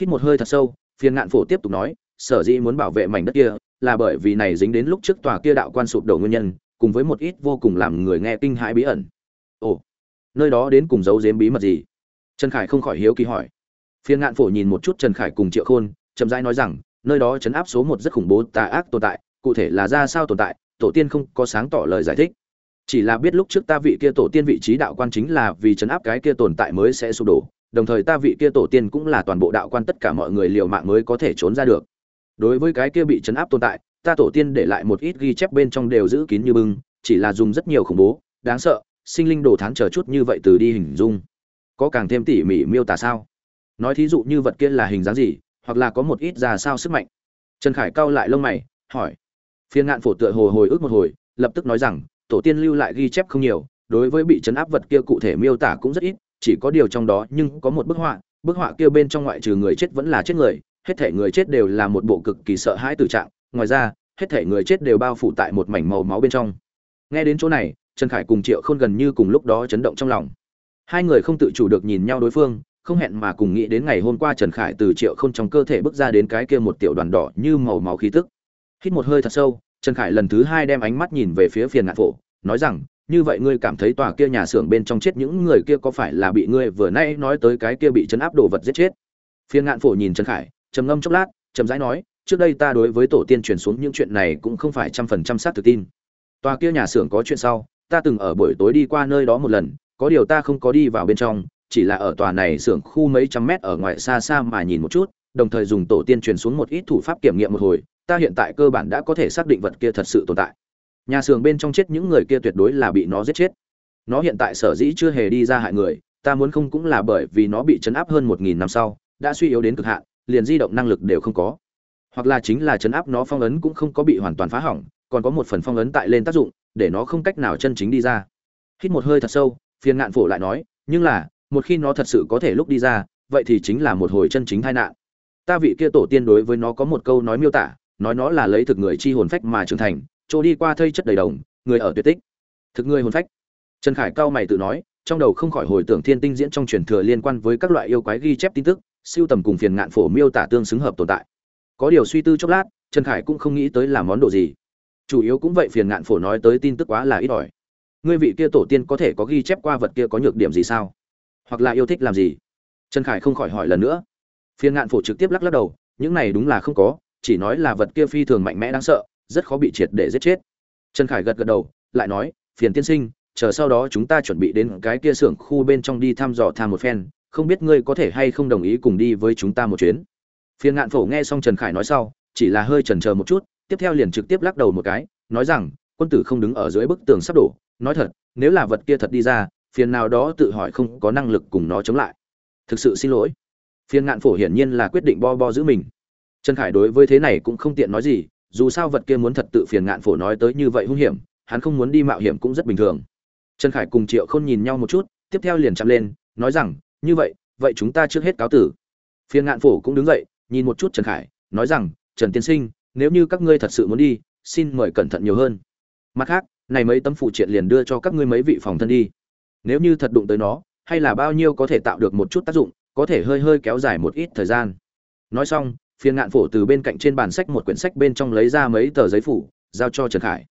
hít một hơi thật sâu, phiền ngạn phổ tiếp tục nói, sở dĩ muốn bảo vệ mảnh đất kia là bởi vì này dính đến lúc trước tòa kia đạo quan sụp đổ nguyên nhân, cùng với một ít vô cùng làm người nghe kinh hãi bí ẩn. Ồ, nơi đó đến cùng giấu giếm bí mật gì? Trần khải không khỏi hiếu kỳ hỏi. Phiền ngạn phổ nhìn một chút trần khải cùng triệu khôn, chậm rãi nói rằng, nơi đó chấn áp số một rất khủng bố, tà ác tồn tại, cụ thể là ra sao tồn tại, tổ tiên không có sáng tỏ lời giải thích. Chỉ là biết lúc trước ta vị kia tổ tiên vị trí đạo quan chính là vì chấn áp cái kia tồn tại mới sẽ sụp đổ đồng thời ta vị kia tổ tiên cũng là toàn bộ đạo quan tất cả mọi người liều mạng mới có thể trốn ra được. Đối với cái kia bị chấn áp tồn tại, ta tổ tiên để lại một ít ghi chép bên trong đều giữ kín như bưng, chỉ là dùng rất nhiều khủng bố, đáng sợ, sinh linh đồ thán chờ chút như vậy từ đi hình dung. Có càng thêm tỉ mỉ miêu tả sao? Nói thí dụ như vật kia là hình dáng gì, hoặc là có một ít ra sao sức mạnh. Trần khải cau lại lông mày, hỏi. Phiên ngạn phổ tựa hồ hồi ức một hồi, lập tức nói rằng, tổ tiên lưu lại ghi chép không nhiều, đối với bị chấn áp vật kia cụ thể miêu tả cũng rất ít chỉ có điều trong đó nhưng có một bức họa bức họa kia bên trong ngoại trừ người chết vẫn là chết người, hết thể người chết đều là một bộ cực kỳ sợ hãi tử trạng, ngoài ra, hết thể người chết đều bao phủ tại một mảnh màu máu bên trong. Nghe đến chỗ này, trần khải cùng triệu khôn gần như cùng lúc đó chấn động trong lòng. Hai người không tự chủ được nhìn nhau đối phương, không hẹn mà cùng nghĩ đến ngày hôm qua trần khải từ triệu khôn trong cơ thể bước ra đến cái kia một tiểu đoàn đỏ như màu máu khí tức. Hít một hơi thật sâu, trần khải lần thứ hai đem ánh mắt nhìn về phía phiền ngạn phổ, nói rằng như vậy ngươi cảm thấy tòa kia nhà xưởng bên trong chết những người kia có phải là bị ngươi vừa nay nói tới cái kia bị chấn áp đồ vật giết chết? Phiên ngạn phổ nhìn trần khải, trầm ngâm chốc lát trầm rãi nói, trước đây ta đối với tổ tiên truyền xuống những chuyện này cũng không phải trăm phần trăm xác thực tin. Tòa kia nhà xưởng có chuyện sau, ta từng ở buổi tối đi qua nơi đó một lần, có điều ta không có đi vào bên trong, chỉ là ở tòa này xưởng khu mấy trăm mét ở ngoài xa xa mà nhìn một chút, đồng thời dùng tổ tiên truyền xuống một ít thủ pháp kiểm nghiệm một hồi, ta hiện tại cơ bản đã có thể xác định vật kia thật sự tồn tại nhà xưởng bên trong chết những người kia tuyệt đối là bị nó giết chết. Nó hiện tại sở dĩ chưa hề đi ra hại người, ta muốn không cũng là bởi vì nó bị chấn áp hơn một nghìn năm sau, đã suy yếu đến cực hạn, liền di động năng lực đều không có. Hoặc là chính là chấn áp nó phong ấn cũng không có bị hoàn toàn phá hỏng, còn có một phần phong ấn tại lên tác dụng, để nó không cách nào chân chính đi ra. Hít một hơi thật sâu, phiền ngạn phổ lại nói, nhưng là, một khi nó thật sự có thể lúc đi ra, vậy thì chính là một hồi chân chính tai nạn. Ta vị kia tổ tiên đối với nó có một câu nói miêu tả, nói nó là lấy thực người chi hồn phách mà trưởng thành chỗ đi qua thây chất đầy đồng, người ở tuyệt tích. Thực người hồn phách. Trần khải cao mày tự nói, trong đầu không khỏi hồi tưởng thiên tinh diễn trong truyền thừa liên quan với các loại yêu quái ghi chép tin tức, siêu tầm cùng phiền ngạn phổ miêu tả tương xứng hợp tồn tại. Có điều suy tư chốc lát, trần khải cũng không nghĩ tới là món đồ gì. Chủ yếu cũng vậy phiền ngạn phổ nói tới tin tức quá là ít ỏi. Ngươi vị kia tổ tiên có thể có ghi chép qua vật kia có nhược điểm gì sao? Hoặc là yêu thích làm gì? Trần khải không khỏi hỏi lần nữa. Phiền ngạn phổ trực tiếp lắc lắc đầu, những này đúng là không có, chỉ nói là vật kia phi thường mạnh mẽ đáng sợ rất khó bị triệt để giết chết. Trần khải gật gật đầu, lại nói, phiền tiên sinh, chờ sau đó chúng ta chuẩn bị đến cái kia xưởng khu bên trong đi thăm dò tham một phen, không biết ngươi có thể hay không đồng ý cùng đi với chúng ta một chuyến. Phiền ngạn phổ nghe xong trần khải nói sau, chỉ là hơi chần chờ một chút, tiếp theo liền trực tiếp lắc đầu một cái, nói rằng, quân tử không đứng ở dưới bức tường sắp đổ, nói thật, nếu là vật kia thật đi ra, phiền nào đó tự hỏi không có năng lực cùng nó chống lại. Thực sự xin lỗi. Phiền ngạn phổ hiển nhiên là quyết định bo bo giữ mình. Trần khải đối với thế này cũng không tiện nói gì dù sao vật kia muốn thật tự phiền ngạn phổ nói tới như vậy hung hiểm, hắn không muốn đi mạo hiểm cũng rất bình thường. Trần khải cùng triệu khôn nhìn nhau một chút, tiếp theo liền chạm lên, nói rằng, như vậy vậy chúng ta trước hết cáo tử. Phiền ngạn phổ cũng đứng dậy, nhìn một chút trần khải, nói rằng, trần tiên sinh, nếu như các ngươi thật sự muốn đi, xin mời cẩn thận nhiều hơn. Mặt khác, này mấy tấm phụ triện liền đưa cho các ngươi mấy vị phòng thân đi. Nếu như thật đụng tới nó, hay là bao nhiêu có thể tạo được một chút tác dụng, có thể hơi hơi kéo dài một ít thời gian. Nói xong phiên ngạn phổ từ bên cạnh trên bàn sách một quyển sách bên trong lấy ra mấy tờ giấy phủ, giao cho trần khải.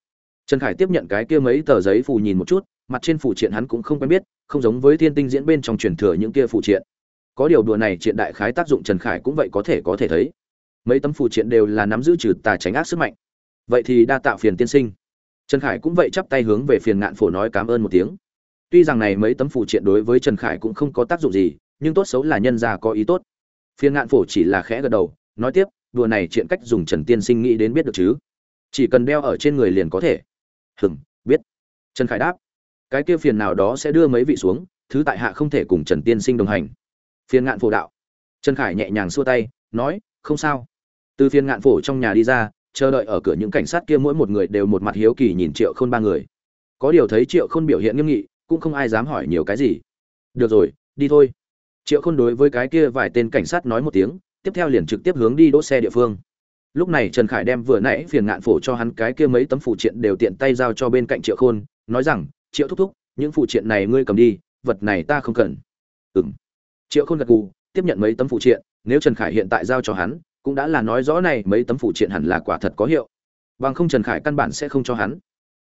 Trần khải tiếp nhận cái kia mấy tờ giấy phủ nhìn một chút, mặt trên phụ triện hắn cũng không quen biết, không giống với thiên tinh diễn bên trong truyền thừa những kia phụ triện. Có điều đùa này triện đại khái tác dụng trần khải cũng vậy có thể có thể thấy. Mấy tấm phụ triện đều là nắm giữ trừ tà tránh ác sức mạnh. Vậy thì đa tạo phiền tiên sinh. Trần khải cũng vậy chắp tay hướng về phiền ngạn phổ nói cảm ơn một tiếng. Tuy rằng này mấy tấm phụ triện đối với trần khải cũng không có tác dụng gì, nhưng tốt xấu là nhân gia có ý tốt. Phiền ngạn phổ chỉ là khẽ gật đầu nói tiếp, đùa này chuyện cách dùng trần tiên sinh nghĩ đến biết được chứ? Chỉ cần đeo ở trên người liền có thể. Hừng biết. Trần khải đáp. Cái kia phiền nào đó sẽ đưa mấy vị xuống, thứ tại hạ không thể cùng trần tiên sinh đồng hành. Phiền ngạn phổ đạo. Trần khải nhẹ nhàng xua tay, nói, không sao. Từ phiền ngạn phổ trong nhà đi ra, chờ đợi ở cửa những cảnh sát kia mỗi một người đều một mặt hiếu kỳ nhìn triệu khôn ba người. Có điều thấy triệu khôn biểu hiện nghiêm nghị, cũng không ai dám hỏi nhiều cái gì. Được rồi, đi thôi. Triệu khôn đối với cái kia vài tên cảnh sát nói một tiếng tiếp theo liền trực tiếp hướng đi đỗ xe địa phương. Lúc này trần khải đem vừa nãy phiền ngạn phổ cho hắn cái kia mấy tấm phụ triện đều tiện tay giao cho bên cạnh triệu khôn, nói rằng, triệu thúc thúc, những phụ triện này ngươi cầm đi, vật này ta không cần. Ừng triệu khôn gật gù, tiếp nhận mấy tấm phụ triện, nếu trần khải hiện tại giao cho hắn, cũng đã là nói rõ này mấy tấm phụ triện hẳn là quả thật có hiệu. Bằng không trần khải căn bản sẽ không cho hắn.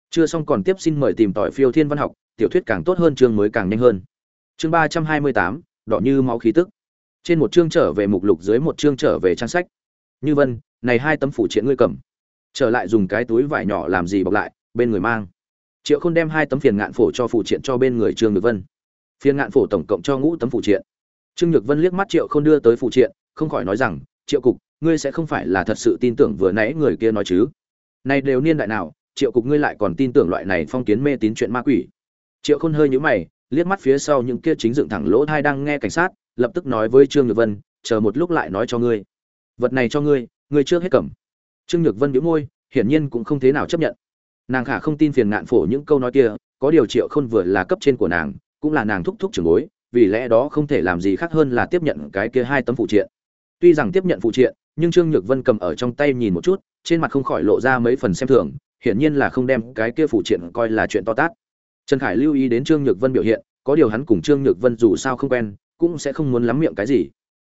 Chưa xong còn tiếp xin mời tìm tỏi phiêu thiên văn học, tiểu thuyết càng tốt hơn chương mới càng nhanh hơn. Chương ba trăm hai mươi tám, đỏ như máu khí tức trên một chương trở về mục lục dưới một chương trở về trang sách. Như vân, này hai tấm phủ triện ngươi cầm. Trở lại dùng cái túi vải nhỏ làm gì bọc lại, bên người mang. Triệu khôn đem hai tấm phiền ngạn phổ cho phụ triện cho bên người trương nhược vân. Phiền ngạn phổ tổng cộng cho ngũ tấm phụ triện. Trương nhược vân liếc mắt triệu khôn đưa tới phụ triện, không khỏi nói rằng, triệu cục, ngươi sẽ không phải là thật sự tin tưởng vừa nãy người kia nói chứ? Này đều niên đại nào, triệu cục ngươi lại còn tin tưởng loại này phong kiến mê tín chuyện ma quỷ? Triệu khôn hơi nhíu mày, liếc mắt phía sau những kia chính dựng thẳng lỗ thai đang nghe cảnh sát lập tức nói với trương nhược vân, chờ một lúc lại nói cho ngươi. Vật này cho ngươi ngươi trước hết cầm. Trương nhược vân bĩu môi, hiển nhiên cũng không thế nào chấp nhận. Nàng khả không tin phiền ngạn phổ những câu nói kia, có điều triệu khôn vừa là cấp trên của nàng, cũng là nàng thúc thúc trưởng bối, vì lẽ đó không thể làm gì khác hơn là tiếp nhận cái kia hai tấm phụ triện. Tuy rằng tiếp nhận phụ triện, nhưng trương nhược vân cầm ở trong tay nhìn một chút, trên mặt không khỏi lộ ra mấy phần xem thường, hiển nhiên là không đem cái kia phụ triện coi là chuyện to tát. Trần khải lưu ý đến trương nhược vân biểu hiện, có điều hắn cùng trương nhược vân dù sao không quen cũng sẽ không muốn lắm miệng cái gì.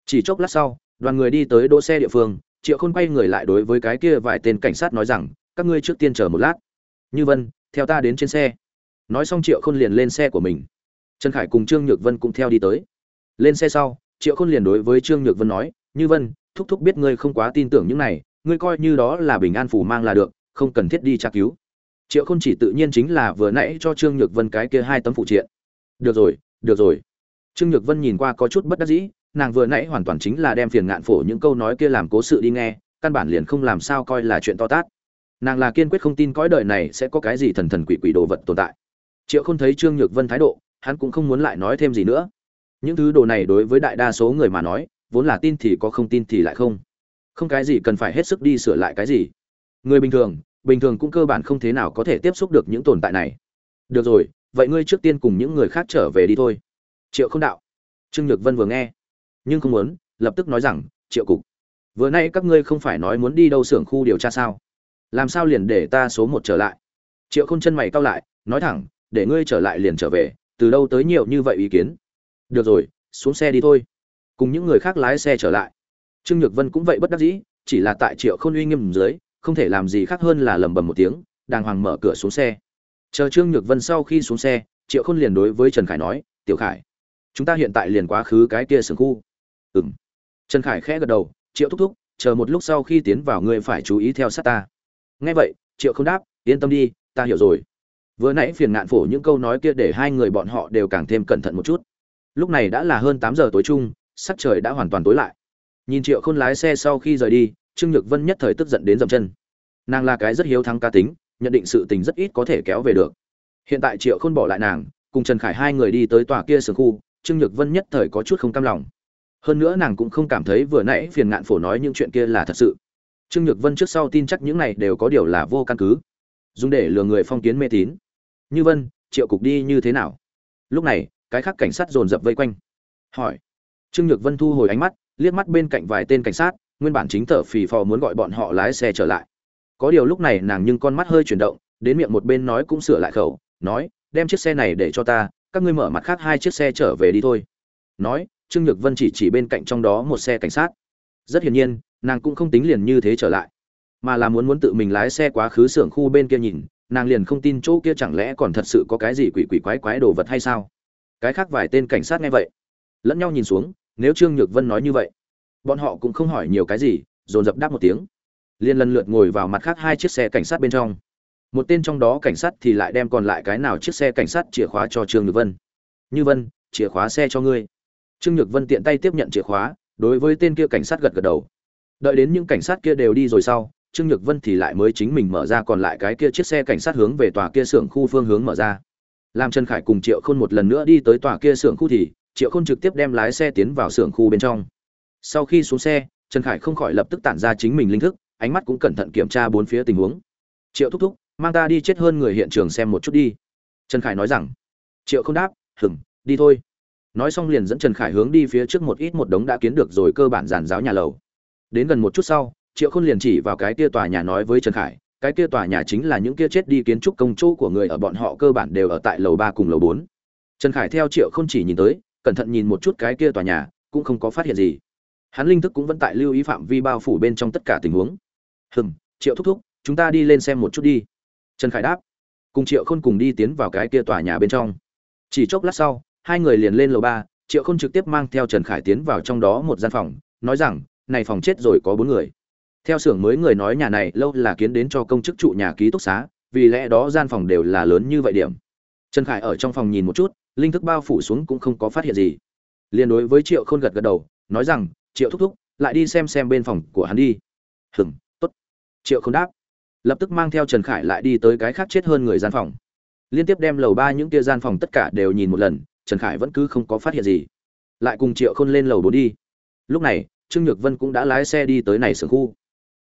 Chỉ chốc lát sau, đoàn người đi tới đỗ xe địa phương, triệu khôn quay người lại đối với cái kia vài tên cảnh sát nói rằng, các ngươi trước tiên chờ một lát. Như vân, theo ta đến trên xe. Nói xong triệu khôn liền lên xe của mình. Trần khải cùng trương nhược vân cũng theo đi tới. Lên xe sau, triệu khôn liền đối với trương nhược vân nói, như vân, thúc thúc biết ngươi không quá tin tưởng những này, ngươi coi như đó là bình an phủ mang là được, không cần thiết đi tra cứu. Triệu khôn chỉ tự nhiên chính là vừa nãy cho trương nhược vân cái kia hai tấm phụ triện. Được rồi được rồi trương nhược vân nhìn qua có chút bất đắc dĩ, nàng vừa nãy hoàn toàn chính là đem phiền ngạn phổ những câu nói kia làm cố sự đi nghe, căn bản liền không làm sao coi là chuyện to tát. Nàng là kiên quyết không tin cõi đời này sẽ có cái gì thần thần quỷ quỷ đồ vật tồn tại. Triệu không thấy trương nhược vân thái độ, hắn cũng không muốn lại nói thêm gì nữa. Những thứ đồ này đối với đại đa số người mà nói, vốn là tin thì có không tin thì lại không. Không cái gì cần phải hết sức đi sửa lại cái gì. Người bình thường bình thường cũng cơ bản không thế nào có thể tiếp xúc được những tồn tại này. Được rồi, vậy ngươi trước tiên cùng những người khác trở về đi thôi triệu không đạo. Trương nhược vân vừa nghe, nhưng không muốn, lập tức nói rằng, triệu cục, vừa nay các ngươi không phải nói muốn đi đâu xưởng khu điều tra sao? Làm sao liền để ta số một trở lại? Triệu không chân mày cao lại, nói thẳng, để ngươi trở lại liền trở về, từ đâu tới nhiều như vậy ý kiến? Được rồi, xuống xe đi thôi. Cùng những người khác lái xe trở lại. Trương nhược vân cũng vậy bất đắc dĩ, chỉ là tại triệu không uy nghiêm dưới, không thể làm gì khác hơn là lầm bầm một tiếng, đàng hoàng mở cửa xuống xe. Chờ trương nhược vân sau khi xuống xe, triệu khôn liền đối với trần khải nói, tiểu khải chúng ta hiện tại liền quá khứ cái kia sưởng khu. Ừng trần khải khẽ gật đầu, triệu thúc thúc, chờ một lúc sau khi tiến vào ngươi phải chú ý theo sát ta. Nghe vậy, triệu không đáp, yên tâm đi, ta hiểu rồi. Vừa nãy phiền ngạn phổ những câu nói kia để hai người bọn họ đều càng thêm cẩn thận một chút. Lúc này đã là hơn tám giờ tối chung, sắc trời đã hoàn toàn tối lại. Nhìn triệu khôn lái xe sau khi rời đi, trương nhược vân nhất thời tức giận đến dậm chân. Nàng là cái rất hiếu thắng ca tính, nhận định sự tình rất ít có thể kéo về được. Hiện tại triệu khôn bỏ lại nàng, cùng trần khải hai người đi tới tòa kia sườn khu trương nhược vân nhất thời có chút không cam lòng. Hơn nữa nàng cũng không cảm thấy vừa nãy phiền ngạn phổ nói những chuyện kia là thật sự. Trương nhược vân trước sau tin chắc những này đều có điều là vô căn cứ. Dùng để lừa người phong kiến mê tín. Như vân, triệu cục đi như thế nào? Lúc này, cái khác cảnh sát dồn dập vây quanh. Hỏi. Trương nhược vân thu hồi ánh mắt, liếc mắt bên cạnh vài tên cảnh sát, nguyên bản chính thở phì phò muốn gọi bọn họ lái xe trở lại. Có điều lúc này nàng nhưng con mắt hơi chuyển động, đến miệng một bên nói cũng sửa lại khẩu, nói, đem chiếc xe này để cho ta các ngươi mở mặt khác hai chiếc xe trở về đi thôi. Nói, trương nhược vân chỉ chỉ bên cạnh trong đó một xe cảnh sát. Rất hiển nhiên, nàng cũng không tính liền như thế trở lại, mà là muốn muốn tự mình lái xe quá khứ xưởng khu bên kia nhìn, nàng liền không tin chỗ kia chẳng lẽ còn thật sự có cái gì quỷ quỷ quái quái đồ vật hay sao? Cái khác vài tên cảnh sát nghe vậy, lẫn nhau nhìn xuống, nếu trương nhược vân nói như vậy, bọn họ cũng không hỏi nhiều cái gì, dồn dập đáp một tiếng. Liền lần lượt ngồi vào mặt khác hai chiếc xe cảnh sát bên trong một tên trong đó cảnh sát thì lại đem còn lại cái nào chiếc xe cảnh sát chìa khóa cho trương nhược vân. Như vân, chìa khóa xe cho ngươi. Trương nhược vân tiện tay tiếp nhận chìa khóa, đối với tên kia cảnh sát gật gật đầu. Đợi đến những cảnh sát kia đều đi rồi sau, trương nhược vân thì lại mới chính mình mở ra còn lại cái kia chiếc xe cảnh sát hướng về tòa kia xưởng khu phương hướng mở ra. Làm trần khải cùng triệu khôn một lần nữa đi tới tòa kia xưởng khu thì, triệu khôn trực tiếp đem lái xe tiến vào xưởng khu bên trong. Sau khi xuống xe, trần khải không khỏi lập tức tản ra chính mình linh thức, ánh mắt cũng cẩn thận kiểm tra bốn phía tình huống. Triệu thúc thúc mang ta đi chết hơn người hiện trường xem một chút đi. Trần khải nói rằng, triệu không đáp hừng đi thôi. Nói xong liền dẫn trần khải hướng đi phía trước một ít một đống đã kiến được rồi cơ bản giàn giáo nhà lầu. Đến gần một chút sau, triệu khôn liền chỉ vào cái kia tòa nhà nói với trần khải, cái kia tòa nhà chính là những kia chết đi kiến trúc công chỗ của người ở bọn họ cơ bản đều ở tại lầu ba cùng lầu bốn. Trần khải theo triệu khôn chỉ nhìn tới, cẩn thận nhìn một chút cái kia tòa nhà, cũng không có phát hiện gì. Hắn linh thức cũng vẫn tại lưu ý phạm vi bao phủ bên trong tất cả tình huống. Hừm, triệu thúc thúc, chúng ta đi lên xem một chút đi trần khải đáp, cùng triệu khôn cùng đi tiến vào cái kia tòa nhà bên trong. Chỉ chốc lát sau, hai người liền lên lầu ba, triệu khôn trực tiếp mang theo trần khải tiến vào trong đó một gian phòng, nói rằng, này phòng chết rồi có bốn người. Theo xưởng mới người nói nhà này lâu là kiến đến cho công chức trụ nhà ký túc xá, vì lẽ đó gian phòng đều là lớn như vậy điểm. Trần khải ở trong phòng nhìn một chút, linh thức bao phủ xuống cũng không có phát hiện gì. Liên đối với triệu khôn gật gật đầu, nói rằng, triệu thúc thúc, lại đi xem xem bên phòng của hắn đi. Hừng tốt. Triệu không đáp lập tức mang theo trần khải lại đi tới cái khác chết hơn người gian phòng. Liên tiếp đem lầu ba những kia gian phòng tất cả đều nhìn một lần, trần khải vẫn cứ không có phát hiện gì. Lại cùng triệu khôn lên lầu bốn đi. Lúc này, trương nhược vân cũng đã lái xe đi tới này xưởng khu.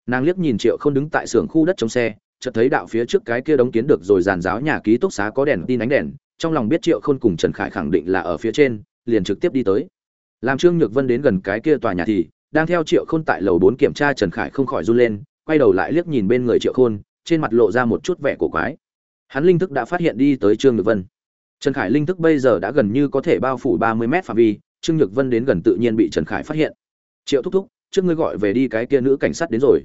Nàng liếc nhìn triệu Khôn đứng tại xưởng khu đất trong xe, chợt thấy đạo phía trước cái kia đóng kiến được rồi giàn giáo nhà ký túc xá có đèn tin ánh đèn, trong lòng biết triệu khôn cùng trần khải khẳng định là ở phía trên, liền trực tiếp đi tới. Làm trương nhược vân đến gần cái kia tòa nhà thì, đang theo triệu khôn tại lầu bốn kiểm tra trần khải không khỏi run lên quay đầu lại liếc nhìn bên người triệu khôn, trên mặt lộ ra một chút vẻ cổ quái. Hắn linh thức đã phát hiện đi tới trương nhược vân. Trần khải linh thức bây giờ đã gần như có thể bao phủ ba mươi mét phạm vi, trương nhược vân đến gần tự nhiên bị trần khải phát hiện. Triệu thúc thúc, trước ngươi gọi về đi cái kia nữ cảnh sát đến rồi.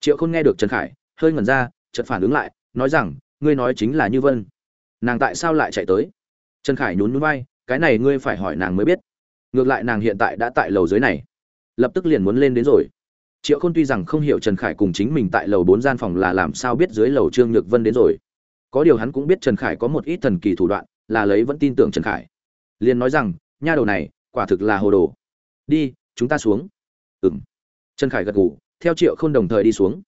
Triệu khôn nghe được trần khải, hơi ngẩn ra, chợt phản ứng lại, nói rằng, ngươi nói chính là như vân. Nàng tại sao lại chạy tới? Trần khải nhún nhún vai, cái này ngươi phải hỏi nàng mới biết. Ngược lại nàng hiện tại đã tại lầu dưới này. Lập tức liền muốn lên đến rồi triệu khôn tuy rằng không hiểu trần khải cùng chính mình tại lầu bốn gian phòng là làm sao biết dưới lầu trương nhược vân đến rồi. Có điều hắn cũng biết trần khải có một ít thần kỳ thủ đoạn, là lấy vẫn tin tưởng trần khải. Liền nói rằng, nha đầu này, quả thực là hồ đồ. Đi, chúng ta xuống. Ừ m trần khải gật ngủ theo triệu k h ô n đồng thời đi xuống.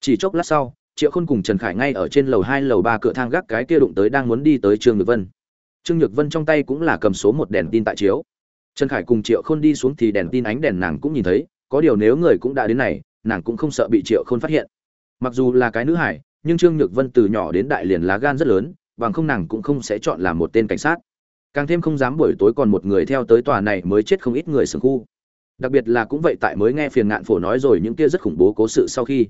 Chỉ chốc lát sau, triệu khôn cùng trần khải ngay ở trên lầu hai, lầu ba cửa thang gác cái kia đụng tới đang muốn đi tới trương nhược vân. Trương nhược vân trong tay cũng là cầm số một đèn tin tại chiếu. Trần khải cùng triệu khôn đi xuống thì đèn tin ánh đèn nàng cũng nhìn thấy có điều nếu người cũng đã đến này nàng cũng không sợ bị triệu khôn phát hiện. Mặc dù là cái nữ hải nhưng trương nhược vân từ nhỏ đến đại liền lá gan rất lớn bằng không nàng cũng không sẽ chọn làm một tên cảnh sát. Càng thêm không dám buổi tối còn một người theo tới tòa này mới chết không ít người sừng khu. Đặc biệt là cũng vậy tại mới nghe phiền ngạn phổ nói rồi những kia rất khủng bố cố sự sau khi.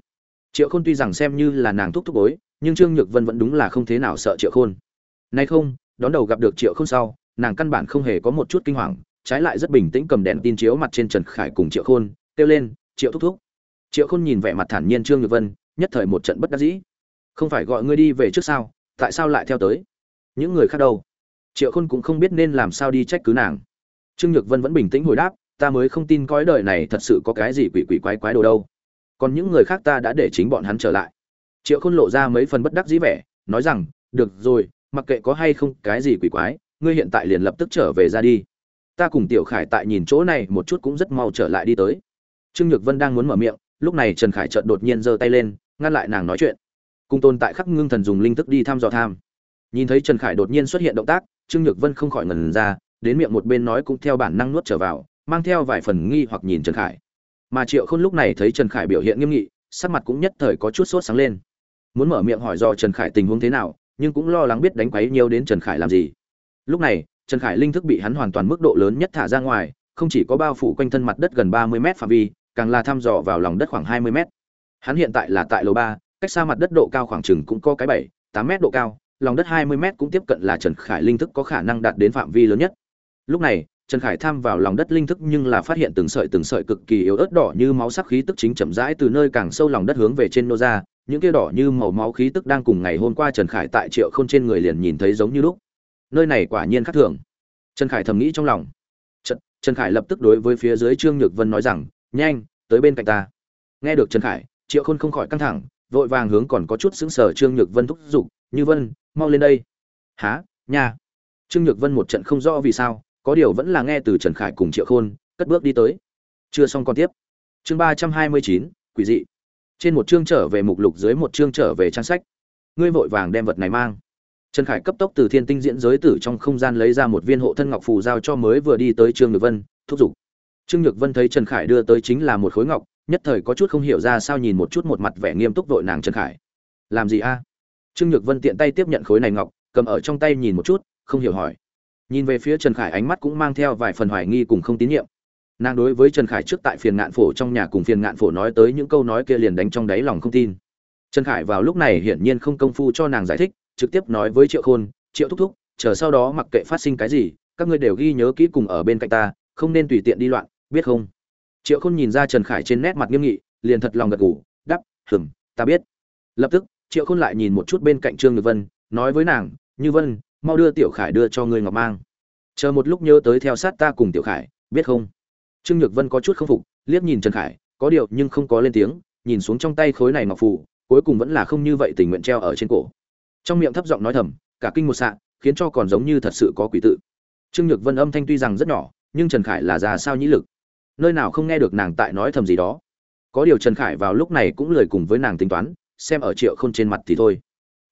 Triệu khôn tuy rằng xem như là nàng thúc thúc bối nhưng trương nhược vân vẫn đúng là không thế nào sợ triệu khôn. Nay không đón đầu gặp được triệu khôn sau nàng căn bản không hề có một chút kinh hoàng trái lại rất bình tĩnh cầm đèn tin chiếu mặt trên Trần Khải cùng Triệu Khôn, kêu lên, "Triệu thúc thúc." Triệu Khôn nhìn vẻ mặt thản nhiên Trương Nhược Vân, nhất thời một trận bất đắc dĩ. "Không phải gọi ngươi đi về trước sao, tại sao lại theo tới? Những người khác đâu?" Triệu Khôn cũng không biết nên làm sao đi trách cứ nàng. Trương Nhược Vân vẫn bình tĩnh hồi đáp, "Ta mới không tin cõi đời này thật sự có cái gì quỷ quỷ quái quái đồ đâu. Còn những người khác ta đã để chính bọn hắn trở lại." Triệu Khôn lộ ra mấy phần bất đắc dĩ vẻ, nói rằng, "Được rồi, mặc kệ có hay không cái gì quỷ quái, ngươi hiện tại liền lập tức trở về ra đi." ta cùng tiểu khải tại nhìn chỗ này một chút cũng rất mau trở lại đi tới trương nhược vân đang muốn mở miệng lúc này trần khải chợt đột nhiên giơ tay lên ngăn lại nàng nói chuyện. Cùng tồn tại khắc ngưng thần dùng linh thức đi thăm dò tham. Nhìn thấy trần khải đột nhiên xuất hiện động tác trương nhược vân không khỏi ngần ra đến miệng một bên nói cũng theo bản năng nuốt trở vào mang theo vài phần nghi hoặc nhìn trần khải. Mà triệu khôn lúc này thấy trần khải biểu hiện nghiêm nghị sắc mặt cũng nhất thời có chút sốt sáng lên. Muốn mở miệng hỏi do trần khải tình huống thế nào nhưng cũng lo lắng biết đánh quấy nhiều đến trần khải làm gì. Lúc này Trần Khải linh thức bị hắn hoàn toàn mức độ lớn nhất thả ra ngoài, không chỉ có bao phủ quanh thân mặt đất gần 30 mét phạm vi, càng là thăm dò vào lòng đất khoảng 20 mét. Hắn hiện tại là tại lầu 3, cách xa mặt đất độ cao khoảng chừng cũng có cái 7, 8 mét độ cao, lòng đất 20 mét cũng tiếp cận là Trần Khải linh thức có khả năng đạt đến phạm vi lớn nhất. Lúc này, Trần Khải tham vào lòng đất linh thức nhưng là phát hiện từng sợi từng sợi cực kỳ yếu ớt đỏ như máu sắc khí tức chính chậm rãi từ nơi càng sâu lòng đất hướng về trên nô ra, những kia đỏ như màu máu khí tức đang cùng ngày hôm qua Trần Khải tại Triệu Khôn trên người liền nhìn thấy giống như lúc nơi này quả nhiên khác thường trần khải thầm nghĩ trong lòng trần, trần khải lập tức đối với phía dưới trương nhược vân nói rằng nhanh tới bên cạnh ta. Nghe được trần khải triệu khôn không khỏi căng thẳng vội vàng hướng còn có chút sững sờ trương nhược vân thúc giục như vân mau lên đây. Há nha. Trương nhược vân một trận không rõ vì sao có điều vẫn là nghe từ trần khải cùng triệu khôn cất bước đi tới. Chưa xong còn tiếp. Chương ba trăm hai mươi chín quỷ dị. Trên một chương trở về mục lục dưới một chương trở về trang sách. Ngươi vội vàng đem vật này mang. Trần Khải cấp tốc từ Thiên Tinh diễn giới tử trong không gian lấy ra một viên hộ thân ngọc phù giao cho mới vừa đi tới Trương Nhược Vân, thúc giục. Trương Nhược Vân thấy Trần Khải đưa tới chính là một khối ngọc, nhất thời có chút không hiểu ra sao nhìn một chút một mặt vẻ nghiêm túc vội nàng Trần Khải. Làm gì a? Trương Nhược Vân tiện tay tiếp nhận khối này ngọc, cầm ở trong tay nhìn một chút, không hiểu hỏi. Nhìn về phía Trần Khải ánh mắt cũng mang theo vài phần hoài nghi cùng không tín nhiệm. Nàng đối với Trần Khải trước tại phiền ngạn phổ trong nhà cùng phiền ngạn phổ nói tới những câu nói kia liền đánh trong đáy lòng không tin. Trần Khải vào lúc này hiển nhiên không công phu cho nàng giải thích, trực tiếp nói với triệu khôn triệu thúc thúc chờ sau đó mặc kệ phát sinh cái gì các ngươi đều ghi nhớ kỹ cùng ở bên cạnh ta không nên tùy tiện đi loạn biết không? Triệu khôn nhìn ra trần khải trên nét mặt nghiêm nghị, liền thật lòng gật gù đắp hừm, ta biết. Lập tức, triệu khôn lại nhìn một chút bên cạnh trương nhược vân, nói với nàng, như vân, mau đưa tiểu khải đưa cho ngươi ngọc mang. Chờ một lúc nhớ tới theo sát ta cùng tiểu khải, biết không? Trương nhược vân có chút không phục, liếc nhìn trần khải, có điều nhưng không có lên tiếng, nhìn xuống trong tay khối này ngọc phù, cuối cùng vẫn là không như vậy tình nguyện treo ở trên cổ. Trong miệng thấp giọng nói thầm, cả kinh một sạ khiến cho còn giống như thật sự có quỷ tự. Trương nhược vân âm thanh tuy rằng rất nhỏ, nhưng trần khải là già sao nhĩ lực nơi nào không nghe được nàng tại nói thầm gì đó. Có điều trần khải vào lúc này cũng lười cùng với nàng tính toán, xem ở triệu không trên mặt thì thôi.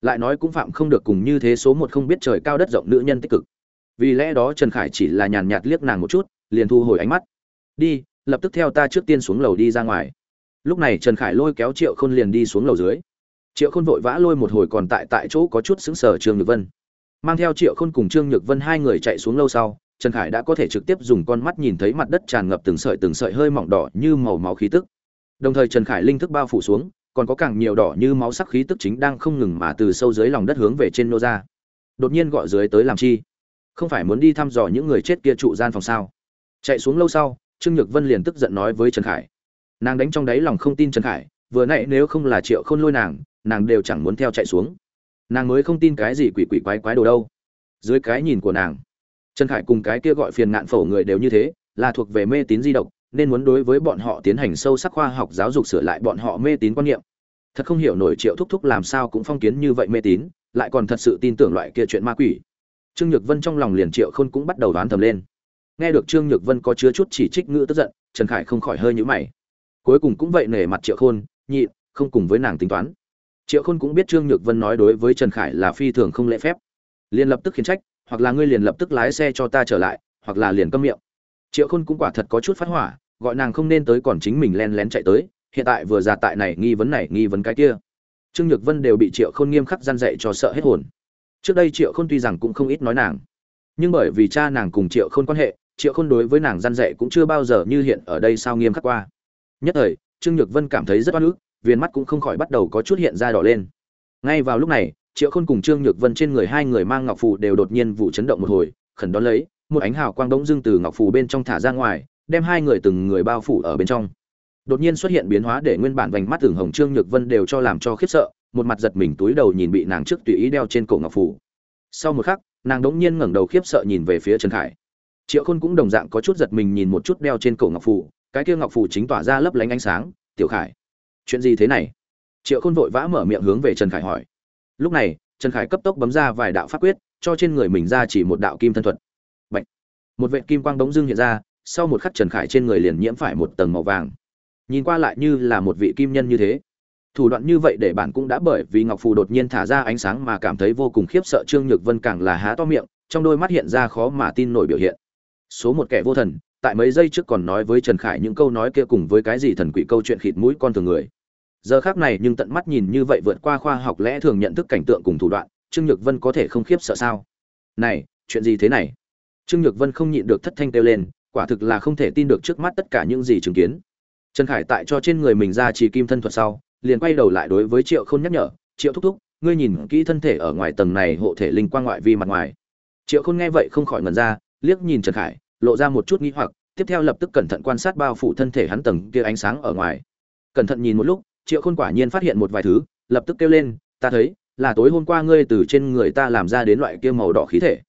Lại nói cũng phạm không được cùng như thế số một không biết trời cao đất rộng nữ nhân tích cực. Vì lẽ đó trần khải chỉ là nhàn nhạt liếc nàng một chút, liền thu hồi ánh mắt. Đi, lập tức theo ta trước tiên xuống lầu đi ra ngoài. Lúc này trần khải lôi kéo triệu khôn liền đi xuống lầu dưới. Triệu khôn vội vã lôi một hồi còn tại tại chỗ có chút xứng sở trương nhược vân. Mang theo triệu khôn cùng trương nhược vân hai người chạy xuống lâu sau trần khải đã có thể trực tiếp dùng con mắt nhìn thấy mặt đất tràn ngập từng sợi từng sợi hơi mỏng đỏ như màu máu khí tức. Đồng thời trần khải linh thức bao phủ xuống, còn có càng nhiều đỏ như máu sắc khí tức chính đang không ngừng mà từ sâu dưới lòng đất hướng về trên nô ra. Đột nhiên gọi dưới tới làm chi? Không phải muốn đi thăm dò những người chết kia trụ gian phòng sao? Chạy xuống lâu sau, trương nhược vân liền tức giận nói với trần khải. Nàng đánh trong đáy lòng không tin trần khải, vừa nãy nếu không là triệu khôn lôi nàng nàng đều chẳng muốn theo chạy xuống. Nàng mới không tin cái gì quỷ quỷ quái quái đồ đâu. Dưới cái nhìn của nàng trần khải cùng cái kia gọi phiền ngạn phổ người đều như thế, là thuộc về mê tín di động nên muốn đối với bọn họ tiến hành sâu sắc khoa học giáo dục sửa lại bọn họ mê tín quan niệm. Thật không hiểu nổi triệu thúc thúc làm sao cũng phong kiến như vậy mê tín, lại còn thật sự tin tưởng loại kia chuyện ma quỷ. Trương nhược vân trong lòng liền triệu khôn cũng bắt đầu đoán thầm lên. Nghe được trương nhược vân có chứa chút chỉ trích ngữ tức giận, trần khải không khỏi hơi nhũ mày. Cuối cùng cũng vậy nể mặt triệu khôn, nhị, không cùng với nàng tính toán. Triệu khôn cũng biết trương nhược vân nói đối với trần khải là phi thường không lễ phép. Liền lập tức khiển trách hoặc là ngươi liền lập tức lái xe cho ta trở lại, hoặc là liền câm miệng. Triệu khôn cũng quả thật có chút phát hỏa, gọi nàng không nên tới còn chính mình len lén chạy tới, hiện tại vừa ra tại này nghi vấn này nghi vấn cái kia. Trương nhược vân đều bị triệu khôn nghiêm khắc gian dạy cho sợ hết hồn. Trước đây triệu khôn tuy rằng cũng không ít nói nàng, nhưng bởi vì cha nàng cùng triệu khôn quan hệ, triệu khôn đối với nàng gian dạy cũng chưa bao giờ như hiện ở đây sao nghiêm khắc qua. Nhất thời, trương nhược vân cảm thấy rất oan ức, viền mắt cũng không khỏi bắt đầu có chút hiện ra đỏ lên. Ngay vào lúc này triệu khôn cùng trương nhược vân trên người hai người mang ngọc phù đều đột nhiên vụ chấn động một hồi khẩn đón lấy một ánh hào quang đống dưng từ ngọc phù bên trong thả ra ngoài đem hai người từng người bao phủ ở bên trong. Đột nhiên xuất hiện biến hóa để nguyên bản vành mắt tưởng hồng trương nhược vân đều cho làm cho khiếp sợ một mặt giật mình túi đầu nhìn bị nàng trước tùy ý đeo trên cổ ngọc phủ. sau một khắc nàng đống nhiên ngẩng đầu khiếp sợ nhìn về phía trần khải. Triệu khôn cũng đồng dạng có chút giật mình nhìn một chút đeo trên cổ ngọc phủ, cái kia ngọc phủ chính tỏa ra lấp lánh ánh sáng tiểu khải chuyện gì thế này? Triệu khôn vội vã mở miệng hướng về trần khải hỏi lúc này, trần khải cấp tốc bấm ra vài đạo pháp quyết, cho trên người mình ra chỉ một đạo kim thân thuật. Bạch. một vệ kim quang bỗng dưng hiện ra, sau một khắc trần khải trên người liền nhiễm phải một tầng màu vàng. Nhìn qua lại như là một vị kim nhân như thế. Thủ đoạn như vậy để bạn cũng đã bởi vì ngọc phù đột nhiên thả ra ánh sáng mà cảm thấy vô cùng khiếp sợ trương nhược vân càng là há to miệng, trong đôi mắt hiện ra khó mà tin nổi biểu hiện. Số một kẻ vô thần, tại mấy giây trước còn nói với trần khải những câu nói kia cùng với cái gì thần quỷ câu chuyện khịt mũi con thường người giờ khác này nhưng tận mắt nhìn như vậy vượt qua khoa học lẽ thường nhận thức cảnh tượng cùng thủ đoạn, trương nhược vân có thể không khiếp sợ sao? Này, chuyện gì thế này? Trương nhược vân không nhịn được thất thanh kêu lên, quả thực là không thể tin được trước mắt tất cả những gì chứng kiến. Trần khải tại cho trên người mình ra chỉ kim thân thuật sau, liền quay đầu lại đối với triệu khôn nhắc nhở, triệu thúc thúc, ngươi nhìn kỹ thân thể ở ngoài tầng này hộ thể linh quang ngoại vi mặt ngoài. Triệu khôn nghe vậy không khỏi ngần ra, liếc nhìn trần khải, lộ ra một chút nghi hoặc, tiếp theo lập tức cẩn thận quan sát bao phủ thân thể hắn tầng kia ánh sáng ở ngoài. Cẩn thận nhìn một lúc triệu khôn quả nhiên phát hiện một vài thứ, lập tức kêu lên, ta thấy, là tối hôm qua ngươi từ trên người ta làm ra đến loại kia màu đỏ khí thể.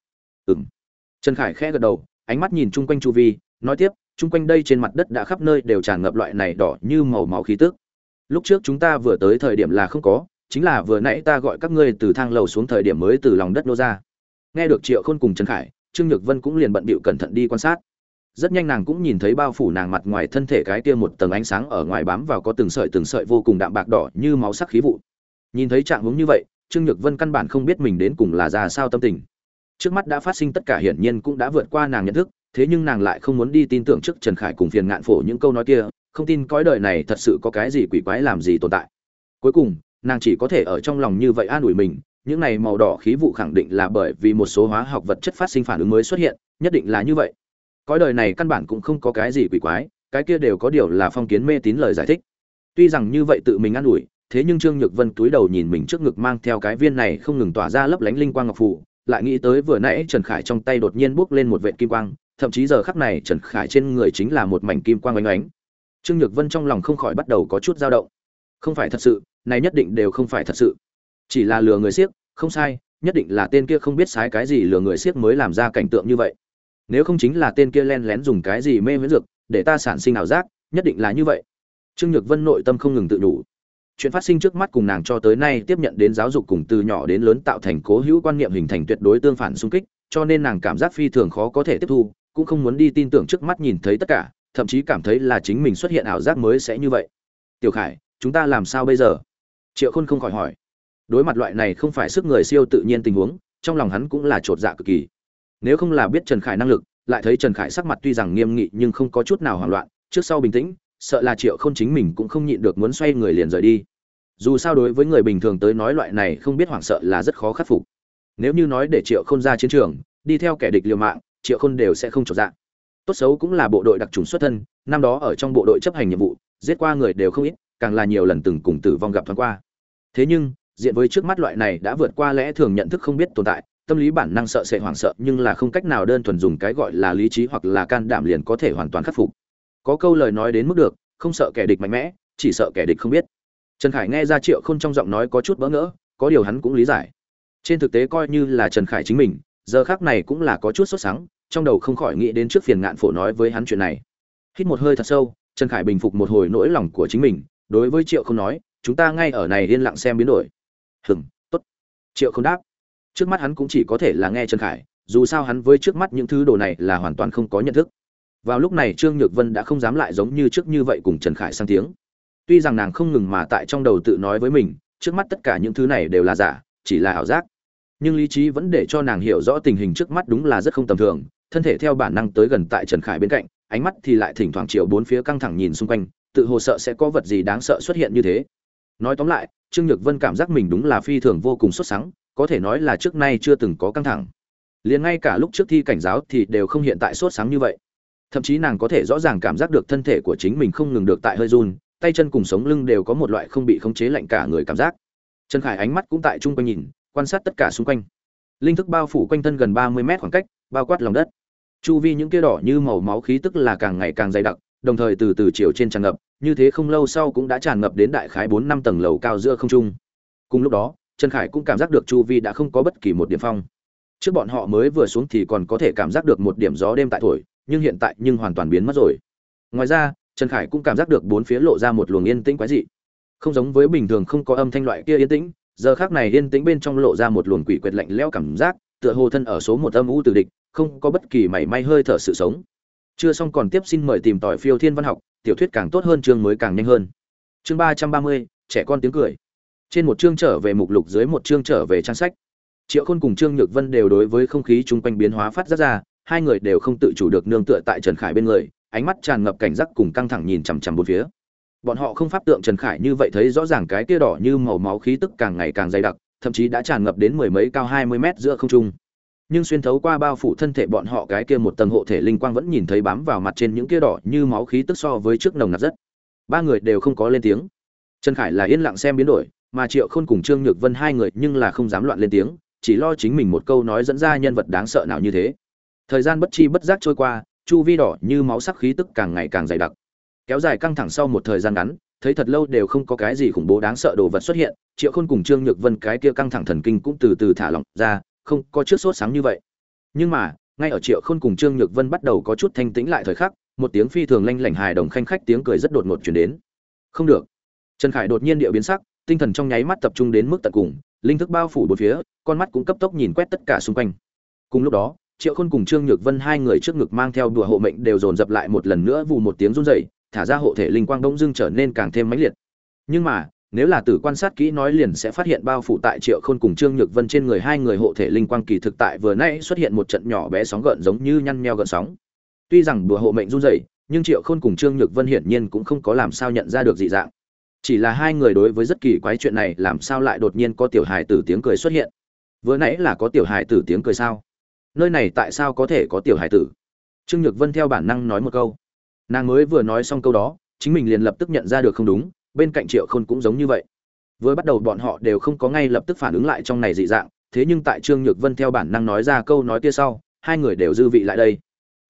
Ừ m trần khải khẽ gật đầu, ánh mắt nhìn chung quanh chu vi, nói tiếp, chung quanh đây trên mặt đất đã khắp nơi đều tràn ngập loại này đỏ như màu máu khí tức. Lúc trước chúng ta vừa tới thời điểm là không có, chính là vừa nãy ta gọi các ngươi từ thang lầu xuống thời điểm mới từ lòng đất nô ra. Nghe được triệu khôn cùng trần khải, trương nhược vân cũng liền bận bịu cẩn thận đi quan sát rất nhanh nàng cũng nhìn thấy bao phủ nàng mặt ngoài thân thể cái kia một tầng ánh sáng ở ngoài bám vào có từng sợi từng sợi vô cùng đạm bạc đỏ như máu sắc khí vụ. Nhìn thấy trạng hướng như vậy, trương nhược vân căn bản không biết mình đến cùng là ra sao tâm tình. Trước mắt đã phát sinh tất cả hiển nhiên cũng đã vượt qua nàng nhận thức, thế nhưng nàng lại không muốn đi tin tưởng trước trần khải cùng phiền ngạn phổ những câu nói kia, không tin cõi đời này thật sự có cái gì quỷ quái làm gì tồn tại. Cuối cùng, nàng chỉ có thể ở trong lòng như vậy an ủi mình, những này màu đỏ khí vụ khẳng định là bởi vì một số hóa học vật chất phát sinh phản ứng mới xuất hiện, nhất định là như vậy cõi đời này căn bản cũng không có cái gì quỷ quái cái kia đều có điều là phong kiến mê tín lời giải thích. Tuy rằng như vậy tự mình an ủi thế nhưng trương nhược vân túi đầu nhìn mình trước ngực mang theo cái viên này không ngừng tỏa ra lấp lánh linh quang ngọc phủ, lại nghĩ tới vừa nãy trần khải trong tay đột nhiên bốc lên một vệt kim quang thậm chí giờ khắc này trần khải trên người chính là một mảnh kim quang oanh oánh trương nhược vân trong lòng không khỏi bắt đầu có chút dao động. Không phải thật sự này nhất định đều không phải thật sự. Chỉ là lừa người siếc không sai nhất định là tên kia không biết sái cái gì lừa người siếc mới làm ra cảnh tượng như vậy nếu không chính là tên kia len lén dùng cái gì mê miễn dược, để ta sản sinh ảo giác, nhất định là như vậy. Trương nhược vân nội tâm không ngừng tự đủ. Chuyện phát sinh trước mắt cùng nàng cho tới nay tiếp nhận đến giáo dục cùng từ nhỏ đến lớn tạo thành cố hữu quan niệm hình thành tuyệt đối tương phản xung kích, cho nên nàng cảm giác phi thường khó có thể tiếp thu, cũng không muốn đi tin tưởng trước mắt nhìn thấy tất cả, thậm chí cảm thấy là chính mình xuất hiện ảo giác mới sẽ như vậy. Tiểu khải, chúng ta làm sao bây giờ? Triệu khôn không khỏi hỏi. Đối mặt loại này không phải sức người siêu tự nhiên tình huống, trong lòng hắn cũng là t dạ cực kỳ nếu không là biết trần khải năng lực, lại thấy trần khải sắc mặt tuy rằng nghiêm nghị nhưng không có chút nào hoảng loạn, trước sau bình tĩnh, sợ là triệu không chính mình cũng không nhịn được muốn xoay người liền rời đi. Dù sao đối với người bình thường tới nói loại này không biết hoảng sợ là rất khó khắc phục. Nếu như nói để triệu khôn ra chiến trường, đi theo kẻ địch liều mạng, triệu khôn đều sẽ không trọn dạng tốt xấu cũng là bộ đội đặc trùng xuất thân, năm đó ở trong bộ đội chấp hành nhiệm vụ, giết qua người đều không ít, càng là nhiều lần từng cùng tử vong gặp thoáng qua. Thế nhưng, diện với trước mắt loại này đã vượt qua lẽ thường nhận thức không biết tồn tại tâm lý bản năng sợ sệt hoảng sợ, nhưng là không cách nào đơn thuần dùng cái gọi là lý trí hoặc là can đảm liền có thể hoàn toàn khắc phục. Có câu lời nói đến mức được, không sợ kẻ địch mạnh mẽ, chỉ sợ kẻ địch không biết. Trần khải nghe ra triệu khôn trong giọng nói có chút bỡ ngỡ, có điều hắn cũng lý giải. Trên thực tế coi như là trần khải chính mình, giờ khác này cũng là có chút sốt sắng, trong đầu không khỏi nghĩ đến trước phiền ngạn phổ nói với hắn chuyện này. Hít một hơi thật sâu, trần khải bình phục một hồi nỗi lòng của chính mình, đối với triệu không nói, chúng ta ngay ở này yên lặng xem biến đổi. Hừm, tốt. Triệu không đáp trước mắt hắn cũng chỉ có thể là nghe trần khải, dù sao hắn với trước mắt những thứ đồ này là hoàn toàn không có nhận thức. Vào lúc này trương nhược vân đã không dám lại giống như trước như vậy cùng trần khải sang tiếng. Tuy rằng nàng không ngừng mà tại trong đầu tự nói với mình, trước mắt tất cả những thứ này đều là giả, chỉ là ảo giác. Nhưng lý trí vẫn để cho nàng hiểu rõ tình hình trước mắt đúng là rất không tầm thường, thân thể theo bản năng tới gần tại trần khải bên cạnh, ánh mắt thì lại thỉnh thoảng chiều bốn phía căng thẳng nhìn xung quanh, tự hồ sợ sẽ có vật gì đáng sợ xuất hiện như thế. Nói tóm lại, trương nhược vân cảm giác mình đúng là phi thường vô cùng xuất sắc có thể nói là trước nay chưa từng có căng thẳng. Liền ngay cả lúc trước thi cảnh giáo thì đều không hiện tại sốt sáng như vậy. Thậm chí nàng có thể rõ ràng cảm giác được thân thể của chính mình không ngừng được tại hơi run, tay chân cùng sống lưng đều có một loại không bị khống chế lạnh cả người cảm giác. Trần khải ánh mắt cũng tại chung quanh nhìn, quan sát tất cả xung quanh. Linh thức bao phủ quanh thân gần ba mươi mét khoảng cách, bao quát lòng đất. Chu vi những kia đỏ như màu máu khí tức là càng ngày càng dày đặc, đồng thời từ từ chiều trên tràn ngập, như thế không lâu sau cũng đã tràn ngập đến đại khái bốn năm tầng lầu cao giữa không trung. Cùng lúc đó trần khải cũng cảm giác được chu vi đã không có bất kỳ một điểm phong. Trước bọn họ mới vừa xuống thì còn có thể cảm giác được một điểm gió đêm tại thổi, nhưng hiện tại nhưng hoàn toàn biến mất rồi. Ngoài ra, trần khải cũng cảm giác được bốn phía lộ ra một luồng yên tĩnh quái dị. Không giống với bình thường không có âm thanh loại kia yên tĩnh, giờ khác này yên tĩnh bên trong lộ ra một luồng quỷ quyệt lạnh lẽo cảm giác, tựa hồ thân ở số một âm u từ địch, không có bất kỳ mảy may hơi thở sự sống. Chưa xong còn tiếp xin mời tìm tỏi phiêu thiên văn học, tiểu thuyết càng tốt hơn chương mới càng nhanh hơn. Chương ba trăm ba mươi, trẻ con tiếng cười trên một chương trở về mục lục, dưới một chương trở về trang sách. Triệu khôn cùng trương nhược vân đều đối với không khí chung quanh biến hóa phát ra ra hai người đều không tự chủ được nương tựa tại trần khải bên người, ánh mắt tràn ngập cảnh giác cùng căng thẳng nhìn chằm chằm bốn phía. Bọn họ không pháp tượng trần khải như vậy thấy rõ ràng cái tia đỏ như màu máu khí tức càng ngày càng dày đặc, thậm chí đã tràn ngập đến mười mấy cao hai mươi mét giữa không trung. Nhưng xuyên thấu qua bao phủ thân thể bọn họ cái kia một tầng hộ thể linh quang vẫn nhìn thấy bám vào mặt trên những kia đỏ như máu khí tức so với trước nồng nặc rất. Ba người đều không có lên tiếng. Trần khải là yên lặng xem biến đổi mà triệu khôn cùng trương nhược vân hai người nhưng là không dám loạn lên tiếng, chỉ lo chính mình một câu nói dẫn ra nhân vật đáng sợ nào như thế. Thời gian bất chi bất giác trôi qua, chu vi đỏ như máu sắc khí tức càng ngày càng dày đặc. Kéo dài căng thẳng sau một thời gian ngắn, thấy thật lâu đều không có cái gì khủng bố đáng sợ đồ vật xuất hiện, triệu khôn cùng trương nhược vân cái kia căng thẳng thần kinh cũng từ từ thả lỏng ra, không có trước sốt sáng như vậy. Nhưng mà, ngay ở triệu khôn cùng trương nhược vân bắt đầu có chút thanh tĩnh lại thời khắc, một tiếng phi thường lanh lảnh hài đồng khanh khách tiếng cười rất đột ngột chuyển đến. Không được. Trần khải đột nhiên địa biến sắc tinh thần trong nháy mắt tập trung đến mức tận cùng, linh thức bao phủ bốn phía, con mắt cũng cấp tốc nhìn quét tất cả xung quanh. Cùng lúc đó, triệu khôn cùng trương nhược vân hai người trước ngực mang theo đùa hộ mệnh đều dồn dập lại một lần nữa vù một tiếng run rẩy, thả ra hộ thể linh quang đông dưng trở nên càng thêm mãnh liệt. Nhưng mà, nếu là tử quan sát kỹ nói liền sẽ phát hiện bao phủ tại triệu khôn cùng trương nhược vân trên người hai người hộ thể linh quang kỳ thực tại vừa nãy xuất hiện một trận nhỏ bé sóng gợn giống như nhăn nheo gợn sóng. Tuy rằng đùa hộ mệnh run rẩy, nhưng triệu khôn cùng trương nhược vân hiển nhiên cũng không có làm sao nhận ra được dị dạng chỉ là hai người đối với rất kỳ quái chuyện này làm sao lại đột nhiên có tiểu hài tử tiếng cười xuất hiện? Vừa nãy là có tiểu hài tử tiếng cười sao? Nơi này tại sao có thể có tiểu hài tử? Trương nhược vân theo bản năng nói một câu. Nàng mới vừa nói xong câu đó, chính mình liền lập tức nhận ra được không đúng, bên cạnh triệu khôn cũng giống như vậy. Vừa bắt đầu bọn họ đều không có ngay lập tức phản ứng lại trong này dị dạng, thế nhưng tại trương nhược vân theo bản năng nói ra câu nói kia sau, hai người đều dư vị lại đây.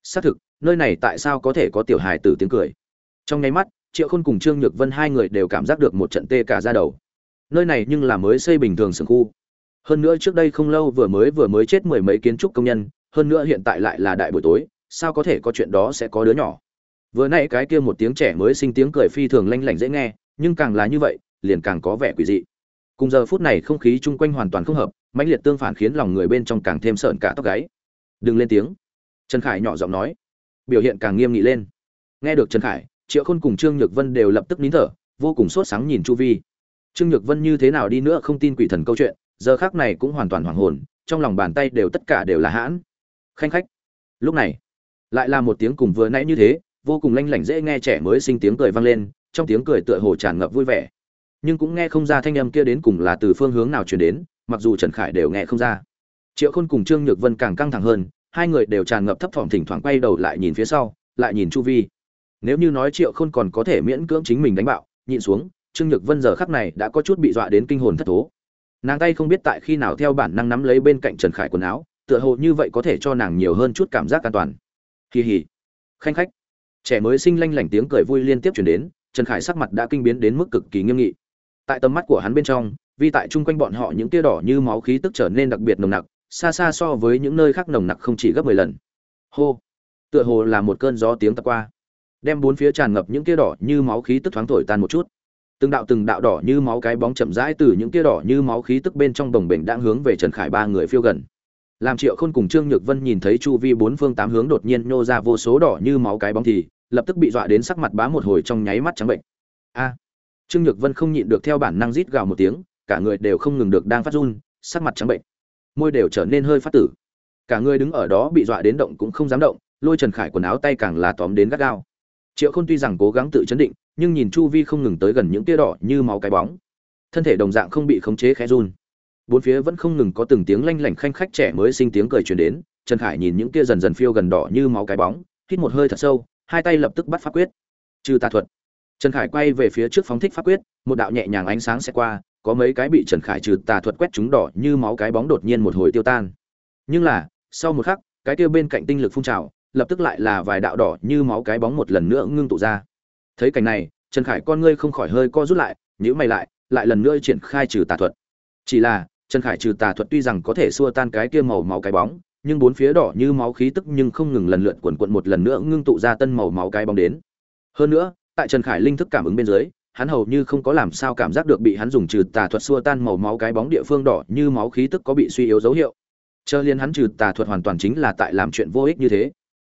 Xác thực, nơi này tại sao có thể có tiểu hài tử tiếng cười? Trong nháy mắt triệu khôn cùng trương nhược vân hai người đều cảm giác được một trận tê cả ra đầu. Nơi này nhưng là mới xây bình thường sưởng khu. Hơn nữa trước đây không lâu vừa mới vừa mới chết mười mấy kiến trúc công nhân, hơn nữa hiện tại lại là đại buổi tối, sao có thể có chuyện đó sẽ có đứa nhỏ? Vừa nãy cái kia một tiếng trẻ mới sinh tiếng cười phi thường lanh lảnh dễ nghe, nhưng càng là như vậy, liền càng có vẻ quỷ dị. Cùng giờ phút này không khí chung quanh hoàn toàn không hợp, mãnh liệt tương phản khiến lòng người bên trong càng thêm sợn cả tóc gáy. Đừng lên tiếng. Trần khải nhỏ giọng nói. Biểu hiện càng nghiêm nghị lên. Nghe được trần khải triệu khôn cùng trương nhược vân đều lập tức nín thở, vô cùng sốt sáng nhìn chu vi. Trương nhược vân như thế nào đi nữa không tin quỷ thần câu chuyện, giờ khác này cũng hoàn toàn hoảng hồn, trong lòng bàn tay đều tất cả đều là hãn. Khanh khách. Lúc này, lại là một tiếng cùng vừa nãy như thế, vô cùng lanh lảnh dễ nghe trẻ mới sinh tiếng cười vang lên, trong tiếng cười tựa hồ tràn ngập vui vẻ. Nhưng cũng nghe không ra thanh âm kia đến cùng là từ phương hướng nào truyền đến, mặc dù trần khải đều nghe không ra. Triệu khôn cùng trương nhược vân càng căng thẳng hơn, hai người đều tràn ngập thấp thỏm thỉnh thoảng quay đầu lại nhìn phía sau, lại nhìn chu vi nếu như nói triệu khôn còn có thể miễn cưỡng chính mình đánh bạo, nhịn xuống, trương nhược vân giờ khắc này đã có chút bị dọa đến kinh hồn thất thố. Nàng tay không biết tại khi nào theo bản năng nắm lấy bên cạnh trần khải quần áo, tựa hồ như vậy có thể cho nàng nhiều hơn chút cảm giác an toàn. Kỳ hỉ khanh khách. Trẻ mới sinh lanh lảnh tiếng cười vui liên tiếp chuyển đến, trần khải sắc mặt đã kinh biến đến mức cực kỳ nghiêm nghị. Tại tầm mắt của hắn bên trong, vì tại chung quanh bọn họ những tia đỏ như máu khí tức trở nên đặc biệt nồng nặc, xa xa so với những nơi khác nồng nặc không chỉ gấp mười lần. Hô. Tựa hồ là một cơn gió tiếng tập qua đem bốn phía tràn ngập những tia đỏ như máu khí tức thoáng thổi tan một chút. Từng đạo từng đạo đỏ như máu cái bóng chậm rãi từ những tia đỏ như máu khí tức bên trong đồng bình đang hướng về trần khải ba người phiêu gần. Làm triệu khôn cùng trương nhược vân nhìn thấy chu vi bốn phương tám hướng đột nhiên nhô ra vô số đỏ như máu cái bóng thì, lập tức bị dọa đến sắc mặt bá một hồi trong nháy mắt trắng bệnh. A! Trương nhược vân không nhịn được theo bản năng rít gào một tiếng, cả người đều không ngừng được đang phát run, sắc mặt trắng bệnh. Môi đều trở nên hơi phát tử. Cả người đứng ở đó bị dọa đến động cũng không dám động, lôi trần khải quần áo tay càng là tóm đến gắt gao triệu khôn tuy rằng cố gắng tự chấn định, nhưng nhìn chu vi không ngừng tới gần những tia đỏ như máu cái bóng. Thân thể đồng dạng không bị khống chế khẽ run. Bốn phía vẫn không ngừng có từng tiếng lanh lảnh khanh khách trẻ mới sinh tiếng cười truyền đến, trần khải nhìn những tia dần dần phiêu gần đỏ như máu cái bóng, hít một hơi thật sâu, hai tay lập tức bắt pháp quyết. Trừ tà thuật. Trần khải quay về phía trước phóng thích pháp quyết, một đạo nhẹ nhàng ánh sáng sẽ qua, có mấy cái bị trần khải trừ tà thuật quét chúng đỏ như máu cái bóng đột nhiên một hồi tiêu tan. Nhưng là, sau một khắc, cái kia bên cạnh tinh lực phun trào lập tức lại là vài đạo đỏ như máu cái bóng một lần nữa ngưng tụ ra. Thấy cảnh này, trần khải con ngươi không khỏi hơi co rút lại nhữ mày lại lại lần nữa triển khai trừ tà thuật. Chỉ là, trần khải trừ tà thuật tuy rằng có thể xua tan cái kia màu máu cái bóng, nhưng bốn phía đỏ như máu khí tức nhưng không ngừng lần lượt quần quận một lần nữa ngưng tụ ra tân màu máu cái bóng đến. Hơn nữa, tại trần khải linh thức cảm ứng bên dưới, hắn hầu như không có làm sao cảm giác được bị hắn dùng trừ tà thuật xua tan màu máu cái bóng địa phương đỏ như máu khí tức có bị suy yếu dấu hiệu. Chờ liên hắn trừ tà thuật hoàn toàn chính là tại làm chuyện vô ích như thế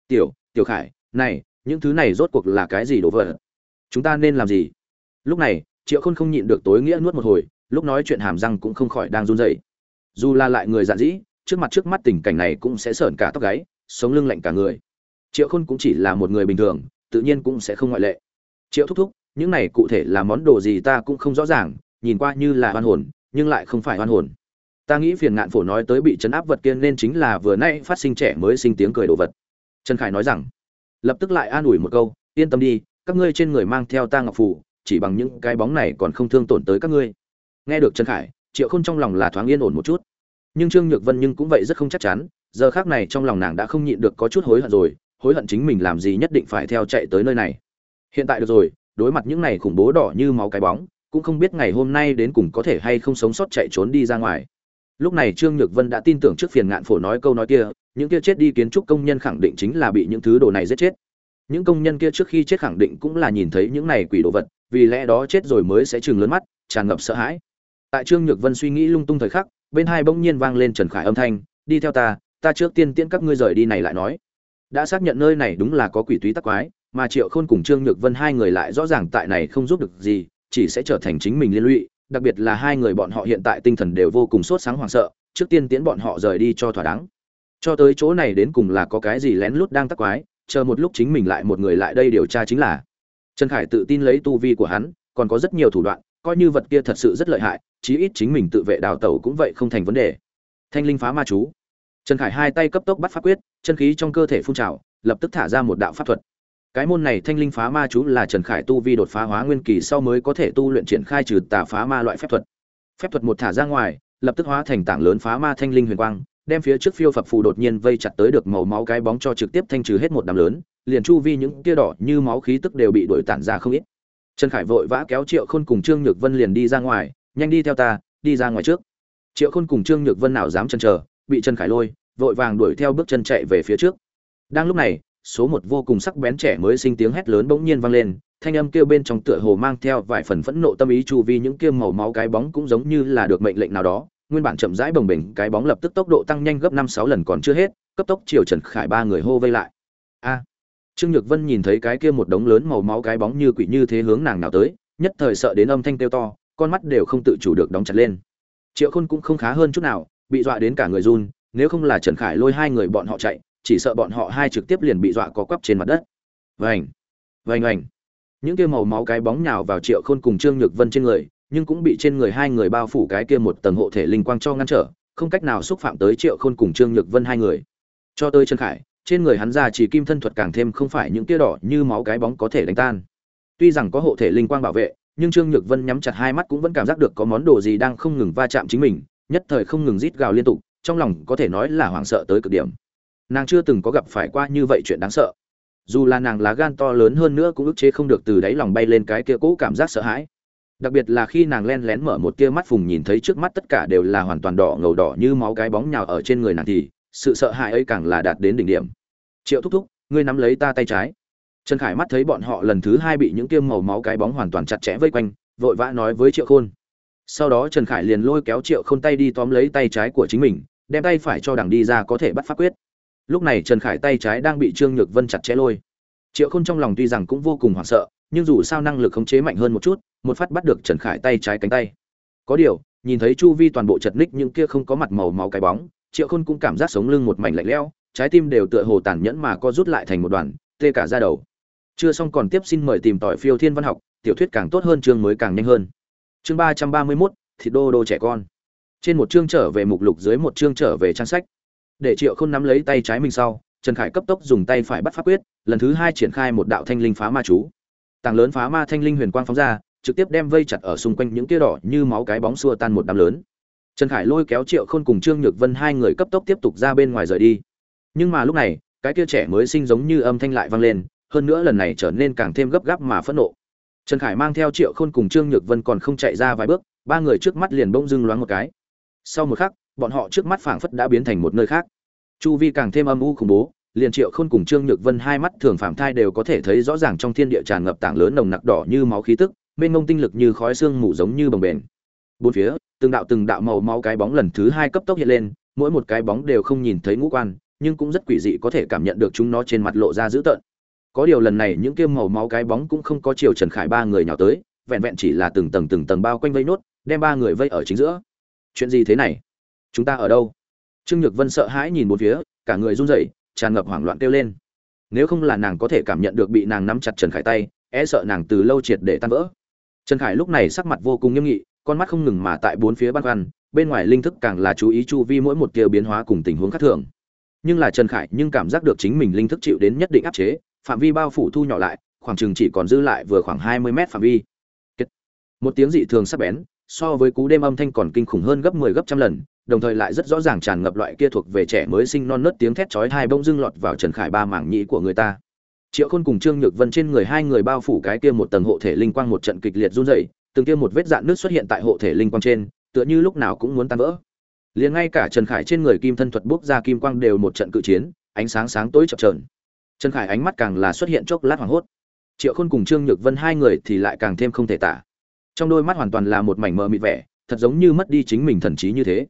tiểu tiểu khải, này, những thứ này rốt cuộc là cái gì đồ vật? chúng ta nên làm gì? Lúc này, triệu khôn không nhịn được tối nghĩa nuốt một hồi, lúc nói chuyện hàm răng cũng không khỏi đang run rẩy. Dù là lại người dạn dĩ, trước mặt trước mắt tình cảnh này cũng sẽ sởn cả tóc gáy, sống lưng lạnh cả người. Triệu khôn cũng chỉ là một người bình thường, tự nhiên cũng sẽ không ngoại lệ. Triệu thúc thúc, những này cụ thể là món đồ gì ta cũng không rõ ràng, nhìn qua như là hoan hồn, nhưng lại không phải hoan hồn. Ta nghĩ phiền ngạn phổ nói tới bị chấn áp vật kia nên chính là vừa nay phát sinh trẻ mới sinh tiếng cười đồ vật trần khải nói rằng, lập tức lại an ủi một câu, yên tâm đi, các ngươi trên người mang theo ta ngọc phủ chỉ bằng những cái bóng này còn không thương tổn tới các ngươi. Nghe được trần khải, triệu Khôn trong lòng là thoáng yên ổn một chút. Nhưng trương nhược vân nhưng cũng vậy rất không chắc chắn, giờ khác này trong lòng nàng đã không nhịn được có chút hối hận rồi, hối hận chính mình làm gì nhất định phải theo chạy tới nơi này. Hiện tại được rồi, đối mặt những này khủng bố đỏ như máu cái bóng, cũng không biết ngày hôm nay đến cùng có thể hay không sống sót chạy trốn đi ra ngoài. Lúc này trương nhược vân đã tin tưởng trước phiền ngạn phổ nói câu nói kia những kia chết đi kiến trúc công nhân khẳng định chính là bị những thứ đồ này giết chết. Những công nhân kia trước khi chết khẳng định cũng là nhìn thấy những này quỷ đồ vật, vì lẽ đó chết rồi mới sẽ chừng lớn mắt, tràn ngập sợ hãi. Tại trương nhược vân suy nghĩ lung tung thời khắc, bên hai bỗng nhiên vang lên trần khải âm thanh, đi theo ta ta trước tiên tiễn các ngươi rời đi này lại nói. Đã xác nhận nơi này đúng là có quỷ túy tắc quái, mà triệu khôn cùng trương nhược vân hai người lại rõ ràng tại này không giúp được gì, chỉ sẽ trở thành chính mình liên lụy, đặc biệt là hai người bọn họ hiện tại tinh thần đều vô cùng sốt sáng hoảng sợ, trước tiên tiễn bọn họ rời đi cho thỏa đáng cho tới chỗ này đến cùng là có cái gì lén lút đang tắc quái, chờ một lúc chính mình lại một người lại đây điều tra chính là. Trần khải tự tin lấy tu vi của hắn, còn có rất nhiều thủ đoạn, coi như vật kia thật sự rất lợi hại, chí ít chính mình tự vệ đào tẩu cũng vậy không thành vấn đề. Thanh linh phá ma chú. Trần khải hai tay cấp tốc bắt pháp quyết, chân khí trong cơ thể phun trào, lập tức thả ra một đạo pháp thuật. Cái môn này thanh linh phá ma chú là trần khải tu vi đột phá hóa nguyên kỳ sau mới có thể tu luyện triển khai trừ tà phá ma loại phép thuật. Phép thuật một thả ra ngoài, lập tức hóa thành tảng lớn phá ma thanh linh huyền quang đem phía trước phiêu phập phù đột nhiên vây chặt tới được màu máu cái bóng cho trực tiếp thanh trừ hết một đám lớn, liền chu vi những kia đỏ như máu khí tức đều bị đuổi tản ra không ít. Trần khải vội vã kéo triệu khôn cùng trương nhược vân liền đi ra ngoài, nhanh đi theo ta, đi ra ngoài trước. Triệu khôn cùng trương nhược vân nào dám chần chờ, bị trần khải lôi, vội vàng đuổi theo bước chân chạy về phía trước. Đang lúc này, số một vô cùng sắc bén trẻ mới sinh tiếng hét lớn bỗng nhiên vang lên, thanh âm kêu bên trong tựa hồ mang theo vài phần phẫn nộ tâm ý, chu vi những kia màu máu cái bóng cũng giống như là được mệnh lệnh nào đó nguyên bản chậm rãi bồng bềnh, cái bóng lập tức tốc độ tăng nhanh gấp năm sáu lần còn chưa hết, cấp tốc chiều trần khải ba người hô vây lại. A. Trương nhược vân nhìn thấy cái kia một đống lớn màu máu cái bóng như quỷ như thế hướng nàng nào tới, nhất thời sợ đến âm thanh kêu to, con mắt đều không tự chủ được đóng chặt lên. Triệu khôn cũng không khá hơn chút nào, bị dọa đến cả người run, nếu không là trần khải lôi hai người bọn họ chạy, chỉ sợ bọn họ hai trực tiếp liền bị dọa có quắp trên mặt đất. Vành vành vành. Những kia màu máu cái bóng nhào vào triệu khôn cùng trương nhược vân trên người nhưng cũng bị trên người hai người bao phủ cái kia một tầng hộ thể linh quang cho ngăn trở, không cách nào xúc phạm tới triệu khôn cùng trương nhược vân hai người. Cho tới trần khải, trên người hắn ra chỉ kim thân thuật càng thêm không phải những tia đỏ như máu cái bóng có thể đánh tan. Tuy rằng có hộ thể linh quang bảo vệ, nhưng trương nhược vân nhắm chặt hai mắt cũng vẫn cảm giác được có món đồ gì đang không ngừng va chạm chính mình, nhất thời không ngừng rít gào liên tục, trong lòng có thể nói là hoảng sợ tới cực điểm. Nàng chưa từng có gặp phải qua như vậy chuyện đáng sợ. Dù là nàng lá gan to lớn hơn nữa cũng ức chế không được từ đáy lòng bay lên cái kia cũ cảm giác sợ hãi đặc biệt là khi nàng len lén mở một tia mắt phùng nhìn thấy trước mắt tất cả đều là hoàn toàn đỏ ngầu đỏ như máu cái bóng nhào ở trên người nàng thì, sự sợ hãi ấy càng là đạt đến đỉnh điểm. Triệu thúc thúc, ngươi nắm lấy ta tay trái. Trần khải mắt thấy bọn họ lần thứ hai bị những tiêm màu máu cái bóng hoàn toàn chặt chẽ vây quanh, vội vã nói với triệu khôn. Sau đó trần khải liền lôi kéo triệu khôn tay đi tóm lấy tay trái của chính mình, đem tay phải cho đằng đi ra có thể bắt pháp quyết. Lúc này trần khải tay trái đang bị trương nhược vân chặt chẽ lôi. Triệu khôn trong lòng tuy rằng cũng vô cùng hoảng sợ nhưng dù sao năng lực khống chế mạnh hơn một chút, một phát bắt được trần khải tay trái cánh tay. Có điều, nhìn thấy chu vi toàn bộ chật ních những kia không có mặt màu máu cái bóng, triệu khôn cũng cảm giác sống lưng một mảnh lạnh lẽo, trái tim đều tựa hồ tàn nhẫn mà co rút lại thành một đoàn, tê cả ra đầu. Chưa xong còn tiếp xin mời tìm tỏi phiêu thiên văn học, tiểu thuyết càng tốt hơn chương mới càng nhanh hơn. Chương ba trăm ba mươi mốt, thịt đô đô trẻ con. Trên một chương trở về mục lục dưới một chương trở về trang sách. Để triệu Khôn nắm lấy tay trái mình sau, trần khải cấp tốc dùng tay phải bắt pháp quyết, lần thứ hai triển khai một đạo thanh linh phá ma chú tàng lớn phá ma thanh linh huyền quang phóng ra, trực tiếp đem vây chặt ở xung quanh những tia đỏ như máu cái bóng xua tan một đám lớn. Trần khải lôi kéo triệu khôn cùng trương nhược vân hai người cấp tốc tiếp tục ra bên ngoài rời đi. Nhưng mà lúc này, cái kia trẻ mới sinh giống như âm thanh lại vang lên, hơn nữa lần này trở nên càng thêm gấp gáp mà phẫn nộ. Trần khải mang theo triệu khôn cùng trương nhược vân còn không chạy ra vài bước, ba người trước mắt liền bỗng dưng loáng một cái. Sau một khắc, bọn họ trước mắt phảng phất đã biến thành một nơi khác. Chu vi càng thêm âm u khủng bố liền triệu khôn cùng trương nhược vân hai mắt thường phạm thai đều có thể thấy rõ ràng trong thiên địa tràn ngập tảng lớn nồng nặc đỏ như máu khí tức, mênh mông tinh lực như khói xương mù giống như bồng bềnh. Bốn phía, từng đạo từng đạo màu máu cái bóng lần thứ hai cấp tốc hiện lên, mỗi một cái bóng đều không nhìn thấy ngũ quan, nhưng cũng rất quỷ dị có thể cảm nhận được chúng nó trên mặt lộ ra dữ tợn. Có điều lần này những kia màu máu cái bóng cũng không có chiều trần khải ba người nhào tới, vẹn vẹn chỉ là từng tầng từng tầng bao quanh vây nốt, đem ba người vây ở chính giữa. Chuyện gì thế này? Chúng ta ở đâu? Trương nhược vân sợ hãi nhìn một phía, cả người run rẩy tràn ngập hoảng loạn kêu lên. Nếu không là nàng có thể cảm nhận được bị nàng nắm chặt trần khải tay e sợ nàng từ lâu triệt để tan vỡ. Trần khải lúc này sắc mặt vô cùng nghiêm nghị, con mắt không ngừng mà tại bốn phía băn khoăn, bên ngoài linh thức càng là chú ý chu vi mỗi một tiêu biến hóa cùng tình huống khác thường. Nhưng là trần khải nhưng cảm giác được chính mình linh thức chịu đến nhất định áp chế, phạm vi bao phủ thu nhỏ lại, khoảng chừng chỉ còn dư lại vừa khoảng hai mươi mét phạm vi. Một tiếng dị thường sắc bén so với cú đêm âm thanh còn kinh khủng hơn gấp 10 gấp trăm lần, đồng thời lại rất rõ ràng tràn ngập loại kia thuộc về trẻ mới sinh non nớt tiếng thét chói tai bỗng dưng lọt vào trần khải ba mảng nhĩ của người ta. Triệu khôn cùng trương nhược vân trên người hai người bao phủ cái kia một tầng hộ thể linh quang một trận kịch liệt run rẩy, từng kia một vết dạn nước xuất hiện tại hộ thể linh quang trên, tựa như lúc nào cũng muốn tan vỡ. Liền ngay cả trần khải trên người kim thân thuật bốc ra kim quang đều một trận cự chiến, ánh sáng sáng tối chập chờn. trần khải ánh mắt càng là xuất hiện chốc lát hoảng hốt. Triệu khôn cùng trương nhược vân hai người thì lại càng thêm không thể tả trong đôi mắt hoàn toàn là một mảnh mờ mịt vẻ, thật giống như mất đi chính mình thần trí như thế.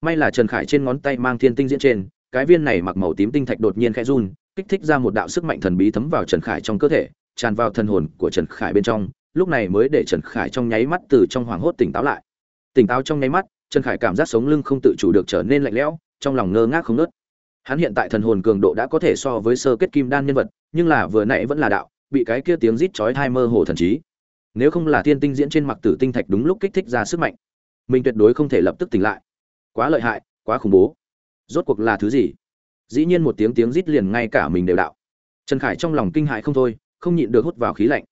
May là trần khải trên ngón tay mang thiên tinh diễn trên, cái viên này mặc màu tím tinh thạch đột nhiên khẽ run, kích thích ra một đạo sức mạnh thần bí thấm vào trần khải trong cơ thể, tràn vào thân hồn của trần khải bên trong, lúc này mới để trần khải trong nháy mắt từ trong hoảng hốt tỉnh táo lại. Tỉnh táo trong nháy mắt, trần khải cảm giác sống lưng không tự chủ được trở nên lạnh lẽo, trong lòng ngơ ngác không nớt hắn hiện tại thần hồn cường độ đã có thể so với sơ kết kim đan nhân vật, nhưng là vừa nãy vẫn là đạo, bị cái kia tiếng rít chói tai mơ hồ thần trí nếu không là thiên tinh diễn trên mặc tử tinh thạch đúng lúc kích thích ra sức mạnh, mình tuyệt đối không thể lập tức tỉnh lại. Quá lợi hại, quá khủng bố. Rốt cuộc là thứ gì? Dĩ nhiên một tiếng tiếng rít liền ngay cả mình đều đạo. Trần khải trong lòng kinh hại không thôi, không nhịn được hút vào khí lạnh.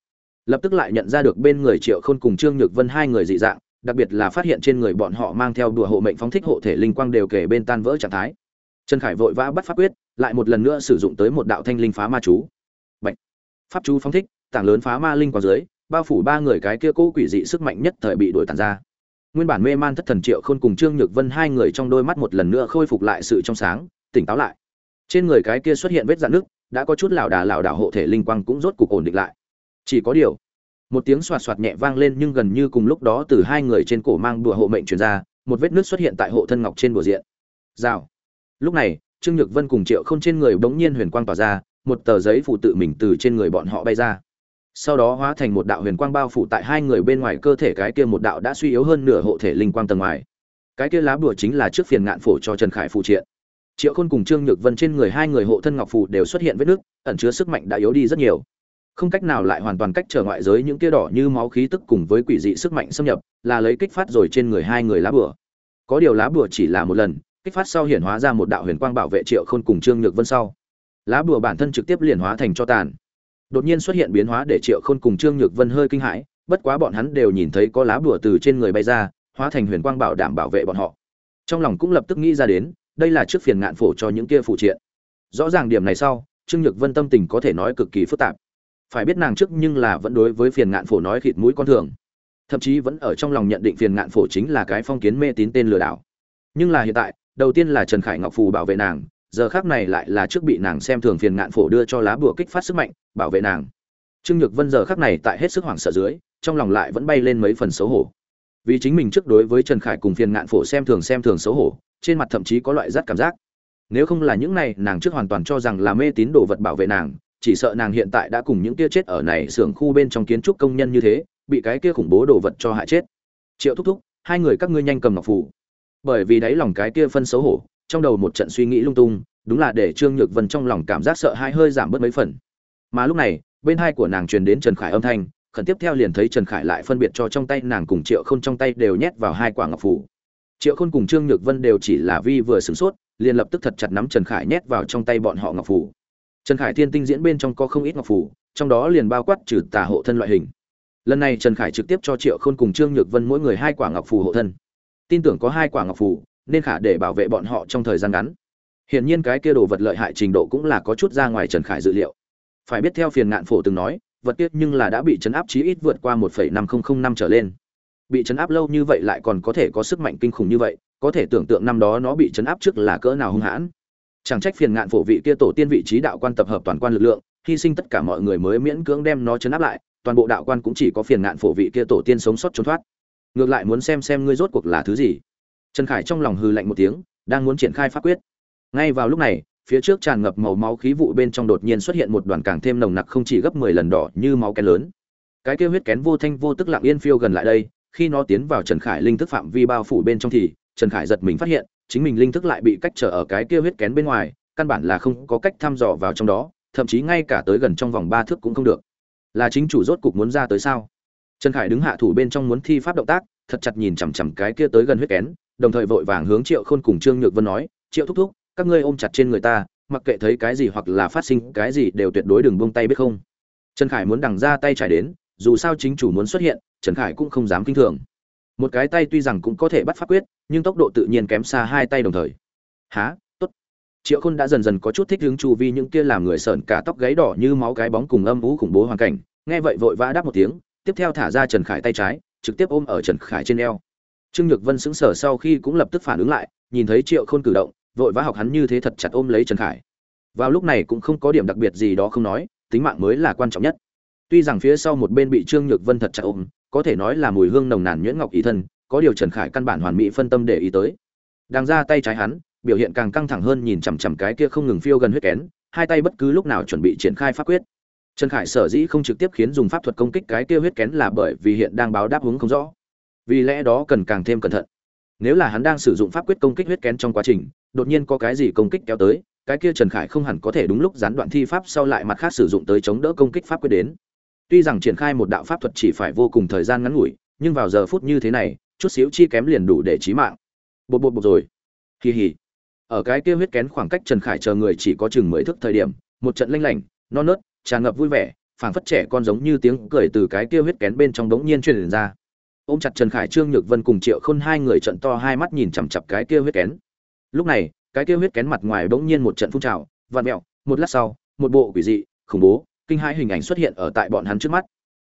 Lập tức lại nhận ra được bên người triệu khôn cùng trương nhược vân hai người dị dạng, đặc biệt là phát hiện trên người bọn họ mang theo đùa hộ mệnh phóng thích hộ thể linh quang đều kể bên tan vỡ trạng thái. Trần khải vội vã bắt pháp quyết, lại một lần nữa sử dụng tới một đạo thanh linh phá ma chú. Bạch. pháp chú phóng thích, tảng lớn phá ma linh quang dưới bao phủ ba người cái kia cố quỷ dị sức mạnh nhất thời bị đuổi tàn ra. Nguyên bản mê man thất thần triệu khôn cùng trương nhược vân hai người trong đôi mắt một lần nữa khôi phục lại sự trong sáng, tỉnh táo lại. Trên người cái kia xuất hiện vết dạn nước đã có chút lảo đà lảo đảo hộ thể linh quang cũng rốt cục ổn định lại. Chỉ có điều, một tiếng xoạt xoạt nhẹ vang lên nhưng gần như cùng lúc đó từ hai người trên cổ mang đùa hộ mệnh truyền ra, một vết nước xuất hiện tại hộ thân ngọc trên bùa diện. Rào. Lúc này, trương nhược vân cùng triệu khôn trên người bỗng nhiên huyền quang tỏa ra, một tờ giấy phụ tự mình từ trên người bọn họ bay ra sau đó hóa thành một đạo huyền quang bao phủ tại hai người bên ngoài cơ thể, cái kia một đạo đã suy yếu hơn nửa hộ thể linh quang tầng ngoài. Cái kia lá bùa chính là trước phiền ngạn phổ cho trần khải phụ triện. Triệu khôn cùng trương nhược vân trên người hai người hộ thân ngọc phù đều xuất hiện vết nứt, ẩn chứa sức mạnh đã yếu đi rất nhiều. Không cách nào lại hoàn toàn cách trở ngoại giới những kia đỏ như máu khí tức cùng với quỷ dị sức mạnh xâm nhập, là lấy kích phát rồi trên người hai người lá bùa. Có điều lá bùa chỉ là một lần, kích phát sau hiển hóa ra một đạo huyền quang bảo vệ triệu khôn cùng trương nhược vân sau. Lá bùa bản thân trực tiếp liền hóa thành cho tàn đột nhiên xuất hiện biến hóa để triệu khôn cùng trương nhược vân hơi kinh hãi, bất quá bọn hắn đều nhìn thấy có lá bùa từ trên người bay ra, hóa thành huyền quang bảo đảm bảo vệ bọn họ. Trong lòng cũng lập tức nghĩ ra đến, đây là trước phiền ngạn phổ cho những kia phụ triện. Rõ ràng điểm này sau, trương nhược vân tâm tình có thể nói cực kỳ phức tạp. Phải biết nàng trước nhưng là vẫn đối với phiền ngạn phổ nói khịt mũi con thường. Thậm chí vẫn ở trong lòng nhận định phiền ngạn phổ chính là cái phong kiến mê tín tên lừa đảo. Nhưng là hiện tại, đầu tiên là trần khải ngọc phù bảo vệ nàng giờ khác này lại là trước bị nàng xem thường phiền ngạn phổ đưa cho lá bùa kích phát sức mạnh, bảo vệ nàng. Trương nhược vân giờ khác này tại hết sức hoảng sợ dưới, trong lòng lại vẫn bay lên mấy phần xấu hổ. Vì chính mình trước đối với trần khải cùng phiền ngạn phổ xem thường xem thường xấu hổ, trên mặt thậm chí có loại rát cảm giác. Nếu không là những này, nàng trước hoàn toàn cho rằng là mê tín đồ vật bảo vệ nàng, chỉ sợ nàng hiện tại đã cùng những kia chết ở này xưởng khu bên trong kiến trúc công nhân như thế, bị cái kia khủng bố đồ vật cho hại chết. Triệu thúc thúc, hai người các ngươi nhanh cầm ngọc phủ. Bởi vì đáy lòng cái kia phân xấu hổ trong đầu một trận suy nghĩ lung tung, đúng là để trương nhược vân trong lòng cảm giác sợ hãi hơi giảm bớt mấy phần. Mà lúc này, bên hai của nàng truyền đến trần khải âm thanh, khẩn tiếp theo liền thấy trần khải lại phân biệt cho trong tay nàng cùng triệu khôn trong tay đều nhét vào hai quả ngọc phủ. Triệu khôn cùng trương nhược vân đều chỉ là vi vừa sửng sốt, liền lập tức thật chặt nắm trần khải nhét vào trong tay bọn họ ngọc phủ. Trần khải thiên tinh diễn bên trong có không ít ngọc phủ, trong đó liền bao quát trừ tà hộ thân loại hình. Lần này trần khải trực tiếp cho triệu khôn cùng trương nhược vân mỗi người hai quả ngọc phủ hộ thân. Tin tưởng có hai quả ngọc phủ nên khả để bảo vệ bọn họ trong thời gian ngắn. Hiển nhiên cái kia đồ vật lợi hại trình độ cũng là có chút ra ngoài trần khải dự liệu. Phải biết theo phiền ngạn phổ từng nói, vật tiết nhưng là đã bị chấn áp chí ít vượt qua một năm nghìn năm trở lên. Bị chấn áp lâu như vậy lại còn có thể có sức mạnh kinh khủng như vậy, có thể tưởng tượng năm đó nó bị chấn áp trước là cỡ nào hung hãn. Chẳng trách phiền ngạn phổ vị kia tổ tiên vị trí đạo quan tập hợp toàn quan lực lượng, hy sinh tất cả mọi người mới miễn cưỡng đem nó chấn áp lại, toàn bộ đạo quan cũng chỉ có phiền ngạn phổ vị kia tổ tiên sống sót trốn thoát. Ngược lại muốn xem xem ngươi rốt cuộc là thứ gì trần khải trong lòng hừ lạnh một tiếng, đang muốn triển khai pháp quyết. Ngay vào lúc này, phía trước tràn ngập màu máu khí vụ bên trong đột nhiên xuất hiện một đoàn càng thêm nồng nặc không chỉ gấp mười lần đỏ như máu kén lớn. Cái kia huyết kén vô thanh vô tức lặng yên phiêu gần lại đây, khi nó tiến vào trần khải linh thức phạm vi bao phủ bên trong thì, trần khải giật mình phát hiện, chính mình linh thức lại bị cách trở ở cái kia huyết kén bên ngoài, căn bản là không có cách thăm dò vào trong đó, thậm chí ngay cả tới gần trong vòng ba thước cũng không được. Là chính chủ rốt cục muốn ra tới sao? Trần khải đứng hạ thủ bên trong muốn thi pháp động tác, thật chặt nhìn chằm chằm cái kia tới gần huyết kén đồng thời vội vàng hướng triệu khôn cùng trương nhược vân nói, triệu thúc thúc, các ngươi ôm chặt trên người ta, mặc kệ thấy cái gì hoặc là phát sinh cái gì đều tuyệt đối đừng buông tay biết không. Trần khải muốn đằng ra tay trải đến, dù sao chính chủ muốn xuất hiện, trần khải cũng không dám kinh thường. Một cái tay tuy rằng cũng có thể bắt pháp quyết, nhưng tốc độ tự nhiên kém xa hai tay đồng thời. Há tốt. Triệu khôn đã dần dần có chút thích hứng chu vi những kia làm người sợn cả tóc gáy đỏ như máu cái bóng cùng âm vũ khủng bố hoàn cảnh, nghe vậy vội vã đáp một tiếng, tiếp theo thả ra trần khải tay trái, trực tiếp ôm ở trần khải trên eo trương nhược vân sững sờ sau khi cũng lập tức phản ứng lại, nhìn thấy triệu khôn cử động, vội vã học hắn như thế thật chặt ôm lấy trần khải. Vào lúc này cũng không có điểm đặc biệt gì đó không nói, tính mạng mới là quan trọng nhất. Tuy rằng phía sau một bên bị trương nhược vân thật chặt ôm, có thể nói là mùi hương nồng nàn nhuyễn ngọc ý thân, có điều trần khải căn bản hoàn mỹ phân tâm để ý tới. Đang ra tay trái hắn, biểu hiện càng căng thẳng hơn nhìn chằm chằm cái kia không ngừng phiêu gần huyết kén, hai tay bất cứ lúc nào chuẩn bị triển khai pháp quyết. Trần khải sở dĩ không trực tiếp khiến dùng pháp thuật công kích cái kia huyết kén là bởi vì hiện đang báo đáp hướng không rõ vì lẽ đó cần càng thêm cẩn thận. Nếu là hắn đang sử dụng pháp quyết công kích huyết kén trong quá trình, đột nhiên có cái gì công kích kéo tới, cái kia trần khải không hẳn có thể đúng lúc gián đoạn thi pháp sau lại mặt khác sử dụng tới chống đỡ công kích pháp quyết đến. Tuy rằng triển khai một đạo pháp thuật chỉ phải vô cùng thời gian ngắn ngủi, nhưng vào giờ phút như thế này, chút xíu chi kém liền đủ để chí mạng. Bột bột bột rồi. Kỳ hỉ. Ở cái kia huyết kén khoảng cách trần khải chờ người chỉ có chừng mười thước thời điểm, một trận lanh lảnh, non nớt, tràn ngập vui vẻ, phảng phất trẻ con giống như tiếng cười từ cái kia huyết kén bên trong đống nhiên truyền ra ôm chặt trần khải trương nhược vân cùng triệu khôn hai người trận to hai mắt nhìn chằm chằm cái kia huyết kén. Lúc này cái kia huyết kén mặt ngoài bỗng nhiên một trận phun trào vặn mèo, một lát sau một bộ quỷ dị khủng bố kinh hai hình ảnh xuất hiện ở tại bọn hắn trước mắt.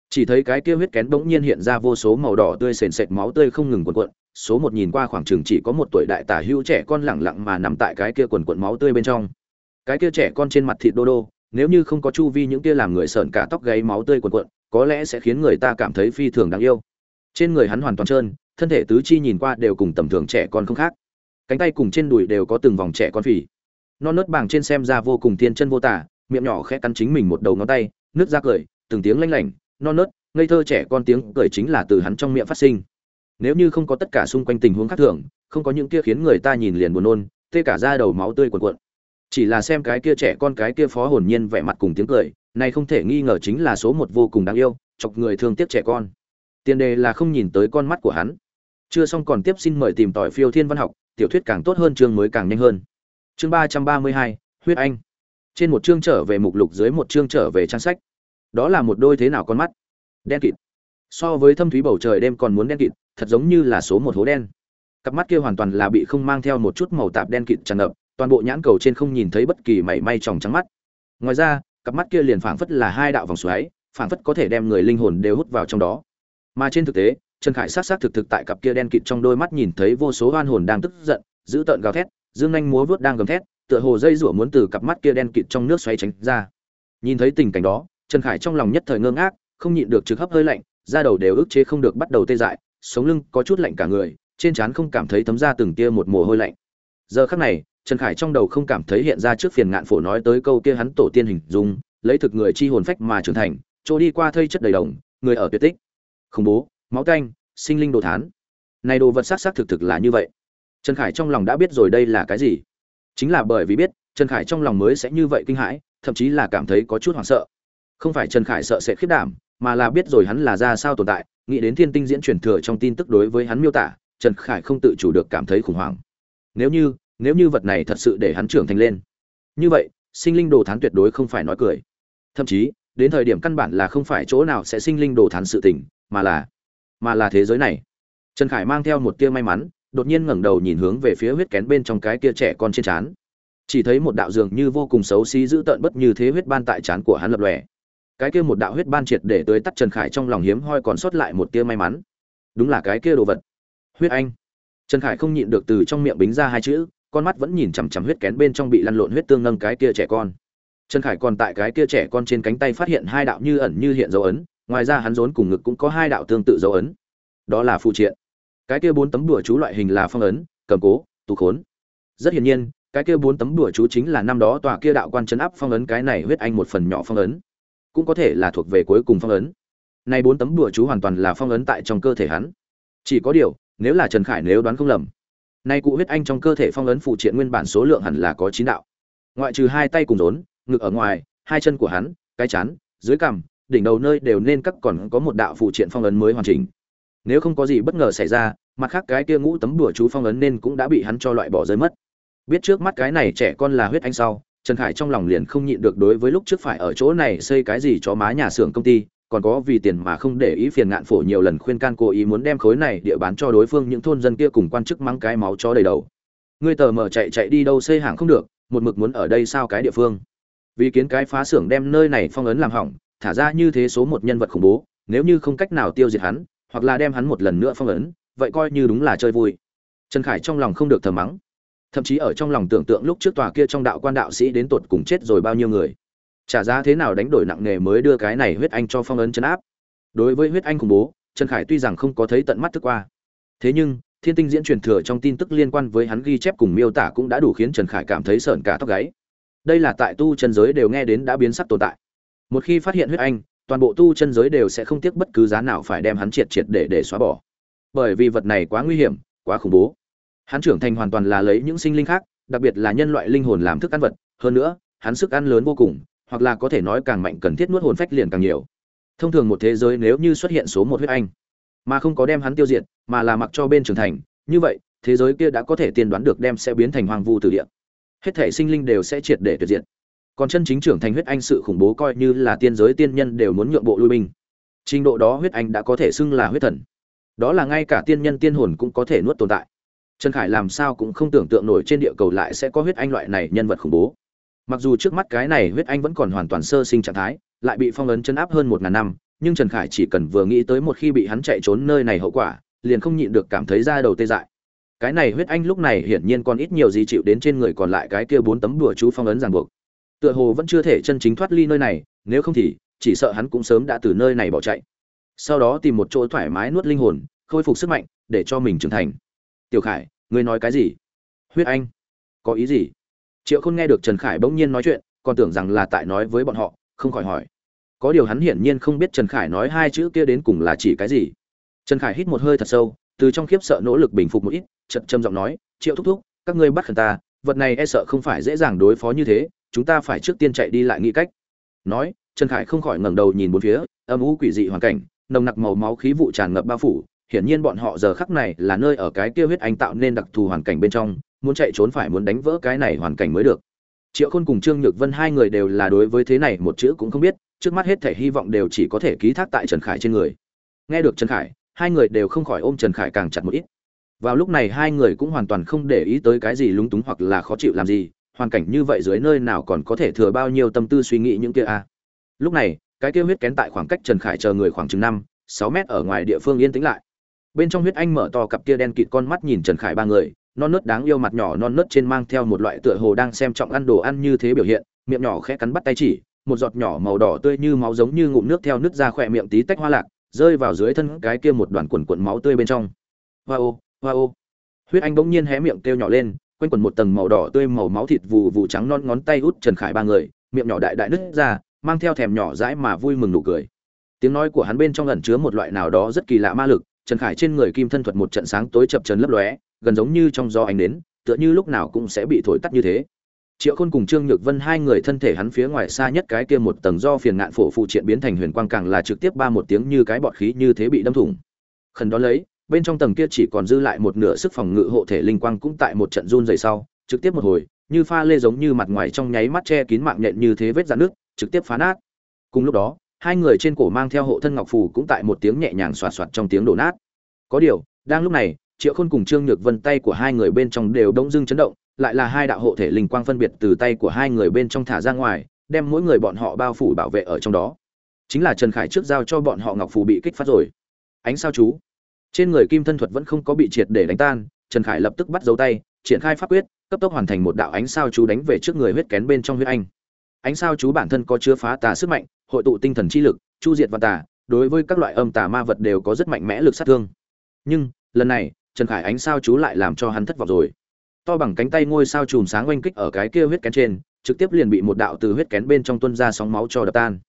Chỉ thấy cái kia huyết kén bỗng nhiên hiện ra vô số màu đỏ tươi sền sệt máu tươi không ngừng cuộn cuộn số một nhìn qua khoảng chừng chỉ có một tuổi đại tả hữu trẻ con lẳng lặng mà nằm tại cái kia quần cuộn máu tươi bên trong. Cái kia trẻ con trên mặt thịt đô đô nếu như không có chu vi những kia làm người sợn cả tóc gáy máu tươi cuộn cuộn có lẽ sẽ khiến người ta cảm thấy phi thường đáng yêu trên người hắn hoàn toàn trơn, thân thể tứ chi nhìn qua đều cùng tầm thường trẻ con không khác. Cánh tay cùng trên đùi đều có từng vòng trẻ con phì. Non nớt bảng trên xem ra vô cùng thiên chân vô tả, miệng nhỏ khẽ cắn chính mình một đầu ngón tay, nước ra cười, từng tiếng lanh lảnh, non nớt, ngây thơ trẻ con tiếng cười chính là từ hắn trong miệng phát sinh. Nếu như không có tất cả xung quanh tình huống khác thường, không có những kia khiến người ta nhìn liền buồn nôn, tê cả da đầu máu tươi cuồn cuộn. Chỉ là xem cái kia trẻ con cái kia phó hồn nhiên vẻ mặt cùng tiếng cười này không thể nghi ngờ chính là số một vô cùng đáng yêu, chọc người thương tiếc trẻ con tiền đề là không nhìn tới con mắt của hắn. Chưa xong còn tiếp xin mời tìm tỏi phiêu thiên văn học, tiểu thuyết càng tốt hơn chương mới càng nhanh hơn. Chương ba trăm ba mươi hai, huyết anh. Trên một chương trở về mục lục dưới một chương trở về trang sách. Đó là một đôi thế nào con mắt? Đen kịt. So với thâm thúy bầu trời đêm còn muốn đen kịt, thật giống như là số một hố đen. Cặp mắt kia hoàn toàn là bị không mang theo một chút màu tạp đen kịt tràn ngập, toàn bộ nhãn cầu trên không nhìn thấy bất kỳ mảy may tròng trắng mắt. Ngoài ra, cặp mắt kia liền phảng phất là hai đạo vòng xoáy, phảng phất có thể đem người linh hồn đều hút vào trong đó mà trên thực tế, trần khải sát sát thực thực tại cặp kia đen kịt trong đôi mắt nhìn thấy vô số oan hồn đang tức giận, giữ tợn gào thét, dương Anh múa vớt đang gầm thét, tựa hồ dây rủa muốn từ cặp mắt kia đen kịt trong nước xoáy tránh ra. Nhìn thấy tình cảnh đó, trần khải trong lòng nhất thời ngơ ngác, không nhịn được trực hấp hơi lạnh, da đầu đều ức chế không được bắt đầu tê dại, sống lưng có chút lạnh cả người, trên trán không cảm thấy thấm ra từng tia một mồ hôi lạnh. Giờ khắc này, trần khải trong đầu không cảm thấy hiện ra trước phiền ngạn phổ nói tới câu kia hắn tổ tiên hình dung, lấy thực người chi hồn phách mà trưởng thành, chỗ đi qua thây chất đầy đồng, người ở tuyệt tích khủng bố, máu canh sinh linh đồ thán. Này đồ vật xác xác thực thực là như vậy. Trần khải trong lòng đã biết rồi đây là cái gì. Chính là bởi vì biết, trần khải trong lòng mới sẽ như vậy kinh hãi, thậm chí là cảm thấy có chút hoảng sợ. Không phải trần khải sợ sẽ khiết đảm, mà là biết rồi hắn là ra sao tồn tại, nghĩ đến thiên tinh diễn truyền thừa trong tin tức đối với hắn miêu tả, trần khải không tự chủ được cảm thấy khủng hoảng. Nếu như nếu như vật này thật sự để hắn trưởng thành lên. Như vậy, sinh linh đồ thán tuyệt đối không phải nói cười. Thậm chí, đến thời điểm căn bản là không phải chỗ nào sẽ sinh linh đồ thán sự tình mà là mà là thế giới này. Trần khải mang theo một tia may mắn, đột nhiên ngẩng đầu nhìn hướng về phía huyết kén bên trong cái kia trẻ con trên trán. Chỉ thấy một đạo dường như vô cùng xấu xí giữ tợn bất như thế huyết ban tại trán của hắn lập lòe. Cái kia một đạo huyết ban triệt để tới tắt trần khải trong lòng hiếm hoi còn sót lại một tia may mắn. Đúng là cái kia đồ vật. Huyết anh. Trần khải không nhịn được từ trong miệng bính ra hai chữ, con mắt vẫn nhìn chằm chằm huyết kén bên trong bị lăn lộn huyết tương nâng cái kia trẻ con. Trần khải còn tại cái kia trẻ con trên cánh tay phát hiện hai đạo như ẩn như hiện dấu ấn ngoài ra hắn rốn cùng ngực cũng có hai đạo tương tự dấu ấn. Đó là phụ triện. Cái kia bốn tấm đùa chú loại hình là phong ấn, cầm cố, tù khốn. Rất hiển nhiên, cái kia bốn tấm đùa chú chính là năm đó tòa kia đạo quan chấn áp phong ấn cái này huyết anh một phần nhỏ phong ấn. Cũng có thể là thuộc về cuối cùng phong ấn. Nay bốn tấm đùa chú hoàn toàn là phong ấn tại trong cơ thể hắn. Chỉ có điều, nếu là trần khải nếu đoán không lầm, nay cụ huyết anh trong cơ thể phong ấn phụ triện nguyên bản số lượng hẳn là có chín đạo. Ngoại trừ hai tay cùng rốn, ngực ở ngoài, hai chân của hắn, cái chán, dưới cằm đỉnh đầu nơi đều nên các còn có một đạo phụ triện phong ấn mới hoàn chỉnh. Nếu không có gì bất ngờ xảy ra, mặt khác cái kia ngũ tấm đùa chú phong ấn nên cũng đã bị hắn cho loại bỏ rơi mất. Biết trước mắt cái này trẻ con là huyết anh sau, trần khải trong lòng liền không nhịn được đối với lúc trước phải ở chỗ này xây cái gì cho má nhà xưởng công ty, còn có vì tiền mà không để ý phiền ngạn phổ nhiều lần khuyên can cố ý muốn đem khối này địa bán cho đối phương những thôn dân kia cùng quan chức mang cái máu cho đầy đầu. Ngươi tờ mở chạy chạy đi đâu xây hàng không được, một mực muốn ở đây sao cái địa phương? Vì kiến cái phá xưởng đem nơi này phong ấn làm hỏng thả ra như thế số một nhân vật khủng bố, nếu như không cách nào tiêu diệt hắn, hoặc là đem hắn một lần nữa phong ấn, vậy coi như đúng là chơi vui. Trần khải trong lòng không được thờ mắng. Thậm chí ở trong lòng tưởng tượng lúc trước tòa kia trong đạo quan đạo sĩ đến tột cùng chết rồi bao nhiêu người. Trả giá thế nào đánh đổi nặng nề mới đưa cái này huyết anh cho phong ấn chấn áp. Đối với huyết anh khủng bố, trần khải tuy rằng không có thấy tận mắt thức qua. Thế nhưng, thiên tinh diễn truyền thừa trong tin tức liên quan với hắn ghi chép cùng miêu tả cũng đã đủ khiến trần khải cảm thấy sợn cả tóc gáy. Đây là tại tu chân giới đều nghe đến đã biến sắc tồn tại một khi phát hiện huyết anh, toàn bộ tu chân giới đều sẽ không tiếc bất cứ giá nào phải đem hắn triệt triệt để để xóa bỏ. Bởi vì vật này quá nguy hiểm, quá khủng bố. Hắn trưởng thành hoàn toàn là lấy những sinh linh khác, đặc biệt là nhân loại linh hồn làm thức ăn vật. Hơn nữa, hắn sức ăn lớn vô cùng, hoặc là có thể nói càng mạnh cần thiết nuốt hồn phách liền càng nhiều. Thông thường một thế giới nếu như xuất hiện số một huyết anh, mà không có đem hắn tiêu diệt, mà là mặc cho bên trưởng thành, như vậy, thế giới kia đã có thể tiên đoán được đem sẽ biến thành hoang vu từ địa. Hết thể sinh linh đều sẽ triệt để tuyệt diệt còn chân chính trưởng thành huyết anh sự khủng bố coi như là tiên giới tiên nhân đều muốn nhượng bộ lui binh. Trình độ đó huyết anh đã có thể xưng là huyết thần. Đó là ngay cả tiên nhân tiên hồn cũng có thể nuốt tồn tại. Trần khải làm sao cũng không tưởng tượng nổi trên địa cầu lại sẽ có huyết anh loại này nhân vật khủng bố. Mặc dù trước mắt cái này huyết anh vẫn còn hoàn toàn sơ sinh trạng thái, lại bị phong ấn chấn áp hơn một ngàn năm, nhưng trần khải chỉ cần vừa nghĩ tới một khi bị hắn chạy trốn nơi này hậu quả, liền không nhịn được cảm thấy da đầu tê dại. Cái này huyết anh lúc này hiển nhiên còn ít nhiều gì chịu đến trên người còn lại cái kia bốn tấm đùa chú phong ấn ràng buộc tựa hồ vẫn chưa thể chân chính thoát ly nơi này, nếu không thì, chỉ sợ hắn cũng sớm đã từ nơi này bỏ chạy. Sau đó tìm một chỗ thoải mái nuốt linh hồn, khôi phục sức mạnh, để cho mình trưởng thành. Tiểu khải, ngươi nói cái gì? Huyết anh, có ý gì? Triệu khôn nghe được trần khải bỗng nhiên nói chuyện, còn tưởng rằng là tại nói với bọn họ, không khỏi hỏi. Có điều hắn hiển nhiên không biết trần khải nói hai chữ kia đến cùng là chỉ cái gì. Trần khải hít một hơi thật sâu, từ trong khiếp sợ nỗ lực bình phục một ít chật trầm giọng nói, triệu thúc thúc, các ngươi bắt khẩn ta, vật này e sợ không phải dễ dàng đối phó như thế chúng ta phải trước tiên chạy đi lại nghĩ cách. Nói, trần khải không khỏi ngẩng đầu nhìn bốn phía, âm u quỷ dị hoàn cảnh, nồng nặc màu máu khí vụ tràn ngập bao phủ, hiển nhiên bọn họ giờ khắc này là nơi ở cái kia huyết anh tạo nên đặc thù hoàn cảnh bên trong, muốn chạy trốn phải muốn đánh vỡ cái này hoàn cảnh mới được. Triệu khôn cùng trương nhược vân hai người đều là đối với thế này một chữ cũng không biết, trước mắt hết thể hy vọng đều chỉ có thể ký thác tại trần khải trên người. Nghe được trần khải, hai người đều không khỏi ôm trần khải càng chặt một ít. Vào lúc này hai người cũng hoàn toàn không để ý tới cái gì lúng túng hoặc là khó chịu làm gì hoàn cảnh như vậy dưới nơi nào còn có thể thừa bao nhiêu tâm tư suy nghĩ những kia a? À. lúc này, cái kia huyết kén tại khoảng cách trần khải chờ người khoảng chừng năm, sáu mét ở ngoài địa phương yên tĩnh lại. Bên trong huyết anh mở to cặp kia đen kịt con mắt nhìn trần khải ba người, non nớt đáng yêu mặt nhỏ non nớt trên mang theo một loại tựa hồ đang xem trọng ăn đồ ăn như thế biểu hiện, miệng nhỏ khẽ cắn bắt tay chỉ, một giọt nhỏ màu đỏ tươi như máu giống như ngụm nước theo nước ra khỏe miệng tí tách hoa lạc, rơi vào dưới thân cái kia một đoàn quần quần máu tươi bên trong. Hoa ô hoa ô. Huyết anh bỗng nhiên hé miệng kêu nhỏ lên quanh quần một tầng màu đỏ tươi màu máu thịt vù vù trắng non ngón tay út trần khải ba người, miệng nhỏ đại đại nứt ra, mang theo thèm nhỏ dãi mà vui mừng nụ cười. Tiếng nói của hắn bên trong ẩn chứa một loại nào đó rất kỳ lạ ma lực, trần khải trên người kim thân thuật một trận sáng tối chập trần lấp lóe, gần giống như trong gió ánh đến, tựa như lúc nào cũng sẽ bị thổi tắt như thế. Triệu khôn cùng trương nhược vân hai người thân thể hắn phía ngoài xa nhất cái kia một tầng do phiền ngạn phổ phụ triện biến thành huyền quang càng là trực tiếp ba một tiếng như cái bọt khí như thế bị đâm thủng. Khẩn đó lấy bên trong tầng kia chỉ còn dư lại một nửa sức phòng ngự hộ thể linh quang cũng tại một trận run dày sau, trực tiếp một hồi, như pha lê giống như mặt ngoài trong nháy mắt che kín mạng nhện như thế vết dạn nước trực tiếp phá nát. Cùng lúc đó, hai người trên cổ mang theo hộ thân ngọc phù cũng tại một tiếng nhẹ nhàng xoạt xoạt trong tiếng đổ nát. Có điều, đang lúc này, triệu khôn cùng trương nhược vân tay của hai người bên trong đều đông dưng chấn động, lại là hai đạo hộ thể linh quang phân biệt từ tay của hai người bên trong thả ra ngoài, đem mỗi người bọn họ bao phủ bảo vệ ở trong đó. Chính là trần khải trước giao cho bọn họ ngọc phù bị kích phát rồi. Ánh sao chú trên người kim thân thuật vẫn không có bị triệt để đánh tan, trần khải lập tức bắt dấu tay, triển khai pháp quyết, cấp tốc hoàn thành một đạo ánh sao chú đánh về trước người huyết kén bên trong huyết anh. Ánh sao chú bản thân có chứa phá tà sức mạnh, hội tụ tinh thần chi lực, chu diệt và tà, đối với các loại âm tà ma vật đều có rất mạnh mẽ lực sát thương. Nhưng, lần này, trần khải ánh sao chú lại làm cho hắn thất vọng rồi. To bằng cánh tay ngôi sao chùm sáng oanh kích ở cái kia huyết kén trên, trực tiếp liền bị một đạo từ huyết kén bên trong tuân ra sóng máu cho đập tan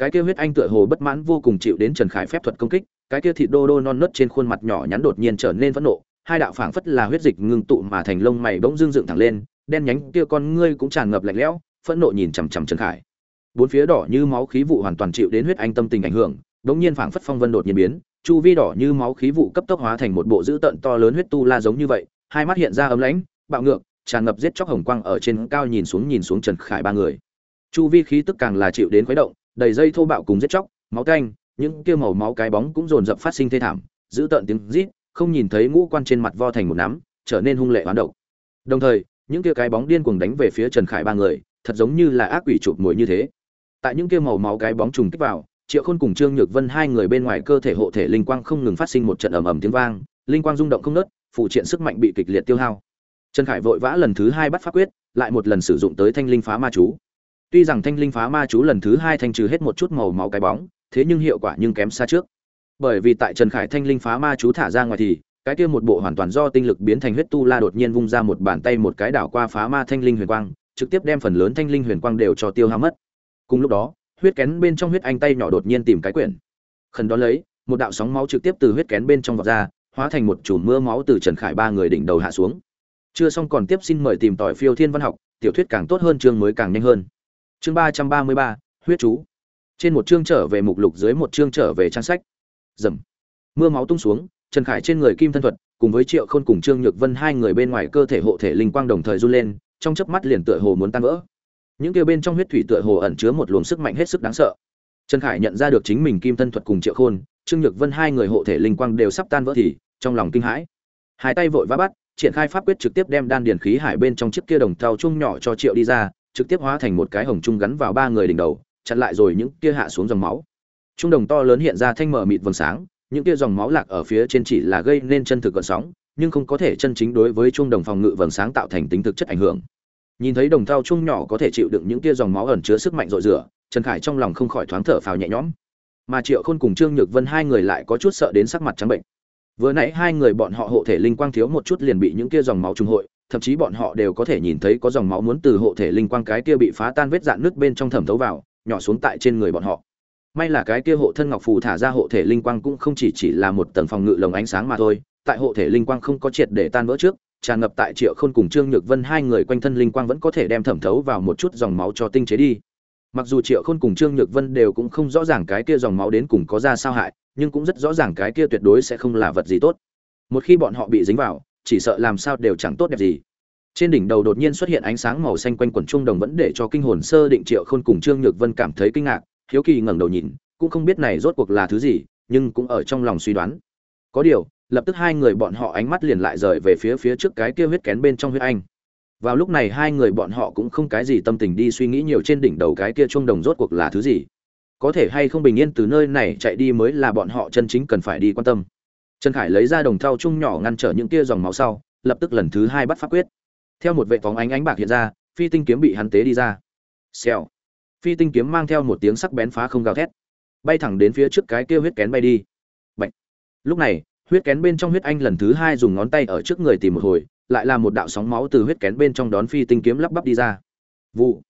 cái kia huyết anh tựa hồ bất mãn vô cùng chịu đến trần khải phép thuật công kích, cái kia thịt đô đô non nớt trên khuôn mặt nhỏ nhắn đột nhiên trở nên phẫn nộ, hai đạo phảng phất là huyết dịch ngưng tụ mà thành lông mày bỗng dưng dựng thẳng lên, đen nhánh kia con ngươi cũng tràn ngập lạnh lẽo, phẫn nộ nhìn chằm chằm trần khải. Bốn phía đỏ như máu khí vụ hoàn toàn chịu đến huyết anh tâm tình ảnh hưởng bỗng nhiên phảng phất phong vân đột nhiên biến, chu vi đỏ như máu khí vụ cấp tốc hóa thành một bộ dữ tợn to lớn huyết tu la giống như vậy, hai mắt hiện ra ấm lãnh, bạo ngược, tràn ngập giết chóc hồng quang ở trên cao nhìn xuống nhìn xuống trần khải ba người. Chu vi khí tức càng là chịu đến khuấy động đầy dây thô bạo cùng giết chóc máu tanh, những kia màu máu cái bóng cũng dồn dập phát sinh thê thảm giữ tợn tiếng rít không nhìn thấy ngũ quan trên mặt vo thành một nắm trở nên hung lệ hoán độc. Đồng thời những kia cái bóng điên cuồng đánh về phía trần khải ba người thật giống như là ác quỷ chụp mồi như thế. Tại những kia màu máu cái bóng trùng kích vào triệu khôn cùng trương nhược vân hai người bên ngoài cơ thể hộ thể linh quang không ngừng phát sinh một trận ầm ầm tiếng vang linh quang rung động không ngớt, phụ triện sức mạnh bị kịch liệt tiêu hao. Trần khải vội vã lần thứ hai bắt pháp quyết lại một lần sử dụng tới thanh linh phá ma chú tuy rằng thanh linh phá ma chú lần thứ hai thanh trừ hết một chút màu máu cái bóng, thế nhưng hiệu quả nhưng kém xa trước. Bởi vì tại trần khải thanh linh phá ma chú thả ra ngoài thì, cái kia một bộ hoàn toàn do tinh lực biến thành huyết tu la đột nhiên vung ra một bàn tay một cái đảo qua phá ma thanh linh huyền quang, trực tiếp đem phần lớn thanh linh huyền quang đều cho tiêu hao mất. Cùng lúc đó, huyết kén bên trong huyết anh tay nhỏ đột nhiên tìm cái quyển. Khẩn đó lấy, một đạo sóng máu trực tiếp từ huyết kén bên trong vọt ra, hóa thành một chùm mưa máu từ trần khải ba người đỉnh đầu hạ xuống. Chưa xong còn tiếp xin mời tìm tỏi phiêu thiên văn học, tiểu thuyết càng tốt hơn chương mới càng nhanh hơn chương ba trăm ba mươi ba, huyết chú. Trên một chương trở về mục lục, dưới một chương trở về trang sách. Dầm. Mưa máu tung xuống, trần khải trên người kim thân thuật, cùng với triệu khôn cùng trương nhược vân hai người bên ngoài cơ thể hộ thể linh quang đồng thời run lên, trong chớp mắt liền tựa hồ muốn tan vỡ. Những kia bên trong huyết thủy tựa hồ ẩn chứa một luồng sức mạnh hết sức đáng sợ. Trần khải nhận ra được chính mình kim thân thuật cùng triệu khôn, trương nhược vân hai người hộ thể linh quang đều sắp tan vỡ thì, trong lòng kinh hãi. Hai tay vội vã bắt, triển khai pháp quyết trực tiếp đem đan điền khí hải bên trong chiếc kia đồng thau chung nhỏ cho triệu đi ra trực tiếp hóa thành một cái hồng trung gắn vào ba người đỉnh đầu, chặn lại rồi những kia hạ xuống dòng máu. Trung đồng to lớn hiện ra thanh mở mịt vầng sáng, những kia dòng máu lạc ở phía trên chỉ là gây nên chân thực gợn sóng, nhưng không có thể chân chính đối với trung đồng phòng ngự vầng sáng tạo thành tính thực chất ảnh hưởng. Nhìn thấy đồng thao trung nhỏ có thể chịu đựng những kia dòng máu ẩn chứa sức mạnh rội rửa, trần khải trong lòng không khỏi thoáng thở phào nhẹ nhõm. Mà triệu khôn cùng trương nhược vân hai người lại có chút sợ đến sắc mặt trắng bệnh. Vừa nãy hai người bọn họ hộ thể linh quang thiếu một chút liền bị những kia dòng máu trùng hội thậm chí bọn họ đều có thể nhìn thấy có dòng máu muốn từ hộ thể linh quang cái kia bị phá tan vết dạn nước bên trong thẩm thấu vào, nhỏ xuống tại trên người bọn họ. May là cái kia hộ thân ngọc phù thả ra hộ thể linh quang cũng không chỉ chỉ là một tầng phòng ngự lồng ánh sáng mà thôi, tại hộ thể linh quang không có triệt để tan vỡ trước, tràn ngập tại triệu khôn cùng trương nhược vân hai người quanh thân linh quang vẫn có thể đem thẩm thấu vào một chút dòng máu cho tinh chế đi. Mặc dù triệu khôn cùng trương nhược vân đều cũng không rõ ràng cái kia dòng máu đến cùng có ra sao hại, nhưng cũng rất rõ ràng cái kia tuyệt đối sẽ không là vật gì tốt. Một khi bọn họ bị dính vào chỉ sợ làm sao đều chẳng tốt đẹp gì. Trên đỉnh đầu đột nhiên xuất hiện ánh sáng màu xanh quanh quẩn trung đồng vẫn để cho kinh hồn sơ định triệu khôn cùng trương nhược vân cảm thấy kinh ngạc, hiếu kỳ ngẩng đầu nhìn, cũng không biết này rốt cuộc là thứ gì, nhưng cũng ở trong lòng suy đoán. Có điều, lập tức hai người bọn họ ánh mắt liền lại rời về phía phía trước cái kia huyết kén bên trong huyết anh. Vào lúc này hai người bọn họ cũng không cái gì tâm tình đi suy nghĩ nhiều trên đỉnh đầu cái kia trung đồng rốt cuộc là thứ gì. Có thể hay không bình yên từ nơi này chạy đi mới là bọn họ chân chính cần phải đi quan tâm trần khải lấy ra đồng thau chung nhỏ ngăn trở những kia dòng máu sau, lập tức lần thứ hai bắt pháp quyết. Theo một vệ phóng ánh ánh bạc hiện ra, phi tinh kiếm bị hắn tế đi ra. Xèo. Phi tinh kiếm mang theo một tiếng sắc bén phá không gào thét. Bay thẳng đến phía trước cái kia huyết kén bay đi. Bạch. lúc này, huyết kén bên trong huyết anh lần thứ hai dùng ngón tay ở trước người tìm một hồi, lại là một đạo sóng máu từ huyết kén bên trong đón phi tinh kiếm lắp bắp đi ra. Vụ.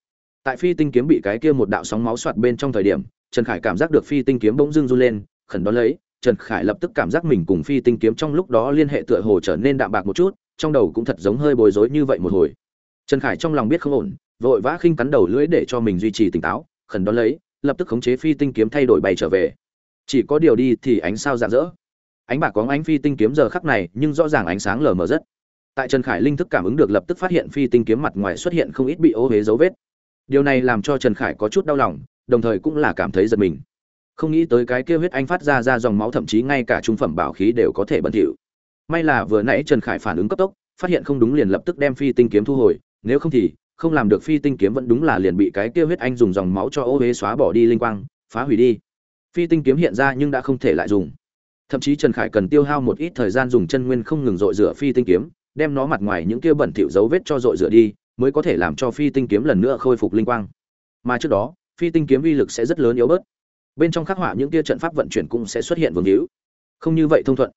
Tại phi tinh kiếm bị cái kia một đạo sóng máu soạt bên trong thời điểm, trần khải cảm giác được phi tinh kiếm bỗng dưng run lên, khẩn đón lấy trần khải lập tức cảm giác mình cùng phi tinh kiếm trong lúc đó liên hệ tựa hồ trở nên đạm bạc một chút, trong đầu cũng thật giống hơi bối rối như vậy một hồi. Trần khải trong lòng biết không ổn, vội vã khinh cắn đầu lưỡi để cho mình duy trì tỉnh táo, khẩn đón lấy, lập tức khống chế phi tinh kiếm thay đổi bay trở về. Chỉ có điều đi thì ánh sao rạng rỡ. Ánh bạc có ánh phi tinh kiếm giờ khắc này, nhưng rõ ràng ánh sáng lờ mờ rất. Tại trần khải linh thức cảm ứng được lập tức phát hiện phi tinh kiếm mặt ngoài xuất hiện không ít bị ô huế dấu vết. Điều này làm cho trần khải có chút đau lòng, đồng thời cũng là cảm thấy giật mình không nghĩ tới cái kia huyết anh phát ra ra dòng máu, thậm chí ngay cả trung phẩm bảo khí đều có thể bẩn thỉu. May là vừa nãy trần khải phản ứng cấp tốc, phát hiện không đúng liền lập tức đem phi tinh kiếm thu hồi, nếu không thì, không làm được phi tinh kiếm vẫn đúng là liền bị cái kia huyết anh dùng dòng máu cho ô huế xóa bỏ đi linh quang, phá hủy đi. Phi tinh kiếm hiện ra nhưng đã không thể lại dùng. Thậm chí trần khải cần tiêu hao một ít thời gian dùng chân nguyên không ngừng dội rửa phi tinh kiếm, đem nó mặt ngoài những kia bẩn thỉu dấu vết cho dội rửa đi, mới có thể làm cho phi tinh kiếm lần nữa khôi phục linh quang. Mà trước đó, phi tinh kiếm uy lực sẽ rất lớn yếu bớt bên trong khắc họa những kia trận pháp vận chuyển cũng sẽ xuất hiện vương hữu. Không như vậy thông thuận.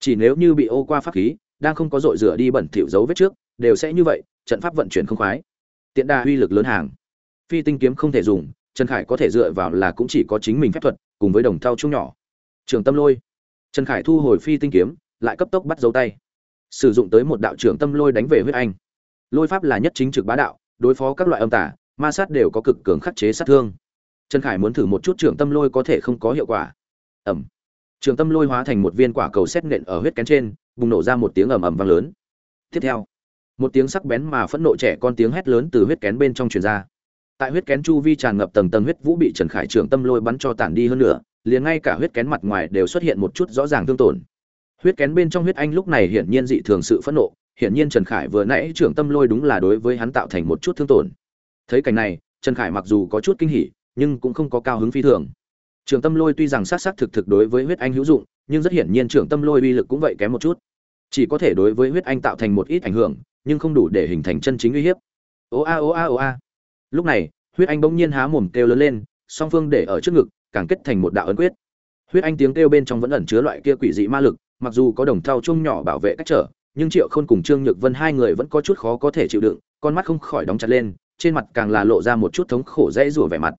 Chỉ nếu như bị ô qua pháp khí, đang không có dội rửa đi bẩn thỉu dấu vết trước, đều sẽ như vậy, trận pháp vận chuyển không khoái. Tiện đa uy lực lớn hàng. Phi tinh kiếm không thể dùng, trần khải có thể dựa vào là cũng chỉ có chính mình phép thuật, cùng với đồng thau chung nhỏ. Trường tâm lôi. Trần khải thu hồi phi tinh kiếm, lại cấp tốc bắt dấu tay. Sử dụng tới một đạo trưởng tâm lôi đánh về huyết anh. Lôi pháp là nhất chính trực bá đạo, đối phó các loại âm tả ma sát đều có cực cường khắc chế sát thương trần khải muốn thử một chút trưởng tâm lôi có thể không có hiệu quả. Ẩm trường tâm lôi hóa thành một viên quả cầu xét nện ở huyết kén trên, bùng nổ ra một tiếng ầm ầm vang lớn. Tiếp theo, một tiếng sắc bén mà phẫn nộ trẻ con tiếng hét lớn từ huyết kén bên trong truyền ra. Tại huyết kén chu vi tràn ngập tầng tầng huyết vũ bị trần khải trường tâm lôi bắn cho tản đi hơn nữa liền ngay cả huyết kén mặt ngoài đều xuất hiện một chút rõ ràng thương tổn. Huyết kén bên trong huyết anh lúc này hiển nhiên dị thường sự phẫn nộ, hiển nhiên trần khải vừa nãy trường tâm lôi đúng là đối với hắn tạo thành một chút thương tổn. Thấy cảnh này, trần khải mặc dù có chút kinh hỉ nhưng cũng không có cao hứng phi thường. Trường tâm lôi tuy rằng sát sát thực thực đối với huyết anh hữu dụng, nhưng rất hiển nhiên trưởng tâm lôi uy lực cũng vậy kém một chút. Chỉ có thể đối với huyết anh tạo thành một ít ảnh hưởng, nhưng không đủ để hình thành chân chính uy hiếp. Ô a ô a ô a. Lúc này, huyết anh bỗng nhiên há mồm kêu lớn lên, song phương để ở trước ngực, càng kết thành một đạo ấn quyết. Huyết anh tiếng kêu bên trong vẫn ẩn chứa loại kia quỷ dị ma lực, mặc dù có đồng thau chung nhỏ bảo vệ cách trở, nhưng triệu khôn cùng trương nhược vân hai người vẫn có chút khó có thể chịu đựng, con mắt không khỏi đóng chặt lên, trên mặt càng là lộ ra một chút thống khổ dễ rủa vẻ mặt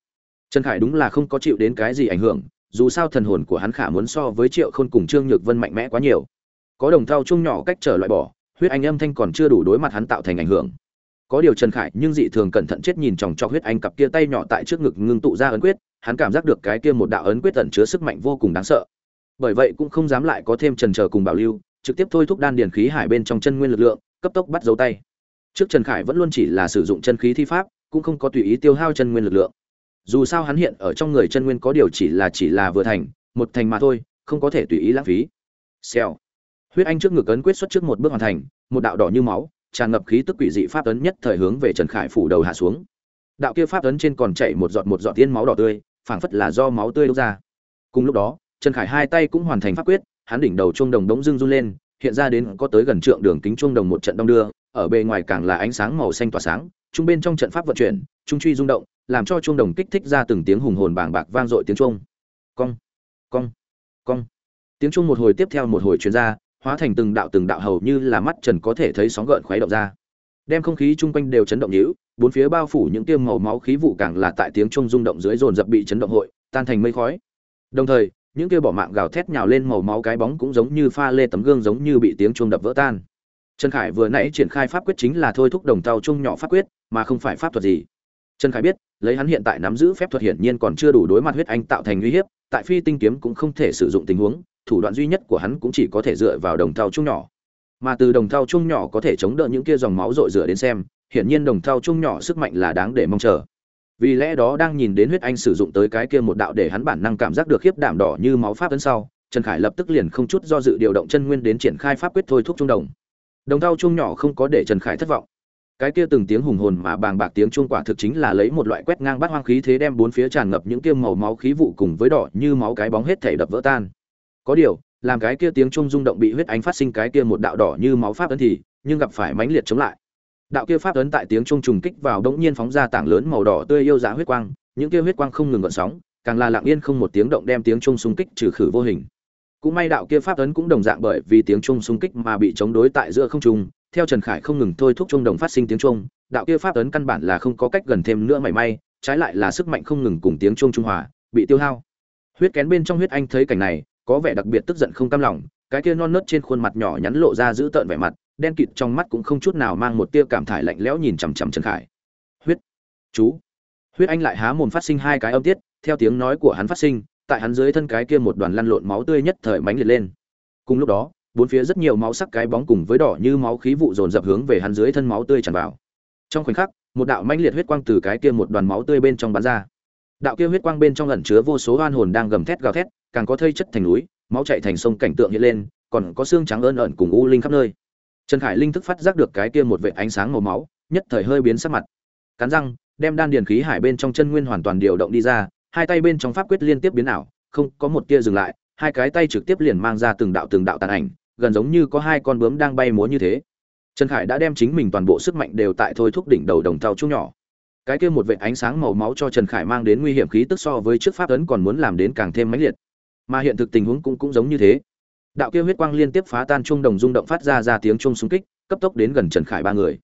trần khải đúng là không có chịu đến cái gì ảnh hưởng, dù sao thần hồn của hắn khả muốn so với triệu khôn cùng trương nhược vân mạnh mẽ quá nhiều. Có đồng thao chung nhỏ cách trở loại bỏ, huyết anh âm thanh còn chưa đủ đối mặt hắn tạo thành ảnh hưởng. Có điều trần khải nhưng dị thường cẩn thận chết nhìn chòng chọc huyết anh cặp kia tay nhỏ tại trước ngực ngưng tụ ra ấn quyết, hắn cảm giác được cái kia một đạo ấn quyết tẩn chứa sức mạnh vô cùng đáng sợ. Bởi vậy cũng không dám lại có thêm trần chờ cùng bảo lưu, trực tiếp thôi thúc đan điền khí hải bên trong chân nguyên lực lượng, cấp tốc bắt dấu tay. Trước trần khải vẫn luôn chỉ là sử dụng chân khí thi pháp, cũng không có tùy ý tiêu hao chân nguyên lực lượng dù sao hắn hiện ở trong người chân nguyên có điều chỉ là chỉ là vừa thành, một thành mà thôi, không có thể tùy ý lãng phí. Xèo. Huyết anh trước ngực ấn quyết xuất trước một bước hoàn thành, một đạo đỏ như máu, tràn ngập khí tức quỷ dị pháp ấn nhất thời hướng về trần khải phủ đầu hạ xuống. Đạo kia pháp ấn trên còn chảy một giọt một giọt tiên máu đỏ tươi, phảng phất là do máu tươi đốt ra. Cùng lúc đó, trần khải hai tay cũng hoàn thành pháp quyết, hắn đỉnh đầu chuông đồng đống dưng run lên, hiện ra đến có tới gần trượng đường kính chuông đồng một trận đông đưa, ở bề ngoài càng là ánh sáng màu xanh tỏa sáng, trung bên trong trận pháp vận chuyển, trung truy rung động làm cho chuông đồng kích thích ra từng tiếng hùng hồn bàng bạc vang dội tiếng chuông. Cong cong cong. Tiếng chuông một hồi tiếp theo một hồi truyền ra, hóa thành từng đạo từng đạo hầu như là mắt trần có thể thấy sóng gợn khuấy động ra. Đem không khí chung quanh đều chấn động nhũ bốn phía bao phủ những tiêm màu máu khí vụ càng là tại tiếng chuông rung động dưới dồn dập bị chấn động hội, tan thành mây khói. Đồng thời, những kia bỏ mạng gào thét nhào lên màu máu cái bóng cũng giống như pha lê tấm gương giống như bị tiếng chuông đập vỡ tan. Trần khải vừa nãy triển khai pháp quyết chính là thôi thúc đồng tàu chung nhỏ pháp quyết, mà không phải pháp thuật gì trần khải biết, lấy hắn hiện tại nắm giữ phép thuật hiển nhiên còn chưa đủ đối mặt huyết anh tạo thành uy hiếp, tại phi tinh kiếm cũng không thể sử dụng tình huống, thủ đoạn duy nhất của hắn cũng chỉ có thể dựa vào đồng thau chung nhỏ. Mà từ đồng thau chung nhỏ có thể chống đỡ những kia dòng máu rội rửa đến xem, hiển nhiên đồng thau chung nhỏ sức mạnh là đáng để mong chờ. Vì lẽ đó đang nhìn đến huyết anh sử dụng tới cái kia một đạo để hắn bản năng cảm giác được khiếp đảm đỏ như máu pháp tấn sau, trần khải lập tức liền không chút do dự điều động chân nguyên đến triển khai pháp quyết thôi thúc trung đồng. Đồng thau chung nhỏ không có để trần khải thất vọng cái kia từng tiếng hùng hồn mà bàng bạc tiếng chuông quả thực chính là lấy một loại quét ngang bắt hoang khí thế đem bốn phía tràn ngập những kia màu máu khí vụ cùng với đỏ như máu cái bóng hết thể đập vỡ tan. Có điều, làm cái kia tiếng chuông rung động bị huyết ánh phát sinh cái kia một đạo đỏ như máu pháp ấn thì, nhưng gặp phải mãnh liệt chống lại. Đạo kia pháp ấn tại tiếng chuông trùng kích vào đống nhiên phóng ra tảng lớn màu đỏ tươi yêu giá huyết quang, những kia huyết quang không ngừng gợn sóng, càng là lặng yên không một tiếng động đem tiếng chuông xung kích trừ khử vô hình. Cũng may đạo kia pháp ấn cũng đồng dạng bởi vì tiếng chuông xung kích mà bị chống đối tại giữa không trung theo trần khải không ngừng thôi thúc chuông đồng phát sinh tiếng chuông, đạo kia pháp ấn căn bản là không có cách gần thêm nữa mảy may, trái lại là sức mạnh không ngừng cùng tiếng chuông trung hòa, bị tiêu hao. Huyết kén bên trong huyết anh thấy cảnh này, có vẻ đặc biệt tức giận không cam lòng, cái kia non nớt trên khuôn mặt nhỏ nhắn lộ ra giữ tợn vẻ mặt, đen kịt trong mắt cũng không chút nào mang một tia cảm thải lạnh lẽo nhìn chằm chằm trần khải. Huyết! Chú! Huyết anh lại há mồm phát sinh hai cái âm tiết, theo tiếng nói của hắn phát sinh, tại hắn dưới thân cái kia một đoàn lăn lộn máu tươi nhất thời mánh liệt lên. Cùng lúc đó bốn phía rất nhiều máu sắc cái bóng cùng với đỏ như máu khí vụ dồn dập hướng về hắn dưới thân máu tươi tràn vào. Trong khoảnh khắc, một đạo manh liệt huyết quang từ cái kia một đoàn máu tươi bên trong bắn ra. Đạo kia huyết quang bên trong ẩn chứa vô số oan hồn đang gầm thét gào thét, càng có thây chất thành núi, máu chảy thành sông cảnh tượng hiện lên, còn có xương trắng ơn ẩn cùng u linh khắp nơi. Trần khải linh thức phát giác được cái kia một vệt ánh sáng màu máu, nhất thời hơi biến sắc mặt. Cắn răng, đem đan điền khí hải bên trong chân nguyên hoàn toàn điều động đi ra, hai tay bên trong pháp quyết liên tiếp biến ảo, không có một tia dừng lại, hai cái tay trực tiếp liền mang ra từng đạo từng đạo tàn ảnh gần giống như có hai con bướm đang bay múa như thế. Trần khải đã đem chính mình toàn bộ sức mạnh đều tại thôi thúc đỉnh đầu đồng thau chung nhỏ. Cái kia một vệt ánh sáng màu máu cho trần khải mang đến nguy hiểm khí tức so với trước pháp ấn còn muốn làm đến càng thêm mãnh liệt. Mà hiện thực tình huống cũng cũng giống như thế. Đạo kia huyết quang liên tiếp phá tan trung đồng rung động phát ra ra tiếng chung xung kích, cấp tốc đến gần trần khải ba người.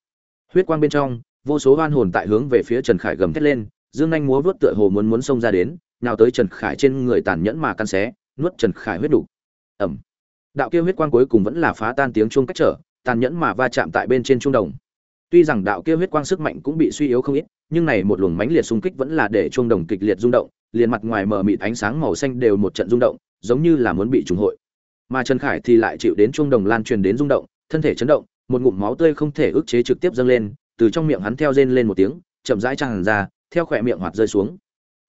Huyết quang bên trong, vô số oan hồn tại hướng về phía trần khải gầm thét lên, dương anh múa vớt tựa hồ muốn muốn xông ra đến nào tới trần khải trên người tàn nhẫn mà căn xé, nuốt trần khải huyết đủ. Ẩm đạo kia huyết quang cuối cùng vẫn là phá tan tiếng chuông cách trở, tàn nhẫn mà va chạm tại bên trên trung đồng. Tuy rằng đạo kia huyết quang sức mạnh cũng bị suy yếu không ít, nhưng này một luồng mãnh liệt xung kích vẫn là để trung đồng kịch liệt rung động, liền mặt ngoài mờ mịt ánh sáng màu xanh đều một trận rung động, giống như là muốn bị trùng hội. Mà trần khải thì lại chịu đến trung đồng lan truyền đến rung động, thân thể chấn động, một ngụm máu tươi không thể ức chế trực tiếp dâng lên, từ trong miệng hắn theo rên lên một tiếng, chậm rãi tràn ra, theo khỏe miệng hoạt rơi xuống.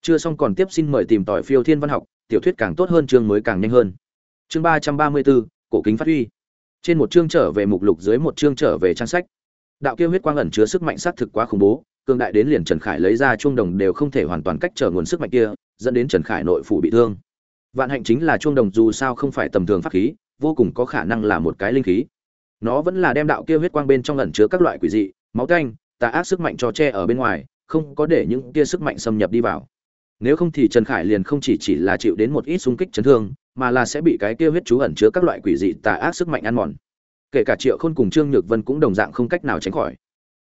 Chưa xong còn tiếp xin mời tìm tỏi phiêu thiên văn học, tiểu thuyết càng tốt hơn chương mới càng nhanh hơn chương ba trăm ba mươi bốn cổ kính phát huy. Trên một chương trở về mục lục, dưới một chương trở về trang sách. Đạo kia huyết quang ẩn chứa sức mạnh sát thực quá khủng bố, cường đại đến liền trần khải lấy ra chuông đồng đều không thể hoàn toàn cách trở nguồn sức mạnh kia, dẫn đến trần khải nội phủ bị thương. Vạn hạnh chính là chuông đồng dù sao không phải tầm thường pháp khí, vô cùng có khả năng là một cái linh khí. Nó vẫn là đem đạo kia huyết quang bên trong ẩn chứa các loại quỷ dị, máu canh tà ác sức mạnh cho che ở bên ngoài, không có để những kia sức mạnh xâm nhập đi vào nếu không thì trần khải liền không chỉ chỉ là chịu đến một ít xung kích chấn thương, mà là sẽ bị cái kia huyết chú ẩn chứa các loại quỷ dị tà ác sức mạnh ăn mòn. Kể cả triệu khôn cùng trương nhược vân cũng đồng dạng không cách nào tránh khỏi.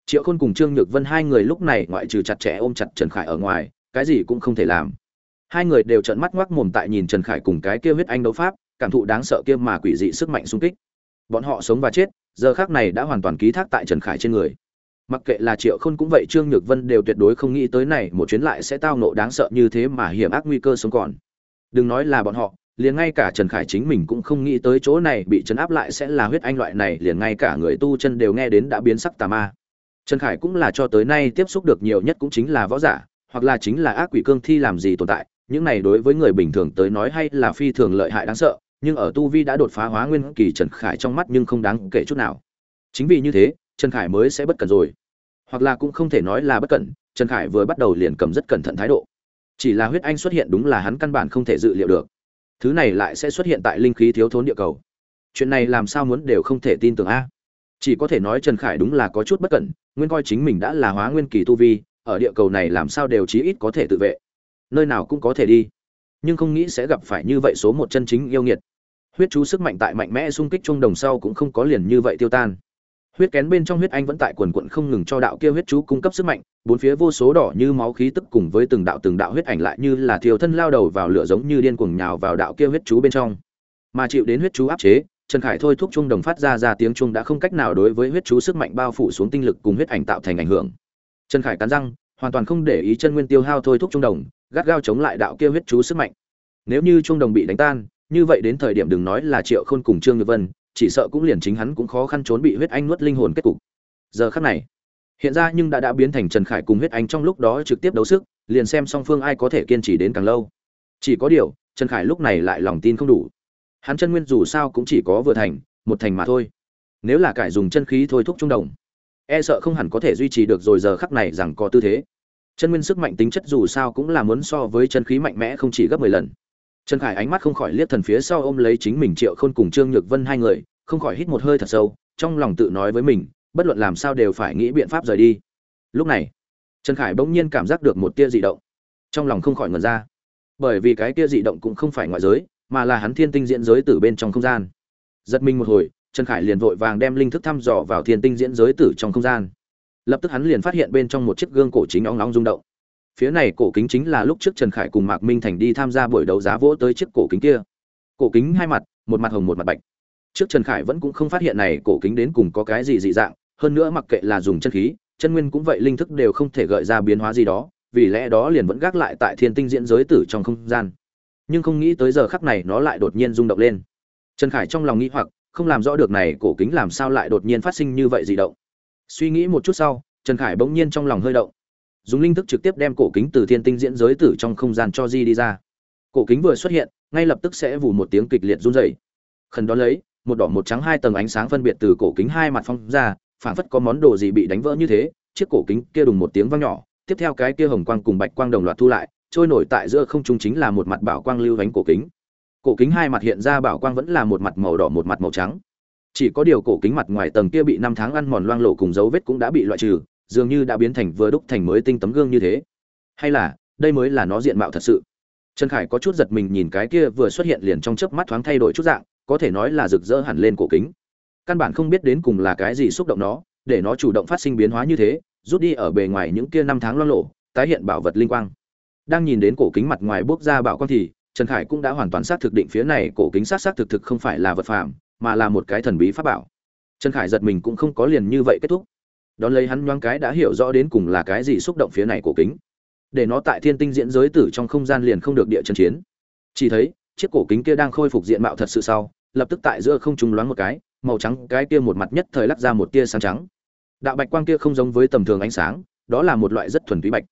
Triệu khôn cùng trương nhược vân hai người lúc này ngoại trừ chặt chẽ ôm chặt trần khải ở ngoài, cái gì cũng không thể làm. Hai người đều trợn mắt ngoác mồm tại nhìn trần khải cùng cái kia huyết anh đấu pháp, cảm thụ đáng sợ kia mà quỷ dị sức mạnh xung kích. Bọn họ sống và chết, giờ khác này đã hoàn toàn ký thác tại trần khải trên người mặc kệ là triệu khôn cũng vậy, trương nhược vân đều tuyệt đối không nghĩ tới này một chuyến lại sẽ tao nộ đáng sợ như thế mà hiểm ác nguy cơ sống còn. Đừng nói là bọn họ, liền ngay cả trần khải chính mình cũng không nghĩ tới chỗ này bị chấn áp lại sẽ là huyết anh loại này, liền ngay cả người tu chân đều nghe đến đã biến sắc tà ma. Trần khải cũng là cho tới nay tiếp xúc được nhiều nhất cũng chính là võ giả, hoặc là chính là ác quỷ cương thi làm gì tồn tại. Những này đối với người bình thường tới nói hay là phi thường lợi hại đáng sợ, nhưng ở tu vi đã đột phá hóa nguyên kỳ trần khải trong mắt nhưng không đáng kể chút nào. Chính vì như thế, trần khải mới sẽ bất cẩn rồi hoặc là cũng không thể nói là bất cẩn, trần khải vừa bắt đầu liền cầm rất cẩn thận thái độ. Chỉ là huyết anh xuất hiện đúng là hắn căn bản không thể dự liệu được. Thứ này lại sẽ xuất hiện tại linh khí thiếu thốn địa cầu. Chuyện này làm sao muốn đều không thể tin tưởng a. Chỉ có thể nói trần khải đúng là có chút bất cẩn, nguyên coi chính mình đã là hóa nguyên kỳ tu vi, ở địa cầu này làm sao đều chí ít có thể tự vệ. Nơi nào cũng có thể đi. Nhưng không nghĩ sẽ gặp phải như vậy số một chân chính yêu nghiệt. Huyết chú sức mạnh tại mạnh mẽ xung kích trung đồng sau cũng không có liền như vậy tiêu tan huyết kén bên trong huyết anh vẫn tại quần quận không ngừng cho đạo kia huyết chú cung cấp sức mạnh, bốn phía vô số đỏ như máu khí tức cùng với từng đạo từng đạo huyết ảnh lại như là thiều thân lao đầu vào lửa giống như điên cuồng nhào vào đạo kia huyết chú bên trong. Mà chịu đến huyết chú áp chế, trần khải thôi thúc chung đồng phát ra ra tiếng chung đã không cách nào đối với huyết chú sức mạnh bao phủ xuống tinh lực cùng huyết ảnh tạo thành ảnh hưởng. Trần khải cắn răng, hoàn toàn không để ý chân nguyên tiêu hao thôi thúc chung đồng, gắt gao chống lại đạo kia huyết chú sức mạnh. Nếu như chung đồng bị đánh tan, như vậy đến thời điểm đừng nói là triệu khôn cùng trương nhược vân chỉ sợ cũng liền chính hắn cũng khó khăn trốn bị huyết anh nuốt linh hồn kết cục. Giờ khắc này, hiện ra nhưng đã đã biến thành trần khải cùng huyết anh trong lúc đó trực tiếp đấu sức, liền xem song phương ai có thể kiên trì đến càng lâu. Chỉ có điều, trần khải lúc này lại lòng tin không đủ. Hắn chân nguyên dù sao cũng chỉ có vừa thành, một thành mà thôi. Nếu là cải dùng chân khí thôi thúc trung đồng e sợ không hẳn có thể duy trì được rồi giờ khắc này rằng có tư thế. Chân nguyên sức mạnh tính chất dù sao cũng là muốn so với chân khí mạnh mẽ không chỉ gấp mười lần trần khải ánh mắt không khỏi liếc thần phía sau ôm lấy chính mình triệu khôn cùng trương nhược vân hai người, không khỏi hít một hơi thật sâu, trong lòng tự nói với mình, bất luận làm sao đều phải nghĩ biện pháp rời đi. Lúc này, trần khải bỗng nhiên cảm giác được một tia dị động. Trong lòng không khỏi ngần ra. Bởi vì cái tia dị động cũng không phải ngoại giới, mà là hắn thiên tinh diễn giới từ bên trong không gian. Giật mình một hồi, trần khải liền vội vàng đem linh thức thăm dò vào thiên tinh diễn giới tử trong không gian. Lập tức hắn liền phát hiện bên trong một chiếc gương cổ chính óng nóng rung động phía này cổ kính chính là lúc trước trần khải cùng mạc minh thành đi tham gia buổi đấu giá vỗ tới chiếc cổ kính kia. Cổ kính hai mặt, một mặt hồng một mặt bạch. Trước trần khải vẫn cũng không phát hiện này cổ kính đến cùng có cái gì dị dạng, hơn nữa mặc kệ là dùng chân khí, chân nguyên cũng vậy, linh thức đều không thể gợi ra biến hóa gì đó, vì lẽ đó liền vẫn gác lại tại thiên tinh diễn giới tử trong không gian. Nhưng không nghĩ tới giờ khắc này nó lại đột nhiên rung động lên. Trần khải trong lòng nghĩ hoặc, không làm rõ được này cổ kính làm sao lại đột nhiên phát sinh như vậy dị động. Suy nghĩ một chút sau, trần khải bỗng nhiên trong lòng hơi động dùng linh thức trực tiếp đem cổ kính từ thiên tinh diễn giới tử trong không gian cho di đi ra. Cổ kính vừa xuất hiện, ngay lập tức sẽ vù một tiếng kịch liệt run rẩy. Khẩn đón lấy, một đỏ một trắng hai tầng ánh sáng phân biệt từ cổ kính hai mặt phong ra, phảng phất có món đồ gì bị đánh vỡ như thế, chiếc cổ kính kia đùng một tiếng vang nhỏ, tiếp theo cái kia hồng quang cùng bạch quang đồng loạt thu lại, trôi nổi tại giữa không trung chính là một mặt bảo quang lưu vánh cổ kính. Cổ kính hai mặt hiện ra bảo quang vẫn là một mặt màu đỏ một mặt màu trắng. Chỉ có điều cổ kính mặt ngoài tầng kia bị năm tháng ăn mòn loang lổ cùng dấu vết cũng đã bị loại trừ dường như đã biến thành vừa đúc thành mới tinh tấm gương như thế. Hay là, đây mới là nó diện mạo thật sự. Trần khải có chút giật mình nhìn cái kia vừa xuất hiện liền trong chớp mắt thoáng thay đổi chút dạng, có thể nói là rực rỡ hẳn lên cổ kính. Căn bản không biết đến cùng là cái gì xúc động nó, để nó chủ động phát sinh biến hóa như thế, rút đi ở bề ngoài những kia năm tháng loang lộ tái hiện bảo vật linh quang. Đang nhìn đến cổ kính mặt ngoài bước ra bảo quang thì, trần khải cũng đã hoàn toàn xác thực định phía này cổ kính xác xác thực thực không phải là vật phàm, mà là một cái thần bí pháp bảo. Trần khải giật mình cũng không có liền như vậy kết thúc đón lấy hắn nhoáng cái đã hiểu rõ đến cùng là cái gì xúc động phía này cổ kính. Để nó tại thiên tinh diễn giới tử trong không gian liền không được địa chân chiến. Chỉ thấy, chiếc cổ kính kia đang khôi phục diện mạo thật sự sau, lập tức tại giữa không trung loáng một cái, màu trắng cái kia một mặt nhất thời lắc ra một tia sáng trắng. Đạo bạch quang kia không giống với tầm thường ánh sáng, đó là một loại rất thuần túy bạch.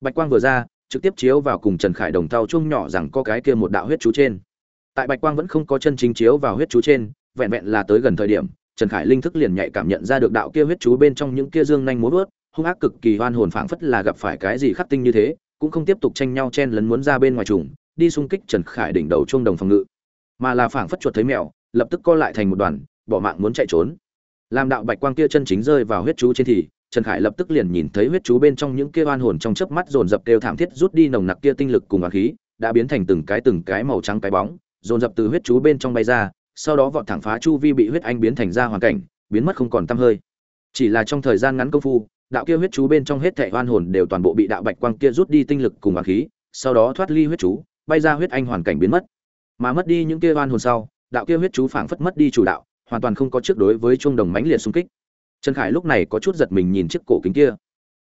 Bạch quang vừa ra, trực tiếp chiếu vào cùng trần khải đồng thau chung nhỏ rằng có cái kia một đạo huyết chú trên. Tại bạch quang vẫn không có chân chính chiếu vào huyết chú trên, vẹn vẹn là tới gần thời điểm trần khải linh thức liền nhạy cảm nhận ra được đạo kia huyết chú bên trong những kia dương nhanh múa vớt hung ác cực kỳ hoan hồn phảng phất là gặp phải cái gì khắc tinh như thế, cũng không tiếp tục tranh nhau chen lấn muốn ra bên ngoài trùng, đi xung kích trần khải đỉnh đầu chuông đồng phòng ngự. Mà là phảng phất chuột thấy mèo, lập tức co lại thành một đoàn, bỏ mạng muốn chạy trốn. Làm đạo bạch quang kia chân chính rơi vào huyết chú trên thì, trần khải lập tức liền nhìn thấy huyết chú bên trong những kia oan hồn trong chớp mắt dồn dập đều thảm thiết rút đi nồng nặc kia tinh lực cùng oán khí, đã biến thành từng cái từng cái màu trắng cái bóng, dồn dập từ huyết chú bên trong bay ra sau đó vọt thẳng phá chu vi bị huyết anh biến thành ra hoàn cảnh, biến mất không còn tăm hơi. Chỉ là trong thời gian ngắn công phu, đạo kia huyết chú bên trong hết thảy oan hồn đều toàn bộ bị đạo bạch quang kia rút đi tinh lực cùng oán khí, sau đó thoát ly huyết chú, bay ra huyết anh hoàn cảnh biến mất. Mà mất đi những kia oan hồn sau, đạo kia huyết chú phảng phất mất đi chủ đạo, hoàn toàn không có trước đối với chuông đồng mãnh liệt xung kích. Trần khải lúc này có chút giật mình nhìn chiếc cổ kính kia.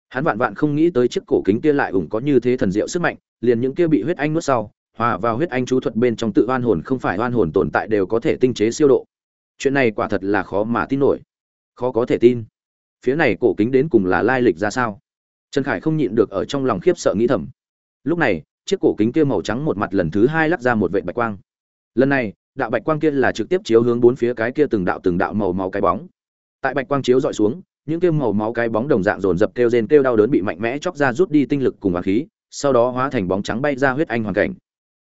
Hắn vạn vạn không nghĩ tới chiếc cổ kính kia lại ủng có như thế thần diệu sức mạnh, liền những kia bị huyết anh nuốt sau hòa vào huyết anh chú thuật bên trong tự oan hồn không phải oan hồn tồn tại đều có thể tinh chế siêu độ. Chuyện này quả thật là khó mà tin nổi. Khó có thể tin. Phía này cổ kính đến cùng là lai lịch ra sao? Trần khải không nhịn được ở trong lòng khiếp sợ nghĩ thầm. Lúc này, chiếc cổ kính kia màu trắng một mặt lần thứ hai lắc ra một vệ bạch quang. Lần này, đạo bạch quang kia là trực tiếp chiếu hướng bốn phía cái kia từng đạo từng đạo màu màu cái bóng. Tại bạch quang chiếu dọi xuống, những kia màu máu cái bóng đồng dạng dồn dập kêu rên kêu đau đớn bị mạnh mẽ chóc ra rút đi tinh lực cùng hoàng khí, sau đó hóa thành bóng trắng bay ra huyết anh hoàn cảnh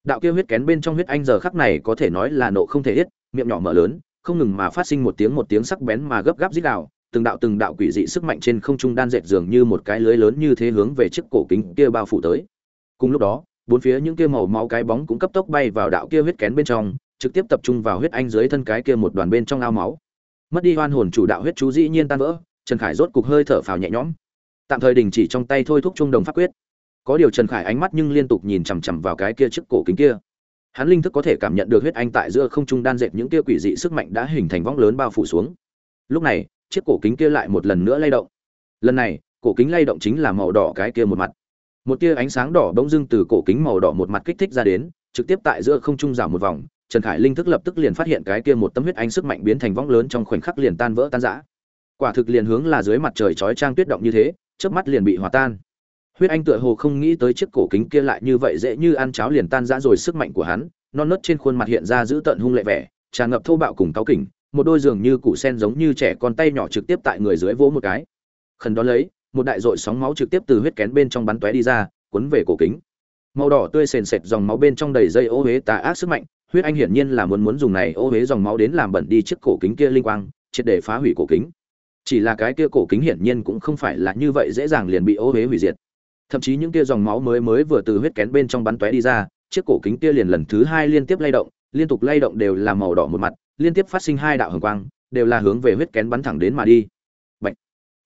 đạo kia huyết kén bên trong huyết anh giờ khắc này có thể nói là nộ không thể hết, miệng nhỏ mở lớn, không ngừng mà phát sinh một tiếng một tiếng sắc bén mà gấp gáp rít đạo từng đạo từng đạo quỷ dị sức mạnh trên không trung đan dệt dường như một cái lưới lớn như thế hướng về chiếc cổ kính kia bao phủ tới. Cùng lúc đó, bốn phía những kia màu máu cái bóng cũng cấp tốc bay vào đạo kia huyết kén bên trong, trực tiếp tập trung vào huyết anh dưới thân cái kia một đoàn bên trong ao máu. Mất đi hoan hồn chủ đạo huyết chú dĩ nhiên tan vỡ, trần khải rốt cục hơi thở phào nhẹ nhõm. Tạm thời đình chỉ trong tay thôi thúc trung đồng pháp quyết có điều trần khải ánh mắt nhưng liên tục nhìn chằm chằm vào cái kia chiếc cổ kính kia. Hắn linh thức có thể cảm nhận được huyết anh tại giữa không trung đan dệt những kia quỷ dị sức mạnh đã hình thành vong lớn bao phủ xuống. Lúc này, chiếc cổ kính kia lại một lần nữa lay động. Lần này, cổ kính lay động chính là màu đỏ cái kia một mặt. Một tia ánh sáng đỏ bỗng dưng từ cổ kính màu đỏ một mặt kích thích ra đến, trực tiếp tại giữa không trung rào một vòng, trần khải linh thức lập tức liền phát hiện cái kia một tấm huyết ánh sức mạnh biến thành vong lớn trong khoảnh khắc liền tan vỡ tan rã. Quả thực liền hướng là dưới mặt trời chói trang tuyết động như thế trước mắt liền bị hòa tan huyết anh tựa hồ không nghĩ tới chiếc cổ kính kia lại như vậy dễ như ăn cháo liền tan rã rồi sức mạnh của hắn non nớt trên khuôn mặt hiện ra giữ tận hung lệ vẻ, tràn ngập thô bạo cùng cáu kỉnh, một đôi giường như củ sen giống như trẻ con tay nhỏ trực tiếp tại người dưới vỗ một cái. Khẩn đó lấy, một đại dội sóng máu trực tiếp từ huyết kén bên trong bắn tóe đi ra, cuốn về cổ kính. Màu đỏ tươi sền sệt dòng máu bên trong đầy dây ô huế tà ác sức mạnh, huyết anh hiển nhiên là muốn muốn dùng này ô huế dòng máu đến làm bẩn đi chiếc cổ kính kia linh quang, triệt để phá hủy cổ kính. Chỉ là cái kia cổ kính hiển nhiên cũng không phải là như vậy dễ dàng liền bị ô huế hủy diệt thậm chí những kia dòng máu mới mới vừa từ huyết kén bên trong bắn tóe đi ra, chiếc cổ kính kia liền lần thứ hai liên tiếp lay động, liên tục lay động đều là màu đỏ một mặt, liên tiếp phát sinh hai đạo hồng quang, đều là hướng về huyết kén bắn thẳng đến mà đi Bạch.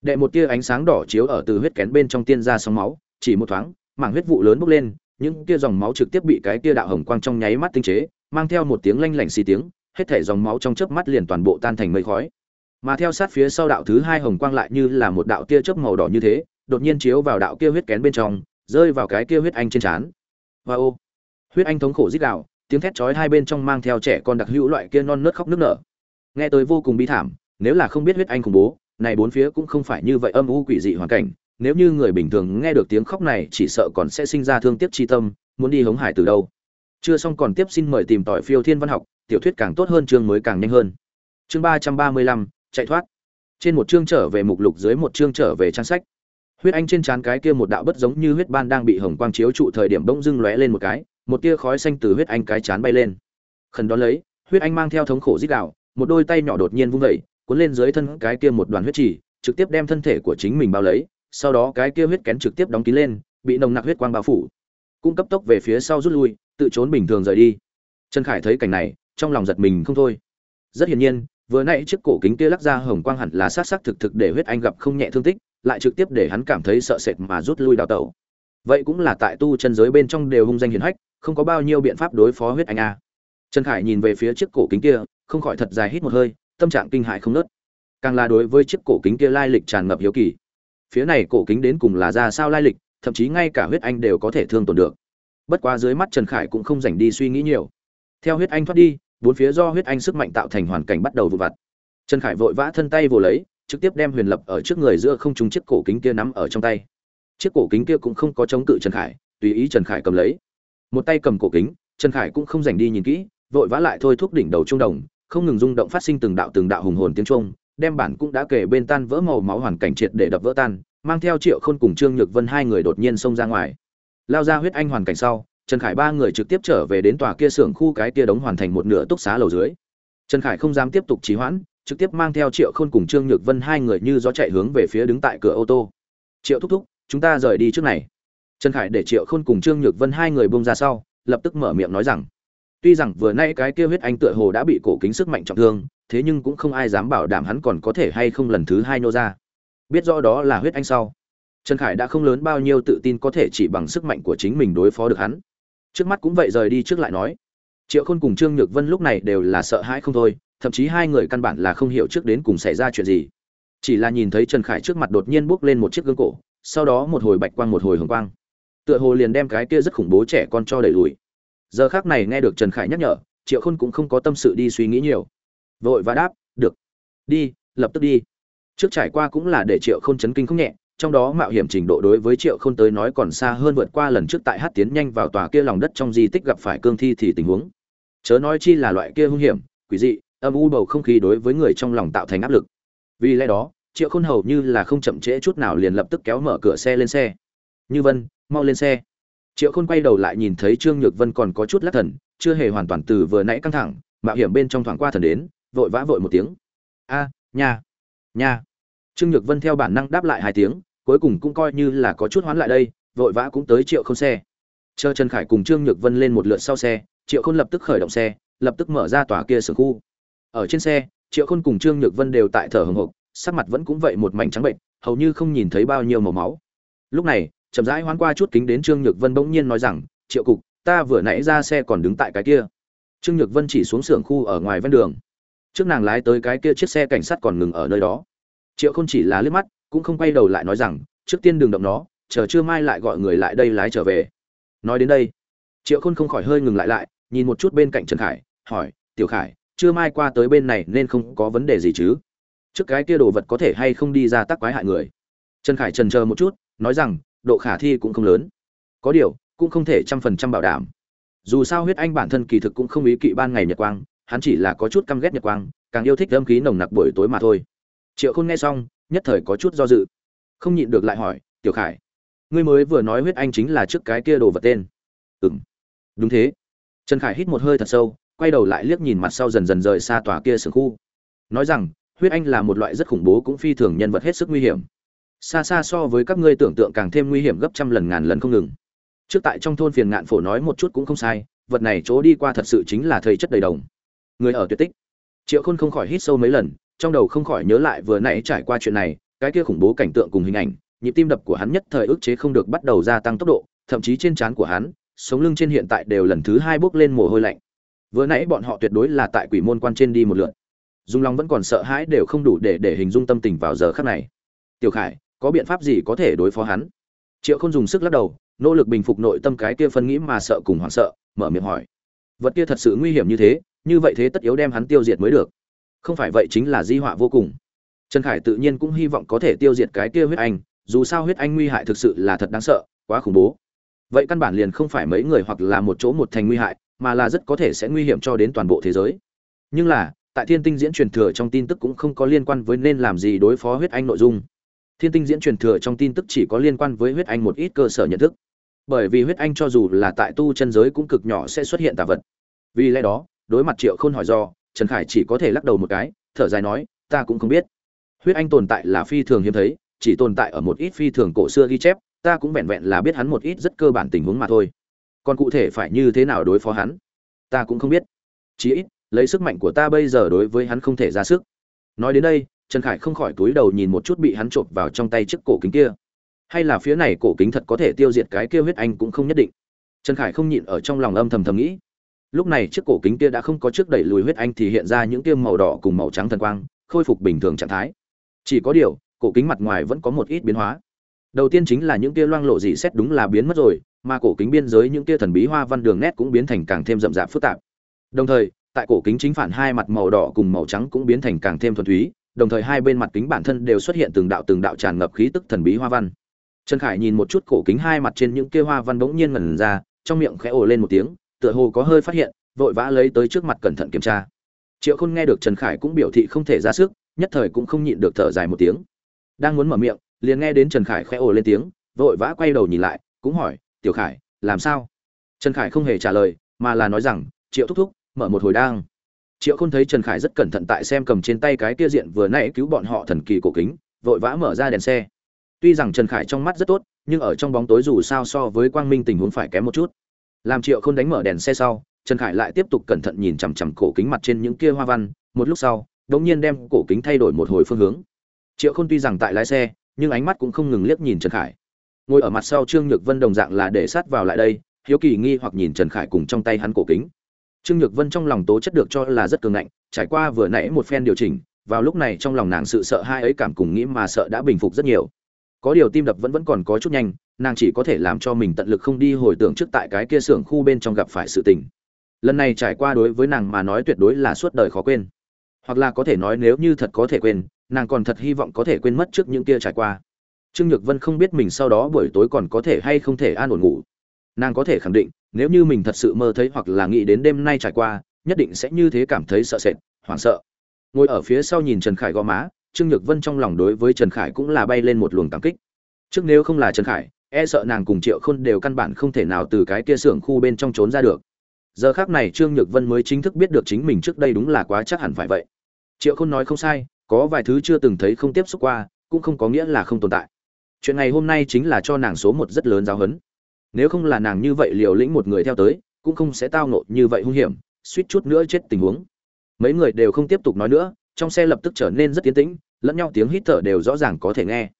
đệ một tia ánh sáng đỏ chiếu ở từ huyết kén bên trong tiên ra sóng máu, chỉ một thoáng, mảng huyết vụ lớn bốc lên, những tia dòng máu trực tiếp bị cái tia đạo hồng quang trong nháy mắt tinh chế, mang theo một tiếng lanh lảnh xì tiếng, hết thể dòng máu trong chớp mắt liền toàn bộ tan thành mây khói mà theo sát phía sau đạo thứ hai hồng quang lại như là một đạo tia chớp màu đỏ như thế đột nhiên chiếu vào đạo kia huyết kén bên trong rơi vào cái kia huyết anh trên trán. Và ô huyết anh thống khổ rít gào, tiếng thét chói hai bên trong mang theo trẻ con đặc hữu loại kia non nớt khóc nức nở. Nghe tới vô cùng bi thảm nếu là không biết huyết anh khủng bố này bốn phía cũng không phải như vậy âm u quỷ dị hoàn cảnh. Nếu như người bình thường nghe được tiếng khóc này chỉ sợ còn sẽ sinh ra thương tiếc chi tâm muốn đi hống hải từ đâu. Chưa xong còn tiếp xin mời tìm tỏi phiêu thiên văn học tiểu thuyết càng tốt hơn chương mới càng nhanh hơn. Chương ba trăm ba mươi lăm chạy thoát. Trên một chương trở về mục lục dưới một chương trở về trang sách huyết anh trên trán cái kia một đạo bất giống như huyết ban đang bị hồng quang chiếu trụ thời điểm bỗng dưng lóe lên một cái, một tia khói xanh từ huyết anh cái chán bay lên. Khẩn đón lấy, huyết anh mang theo thống khổ dít đạo một đôi tay nhỏ đột nhiên vung vẩy cuốn lên dưới thân cái kia một đoàn huyết chỉ trực tiếp đem thân thể của chính mình bao lấy, sau đó cái kia huyết kén trực tiếp đóng kín lên, bị nồng nặc huyết quang bao phủ. Cũng cấp tốc về phía sau rút lui, tự trốn bình thường rời đi. Trần khải thấy cảnh này, trong lòng giật mình không thôi. Rất hiển nhiên, vừa nãy chiếc cổ kính kia lắc ra hồng quang hẳn là sát sắc thực thực để huyết anh gặp không nhẹ thương tích lại trực tiếp để hắn cảm thấy sợ sệt mà rút lui đào tẩu. Vậy cũng là tại tu chân giới bên trong đều hung danh hiển hách, không có bao nhiêu biện pháp đối phó huyết anh a. Trần khải nhìn về phía chiếc cổ kính kia, không khỏi thật dài hít một hơi, tâm trạng kinh hại không nớt càng là đối với chiếc cổ kính kia lai lịch tràn ngập hiếu kỳ. Phía này cổ kính đến cùng là ra sao lai lịch, thậm chí ngay cả huyết anh đều có thể thương tổn được. Bất quá dưới mắt trần khải cũng không dành đi suy nghĩ nhiều. Theo huyết anh thoát đi, bốn phía do huyết anh sức mạnh tạo thành hoàn cảnh bắt đầu vụ vặt. Trần khải vội vã thân tay vồ lấy trực tiếp đem huyền lập ở trước người giữa không trúng chiếc cổ kính kia nắm ở trong tay. Chiếc cổ kính kia cũng không có chống cự trần khải, tùy ý trần khải cầm lấy. Một tay cầm cổ kính, trần khải cũng không dành đi nhìn kỹ, vội vã lại thôi thúc đỉnh đầu trung đồng, không ngừng rung động phát sinh từng đạo từng đạo hùng hồn tiếng trung đem bản cũng đã kể bên tan vỡ màu máu hoàn cảnh triệt để đập vỡ tan, mang theo triệu khôn cùng trương nhược vân hai người đột nhiên xông ra ngoài. Lao ra huyết anh hoàn cảnh sau, trần khải ba người trực tiếp trở về đến tòa kia xưởng khu cái kia đóng hoàn thành một nửa túc xá lầu dưới. Trần khải không dám tiếp tục trì hoãn trực tiếp mang theo triệu khôn cùng trương nhược vân hai người như gió chạy hướng về phía đứng tại cửa ô tô. Triệu thúc thúc, chúng ta rời đi trước này. Trần khải để triệu khôn cùng trương nhược vân hai người bông ra sau, lập tức mở miệng nói rằng, tuy rằng vừa nay cái kia huyết anh tựa hồ đã bị cổ kính sức mạnh trọng thương, thế nhưng cũng không ai dám bảo đảm hắn còn có thể hay không lần thứ hai nô ra. Biết rõ đó là huyết anh sau, trần khải đã không lớn bao nhiêu tự tin có thể chỉ bằng sức mạnh của chính mình đối phó được hắn. Trước mắt cũng vậy rời đi trước lại nói. Triệu khôn cùng trương nhược vân lúc này đều là sợ hãi không thôi thậm chí hai người căn bản là không hiểu trước đến cùng xảy ra chuyện gì. Chỉ là nhìn thấy trần khải trước mặt đột nhiên bước lên một chiếc gương cổ, sau đó một hồi bạch quang một hồi hồng quang. Tựa hồ liền đem cái kia rất khủng bố trẻ con cho đẩy lùi. Giờ khác này nghe được trần khải nhắc nhở, triệu khôn cũng không có tâm sự đi suy nghĩ nhiều. Vội và đáp, được. Đi, lập tức đi. Trước trải qua cũng là để triệu khôn chấn kinh không nhẹ, trong đó mạo hiểm trình độ đối với triệu khôn tới nói còn xa hơn vượt qua lần trước tại hát tiến nhanh vào tòa kia lòng đất trong di tích gặp phải cương thi thì tình huống. Chớ nói chi là loại kia hung hiểm, quỷ dị âm u bầu không khí đối với người trong lòng tạo thành áp lực. Vì lẽ đó, triệu khôn hầu như là không chậm trễ chút nào liền lập tức kéo mở cửa xe lên xe. Như vân, mau lên xe. Triệu khôn quay đầu lại nhìn thấy trương nhược vân còn có chút lắc thần, chưa hề hoàn toàn từ vừa nãy căng thẳng, mạo hiểm bên trong thoáng qua thần đến, vội vã vội một tiếng. A, nha nha. Trương nhược vân theo bản năng đáp lại hai tiếng, cuối cùng cũng coi như là có chút hoán lại đây, vội vã cũng tới triệu Khôn xe. Chờ trần khải cùng trương nhược vân lên một lượt sau xe, triệu khôn lập tức khởi động xe, lập tức mở ra tòa kia sưởng khu ở trên xe, triệu khôn cùng trương nhược vân đều tại thở hồng hộc, sắc mặt vẫn cũng vậy một mảnh trắng bệnh hầu như không nhìn thấy bao nhiêu màu máu. Lúc này, chậm rãi hoán qua chút kính đến trương nhược vân bỗng nhiên nói rằng, triệu cục, ta vừa nãy ra xe còn đứng tại cái kia. Trương nhược vân chỉ xuống xưởng khu ở ngoài ven đường. Trước nàng lái tới cái kia chiếc xe cảnh sát còn ngừng ở nơi đó. Triệu Khôn chỉ là liếc mắt, cũng không quay đầu lại nói rằng, trước tiên đừng động nó, chờ chưa mai lại gọi người lại đây lái trở về. Nói đến đây, triệu khôn không khỏi hơi ngừng lại lại, nhìn một chút bên cạnh trần khải, hỏi, tiểu khải chưa mai qua tới bên này nên không có vấn đề gì chứ. Trước cái kia đồ vật có thể hay không đi ra tắc quái hại người. Trần khải trần chờ một chút, nói rằng, độ khả thi cũng không lớn. Có điều, cũng không thể trăm phần trăm bảo đảm. Dù sao huyết anh bản thân kỳ thực cũng không ý kỵ ban ngày nhật quang, hắn chỉ là có chút căm ghét nhật quang, càng yêu thích âm khí nồng nặc buổi tối mà thôi. Triệu khôn nghe xong, nhất thời có chút do dự. Không nhịn được lại hỏi, tiểu khải, ngươi mới vừa nói huyết anh chính là trước cái kia đồ vật tên. Ừ m đúng thế. Trần khải hít một hơi thật sâu quay đầu lại liếc nhìn mặt sau dần dần rời xa tòa kia sưởng khu. Nói rằng, huyết anh là một loại rất khủng bố cũng phi thường nhân vật hết sức nguy hiểm. Xa xa so với các ngươi tưởng tượng càng thêm nguy hiểm gấp trăm lần ngàn lần không ngừng. Trước tại trong thôn phiền ngạn phổ nói một chút cũng không sai, vật này chỗ đi qua thật sự chính là thầy chất đầy đồng. Người ở tuyệt tích. Triệu khôn không khỏi hít sâu mấy lần, trong đầu không khỏi nhớ lại vừa nãy trải qua chuyện này, cái kia khủng bố cảnh tượng cùng hình ảnh, nhịp tim đập của hắn nhất thời ức chế không được bắt đầu gia tăng tốc độ, thậm chí trên trán của hắn, sống lưng trên hiện tại đều lần thứ hai bước lên mồ hôi lạnh vừa nãy bọn họ tuyệt đối là tại quỷ môn quan trên đi một lượt. Dung long vẫn còn sợ hãi đều không đủ để để hình dung tâm tình vào giờ khắc này. Tiểu khải, có biện pháp gì có thể đối phó hắn? Triệu không dùng sức lắc đầu, nỗ lực bình phục nội tâm cái kia phân nghĩ mà sợ cùng hoảng sợ, mở miệng hỏi. Vật kia thật sự nguy hiểm như thế, như vậy thế tất yếu đem hắn tiêu diệt mới được. Không phải vậy chính là di họa vô cùng. Trần khải tự nhiên cũng hy vọng có thể tiêu diệt cái kia huyết anh, dù sao huyết anh nguy hại thực sự là thật đáng sợ, quá khủng bố. Vậy căn bản liền không phải mấy người hoặc là một chỗ một thành nguy hại mà là rất có thể sẽ nguy hiểm cho đến toàn bộ thế giới. Nhưng là, tại thiên tinh diễn truyền thừa trong tin tức cũng không có liên quan với nên làm gì đối phó huyết anh nội dung. Thiên tinh diễn truyền thừa trong tin tức chỉ có liên quan với huyết anh một ít cơ sở nhận thức. Bởi vì huyết anh cho dù là tại tu chân giới cũng cực nhỏ sẽ xuất hiện tà vật. Vì lẽ đó, đối mặt triệu khôn hỏi do, trần khải chỉ có thể lắc đầu một cái, thở dài nói, ta cũng không biết. Huyết anh tồn tại là phi thường hiếm thấy, chỉ tồn tại ở một ít phi thường cổ xưa ghi chép, ta cũng vẹn vẹn là biết hắn một ít rất cơ bản tình huống mà thôi còn cụ thể phải như thế nào đối phó hắn? Ta cũng không biết. Chí ít, lấy sức mạnh của ta bây giờ đối với hắn không thể ra sức. Nói đến đây, trần khải không khỏi túi đầu nhìn một chút bị hắn trộm vào trong tay chiếc cổ kính kia. Hay là phía này cổ kính thật có thể tiêu diệt cái kia huyết anh cũng không nhất định. Trần khải không nhịn ở trong lòng âm thầm thầm nghĩ. Lúc này chiếc cổ kính kia đã không có trước đẩy lùi huyết anh thì hiện ra những kia màu đỏ cùng màu trắng thần quang, khôi phục bình thường trạng thái. Chỉ có điều, cổ kính mặt ngoài vẫn có một ít biến hóa. Đầu tiên chính là những kia loang lộ dị xét đúng là biến mất rồi mà cổ kính biên giới những tia thần bí hoa văn đường nét cũng biến thành càng thêm rậm rạp phức tạp. Đồng thời, tại cổ kính chính phản hai mặt màu đỏ cùng màu trắng cũng biến thành càng thêm thuần túy, đồng thời hai bên mặt kính bản thân đều xuất hiện từng đạo từng đạo tràn ngập khí tức thần bí hoa văn. Trần khải nhìn một chút cổ kính hai mặt trên những kia hoa văn bỗng nhiên ngẩn ra, trong miệng khẽ ồ lên một tiếng, tựa hồ có hơi phát hiện, vội vã lấy tới trước mặt cẩn thận kiểm tra. Triệu khôn nghe được trần khải cũng biểu thị không thể ra sức, nhất thời cũng không nhịn được thở dài một tiếng. Đang muốn mở miệng, liền nghe đến trần khải khẽ ồ lên tiếng, vội vã quay đầu nhìn lại, cũng hỏi tiểu khải, làm sao? Trần khải không hề trả lời, mà là nói rằng, triệu thúc thúc, mở một hồi đang. Triệu khôn thấy trần khải rất cẩn thận tại xem cầm trên tay cái kia diện vừa nãy cứu bọn họ thần kỳ cổ kính, vội vã mở ra đèn xe. Tuy rằng trần khải trong mắt rất tốt, nhưng ở trong bóng tối dù sao so với quang minh tình huống phải kém một chút. Làm triệu không đánh mở đèn xe sau, trần khải lại tiếp tục cẩn thận nhìn chằm chằm cổ kính mặt trên những kia hoa văn, một lúc sau đ ỗ n g nhiên đem cổ kính thay đổi một hồi phương hướng. Triệu k h ô n tuy rằng tại lái xe, nhưng ánh mắt cũng không ngừng liếc nhìn trần khải ngồi ở mặt sau trương nhược vân đồng dạng là để sát vào lại đây, hiếu kỳ nghi hoặc nhìn trần khải cùng trong tay hắn cổ kính. Trương nhược vân trong lòng tố chất được cho là rất cường ngạnh, trải qua vừa nãy một phen điều chỉnh, vào lúc này trong lòng nàng sự sợ hai ấy cảm cùng nghĩ mà sợ đã bình phục rất nhiều. Có điều tim đập vẫn vẫn còn có chút nhanh, nàng chỉ có thể làm cho mình tận lực không đi hồi tưởng trước tại cái kia xưởng khu bên trong gặp phải sự tình. Lần này trải qua đối với nàng mà nói tuyệt đối là suốt đời khó quên. Hoặc là có thể nói nếu như thật có thể quên, nàng còn thật hy vọng có thể quên mất trước những kia trải qua trương nhược vân không biết mình sau đó buổi tối còn có thể hay không thể an ổn ngủ. Nàng có thể khẳng định, nếu như mình thật sự mơ thấy hoặc là nghĩ đến đêm nay trải qua, nhất định sẽ như thế cảm thấy sợ sệt, hoảng sợ. Ngồi ở phía sau nhìn trần khải gò má, trương nhược vân trong lòng đối với trần khải cũng là bay lên một luồng cảm kích. Trước nếu không là trần khải e sợ nàng cùng triệu khôn đều căn bản không thể nào từ cái kia xưởng khu bên trong trốn ra được. Giờ khác này trương nhược vân mới chính thức biết được chính mình trước đây đúng là quá chắc hẳn phải vậy. Triệu khôn nói không sai, có vài thứ chưa từng thấy không tiếp xúc qua, cũng không có nghĩa là không tồn tại chuyện ngày hôm nay chính là cho nàng số một rất lớn giáo huấn. Nếu không là nàng như vậy liều lĩnh một người theo tới, cũng không sẽ tao nộ như vậy hung hiểm, suýt chút nữa chết tình huống. Mấy người đều không tiếp tục nói nữa, trong xe lập tức trở nên rất tiến tĩnh, lẫn nhau tiếng hít thở đều rõ ràng có thể nghe.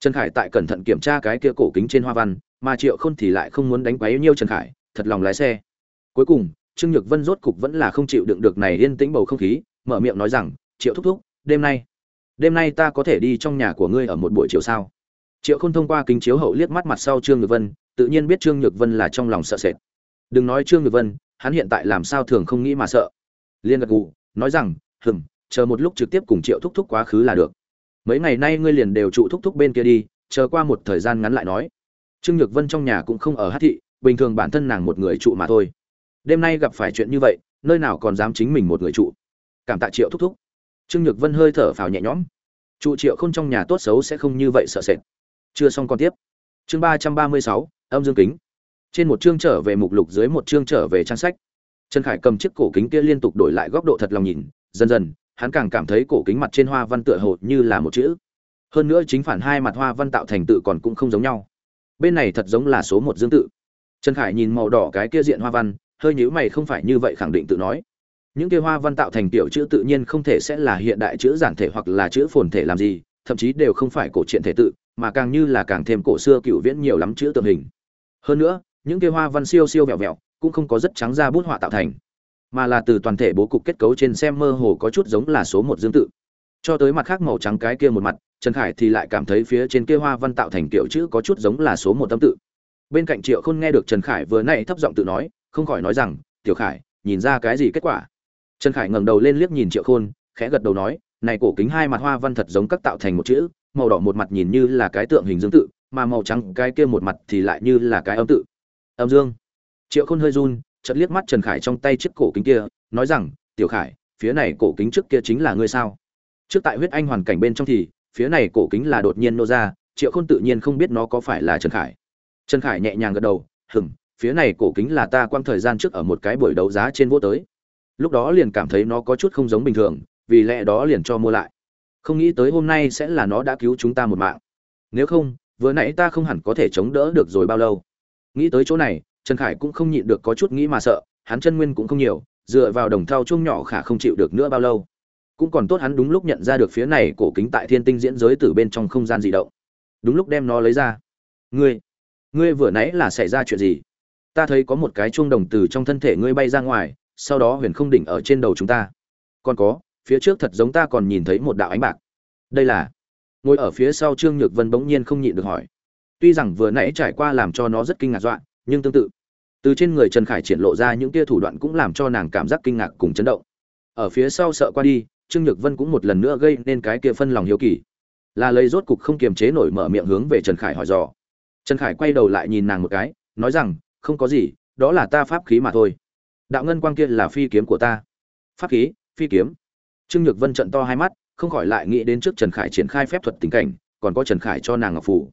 Trần khải tại cẩn thận kiểm tra cái kia cổ kính trên hoa văn, mà triệu khôn thì lại không muốn đánh quấy nhiêu trần khải, thật lòng lái xe. Cuối cùng, trương nhược vân rốt cục vẫn là không chịu đựng được này yên tĩnh bầu không khí, mở miệng nói rằng, triệu thúc thúc, đêm nay đêm nay ta có thể đi trong nhà của ngươi ở một buổi chiều sao? Triệu khôn thông qua kính chiếu hậu liếc mắt mặt sau trương nhược vân, tự nhiên biết trương nhược vân là trong lòng sợ sệt. Đừng nói trương nhược vân, hắn hiện tại làm sao thường không nghĩ mà sợ. Liên gật gù, nói rằng, hừm, chờ một lúc trực tiếp cùng triệu thúc thúc quá khứ là được. Mấy ngày nay ngươi liền đều trụ thúc thúc bên kia đi, chờ qua một thời gian ngắn lại nói. Trương nhược vân trong nhà cũng không ở hát thị, bình thường bản thân nàng một người trụ mà thôi. Đêm nay gặp phải chuyện như vậy, nơi nào còn dám chính mình một người trụ. Cảm tạ triệu thúc thúc. Trương nhược vân hơi thở phào nhẹ nhõm. Trụ triệu không trong nhà tốt xấu sẽ không như vậy sợ sệt chưa xong còn tiếp. Chương ba trăm ba mươi sáu, âm dương kính. Trên một chương trở về mục lục dưới một chương trở về trang sách. Trần khải cầm chiếc cổ kính kia liên tục đổi lại góc độ thật lòng nhìn, dần dần, hắn càng cảm thấy cổ kính mặt trên hoa văn tựa hồ như là một chữ. Hơn nữa chính phản hai mặt hoa văn tạo thành tự còn cũng không giống nhau. Bên này thật giống là số một dương tự. Trần khải nhìn màu đỏ cái kia diện hoa văn, hơi nhữ mày không phải như vậy khẳng định tự nói. Những kia hoa văn tạo thành tiểu chữ tự nhiên không thể sẽ là hiện đại chữ giản thể hoặc là chữ phồn thể làm gì, thậm chí đều không phải cổ truyện thể tự mà càng như là càng thêm cổ xưa cựu viễn nhiều lắm chữ tượng hình. Hơn nữa, những kia hoa văn siêu siêu vẹo vẹo cũng không có rất trắng ra bút họa tạo thành, mà là từ toàn thể bố cục kết cấu trên xem mơ hồ có chút giống là số một dương tự. Cho tới mặt khác màu trắng cái kia một mặt, trần khải thì lại cảm thấy phía trên kia hoa văn tạo thành kiểu chữ có chút giống là số một tâm tự. Bên cạnh triệu khôn nghe được trần khải vừa nãy thấp giọng tự nói, không khỏi nói rằng, tiểu khải, nhìn ra cái gì kết quả? Trần khải ngẩng đầu lên liếc nhìn triệu khôn, khẽ gật đầu nói, này cổ kính hai mặt hoa văn thật giống các tạo thành một chữ màu đỏ một mặt nhìn như là cái tượng hình dương tự, mà màu trắng cái kia một mặt thì lại như là cái âm tự. Âm dương. Triệu khôn hơi run, chợt liếc mắt trần khải trong tay chiếc cổ kính kia, nói rằng, tiểu khải, phía này cổ kính trước kia chính là ngươi sao? Trước tại huyết anh hoàn cảnh bên trong thì, phía này cổ kính là đột nhiên nô ra, triệu khôn tự nhiên không biết nó có phải là trần khải. Trần khải nhẹ nhàng gật đầu hừng phía này cổ kính là ta quang thời gian trước ở một cái buổi đấu giá trên vô tới. Lúc đó liền cảm thấy nó có chút không giống bình thường, vì lẽ đó liền cho mua lại không nghĩ tới hôm nay sẽ là nó đã cứu chúng ta một mạng. Nếu không, vừa nãy ta không hẳn có thể chống đỡ được rồi bao lâu. Nghĩ tới chỗ này, trần khải cũng không nhịn được có chút nghĩ mà sợ, hắn chân nguyên cũng không nhiều, dựa vào đồng thau chung nhỏ khả không chịu được nữa bao lâu. Cũng còn tốt hắn đúng lúc nhận ra được phía này cổ kính tại thiên tinh diễn giới từ bên trong không gian dị động. Đúng lúc đem nó lấy ra. Ngươi ngươi vừa nãy là xảy ra chuyện gì? Ta thấy có một cái chuông đồng từ trong thân thể ngươi bay ra ngoài, sau đó huyền không đỉnh ở trên đầu chúng ta. Còn có phía trước thật giống ta còn nhìn thấy một đạo ánh bạc. Đây là? Ngồi ở phía sau trương nhược vân bỗng nhiên không nhịn được hỏi. Tuy rằng vừa nãy trải qua làm cho nó rất kinh ngạc dọa, nhưng tương tự. Từ trên người trần khải triển lộ ra những tia thủ đoạn cũng làm cho nàng cảm giác kinh ngạc cùng chấn động. Ở phía sau sợ qua đi, trương nhược vân cũng một lần nữa gây nên cái kia phân lòng hiếu kỳ. Là lấy rốt cục không kiềm chế nổi mở miệng hướng về trần khải hỏi dò. Trần khải quay đầu lại nhìn nàng một cái, nói rằng, không có gì, đó là ta pháp khí mà thôi. Đạo ngân quang kia là phi kiếm của ta. Pháp khí? Phi kiếm? Trương nhược vân trận to hai mắt, không khỏi lại nghĩ đến trước trần khải triển khai phép thuật tình cảnh, còn có trần khải cho nàng ngọc phủ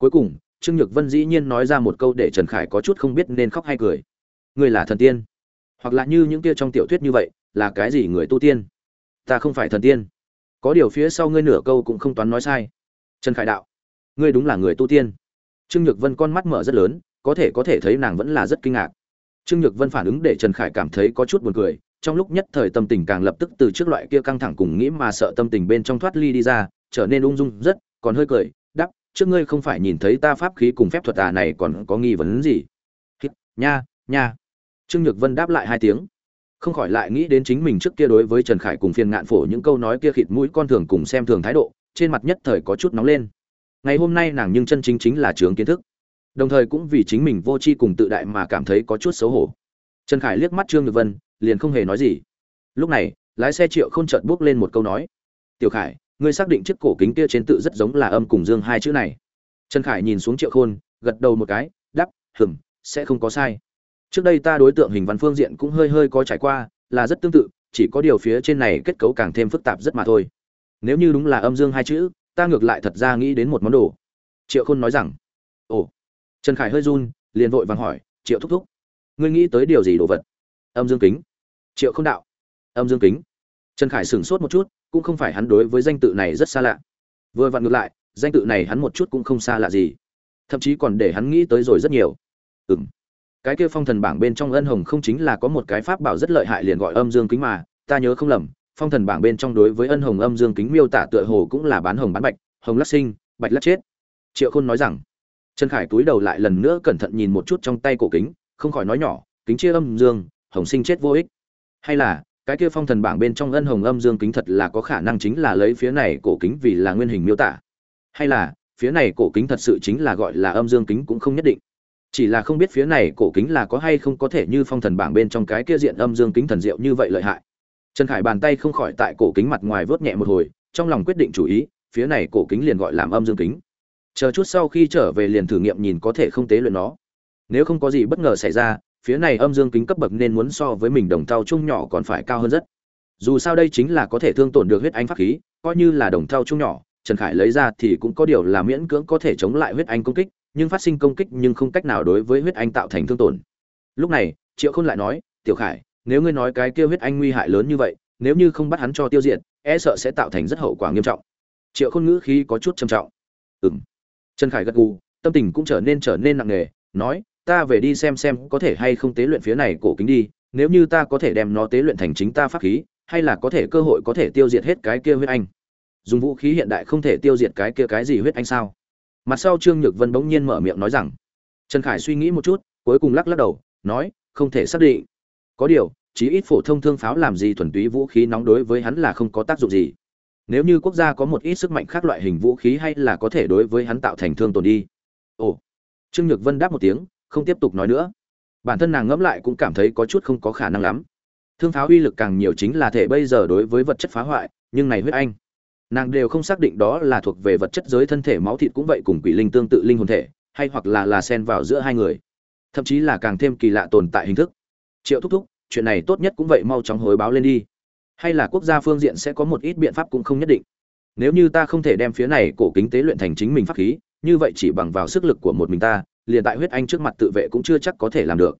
cuối cùng, trương nhược vân dĩ nhiên nói ra một câu để trần khải có chút không biết nên khóc hay cười. Ngươi là thần tiên. Hoặc là như những kia trong tiểu thuyết như vậy, là cái gì người tu tiên? Ta không phải thần tiên. Có điều phía sau ngươi nửa câu cũng không toán nói sai. Trần khải đạo, ngươi đúng là người tu tiên. Trương nhược vân con mắt mở rất lớn, có thể có thể thấy nàng vẫn là rất kinh ngạc. Trương nhược vân phản ứng để trần khải cảm thấy có chút buồn cười trong lúc nhất thời tâm tình càng lập tức từ trước loại kia căng thẳng cùng nghĩ mà sợ tâm tình bên trong thoát ly đi ra, trở nên ung dung rất, còn hơi cười đắp trước ngươi không phải nhìn thấy ta pháp khí cùng phép thuật à này còn có nghi vấn gì? Nha nha. Trương nhược vân đáp lại hai tiếng. Không khỏi lại nghĩ đến chính mình trước kia đối với trần khải cùng phiền ngạn phổ những câu nói kia khịt mũi con thường cùng xem thường thái độ, trên mặt nhất thời có chút nóng lên. Ngày hôm nay nàng nhưng chân chính chính là trưởng kiến thức. Đồng thời cũng vì chính mình vô tri cùng tự đại mà cảm thấy có chút xấu hổ trần khải liếc mắt trương nhược vân, liền không hề nói gì. Lúc này, lái xe triệu Khôn chợt bước lên một câu nói. Tiểu khải, ngươi xác định chiếc cổ kính kia trên tự rất giống là âm cùng dương hai chữ này. Trần khải nhìn xuống triệu khôn, gật đầu một cái đắp hừng sẽ không có sai. Trước đây ta đối tượng hình văn phương diện cũng hơi hơi có trải qua, là rất tương tự, chỉ có điều phía trên này kết cấu càng thêm phức tạp rất mà thôi. Nếu như đúng là âm dương hai chữ, ta ngược lại thật ra nghĩ đến một món đồ. Triệu khôn nói rằng. Ồ. Trần khải hơi run, liền vội vàng hỏi, triệu thúc thúc ngươi nghĩ tới điều gì đồ vật? Âm dương kính. Triệu không đạo. Âm dương kính. Trần khải sửng sốt một chút, cũng không phải hắn đối với danh tự này rất xa lạ. Vừa vặn ngược lại, danh tự này hắn một chút cũng không xa lạ gì. Thậm chí còn để hắn nghĩ tới rồi rất nhiều. Ừ m cái kia phong thần bảng bên trong ân hồng không chính là có một cái pháp bảo rất lợi hại liền gọi âm dương kính mà, ta nhớ không lầm, phong thần bảng bên trong đối với ân hồng âm dương kính miêu tả tựa hồ cũng là bán hồng bán bạch, hồng lắc sinh, bạch lắc chết. Triệu khôn nói rằng, trần khải túi đầu lại lần nữa cẩn thận nhìn một chút trong tay cổ kính không khỏi nói nhỏ, kính chia âm dương, hồng sinh chết vô ích. Hay là, cái kia phong thần bảng bên trong ân hồng âm dương kính thật là có khả năng chính là lấy phía này cổ kính vì là nguyên hình miêu tả. Hay là, phía này cổ kính thật sự chính là gọi là âm dương kính cũng không nhất định. Chỉ là không biết phía này cổ kính là có hay không có thể như phong thần bảng bên trong cái kia diện âm dương kính thần diệu như vậy lợi hại. Trần khải bàn tay không khỏi tại cổ kính mặt ngoài vớt nhẹ một hồi, trong lòng quyết định chủ ý, phía này cổ kính liền gọi làm âm dương kính. Chờ chút sau khi trở về liền thử nghiệm nhìn có thể không tế luyện nó nếu không có gì bất ngờ xảy ra, phía này âm dương kính cấp bậc nên muốn so với mình đồng thau chung nhỏ còn phải cao hơn rất. Dù sao đây chính là có thể thương tổn được huyết anh pháp khí, coi như là đồng thau chung nhỏ, trần khải lấy ra thì cũng có điều là miễn cưỡng có thể chống lại huyết anh công kích, nhưng phát sinh công kích nhưng không cách nào đối với huyết anh tạo thành thương tổn. Lúc này, triệu khôn lại nói, tiểu khải, nếu ngươi nói cái kia huyết anh nguy hại lớn như vậy, nếu như không bắt hắn cho tiêu diệt e sợ sẽ tạo thành rất hậu quả nghiêm trọng. Triệu khôn ngữ khí có chút trầm trọng. Ừng trần khải gật gù, tâm tình cũng trở nên trở nên nặng nề, nói ta về đi xem xem có thể hay không tế luyện phía này cổ kính đi, nếu như ta có thể đem nó tế luyện thành chính ta pháp khí, hay là có thể cơ hội có thể tiêu diệt hết cái kia huyết anh. Dùng vũ khí hiện đại không thể tiêu diệt cái kia cái gì huyết anh sao? Mặt sau trương nhược vân bỗng nhiên mở miệng nói rằng, trần khải suy nghĩ một chút, cuối cùng lắc lắc đầu, nói, không thể xác định. Có điều, chí ít phổ thông thương pháo làm gì thuần túy vũ khí nóng đối với hắn là không có tác dụng gì. Nếu như quốc gia có một ít sức mạnh khác loại hình vũ khí hay là có thể đối với hắn tạo thành thương tổn đi. Ồ. Trương nhược vân đáp một tiếng không tiếp tục nói nữa. Bản thân nàng ngẫm lại cũng cảm thấy có chút không có khả năng lắm. Thương pháo uy lực càng nhiều chính là thể bây giờ đối với vật chất phá hoại, nhưng này huyết anh, nàng đều không xác định đó là thuộc về vật chất giới thân thể máu thịt cũng vậy cùng quỷ linh tương tự linh hồn thể, hay hoặc là là xen vào giữa hai người. Thậm chí là càng thêm kỳ lạ tồn tại hình thức. Triệu thúc thúc, chuyện này tốt nhất cũng vậy mau chóng hối báo lên đi. Hay là quốc gia phương diện sẽ có một ít biện pháp cũng không nhất định. Nếu như ta không thể đem phía này cổ kính tế luyện thành chính mình pháp khí, như vậy chỉ bằng vào sức lực của một mình ta liền tại huyết anh trước mặt tự vệ cũng chưa chắc có thể làm được.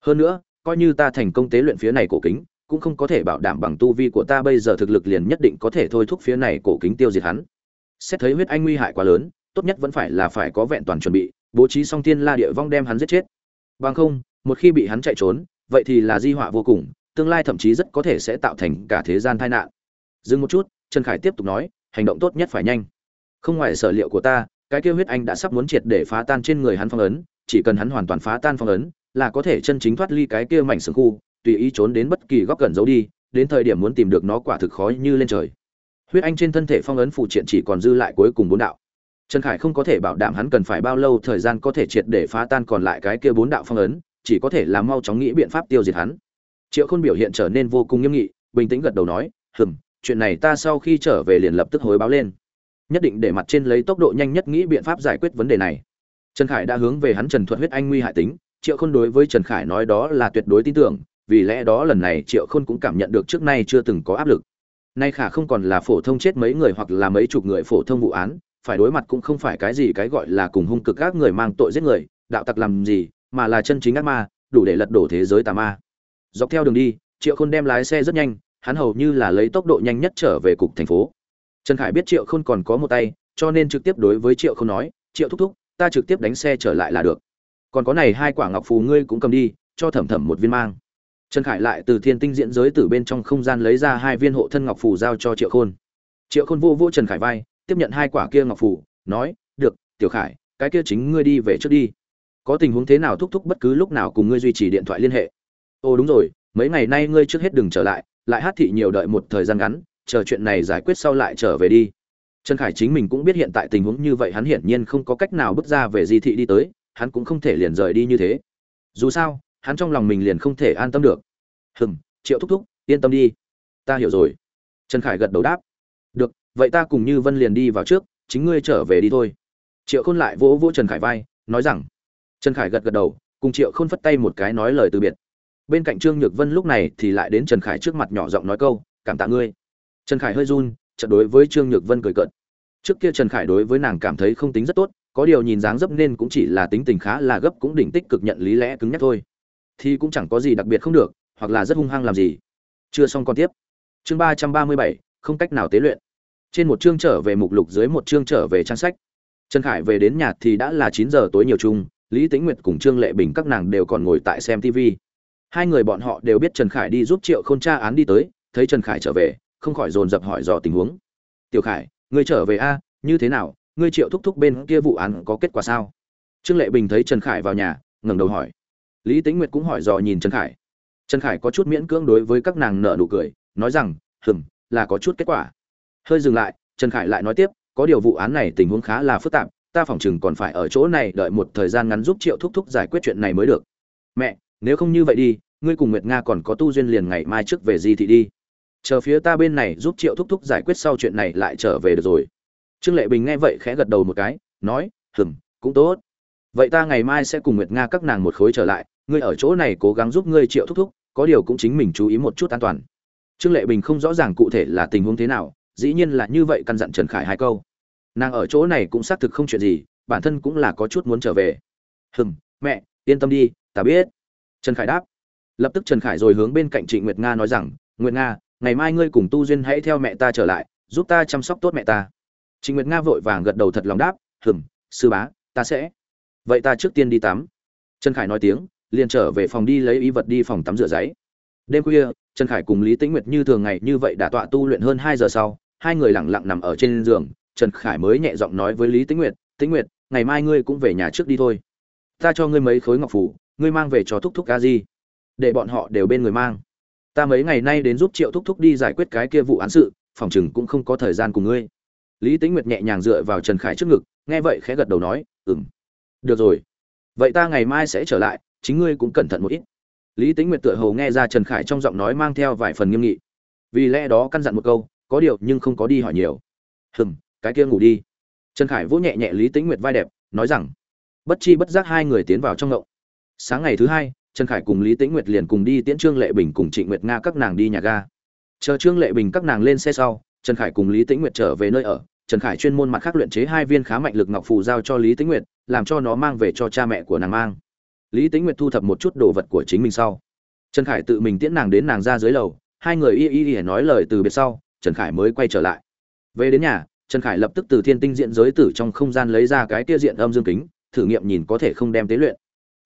Hơn nữa, coi như ta thành công tế luyện phía này cổ kính, cũng không có thể bảo đảm bằng tu vi của ta bây giờ thực lực liền nhất định có thể thôi thúc phía này cổ kính tiêu diệt hắn. Xét thấy huyết anh nguy hại quá lớn, tốt nhất vẫn phải là phải có vẹn toàn chuẩn bị, bố trí song tiên la địa vong đem hắn giết chết. Bằng không, một khi bị hắn chạy trốn, vậy thì là di họa vô cùng, tương lai thậm chí rất có thể sẽ tạo thành cả thế gian tai nạn. Dừng một chút, trần khải tiếp tục nói, hành động tốt nhất phải nhanh. Không ngoài sở liệu của ta cái kia huyết anh đã sắp muốn triệt để phá tan trên người hắn phong ấn, chỉ cần hắn hoàn toàn phá tan phong ấn, là có thể chân chính thoát ly cái kia mảnh sừng khu, tùy ý trốn đến bất kỳ góc gần giấu đi, đến thời điểm muốn tìm được nó quả thực khó như lên trời. Huyết anh trên thân thể phong ấn phụ triện chỉ còn dư lại cuối cùng bốn đạo. Trần khải không có thể bảo đảm hắn cần phải bao lâu thời gian có thể triệt để phá tan còn lại cái kia bốn đạo phong ấn, chỉ có thể là mau chóng nghĩ biện pháp tiêu diệt hắn. Triệu khôn biểu hiện trở nên vô cùng nghiêm nghị, bình tĩnh gật đầu nói, hừm, chuyện này ta sau khi trở về liền lập tức hối báo lên nhất định để mặt trên lấy tốc độ nhanh nhất nghĩ biện pháp giải quyết vấn đề này. Trần khải đã hướng về hắn trần thuật huyết anh nguy hại tính, triệu khôn đối với trần khải nói đó là tuyệt đối tin tưởng, vì lẽ đó lần này triệu khôn cũng cảm nhận được trước nay chưa từng có áp lực. Nay khả không còn là phổ thông chết mấy người hoặc là mấy chục người phổ thông vụ án, phải đối mặt cũng không phải cái gì cái gọi là cùng hung cực các người mang tội giết người, đạo tặc làm gì, mà là chân chính ác ma, đủ để lật đổ thế giới tà ma. Dọc theo đường đi, triệu khôn đem lái xe rất nhanh, hắn hầu như là lấy tốc độ nhanh nhất trở về cục thành phố trần khải biết triệu khôn còn có một tay, cho nên trực tiếp đối với triệu khôn nói, triệu thúc thúc, ta trực tiếp đánh xe trở lại là được. Còn có này hai quả ngọc phù ngươi cũng cầm đi, cho thẩm thẩm một viên mang. Trần khải lại từ thiên tinh diễn giới từ bên trong không gian lấy ra hai viên hộ thân ngọc phù giao cho triệu khôn. Triệu khôn vô vô trần khải vai, tiếp nhận hai quả kia ngọc phù, nói, được, tiểu khải, cái kia chính ngươi đi về trước đi. Có tình huống thế nào thúc thúc bất cứ lúc nào cùng ngươi duy trì điện thoại liên hệ. Ồ, đúng rồi, mấy ngày nay ngươi trước hết đừng trở lại lại hát thị nhiều đợi một thời gian ngắn chờ chuyện này giải quyết sau lại trở về đi. Trần khải chính mình cũng biết hiện tại tình huống như vậy, hắn hiển nhiên không có cách nào bước ra về di thị đi tới, hắn cũng không thể liền rời đi như thế. Dù sao, hắn trong lòng mình liền không thể an tâm được. Hừm, triệu thúc thúc, yên tâm đi. Ta hiểu rồi. Trần khải gật đầu đáp. Được, vậy ta cùng như vân liền đi vào trước, chính ngươi trở về đi thôi. Triệu khôn lại vỗ vỗ trần khải vai, nói rằng, trần khải gật gật đầu, cùng triệu khôn phất tay một cái nói lời từ biệt. Bên cạnh trương nhược vân lúc này thì lại đến trần khải trước mặt nhỏ giọng nói câu, cảm tạ ngươi trần khải hơi run, chợt đối với trương nhược vân cười cợt. Trước kia trần khải đối với nàng cảm thấy không tính rất tốt, có điều nhìn dáng dấp nên cũng chỉ là tính tình khá là gấp cũng đỉnh tích cực nhận lý lẽ cứng nhắc thôi. Thì cũng chẳng có gì đặc biệt không được, hoặc là rất hung hăng làm gì. Chưa xong còn tiếp. Chương ba trăm ba mươi bảy, không cách nào tế luyện. Trên một chương trở về mục lục dưới một chương trở về trang sách. Trần khải về đến nhà thì đã là chín giờ tối nhiều chung, lý tĩnh nguyệt cùng trương lệ bình các nàng đều còn ngồi tại xem tv hai người bọn họ đều biết trần khải đi giúp triệu k h ô n tra án đi tới, thấy trần khải trở về không khỏi dồn dập hỏi dò tình huống. Tiểu khải, ngươi trở về a, như thế nào? Ngươi triệu thúc thúc bên kia vụ án có kết quả sao? Trương lệ bình thấy trần khải vào nhà, ngẩng đầu hỏi. Lý tĩnh nguyệt cũng hỏi dò nhìn trần khải. Trần khải có chút miễn cưỡng đối với các nàng nợ nụ cười, nói rằng, hừm, là có chút kết quả. Hơi dừng lại, trần khải lại nói tiếp, có điều vụ án này tình huống khá là phức tạp, ta phỏng chừng còn phải ở chỗ này đợi một thời gian ngắn giúp triệu thúc thúc giải quyết chuyện này mới được. Mẹ, nếu không như vậy đi, ngươi cùng nguyệt nga còn có tu duyên liền ngày mai trước về di thị đi chờ phía ta bên này giúp triệu thúc thúc giải quyết sau chuyện này lại trở về được rồi. Trương lệ bình nghe vậy khẽ gật đầu một cái, nói, hừm, cũng tốt. Vậy ta ngày mai sẽ cùng nguyệt nga các nàng một khối trở lại. Ngươi ở chỗ này cố gắng giúp ngươi triệu thúc thúc, có điều cũng chính mình chú ý một chút an toàn. Trương lệ bình không rõ ràng cụ thể là tình huống thế nào, dĩ nhiên là như vậy căn dặn trần khải hai câu. Nàng ở chỗ này cũng xác thực không chuyện gì, bản thân cũng là có chút muốn trở về. Hừm, mẹ, yên tâm đi, ta biết. Trần khải đáp. Lập tức trần khải rồi hướng bên cạnh trịnh nguyệt nga nói rằng, nguyệt nga ngày mai ngươi cùng tu duyên hãy theo mẹ ta trở lại, giúp ta chăm sóc tốt mẹ ta. Trịnh nguyệt nga vội vàng gật đầu thật lòng đáp, hừm, sư bá, ta sẽ. Vậy ta trước tiên đi tắm. Trần khải nói tiếng, liền trở về phòng đi lấy ý vật đi phòng tắm rửa giấy. Đêm khuya, trần khải cùng lý tĩnh nguyệt như thường ngày như vậy đã tọa tu luyện hơn hai giờ sau, hai người lặng lặng nằm ở trên giường, trần khải mới nhẹ giọng nói với lý tĩnh nguyệt tĩnh nguyệt, ngày mai ngươi cũng về nhà trước đi thôi. Ta cho ngươi mấy khối ngọc phủ, ngươi mang về cho thúc thúc ca di, để bọn họ đều bên người mang ta mấy ngày nay đến giúp triệu thúc thúc đi giải quyết cái kia vụ án sự, phòng chừng cũng không có thời gian cùng ngươi. Lý tĩnh nguyệt nhẹ nhàng dựa vào trần khải trước ngực, nghe vậy khẽ gật đầu nói, ừm. Được rồi. Vậy ta ngày mai sẽ trở lại, chính ngươi cũng cẩn thận một ít. Lý tĩnh nguyệt tựa hầu nghe ra trần khải trong giọng nói mang theo vài phần nghiêm nghị. Vì lẽ đó căn dặn một câu, có điều nhưng không có đi hỏi nhiều. Hừm, cái kia ngủ đi. Trần khải vỗ nhẹ nhẹ lý tĩnh nguyệt vai đẹp, nói rằng, bất chi bất giác hai người tiến vào trong ngộng. Sáng ngày thứ hai trần khải cùng lý tĩnh nguyệt liền cùng đi tiễn trương lệ bình cùng trịnh nguyệt nga các nàng đi nhà ga. Chờ trương lệ bình các nàng lên xe sau, trần khải cùng lý tĩnh nguyệt trở về nơi ở. Trần khải chuyên môn mặt khác luyện chế hai viên khá mạnh lực ngọc phù giao cho lý tĩnh nguyệt, làm cho nó mang về cho cha mẹ của nàng mang. Lý tĩnh nguyệt thu thập một chút đồ vật của chính mình sau. Trần khải tự mình tiễn nàng đến nàng ra dưới lầu. Hai người y y y nói lời từ biệt sau, trần khải mới quay trở lại. Về đến nhà, trần khải lập tức từ thiên tinh diện giới tử trong không gian lấy ra cái tia diện âm dương kính, thử nghiệm nhìn có thể không đem tế luyện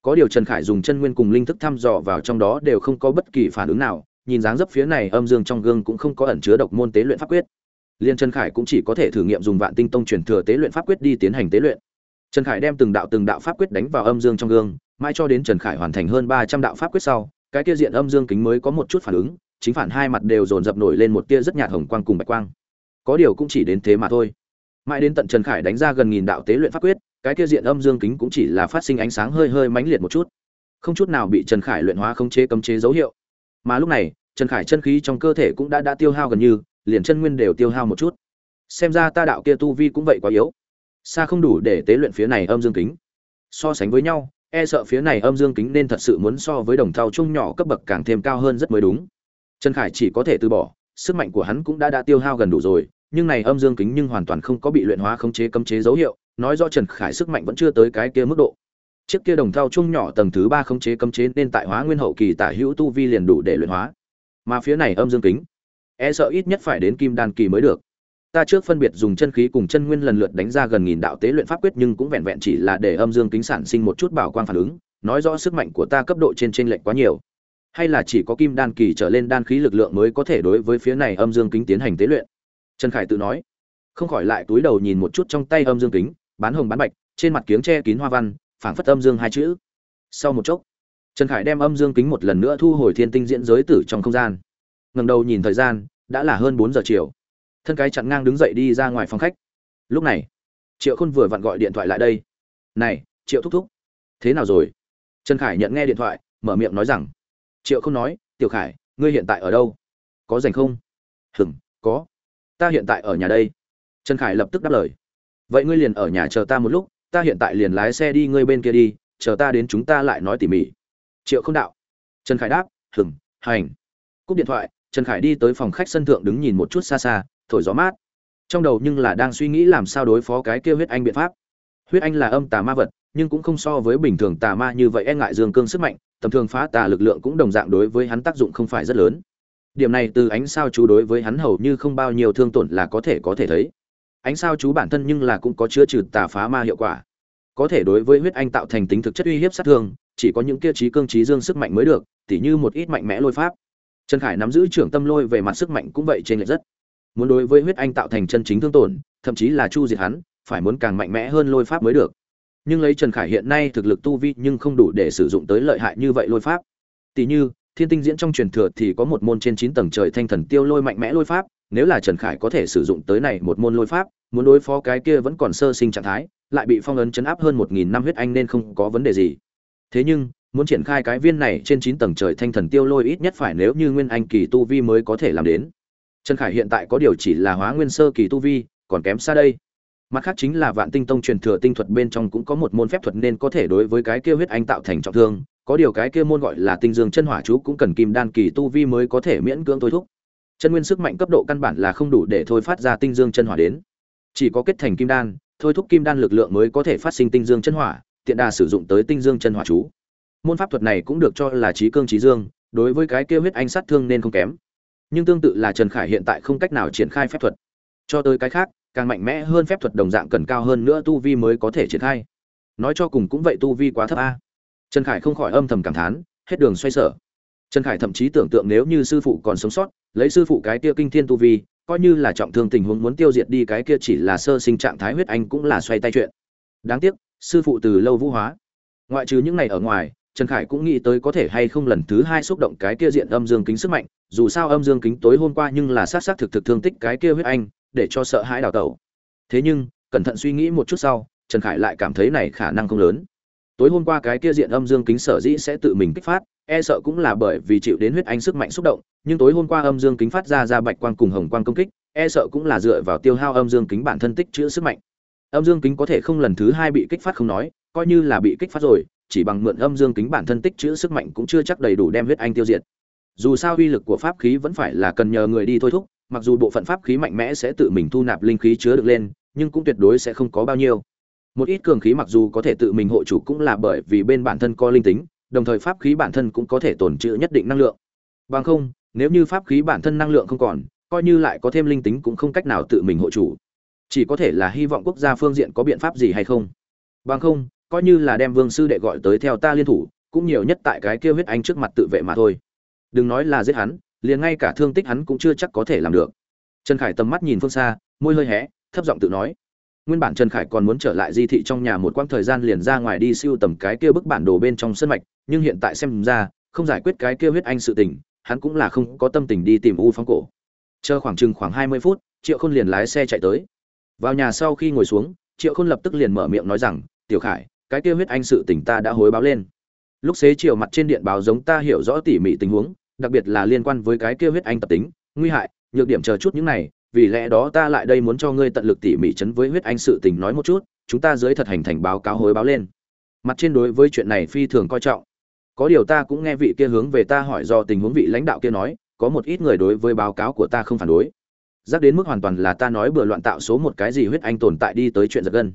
có điều trần khải dùng chân nguyên cùng linh thức thăm dò vào trong đó đều không có bất kỳ phản ứng nào, nhìn dáng dấp phía này âm dương trong gương cũng không có ẩn chứa độc môn tế luyện pháp quyết. Liên trần khải cũng chỉ có thể thử nghiệm dùng vạn tinh tông truyền thừa tế luyện pháp quyết đi tiến hành tế luyện. Trần khải đem từng đạo từng đạo pháp quyết đánh vào âm dương trong gương, mãi cho đến trần khải hoàn thành hơn ba trăm đạo pháp quyết sau, cái kia diện âm dương kính mới có một chút phản ứng, chính phản hai mặt đều dồn dập nổi lên một tia rất nhạt hồng quang cùng bạch quang. Có điều cũng chỉ đến thế mà thôi. Mãi đến tận trần khải đánh ra gần nghìn đạo tế luyện pháp quyết cái kia diện âm dương kính cũng chỉ là phát sinh ánh sáng hơi hơi mãnh liệt một chút. Không chút nào bị trần khải luyện hóa không chế cấm chế dấu hiệu. Mà lúc này, trần khải chân khí trong cơ thể cũng đã đã tiêu hao gần như, liền chân nguyên đều tiêu hao một chút. Xem ra ta đạo kia tu vi cũng vậy quá yếu. Xa không đủ để tế luyện phía này âm dương kính. So sánh với nhau e sợ phía này âm dương kính nên thật sự muốn so với đồng thau chung nhỏ cấp bậc càng thêm cao hơn rất mới đúng. Trần khải chỉ có thể từ bỏ, sức mạnh của hắn cũng đã đã tiêu hao gần đủ rồi, nhưng này âm dương kính nhưng hoàn toàn không có bị luyện hóa khống chế cấm chế dấu hiệu nói rõ trần khải sức mạnh vẫn chưa tới cái kia mức độ. Chiếc kia đồng thao chung nhỏ tầng thứ ba khống chế cấm chế nên tại hóa nguyên hậu kỳ tả hữu tu vi liền đủ để luyện hóa. Mà phía này âm dương kính e sợ ít nhất phải đến kim đan kỳ mới được. Ta trước phân biệt dùng chân khí cùng chân nguyên lần lượt đánh ra gần nghìn đạo tế luyện pháp quyết nhưng cũng vẹn vẹn chỉ là để âm dương kính sản sinh một chút bảo quang phản ứng, nói rõ sức mạnh của ta cấp độ trên trên lệch quá nhiều. Hay là chỉ có kim đan kỳ trở lên đan khí lực lượng mới có thể đối với phía này âm dương kính tiến hành tế luyện? Trần khải tự nói. Không khỏi lại túi đầu nhìn một chút trong tay âm dương kính bán hồng bán bạch, trên mặt kiếng che kín hoa văn, phảng phất âm dương hai chữ. Sau một chốc, trần khải đem âm dương kính một lần nữa thu hồi thiên tinh diễn giới tử trong không gian. Ngầm đầu nhìn thời gian, đã là hơn bốn giờ chiều. Thân cái chặn ngang đứng dậy đi ra ngoài phòng khách. Lúc này, triệu khôn vừa vặn gọi điện thoại lại đây. Này, triệu thúc thúc, thế nào rồi? Trần khải nhận nghe điện thoại, mở miệng nói rằng, triệu không nói, tiểu khải, ngươi hiện tại ở đâu? Có rảnh không? Hừng có. Ta hiện tại ở nhà đây. Trần khải lập tức đáp lời vậy ngươi liền ở nhà chờ ta một lúc, ta hiện tại liền lái xe đi ngươi bên kia đi, chờ ta đến chúng ta lại nói tỉ mỉ. Triệu không đạo. Trần khải đáp hừng hành. Cúp điện thoại, trần khải đi tới phòng khách sân thượng đứng nhìn một chút xa xa, thổi gió mát. Trong đầu nhưng là đang suy nghĩ làm sao đối phó cái kia huyết anh biện pháp. Huyết anh là âm tà ma vật, nhưng cũng không so với bình thường tà ma như vậy e ngại dương cương sức mạnh, tầm thường phá tà lực lượng cũng đồng dạng đối với hắn tác dụng không phải rất lớn. Điểm này từ ánh sao chú đối với hắn hầu như không bao nhiêu thương tổn là có thể có thể thấy ánh sao chú bản thân nhưng là cũng có chứa trừ tà phá ma hiệu quả. Có thể đối với huyết anh tạo thành tính thực chất uy hiếp sát thương, chỉ có những kia trí cương trí dương sức mạnh mới được, tỉ như một ít mạnh mẽ lôi pháp. Trần khải nắm giữ trưởng tâm lôi về mặt sức mạnh cũng vậy trên lệch rất. Muốn đối với huyết anh tạo thành chân chính thương tổn, thậm chí là chu diệt hắn, phải muốn càng mạnh mẽ hơn lôi pháp mới được. Nhưng lấy trần khải hiện nay thực lực tu vi nhưng không đủ để sử dụng tới lợi hại như vậy lôi pháp. Tỷ như, thiên tinh diễn trong truyền thừa thì có một môn trên chín tầng trời thanh thần tiêu lôi mạnh mẽ lôi pháp nếu là trần khải có thể sử dụng tới này một môn lôi pháp, muốn đối phó cái kia vẫn còn sơ sinh trạng thái, lại bị phong ấn chấn áp hơn một nghìn năm huyết anh nên không có vấn đề gì. Thế nhưng, muốn triển khai cái viên này trên chín tầng trời thanh thần tiêu lôi ít nhất phải nếu như nguyên anh kỳ tu vi mới có thể làm đến. Trần khải hiện tại có điều chỉ là hóa nguyên sơ kỳ tu vi, còn kém xa đây. Mặt khác chính là vạn tinh tông truyền thừa tinh thuật bên trong cũng có một môn phép thuật nên có thể đối với cái kia huyết anh tạo thành trọng thương, có điều cái kia môn gọi là tinh dương chân hỏa chú cũng cần kim đan kỳ tu vi mới có thể miễn cưỡng thôi thúc chân nguyên sức mạnh cấp độ căn bản là không đủ để thôi phát ra tinh dương chân hỏa đến. Chỉ có kết thành kim đan, thôi thúc kim đan lực lượng mới có thể phát sinh tinh dương chân hỏa, tiện đà sử dụng tới tinh dương chân hỏa chú. Môn pháp thuật này cũng được cho là trí cương trí dương, đối với cái kia huyết anh sát thương nên không kém. Nhưng tương tự là trần khải hiện tại không cách nào triển khai phép thuật. Cho tới cái khác, càng mạnh mẽ hơn phép thuật đồng dạng cần cao hơn nữa tu vi mới có thể triển khai. Nói cho cùng cũng vậy tu vi quá thấp a. Trần khải không khỏi âm thầm cảm thán, hết đường xoay sở. Trần khải thậm chí tưởng tượng nếu như sư phụ còn sống sót lấy sư phụ cái kia kinh thiên tu vi, coi như là trọng thương tình huống muốn tiêu diệt đi cái kia chỉ là sơ sinh trạng thái huyết anh cũng là xoay tay chuyện. Đáng tiếc, sư phụ từ lâu vũ hóa. Ngoại trừ những ngày ở ngoài, trần khải cũng nghĩ tới có thể hay không lần thứ hai xúc động cái kia diện âm dương kính sức mạnh, dù sao âm dương kính tối hôm qua nhưng là sát sát thực thực thương tích cái kia huyết anh, để cho sợ hãi đào tẩu. Thế nhưng, cẩn thận suy nghĩ một chút sau, trần khải lại cảm thấy này khả năng không lớn. Tối hôm qua cái kia diện âm dương kính sở dĩ sẽ tự mình kích phát e sợ cũng là bởi vì chịu đến huyết anh sức mạnh xúc động, nhưng tối hôm qua âm dương kính phát ra ra bạch quang cùng hồng quang công kích e sợ cũng là dựa vào tiêu hao âm dương kính bản thân tích chữa sức mạnh. Âm dương kính có thể không lần thứ hai bị kích phát không nói, coi như là bị kích phát rồi, chỉ bằng mượn âm dương kính bản thân tích chữa sức mạnh cũng chưa chắc đầy đủ đem huyết anh tiêu diệt. Dù sao uy lực của pháp khí vẫn phải là cần nhờ người đi thôi thúc, mặc dù bộ phận pháp khí mạnh mẽ sẽ tự mình thu nạp linh khí chứa được lên, nhưng cũng tuyệt đối sẽ không có bao nhiêu. Một ít cường khí mặc dù có thể tự mình hộ chủ cũng là bởi vì bên bản thân có linh tính đồng thời pháp khí bản thân cũng có thể tồn trữ nhất định năng lượng. Bằng không, nếu như pháp khí bản thân năng lượng không còn, coi như lại có thêm linh tính cũng không cách nào tự mình hộ chủ. Chỉ có thể là hy vọng quốc gia phương diện có biện pháp gì hay không. Bằng không, coi như là đem vương sư đệ gọi tới theo ta liên thủ, cũng nhiều nhất tại cái kia huyết anh trước mặt tự vệ mà thôi. Đừng nói là giết hắn, liền ngay cả thương tích hắn cũng chưa chắc có thể làm được. Trần khải tầm mắt nhìn phương xa, môi hơi hé, thấp giọng tự nói nguyên bản trần khải còn muốn trở lại di thị trong nhà một quãng thời gian liền ra ngoài đi siêu tầm cái kia bức bản đồ bên trong sân mạch, nhưng hiện tại xem ra, không giải quyết cái kia huyết anh sự tình, hắn cũng là không có tâm tình đi tìm u phong cổ. Chờ khoảng chừng khoảng hai mươi phút, triệu khôn liền lái xe chạy tới. Vào nhà sau khi ngồi xuống, triệu khôn lập tức liền mở miệng nói rằng, tiểu khải, cái kia huyết anh sự tình ta đã hối báo lên. Lúc xế chiều mặt trên điện báo giống ta hiểu rõ tỉ mỉ tình huống, đặc biệt là liên quan với cái kia huyết anh tập tính, nguy hại, nhược điểm chờ chút những này vì lẽ đó ta lại đây muốn cho ngươi tận lực tỉ mỉ chấn với huyết anh sự tình nói một chút, chúng ta dưới thật hành thành báo cáo hối báo lên. Mặt trên đối với chuyện này phi thường coi trọng. Có điều ta cũng nghe vị kia hướng về ta hỏi do tình huống vị lãnh đạo kia nói, có một ít người đối với báo cáo của ta không phản đối. Giác đến mức hoàn toàn là ta nói bừa loạn tạo số một cái gì huyết anh tồn tại đi tới chuyện giật gân.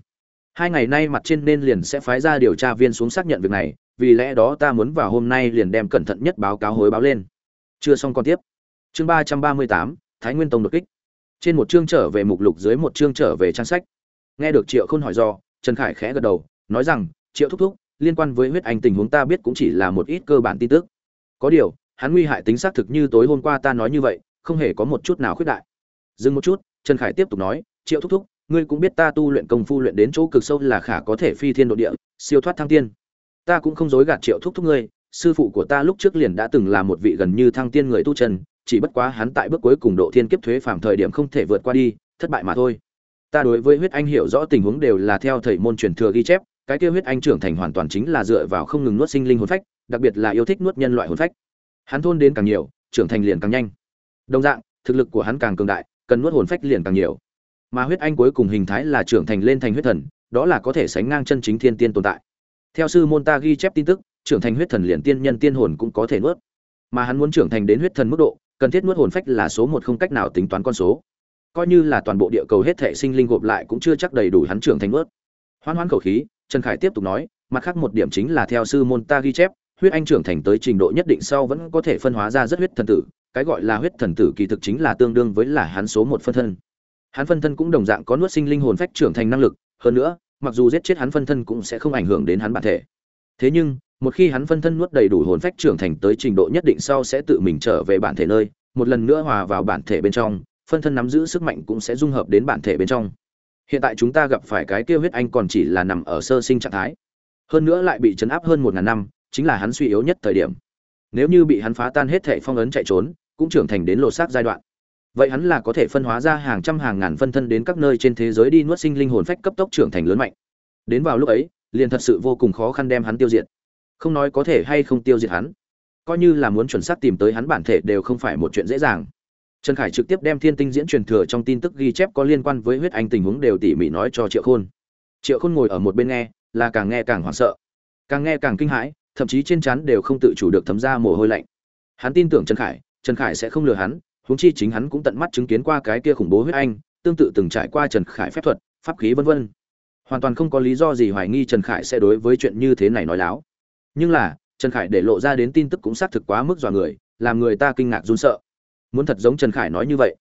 Hai ngày nay mặt trên nên liền sẽ phái ra điều tra viên xuống xác nhận việc này, vì lẽ đó ta muốn vào hôm nay liền đem cẩn thận nhất báo cáo hối báo lên. Chưa xong còn tiếp. Chương ba trăm ba mươi tám, thái nguyên tông đột kích trên một chương trở về mục lục dưới một chương trở về trang sách. Nghe được triệu khôn hỏi do, trần khải khẽ gật đầu, nói rằng, triệu thúc thúc, liên quan với huyết anh tình huống ta biết cũng chỉ là một ít cơ bản tin tức. Có điều, hắn nguy hại tính xác thực như tối hôm qua ta nói như vậy, không hề có một chút nào khuyết đại. Dừng một chút, trần khải tiếp tục nói, triệu thúc thúc, ngươi cũng biết ta tu luyện công phu luyện đến chỗ cực sâu là khả có thể phi thiên độ địa, siêu thoát thăng tiên. Ta cũng không dối gạt triệu thúc thúc ngươi, sư phụ của ta lúc trước liền đã từng là một vị gần như thăng tiên người tu chân chỉ bất quá hắn tại bước cuối cùng độ thiên kiếp thuế phàm thời điểm không thể vượt qua đi, thất bại mà thôi. Ta đối với huyết anh hiểu rõ tình huống đều là theo thầy môn truyền thừa ghi chép, cái kia huyết anh trưởng thành hoàn toàn chính là dựa vào không ngừng nuốt sinh linh hồn phách, đặc biệt là yêu thích nuốt nhân loại hồn phách. Hắn thôn đến càng nhiều, trưởng thành liền càng nhanh. Đồng dạng, thực lực của hắn càng cường đại, cần nuốt hồn phách liền càng nhiều. Mà huyết anh cuối cùng hình thái là trưởng thành lên thành huyết thần, đó là có thể sánh ngang chân chính thiên tiên tồn tại. Theo sư môn ta ghi chép tin tức, trưởng thành huyết thần liền tiên nhân tiên hồn cũng có thể nuốt. Mà hắn muốn trưởng thành đến huyết thần mức độ cần thiết nuốt hồn phách là số một không cách nào tính toán con số. Coi như là toàn bộ địa cầu hết thể sinh linh gộp lại cũng chưa chắc đầy đủ hắn trưởng thành nuốt. Hoan hoan khẩu khí, trần khải tiếp tục nói, mặt khác một điểm chính là theo sư môn ta ghi chép, huyết anh trưởng thành tới trình độ nhất định sau vẫn có thể phân hóa ra rất huyết thần tử, cái gọi là huyết thần tử kỳ thực chính là tương đương với là hắn số một phân thân. Hắn phân thân cũng đồng dạng có nuốt sinh linh hồn phách trưởng thành năng lực, hơn nữa, mặc dù giết chết hắn phân thân cũng sẽ không ảnh hưởng đến hắn bản thể. Thế nhưng một khi hắn phân thân nuốt đầy đủ hồn phách trưởng thành tới trình độ nhất định sau sẽ tự mình trở về bản thể nơi, một lần nữa hòa vào bản thể bên trong, phân thân nắm giữ sức mạnh cũng sẽ dung hợp đến bản thể bên trong. Hiện tại chúng ta gặp phải cái kia huyết anh còn chỉ là nằm ở sơ sinh trạng thái. Hơn nữa lại bị chấn áp hơn một ngàn năm, chính là hắn suy yếu nhất thời điểm. Nếu như bị hắn phá tan hết thể phong ấn chạy trốn, cũng trưởng thành đến lột xác giai đoạn. Vậy hắn là có thể phân hóa ra hàng trăm hàng ngàn phân thân đến các nơi trên thế giới đi nuốt sinh linh hồn phách cấp tốc trưởng thành lớn mạnh. Đến vào lúc ấy, liền thật sự vô cùng khó khăn đem hắn tiêu diệt không nói có thể hay không tiêu diệt hắn. Coi như là muốn chuẩn xác tìm tới hắn bản thể đều không phải một chuyện dễ dàng. Trần khải trực tiếp đem thiên tinh diễn truyền thừa trong tin tức ghi chép có liên quan với huyết anh tình huống đều tỉ mỉ nói cho triệu khôn. Triệu khôn ngồi ở một bên nghe, là càng nghe càng hoảng sợ. Càng nghe càng kinh hãi, thậm chí trên chắn đều không tự chủ được thấm ra mồ hôi lạnh. Hắn tin tưởng trần khải trần khải sẽ không lừa hắn, huống chi chính hắn cũng tận mắt chứng kiến qua cái kia khủng bố huyết anh, tương tự từng trải qua trần khải phép thuật, pháp khí vân vân. Hoàn toàn không có lý do gì hoài nghi trần khải sẽ đối với chuyện như thế này nói láo nhưng là, trần khải để lộ ra đến tin tức cũng xác thực quá mức dọa người, làm người ta kinh ngạc run sợ. Muốn thật giống trần khải nói như vậy.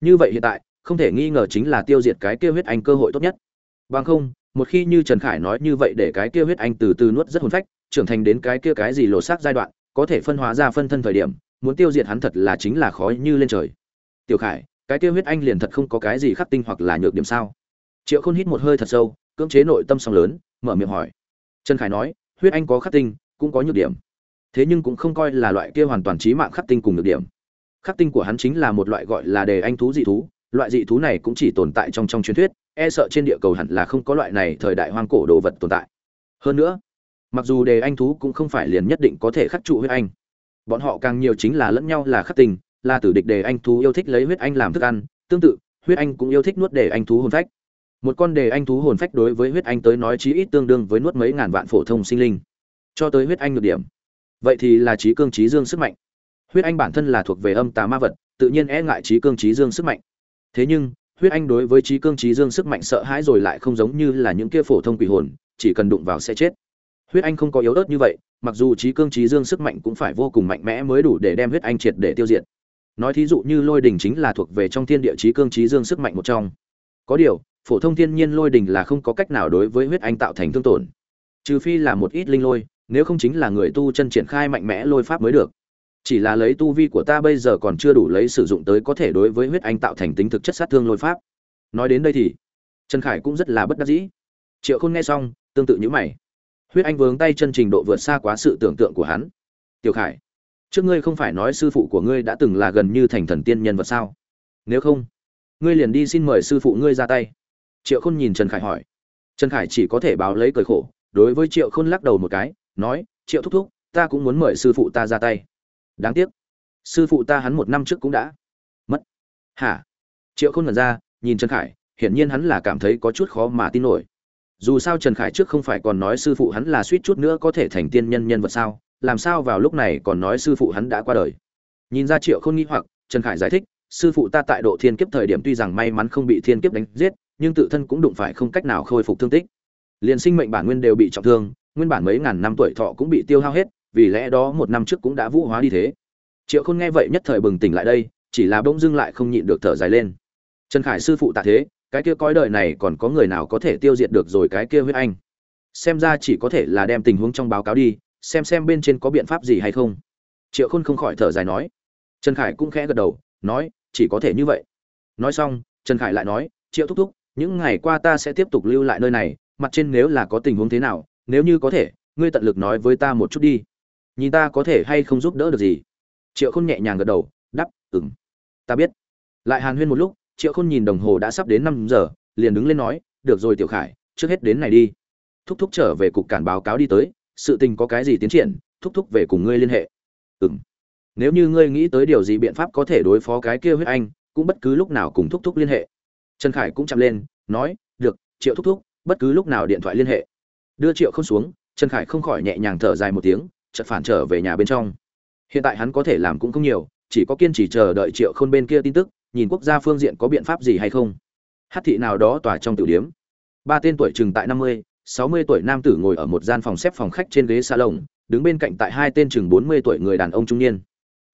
Như vậy hiện tại, không thể nghi ngờ chính là tiêu diệt cái kia huyết anh cơ hội tốt nhất. Bằng không, một khi như trần khải nói như vậy để cái kia huyết anh từ từ nuốt rất hồn phách, trưởng thành đến cái kia cái gì lột xác giai đoạn, có thể phân hóa ra phân thân thời điểm, muốn tiêu diệt hắn thật là chính là khó như lên trời. Tiểu khải, cái kia huyết anh liền thật không có cái gì khắc tinh hoặc là nhược điểm sao? Triệu khôn hít một hơi thật sâu, cưỡng chế nội tâm song lớn, mở miệng hỏi. Trần khải nói huyết anh có khắc tinh, cũng có nhược điểm. Thế nhưng cũng không coi là loại kia hoàn toàn trí mạng khắc tinh cùng nhược điểm. Khắc tinh của hắn chính là một loại gọi là đề anh thú dị thú, loại dị thú này cũng chỉ tồn tại trong trong truyền thuyết e sợ trên địa cầu hẳn là không có loại này thời đại hoang cổ đồ vật tồn tại. Hơn nữa, mặc dù đề anh thú cũng không phải liền nhất định có thể khắc trụ huyết anh. Bọn họ càng nhiều chính là lẫn nhau là khắc tình là tử địch đề anh thú yêu thích lấy huyết anh làm thức ăn, tương tự, huyết anh cũng yêu thích nuốt đề anh thú hồn phách một con đề anh thú hồn phách đối với huyết anh tới nói chí ít tương đương với nuốt mấy ngàn vạn phổ thông sinh linh. Cho tới huyết anh được điểm. Vậy thì là trí cương trí dương sức mạnh. Huyết anh bản thân là thuộc về âm tà ma vật, tự nhiên e ngại trí cương trí dương sức mạnh. Thế nhưng, huyết anh đối với trí cương trí dương sức mạnh sợ hãi rồi lại không giống như là những kia phổ thông quỷ hồn, chỉ cần đụng vào sẽ chết. Huyết anh không có yếu ớt như vậy, mặc dù trí cương trí dương sức mạnh cũng phải vô cùng mạnh mẽ mới đủ để đem huyết anh triệt để tiêu diệt. Nói thí dụ như lôi đình chính là thuộc về trong thiên địa trí cương trí dương sức mạnh một trong. Có điều phổ thông thiên nhiên lôi đình là không có cách nào đối với huyết anh tạo thành thương tổn. Trừ phi là một ít linh lôi, nếu không chính là người tu chân triển khai mạnh mẽ lôi pháp mới được. Chỉ là lấy tu vi của ta bây giờ còn chưa đủ lấy sử dụng tới có thể đối với huyết anh tạo thành tính thực chất sát thương lôi pháp. Nói đến đây thì, trần khải cũng rất là bất đắc dĩ. Triệu khôn nghe xong, tương tự như mày. Huyết anh vướng tay chân trình độ vượt xa quá sự tưởng tượng của hắn. Tiểu khải, trước ngươi không phải nói sư phụ của ngươi đã từng là gần như thành thần tiên nhân vật sao? Nếu không, ngươi liền đi xin mời sư phụ ngươi ra tay triệu khôn nhìn trần khải hỏi. Trần khải chỉ có thể báo lấy cười khổ, đối với triệu khôn lắc đầu một cái, nói, triệu thúc thúc, ta cũng muốn mời sư phụ ta ra tay. Đáng tiếc, sư phụ ta hắn một năm trước cũng đã mất. Hả? Triệu khôn ngẩn ra, nhìn trần khải, hiển nhiên hắn là cảm thấy có chút khó mà tin nổi. Dù sao trần khải trước không phải còn nói sư phụ hắn là suýt chút nữa có thể thành tiên nhân nhân vật sao, làm sao vào lúc này còn nói sư phụ hắn đã qua đời. Nhìn ra triệu không nghi hoặc, trần khải giải thích, sư phụ ta tại độ thiên kiếp thời điểm tuy rằng may mắn không bị thiên kiếp đánh giết nhưng tự thân cũng đụng phải không cách nào khôi phục thương tích. Liền sinh mệnh bản nguyên đều bị trọng thương, nguyên bản mấy ngàn năm tuổi thọ cũng bị tiêu hao hết, vì lẽ đó một năm trước cũng đã vũ hóa đi thế. Triệu khôn nghe vậy nhất thời bừng tỉnh lại đây, chỉ là bỗng dưng lại không nhịn được thở dài lên. Trần khải sư phụ tạ thế, cái kia coi đời này còn có người nào có thể tiêu diệt được rồi cái kia huyết anh? Xem ra chỉ có thể là đem tình huống trong báo cáo đi, xem xem bên trên có biện pháp gì hay không. Triệu khôn không khỏi thở dài nói. Trần khải cũng khẽ gật đầu, nói, chỉ có thể như vậy. Nói xong, trần khải lại nói, triệu thúc thúc những ngày qua ta sẽ tiếp tục lưu lại nơi này, mặt trên nếu là có tình huống thế nào, nếu như có thể, ngươi tận lực nói với ta một chút đi. Nhìn ta có thể hay không giúp đỡ được gì? Triệu khôn nhẹ nhàng gật đầu đắp ừng ta biết. Lại hàn huyên một lúc, triệu khôn nhìn đồng hồ đã sắp đến năm giờ, liền đứng lên nói, được rồi tiểu khải, trước hết đến này đi. Thúc thúc trở về cục cản báo cáo đi tới, sự tình có cái gì tiến triển, thúc thúc về cùng ngươi liên hệ. Ừng nếu như ngươi nghĩ tới điều gì biện pháp có thể đối phó cái kia huyết anh, cũng bất cứ lúc nào cùng thúc thúc liên hệ trần khải cũng chạm lên, nói, được, triệu thúc thúc, bất cứ lúc nào điện thoại liên hệ. Đưa triệu không xuống, trần khải không khỏi nhẹ nhàng thở dài một tiếng, chợt phản trở về nhà bên trong. Hiện tại hắn có thể làm cũng không nhiều, chỉ có kiên trì chờ đợi triệu khôn bên kia tin tức, nhìn quốc gia phương diện có biện pháp gì hay không. Hát thị nào đó tỏa trong tiểu điếm. Ba tên tuổi chừng tại năm mươi, sáu mươi tuổi nam tử ngồi ở một gian phòng xếp phòng khách trên ghế salon, đứng bên cạnh tại hai tên chừng bốn mươi tuổi người đàn ông trung niên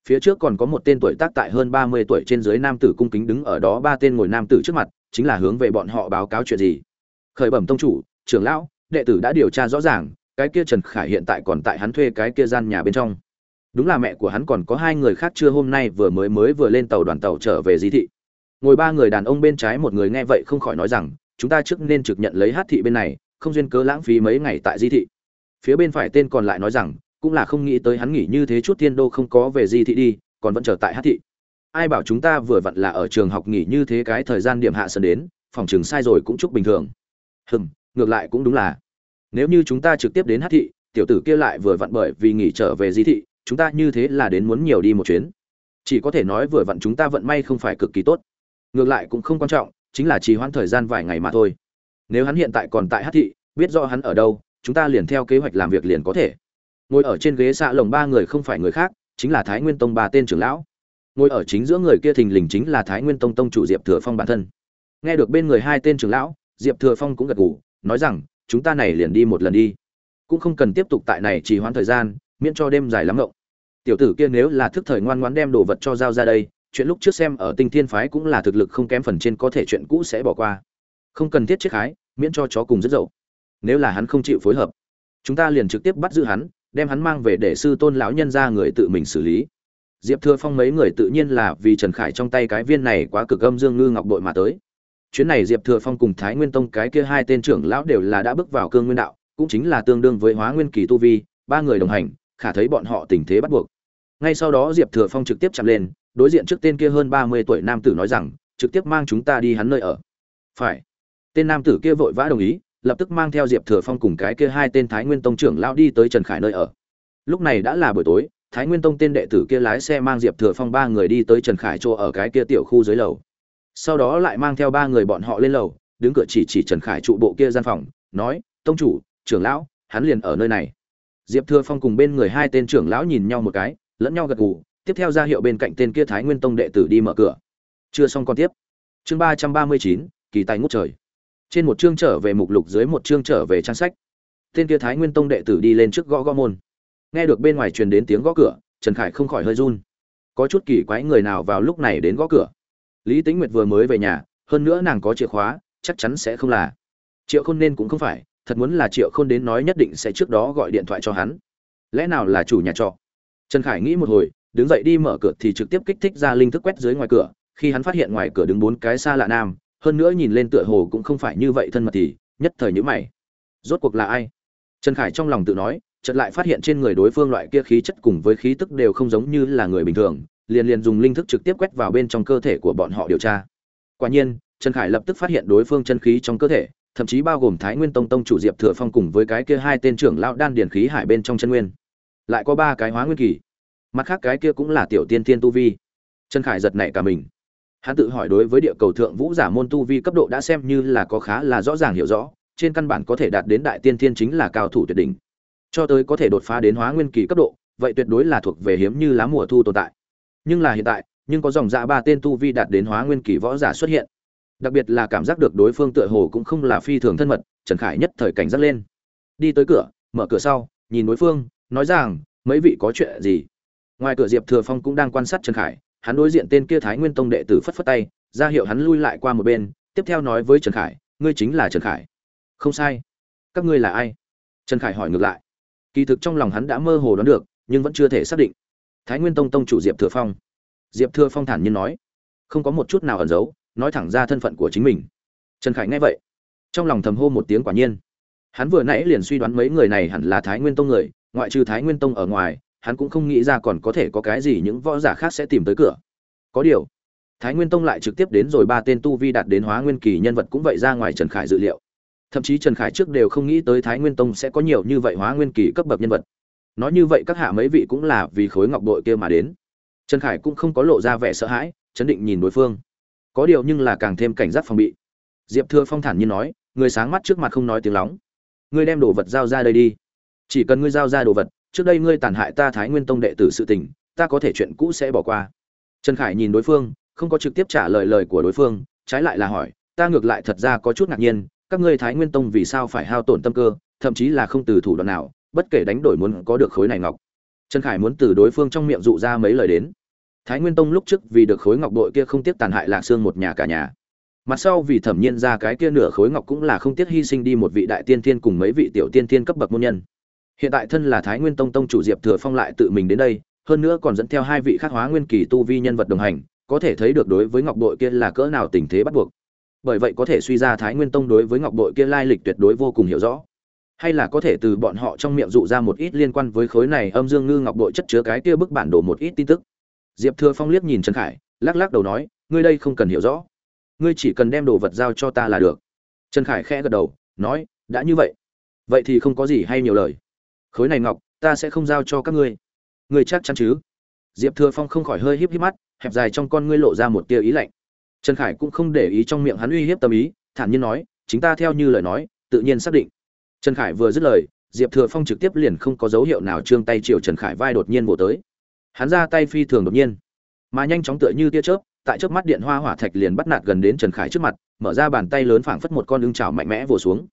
phía trước còn có một tên tuổi tác tại hơn ba mươi tuổi trên dưới nam tử cung kính đứng ở đó, ba tên ngồi nam tử trước mặt, chính là hướng về bọn họ báo cáo chuyện gì. Khởi bẩm tông chủ, trưởng lão, đệ tử đã điều tra rõ ràng, cái kia trần khải hiện tại còn tại hắn thuê cái kia gian nhà bên trong. Đúng là mẹ của hắn còn có hai người khác chưa hôm nay vừa mới mới vừa lên tàu đoàn tàu trở về di thị. Ngồi ba người đàn ông bên trái một người nghe vậy không khỏi nói rằng, chúng ta trước nên trực nhận lấy hát thị bên này, không duyên cớ lãng phí mấy ngày tại di thị. Phía bên phải tên còn lại nói rằng cũng là không nghĩ tới hắn nghỉ như thế chút thiên đô không có về di thị đi, còn vẫn chờ tại hát thị. Ai bảo chúng ta vừa vặn là ở trường học nghỉ như thế cái thời gian điểm hạ sơn đến, phòng trường sai rồi cũng chúc bình thường. Hừm, ngược lại cũng đúng là. Nếu như chúng ta trực tiếp đến hát thị, tiểu tử kia lại vừa vặn bởi vì nghỉ trở về di thị, chúng ta như thế là đến muốn nhiều đi một chuyến. Chỉ có thể nói vừa vặn chúng ta vận may không phải cực kỳ tốt. Ngược lại cũng không quan trọng, chính là trì hoãn thời gian vài ngày mà thôi. Nếu hắn hiện tại còn tại hát thị, biết rõ hắn ở đâu, chúng ta liền theo kế hoạch làm việc liền có thể ngồi ở trên ghế xạ lồng ba người không phải người khác, chính là thái nguyên tông ba tên trưởng lão. Ngồi ở chính giữa người kia thình lình chính là thái nguyên tông tông chủ diệp thừa phong bản thân. Nghe được bên người hai tên trưởng lão, diệp thừa phong cũng gật gù, nói rằng, chúng ta này liền đi một lần đi. Cũng không cần tiếp tục tại này trì hoãn thời gian, miễn cho đêm dài lắm ngộng. Tiểu tử kia nếu là thức thời ngoan ngoãn đem đồ vật cho giao ra đây, chuyện lúc trước xem ở tinh thiên phái cũng là thực lực không kém phần trên có thể chuyện cũ sẽ bỏ qua. Không cần thiết chiếc khái, miễn cho chó cùng rất dậu. Nếu là hắn không chịu phối hợp, chúng ta liền trực tiếp bắt giữ hắn đem hắn mang về để sư tôn lão nhân ra người tự mình xử lý. Diệp thừa phong mấy người tự nhiên là vì trần khải trong tay cái viên này quá cực âm dương ngư ngọc bội mà tới. Chuyến này diệp thừa phong cùng thái nguyên tông cái kia hai tên trưởng lão đều là đã bước vào cương nguyên đạo, cũng chính là tương đương với hóa nguyên kỳ tu vi, ba người đồng hành, khả thấy bọn họ tình thế bắt buộc. Ngay sau đó diệp thừa phong trực tiếp chạm lên, đối diện trước tên kia hơn ba mươi tuổi nam tử nói rằng, trực tiếp mang chúng ta đi hắn nơi ở. Phải. Tên nam tử kia vội vã đồng ý lập tức mang theo diệp thừa phong cùng cái kia hai tên thái nguyên tông trưởng lão đi tới trần khải nơi ở. Lúc này đã là buổi tối, thái nguyên tông tên đệ tử kia lái xe mang diệp thừa phong ba người đi tới trần khải chỗ ở cái kia tiểu khu dưới lầu. Sau đó lại mang theo ba người bọn họ lên lầu, đứng cửa chỉ chỉ trần khải trụ bộ kia gian phòng, nói, tông chủ, trưởng lão, hắn liền ở nơi này. Diệp thừa phong cùng bên người hai tên trưởng lão nhìn nhau một cái, lẫn nhau gật gù, tiếp theo ra hiệu bên cạnh tên kia thái nguyên tông đệ tử đi mở cửa. Chưa xong còn tiếp. Chương ba trăm ba mươi chín, kỳ tài ngút trời trên một chương trở về mục lục dưới một chương trở về trang sách. Tên kia thái nguyên tông đệ tử đi lên trước gõ gõ môn. Nghe được bên ngoài truyền đến tiếng gõ cửa, trần khải không khỏi hơi run. Có chút kỳ quái người nào vào lúc này đến gõ cửa? Lý tính nguyệt vừa mới về nhà, hơn nữa nàng có chìa khóa, chắc chắn sẽ không là. Triệu khôn nên cũng không phải, thật muốn là triệu khôn đến nói nhất định sẽ trước đó gọi điện thoại cho hắn. Lẽ nào là chủ nhà trọ? Trần khải nghĩ một hồi, đứng dậy đi mở cửa thì trực tiếp kích thích ra linh thức quét dưới ngoài cửa. Khi hắn phát hiện ngoài cửa đứng bốn cái xa lạ nam hơn nữa nhìn lên tựa hồ cũng không phải như vậy thân mật thì, nhất thời nhữ mày. Rốt cuộc là ai? Trần khải trong lòng tự nói, chợt lại phát hiện trên người đối phương loại kia khí chất cùng với khí tức đều không giống như là người bình thường, liền liền dùng linh thức trực tiếp quét vào bên trong cơ thể của bọn họ điều tra. Quả nhiên, trần khải lập tức phát hiện đối phương chân khí trong cơ thể, thậm chí bao gồm thái nguyên tông tông chủ diệp thừa phong cùng với cái kia hai tên trưởng lão đan điển khí hải bên trong chân nguyên. Lại có ba cái hóa nguyên kỳ. Mặt khác cái kia cũng là tiểu tiên tiên tu vi. Trần khải giật nảy cả mình hắn tự hỏi đối với địa cầu thượng vũ giả môn tu vi cấp độ đã xem như là có khá là rõ ràng hiểu rõ, trên căn bản có thể đạt đến đại tiên thiên chính là cao thủ tuyệt đỉnh. Cho tới có thể đột phá đến hóa nguyên kỳ cấp độ, vậy tuyệt đối là thuộc về hiếm như lá mùa thu tồn tại. Nhưng là hiện tại, nhưng có dòng dạ ba tên tu vi đạt đến hóa nguyên kỳ võ giả xuất hiện. Đặc biệt là cảm giác được đối phương tựa hồ cũng không là phi thường thân mật, trần khải nhất thời cảnh giác lên. Đi tới cửa, mở cửa sau, nhìn đối phương, nói rằng, mấy vị có chuyện gì? Ngoài cửa diệp thừa phong cũng đang quan sát trần khải hắn đối diện tên kia thái nguyên tông đệ tử phất phất tay, ra hiệu hắn lui lại qua một bên, tiếp theo nói với trần khải, ngươi chính là trần khải. Không sai. Các ngươi là ai? Trần khải hỏi ngược lại. Kỳ thực trong lòng hắn đã mơ hồ đoán được, nhưng vẫn chưa thể xác định. Thái nguyên tông tông chủ diệp thừa phong. Diệp thừa phong thản nhiên nói, không có một chút nào ẩn giấu, nói thẳng ra thân phận của chính mình. Trần khải nghe vậy, trong lòng thầm hô một tiếng quả nhiên. Hắn vừa nãy liền suy đoán mấy người này hẳn là thái nguyên tông người, ngoại trừ thái nguyên tông ở ngoài hắn cũng không nghĩ ra còn có thể có cái gì những võ giả khác sẽ tìm tới cửa. Có điều, thái nguyên tông lại trực tiếp đến rồi ba tên tu vi đạt đến hóa nguyên kỳ nhân vật cũng vậy ra ngoài trần khải dự liệu. Thậm chí trần khải trước đều không nghĩ tới thái nguyên tông sẽ có nhiều như vậy hóa nguyên kỳ cấp bậc nhân vật. Nói như vậy các hạ mấy vị cũng là vì khối ngọc đội kia mà đến. Trần khải cũng không có lộ ra vẻ sợ hãi, chấn định nhìn đối phương. Có điều nhưng là càng thêm cảnh giác phòng bị. Diệp thừa phong thản nhiên nói, người sáng mắt trước mặt không nói tiếng lóng. Ngươi đem đồ vật giao ra đây đi. Chỉ cần ngươi giao ra đồ vật trước đây ngươi tàn hại ta thái nguyên tông đệ tử sự tình, ta có thể chuyện cũ sẽ bỏ qua. Trần khải nhìn đối phương, không có trực tiếp trả lời lời của đối phương, trái lại là hỏi, ta ngược lại thật ra có chút ngạc nhiên, các ngươi thái nguyên tông vì sao phải hao tổn tâm cơ, thậm chí là không từ thủ đoạn nào, bất kể đánh đổi muốn có được khối này ngọc. Trần khải muốn từ đối phương trong miệng dụ ra mấy lời đến. Thái nguyên tông lúc trước vì được khối ngọc đội kia không tiếc tàn hại lạc xương một nhà cả nhà. Mặt sau vì thẩm nhiên ra cái kia nửa khối ngọc cũng là không tiếc hy sinh đi một vị đại tiên thiên cùng mấy vị tiểu tiên thiên cấp bậc môn nhân hiện tại thân là thái nguyên tông tông chủ diệp thừa phong lại tự mình đến đây, hơn nữa còn dẫn theo hai vị khắc hóa nguyên kỳ tu vi nhân vật đồng hành, có thể thấy được đối với ngọc bội kia là cỡ nào tình thế bắt buộc. Bởi vậy có thể suy ra thái nguyên tông đối với ngọc bội kia lai lịch tuyệt đối vô cùng hiểu rõ. Hay là có thể từ bọn họ trong miệng dụ ra một ít liên quan với khối này âm dương ngư ngọc bội chất chứa cái kia bức bản đồ một ít tin tức. Diệp thừa phong liếc nhìn trần khải, lắc lắc đầu nói, ngươi đây không cần hiểu rõ. Ngươi chỉ cần đem đồ vật giao cho ta là được. Trần khải khẽ gật đầu, nói, đã như vậy. Vậy thì không có gì hay nhiều lời khối này ngọc, ta sẽ không giao cho các ngươi. Ngươi chắc chắn chứ? Diệp thừa phong không khỏi hơi híp híp mắt, hẹp dài trong con ngươi lộ ra một tia ý lạnh. Trần khải cũng không để ý trong miệng hắn uy hiếp tâm ý, thản nhiên nói, chính ta theo như lời nói, tự nhiên xác định. Trần khải vừa dứt lời, diệp thừa phong trực tiếp liền không có dấu hiệu nào trương tay chiều trần khải vai đột nhiên vỗ tới. Hắn ra tay phi thường đột nhiên, mà nhanh chóng tựa như tia chớp, tại trước mắt điện hoa hỏa thạch liền bắt nạt gần đến trần khải trước mặt, mở ra bàn tay lớn phảng phất một con ưng trào mạnh mẽ vồ xuống.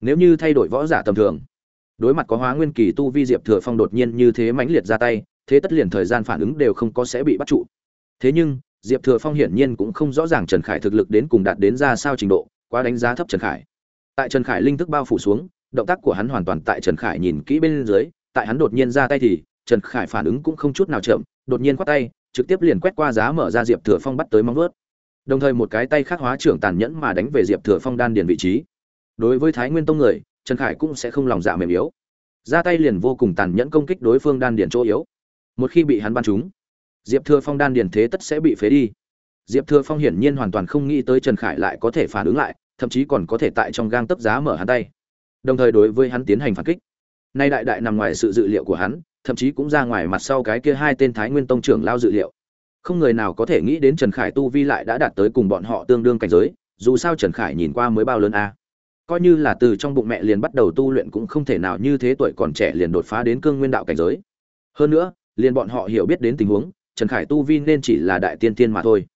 Nếu như thay đổi võ giả tầm thường đối mặt có hóa nguyên kỳ tu vi diệp thừa phong đột nhiên như thế mãnh liệt ra tay, thế tất liền thời gian phản ứng đều không có sẽ bị bắt trụ. Thế nhưng, diệp thừa phong hiển nhiên cũng không rõ ràng trần khải thực lực đến cùng đạt đến ra sao trình độ, quá đánh giá thấp trần khải. Tại trần khải linh thức bao phủ xuống, động tác của hắn hoàn toàn tại trần khải nhìn kỹ bên dưới, tại hắn đột nhiên ra tay thì, trần khải phản ứng cũng không chút nào chậm, đột nhiên quát tay, trực tiếp liền quét qua giá mở ra diệp thừa phong bắt tới móng vớt đồng thời một cái tay khác hóa trưởng tàn nhẫn mà đánh về diệp thừa phong đan điền vị trí. Đối với thái nguyên tông người trần khải cũng sẽ không lòng dạ mềm yếu. Ra tay liền vô cùng tàn nhẫn công kích đối phương đan điền chỗ yếu. Một khi bị hắn bắn trúng, diệp thừa phong đan điền thế tất sẽ bị phế đi. Diệp thừa phong hiển nhiên hoàn toàn không nghĩ tới trần khải lại có thể phản ứng lại, thậm chí còn có thể tại trong gang tấp giá mở hắn tay. Đồng thời đối với hắn tiến hành phản kích. Nay đại đại nằm ngoài sự dự liệu của hắn, thậm chí cũng ra ngoài mặt sau cái kia hai tên thái nguyên tông trưởng lao dự liệu. Không người nào có thể nghĩ đến trần khải tu vi lại đã đạt tới cùng bọn họ tương đương cảnh giới, dù sao trần khải nhìn qua mới bao lớn a coi như là từ trong bụng mẹ liền bắt đầu tu luyện cũng không thể nào như thế tuổi còn trẻ liền đột phá đến cương nguyên đạo cảnh giới. Hơn nữa, liền bọn họ hiểu biết đến tình huống, trần khải tu vi nên chỉ là đại tiên tiên mà thôi.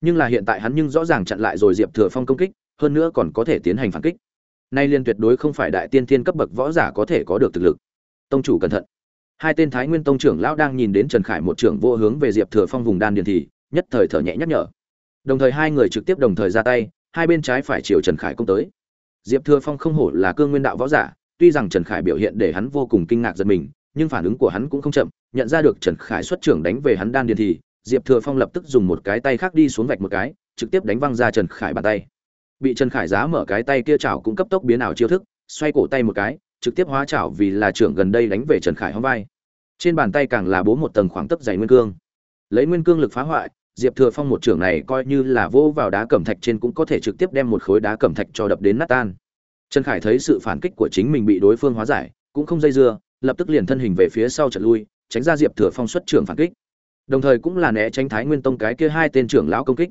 Nhưng là hiện tại hắn nhưng rõ ràng chặn lại rồi diệp thừa phong công kích, hơn nữa còn có thể tiến hành phản kích. Nay liên tuyệt đối không phải đại tiên tiên cấp bậc võ giả có thể có được thực lực. Tông chủ cẩn thận. Hai tên thái nguyên tông trưởng lão đang nhìn đến trần khải một trưởng vô hướng về diệp thừa phong vùng đan điền thì, nhất thời thở nhẹ nhắc nhở. Đồng thời hai người trực tiếp đồng thời ra tay, hai bên trái phải chiều trần khải công tới diệp thừa phong không hổ là cương nguyên đạo võ giả, tuy rằng trần khải biểu hiện để hắn vô cùng kinh ngạc giật mình, nhưng phản ứng của hắn cũng không chậm, nhận ra được trần khải xuất trưởng đánh về hắn đan điền thì, diệp thừa phong lập tức dùng một cái tay khác đi xuống vạch một cái, trực tiếp đánh văng ra trần khải bàn tay. Bị trần khải giá mở cái tay kia chảo cũng cấp tốc biến ảo chiêu thức, xoay cổ tay một cái, trực tiếp hóa chảo vì là trưởng gần đây đánh về trần khải hông vai. Trên bàn tay càng là bố một tầng khoảng tấc dày nguyên cương. Lấy nguyên cương lực phá hoại diệp thừa phong một trưởng này coi như là vô vào đá cẩm thạch trên cũng có thể trực tiếp đem một khối đá cẩm thạch cho đập đến nát tan. Trần khải thấy sự phản kích của chính mình bị đối phương hóa giải, cũng không dây dưa, lập tức liền thân hình về phía sau trận lui, tránh ra diệp thừa phong xuất trưởng phản kích. Đồng thời cũng là né tránh thái nguyên tông cái kia hai tên trưởng lão công kích.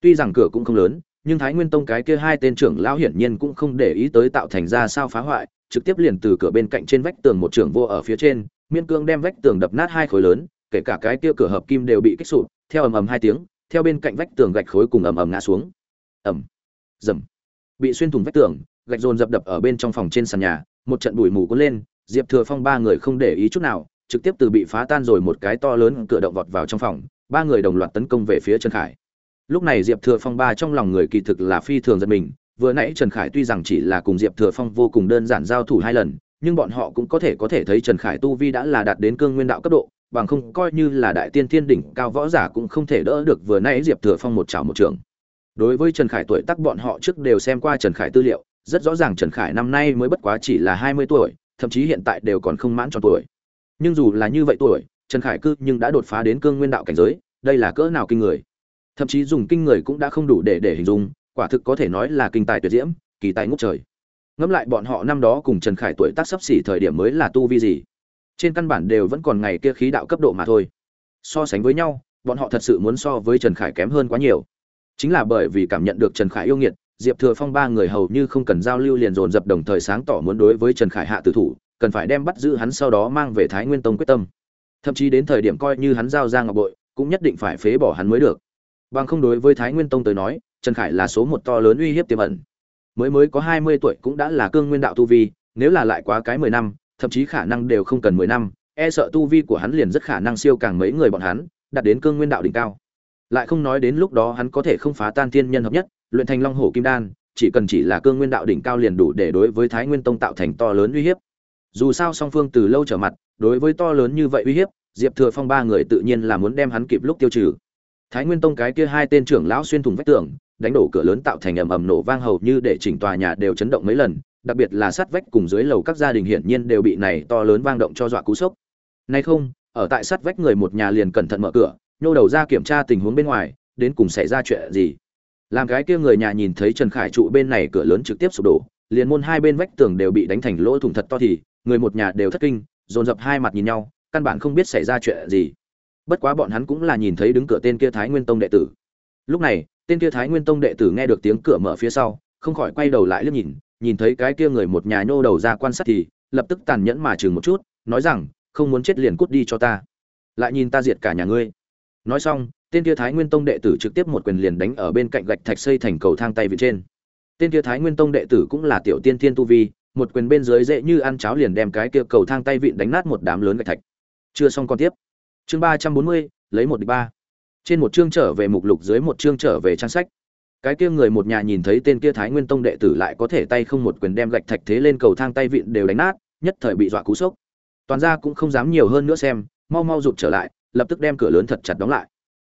Tuy rằng cửa cũng không lớn, nhưng thái nguyên tông cái kia hai tên trưởng lão hiển nhiên cũng không để ý tới tạo thành ra sao phá hoại, trực tiếp liền từ cửa bên cạnh trên vách tường một trưởng vô ở phía trên miên cương đem vách tường đập nát hai khối lớn, kể cả cái kia cửa hợp kim đều bị kích sụp theo ầm ầm hai tiếng theo bên cạnh vách tường gạch khối cùng ầm ầm ngã xuống. Ầm. Rầm, bị xuyên thủng vách tường gạch dồn dập đập ở bên trong phòng trên sàn nhà một trận bụi mù cuốn lên diệp thừa phong ba người không để ý chút nào trực tiếp từ bị phá tan rồi một cái to lớn cửa động vọt vào trong phòng ba người đồng loạt tấn công về phía trần khải. Lúc này diệp thừa phong ba trong lòng người kỳ thực là phi thường giật mình vừa nãy trần khải tuy rằng chỉ là cùng diệp thừa phong vô cùng đơn giản giao thủ hai lần nhưng bọn họ cũng có thể có thể thấy trần khải tu vi đã là đạt đến cương nguyên đạo cấp độ bằng không coi như là đại tiên thiên đỉnh cao võ giả cũng không thể đỡ được vừa nãy diệp thừa phong một chảo một trường. Đối với trần khải tuổi tác bọn họ trước đều xem qua trần khải tư liệu, rất rõ ràng trần khải năm nay mới bất quá chỉ là hai mươi tuổi, thậm chí hiện tại đều còn không mãn tròn tuổi. Nhưng dù là như vậy tuổi, trần khải cư nhưng đã đột phá đến cương nguyên đạo cảnh giới, đây là cỡ nào kinh người. Thậm chí dùng kinh người cũng đã không đủ để để hình dung, quả thực có thể nói là kinh tài tuyệt diễm, kỳ tài ngốc trời. Ngẫm lại bọn họ năm đó cùng trần khải tuổi tác sắp xỉ thời điểm mới là tu vi gì? Trên căn bản đều vẫn còn ngày kia khí đạo cấp độ mà thôi. So sánh với nhau, bọn họ thật sự muốn so với trần khải kém hơn quá nhiều. Chính là bởi vì cảm nhận được trần khải yêu nghiệt, diệp thừa phong ba người hầu như không cần giao lưu liền dồn dập đồng thời sáng tỏ muốn đối với trần khải hạ tử thủ, cần phải đem bắt giữ hắn sau đó mang về thái nguyên tông quyết tâm. Thậm chí đến thời điểm coi như hắn giao ra ngọc bội, cũng nhất định phải phế bỏ hắn mới được. Bằng không đối với thái nguyên tông tới nói, trần khải là số một to lớn uy hiếp tiềm ẩn. Mới mới có hai mươi tuổi cũng đã là cương nguyên đạo tu vi, nếu là lại quá cái mười năm thậm chí khả năng đều không cần mười năm e sợ tu vi của hắn liền rất khả năng siêu càng mấy người bọn hắn, đạt đến cương nguyên đạo đỉnh cao. Lại không nói đến lúc đó hắn có thể không phá tan thiên nhân hợp nhất, luyện thành long hổ kim đan, chỉ cần chỉ là cương nguyên đạo đỉnh cao liền đủ để đối với thái nguyên tông tạo thành to lớn uy hiếp. Dù sao song phương từ lâu trở mặt, đối với to lớn như vậy uy hiếp, diệp thừa phong ba người tự nhiên là muốn đem hắn kịp lúc tiêu trừ. Thái nguyên tông cái kia hai tên trưởng lão xuyên thủng vách tường, đánh đổ cửa lớn tạo thành ầm ầm nổ vang hầu như để chỉnh tòa nhà đều chấn động mấy lần đặc biệt là sát vách cùng dưới lầu các gia đình hiển nhiên đều bị này to lớn vang động cho dọa cú sốc. Nay không, ở tại sát vách người một nhà liền cẩn thận mở cửa, nhô đầu ra kiểm tra tình huống bên ngoài, đến cùng xảy ra chuyện gì. Làm cái kia người nhà nhìn thấy trần khải trụ bên này cửa lớn trực tiếp sụp đổ, liền môn hai bên vách tường đều bị đánh thành lỗ thủng thật to thì, người một nhà đều thất kinh, dồn dập hai mặt nhìn nhau, căn bản không biết xảy ra chuyện gì. Bất quá bọn hắn cũng là nhìn thấy đứng cửa tên kia thái nguyên tông đệ tử. Lúc này, tên kia thái nguyên tông đệ tử nghe được tiếng cửa mở phía sau, không khỏi quay đầu lại liếc nhìn nhìn thấy cái kia người một nhà nhô đầu ra quan sát thì, lập tức tàn nhẫn mà chừng một chút, nói rằng, không muốn chết liền cút đi cho ta. Lại nhìn ta diệt cả nhà ngươi. Nói xong, tên kia thái nguyên tông đệ tử trực tiếp một quyền liền đánh ở bên cạnh gạch thạch xây thành cầu thang tay vị trên. Tên kia thái nguyên tông đệ tử cũng là tiểu tiên thiên tu vi, một quyền bên dưới dễ như ăn cháo liền đem cái kia cầu thang tay vịn đánh nát một đám lớn gạch thạch. Chưa xong còn tiếp. Chương ba trăm bốn mươi, lấy một địch ba. Trên một chương trở về mục lục, dưới một chương trở về trang sách cái kia người một nhà nhìn thấy tên kia thái nguyên tông đệ tử lại có thể tay không một quyền đem gạch thạch thế lên cầu thang tay vịn đều đánh nát, nhất thời bị dọa cú sốc. Toàn ra cũng không dám nhiều hơn nữa xem, mau mau rụt trở lại, lập tức đem cửa lớn thật chặt đóng lại.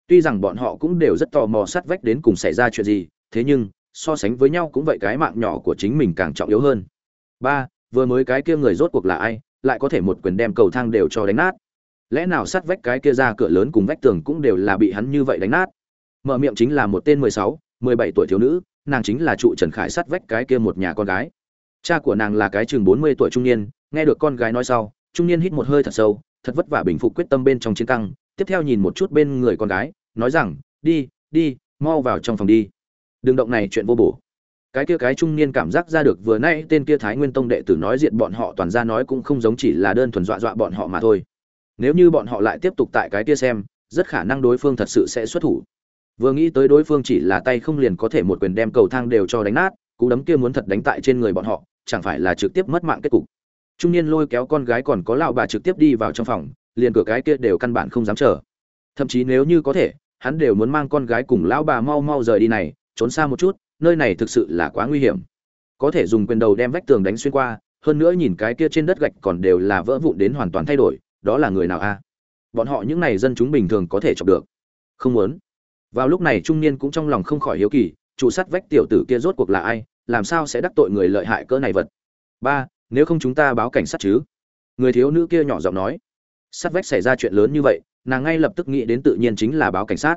Tuy rằng bọn họ cũng đều rất tò mò sát vách đến cùng xảy ra chuyện gì, thế nhưng, so sánh với nhau cũng vậy cái mạng nhỏ của chính mình càng trọng yếu hơn. Ba, vừa mới cái kia người rốt cuộc là ai, lại có thể một quyền đem cầu thang đều cho đánh nát. Lẽ nào sát vách cái kia ra cửa lớn cùng vách tường cũng đều là bị hắn như vậy đánh nát? Mở miệng chính là một tên mười sáu mười bảy tuổi thiếu nữ, nàng chính là trụ trần khải sát vách cái kia một nhà con gái. Cha của nàng là cái chừng bốn mươi tuổi trung niên, nghe được con gái nói sau, trung niên hít một hơi thật sâu, thật vất vả bình phục quyết tâm bên trong chiến căng, tiếp theo nhìn một chút bên người con gái, nói rằng, đi đi, mau vào trong phòng đi. Đừng động này, chuyện vô bổ. Cái kia cái trung niên cảm giác ra được vừa nay tên kia thái nguyên tông đệ tử nói diện bọn họ toàn ra nói cũng không giống chỉ là đơn thuần dọa dọa bọn họ mà thôi. Nếu như bọn họ lại tiếp tục tại cái kia xem, rất khả năng đối phương thật sự sẽ xuất thủ vừa nghĩ tới đối phương chỉ là tay không liền có thể một quyền đem cầu thang đều cho đánh nát, cú đấm kia muốn thật đánh tại trên người bọn họ, chẳng phải là trực tiếp mất mạng kết cục. Trung niên lôi kéo con gái còn có lão bà trực tiếp đi vào trong phòng, liền cửa cái kia đều căn bản không dám chờ. Thậm chí nếu như có thể, hắn đều muốn mang con gái cùng lão bà mau mau rời đi này, trốn xa một chút, nơi này thực sự là quá nguy hiểm. Có thể dùng quyền đầu đem vách tường đánh xuyên qua, hơn nữa nhìn cái kia trên đất gạch còn đều là vỡ vụn đến hoàn toàn thay đổi, đó là người nào a? Bọn họ những này dân chúng bình thường có thể chọc được. Không muốn vào lúc này trung niên cũng trong lòng không khỏi hiếu kỳ, trụ sắt vách tiểu tử kia rốt cuộc là ai, làm sao sẽ đắc tội người lợi hại cỡ này vật? Ba, nếu không chúng ta báo cảnh sát chứ? Người thiếu nữ kia nhỏ giọng nói. Sát vách xảy ra chuyện lớn như vậy, nàng ngay lập tức nghĩ đến tự nhiên chính là báo cảnh sát.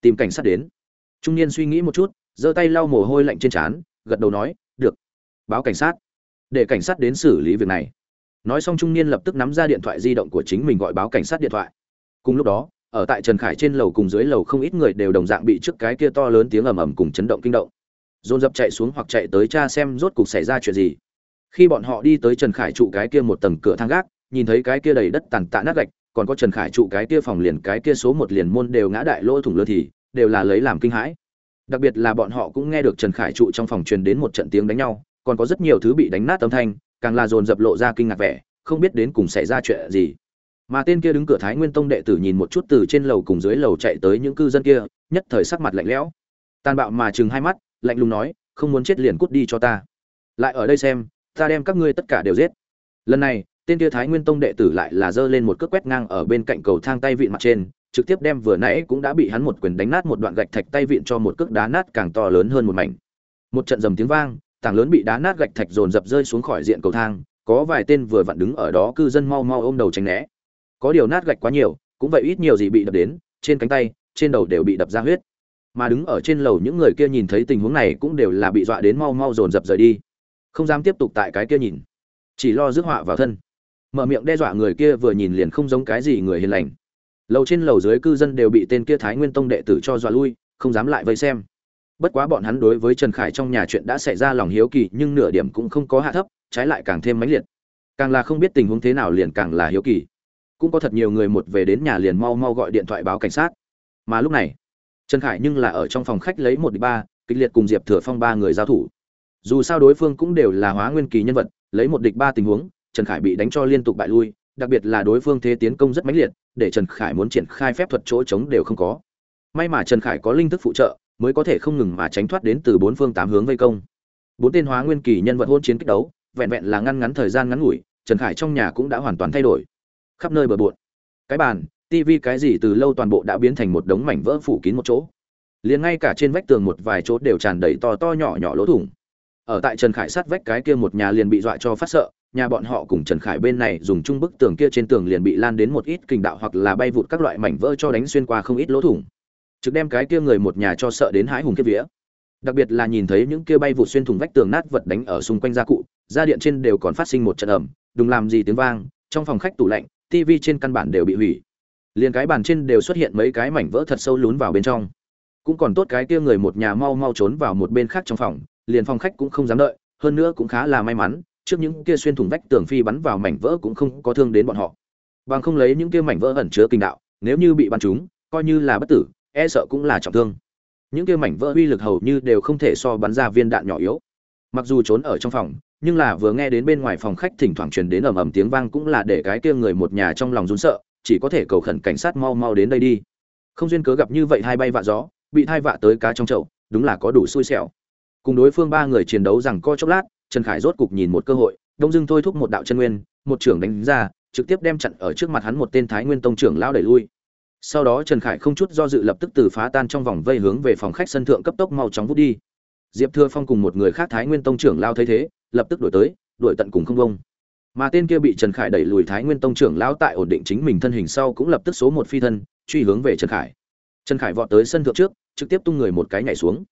Tìm cảnh sát đến. Trung niên suy nghĩ một chút, giơ tay lau mồ hôi lạnh trên trán, gật đầu nói, được, báo cảnh sát. Để cảnh sát đến xử lý việc này. Nói xong trung niên lập tức nắm ra điện thoại di động của chính mình gọi báo cảnh sát điện thoại. Cùng lúc đó ở tại trần khải trên lầu cùng dưới lầu không ít người đều đồng dạng bị trước cái kia to lớn tiếng ầm ầm cùng chấn động kinh động. Dồn dập chạy xuống hoặc chạy tới cha xem rốt cục xảy ra chuyện gì. Khi bọn họ đi tới trần khải trụ cái kia một tầng cửa thang gác, nhìn thấy cái kia đầy đất tàn tạ nát gạch, còn có trần khải trụ cái kia phòng liền, cái kia số một liền môn đều ngã đại lỗ thủng lơ thì, đều là lấy làm kinh hãi. Đặc biệt là bọn họ cũng nghe được trần khải trụ trong phòng truyền đến một trận tiếng đánh nhau, còn có rất nhiều thứ bị đánh nát âm thanh, càng là dồn dập lộ ra kinh ngạc vẻ, không biết đến cùng xảy ra chuyện gì mà tên kia đứng cửa thái nguyên tông đệ tử nhìn một chút từ trên lầu cùng dưới lầu chạy tới những cư dân kia, nhất thời sắc mặt lạnh lẽo. Tàn bạo mà chừng hai mắt, lạnh lùng nói, không muốn chết liền cút đi cho ta. Lại ở đây xem, ta đem các ngươi tất cả đều giết. Lần này, tên kia thái nguyên tông đệ tử lại là giơ lên một cước quét ngang ở bên cạnh cầu thang tay vịn mặt trên, trực tiếp đem vừa nãy cũng đã bị hắn một quyền đánh nát một đoạn gạch thạch tay vịn cho một cước đá nát càng to lớn hơn một mảnh. Một trận dầm tiếng vang, tảng lớn bị đá nát gạch thạch dồn dập rơi xuống khỏi diện cầu thang, có vài tên vừa vặn đứng ở đó cư dân mau mau ôm đầu tránh né có điều nát gạch quá nhiều, cũng vậy ít nhiều gì bị đập đến, trên cánh tay, trên đầu đều bị đập ra huyết. Mà đứng ở trên lầu những người kia nhìn thấy tình huống này cũng đều là bị dọa đến mau mau dồn dập rời đi. Không dám tiếp tục tại cái kia nhìn. Chỉ lo rước họa vào thân. Mở miệng đe dọa người kia vừa nhìn liền không giống cái gì người hiền lành. Lầu trên lầu dưới cư dân đều bị tên kia thái nguyên tông đệ tử cho dọa lui, không dám lại vây xem. Bất quá bọn hắn đối với trần khải trong nhà chuyện đã xảy ra lòng hiếu kỳ, nhưng nửa điểm cũng không có hạ thấp, trái lại càng thêm mãnh liệt. Càng là không biết tình huống thế nào liền càng là hiếu kỳ cũng có thật nhiều người một về đến nhà liền mau mau gọi điện thoại báo cảnh sát. Mà lúc này, trần khải nhưng là ở trong phòng khách lấy một đi ba, kịch liệt cùng diệp thừa phong ba người giao thủ. Dù sao đối phương cũng đều là hóa nguyên kỳ nhân vật, lấy một địch ba tình huống, trần khải bị đánh cho liên tục bại lui, đặc biệt là đối phương thế tiến công rất mãnh liệt, để trần khải muốn triển khai phép thuật chỗ chống đều không có. May mà trần khải có linh thức phụ trợ, mới có thể không ngừng mà tránh thoát đến từ bốn phương tám hướng vây công. Bốn tên hóa nguyên kỳ nhân vật hôn chiến kích đấu, vẹn vẹn là ngăn ngắn thời gian ngắn ngủi, trần khải trong nhà cũng đã hoàn toàn thay đổi khắp nơi bừa bộn. Cái bàn tivi cái gì từ lâu toàn bộ đã biến thành một đống mảnh vỡ phủ kín một chỗ. Liền ngay cả trên vách tường một vài chỗ đều tràn đầy to to nhỏ nhỏ lỗ thủng. Ở tại trần khải sát vách cái kia một nhà liền bị dọa cho phát sợ, nhà bọn họ cùng trần khải bên này dùng chung bức tường kia trên tường liền bị lan đến một ít kình đạo hoặc là bay vụt các loại mảnh vỡ cho đánh xuyên qua không ít lỗ thủng. Trực đem cái kia người một nhà cho sợ đến hãi hùng kiếp vía. Đặc biệt là nhìn thấy những kia bay vụt xuyên thủng vách tường nát vật đánh ở xung quanh gia cụ, gia điện trên đều còn phát sinh một trận ẩm đùng làm gì tiếng vang, trong phòng khách tủ lạnh TV trên căn bản đều bị hủy. Liền cái bàn trên đều xuất hiện mấy cái mảnh vỡ thật sâu lún vào bên trong. Cũng còn tốt cái kia người một nhà mau mau trốn vào một bên khác trong phòng, liền phòng khách cũng không dám đợi, hơn nữa cũng khá là may mắn, trước những kia xuyên thủng vách tường phi bắn vào mảnh vỡ cũng không có thương đến bọn họ. Bằng không lấy những kia mảnh vỡ ẩn chứa kinh đạo, nếu như bị bắn trúng, coi như là bất tử e sợ cũng là trọng thương. Những kia mảnh vỡ uy lực hầu như đều không thể so bắn ra viên đạn nhỏ yếu. Mặc dù trốn ở trong phòng nhưng là vừa nghe đến bên ngoài phòng khách thỉnh thoảng truyền đến ầm ầm tiếng vang cũng là để cái kia người một nhà trong lòng run sợ, chỉ có thể cầu khẩn cảnh sát mau mau đến đây đi. Không duyên cớ gặp như vậy hai bay vạ gió, bị thai vạ tới cá trong chậu, đúng là có đủ xui xẻo. Cùng đối phương ba người chiến đấu rằng co chốc lát, trần khải rốt cục nhìn một cơ hội, đông dưng thôi thúc một đạo chân nguyên, một trưởng đánh ra, trực tiếp đem chặn ở trước mặt hắn một tên thái nguyên tông trưởng lao đẩy lui. Sau đó trần khải không chút do dự lập tức từ phá tan trong vòng vây hướng về phòng khách sân thượng cấp tốc mau chóng vút đi diệp thừa phong cùng một người khác thái nguyên tông trưởng lao thấy thế, lập tức đuổi tới, đuổi tận cùng không công mà tên kia bị trần khải đẩy lùi thái nguyên tông trưởng lao tại ổn định chính mình thân hình sau cũng lập tức số một phi thân, truy hướng về trần khải. Trần khải vọt tới sân thượng trước, trực tiếp tung người một cái nhảy xuống.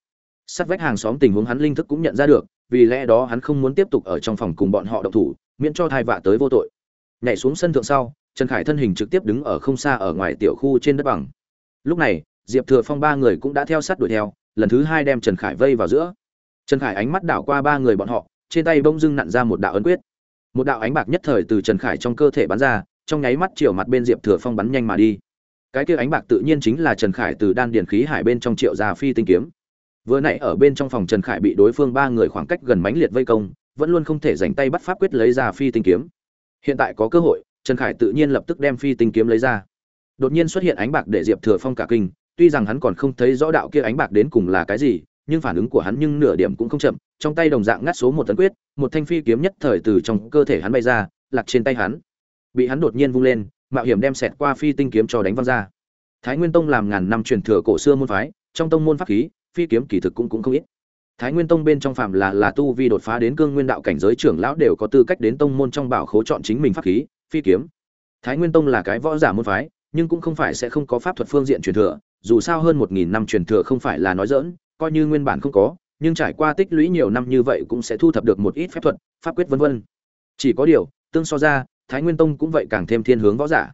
Sát vách hàng xóm tình huống hắn linh thức cũng nhận ra được, vì lẽ đó hắn không muốn tiếp tục ở trong phòng cùng bọn họ động thủ, miễn cho thai vạ tới vô tội. Nhảy xuống sân thượng sau, trần khải thân hình trực tiếp đứng ở không xa ở ngoài tiểu khu trên đất bằng. Lúc này, diệp thừa phong ba người cũng đã theo sát đuổi theo lần thứ hai đem trần khải vây vào giữa. Trần khải ánh mắt đảo qua ba người bọn họ, trên tay bông dưng nặn ra một đạo ấn quyết. Một đạo ánh bạc nhất thời từ trần khải trong cơ thể bắn ra, trong nháy mắt chiều mặt bên diệp thừa phong bắn nhanh mà đi. Cái kia ánh bạc tự nhiên chính là trần khải từ đan điển khí hải bên trong triệu già phi tinh kiếm. Vừa nãy ở bên trong phòng trần khải bị đối phương ba người khoảng cách gần mánh liệt vây công, vẫn luôn không thể dành tay bắt pháp quyết lấy ra phi tinh kiếm. Hiện tại có cơ hội, trần khải tự nhiên lập tức đem phi tinh kiếm lấy ra. Đột nhiên xuất hiện ánh bạc để diệp thừa phong cả kinh tuy rằng hắn còn không thấy rõ đạo kia ánh bạc đến cùng là cái gì, nhưng phản ứng của hắn nhưng nửa điểm cũng không chậm, trong tay đồng dạng ngắt số một tấn quyết, một thanh phi kiếm nhất thời từ trong cơ thể hắn bay ra, lạc trên tay hắn. Bị hắn đột nhiên vung lên, mạo hiểm đem xẹt qua phi tinh kiếm cho đánh văng ra. Thái nguyên tông làm ngàn năm truyền thừa cổ xưa môn phái, trong tông môn pháp khí, phi kiếm kỳ thực cũng cũng không ít. Thái nguyên tông bên trong phạm là là tu vi đột phá đến cương nguyên đạo cảnh giới trưởng lão đều có tư cách đến tông môn trong bảo khố chọn chính mình pháp khí, phi kiếm. Thái nguyên tông là cái võ giả môn phái, nhưng cũng không phải sẽ không có pháp thuật phương diện truyền thừa dù sao hơn một nghìn năm truyền thừa không phải là nói dỡn, coi như nguyên bản không có, nhưng trải qua tích lũy nhiều năm như vậy cũng sẽ thu thập được một ít phép thuật, pháp quyết vân vân. Chỉ có điều, tương so ra, thái nguyên tông cũng vậy càng thêm thiên hướng võ giả.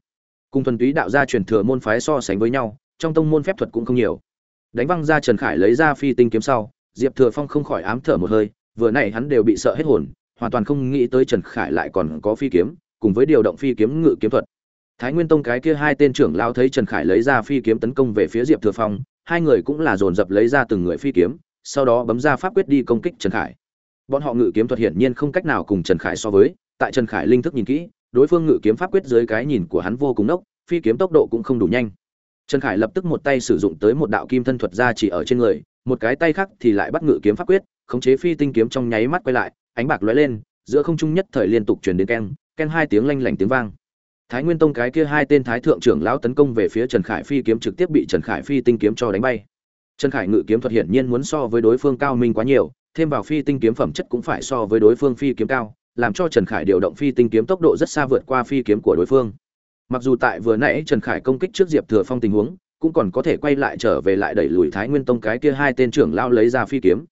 Cùng thuần túy đạo gia truyền thừa môn phái so sánh với nhau, trong tông môn phép thuật cũng không nhiều. Đánh văng ra trần khải lấy ra phi tinh kiếm sau, diệp thừa phong không khỏi ám thở một hơi, vừa nãy hắn đều bị sợ hết hồn, hoàn toàn không nghĩ tới trần khải lại còn có phi kiếm, cùng với điều động phi kiếm ngự kiếm thuật thái nguyên tông cái kia hai tên trưởng lao thấy trần khải lấy ra phi kiếm tấn công về phía diệp thừa phong, hai người cũng là dồn dập lấy ra từng người phi kiếm, sau đó bấm ra pháp quyết đi công kích trần khải. Bọn họ ngự kiếm thuật hiển nhiên không cách nào cùng trần khải so với, tại trần khải linh thức nhìn kỹ, đối phương ngự kiếm pháp quyết dưới cái nhìn của hắn vô cùng nốc, phi kiếm tốc độ cũng không đủ nhanh. Trần khải lập tức một tay sử dụng tới một đạo kim thân thuật ra chỉ ở trên người, một cái tay khác thì lại bắt ngự kiếm pháp quyết, khống chế phi tinh kiếm trong nháy mắt quay lại, ánh bạc lóe lên, giữa không trung nhất thời liên tục truyền đến keng keng hai tiếng lanh lảnh tiếng vang thái nguyên tông cái kia hai tên thái thượng trưởng lão tấn công về phía trần khải phi kiếm trực tiếp bị trần khải phi tinh kiếm cho đánh bay. Trần khải ngự kiếm thuật hiển nhiên muốn so với đối phương cao minh quá nhiều, thêm vào phi tinh kiếm phẩm chất cũng phải so với đối phương phi kiếm cao, làm cho trần khải điều động phi tinh kiếm tốc độ rất xa vượt qua phi kiếm của đối phương. Mặc dù tại vừa nãy trần khải công kích trước diệp thừa phong tình huống, cũng còn có thể quay lại trở về lại đẩy lùi thái nguyên tông cái kia hai tên trưởng lão lấy ra phi kiếm.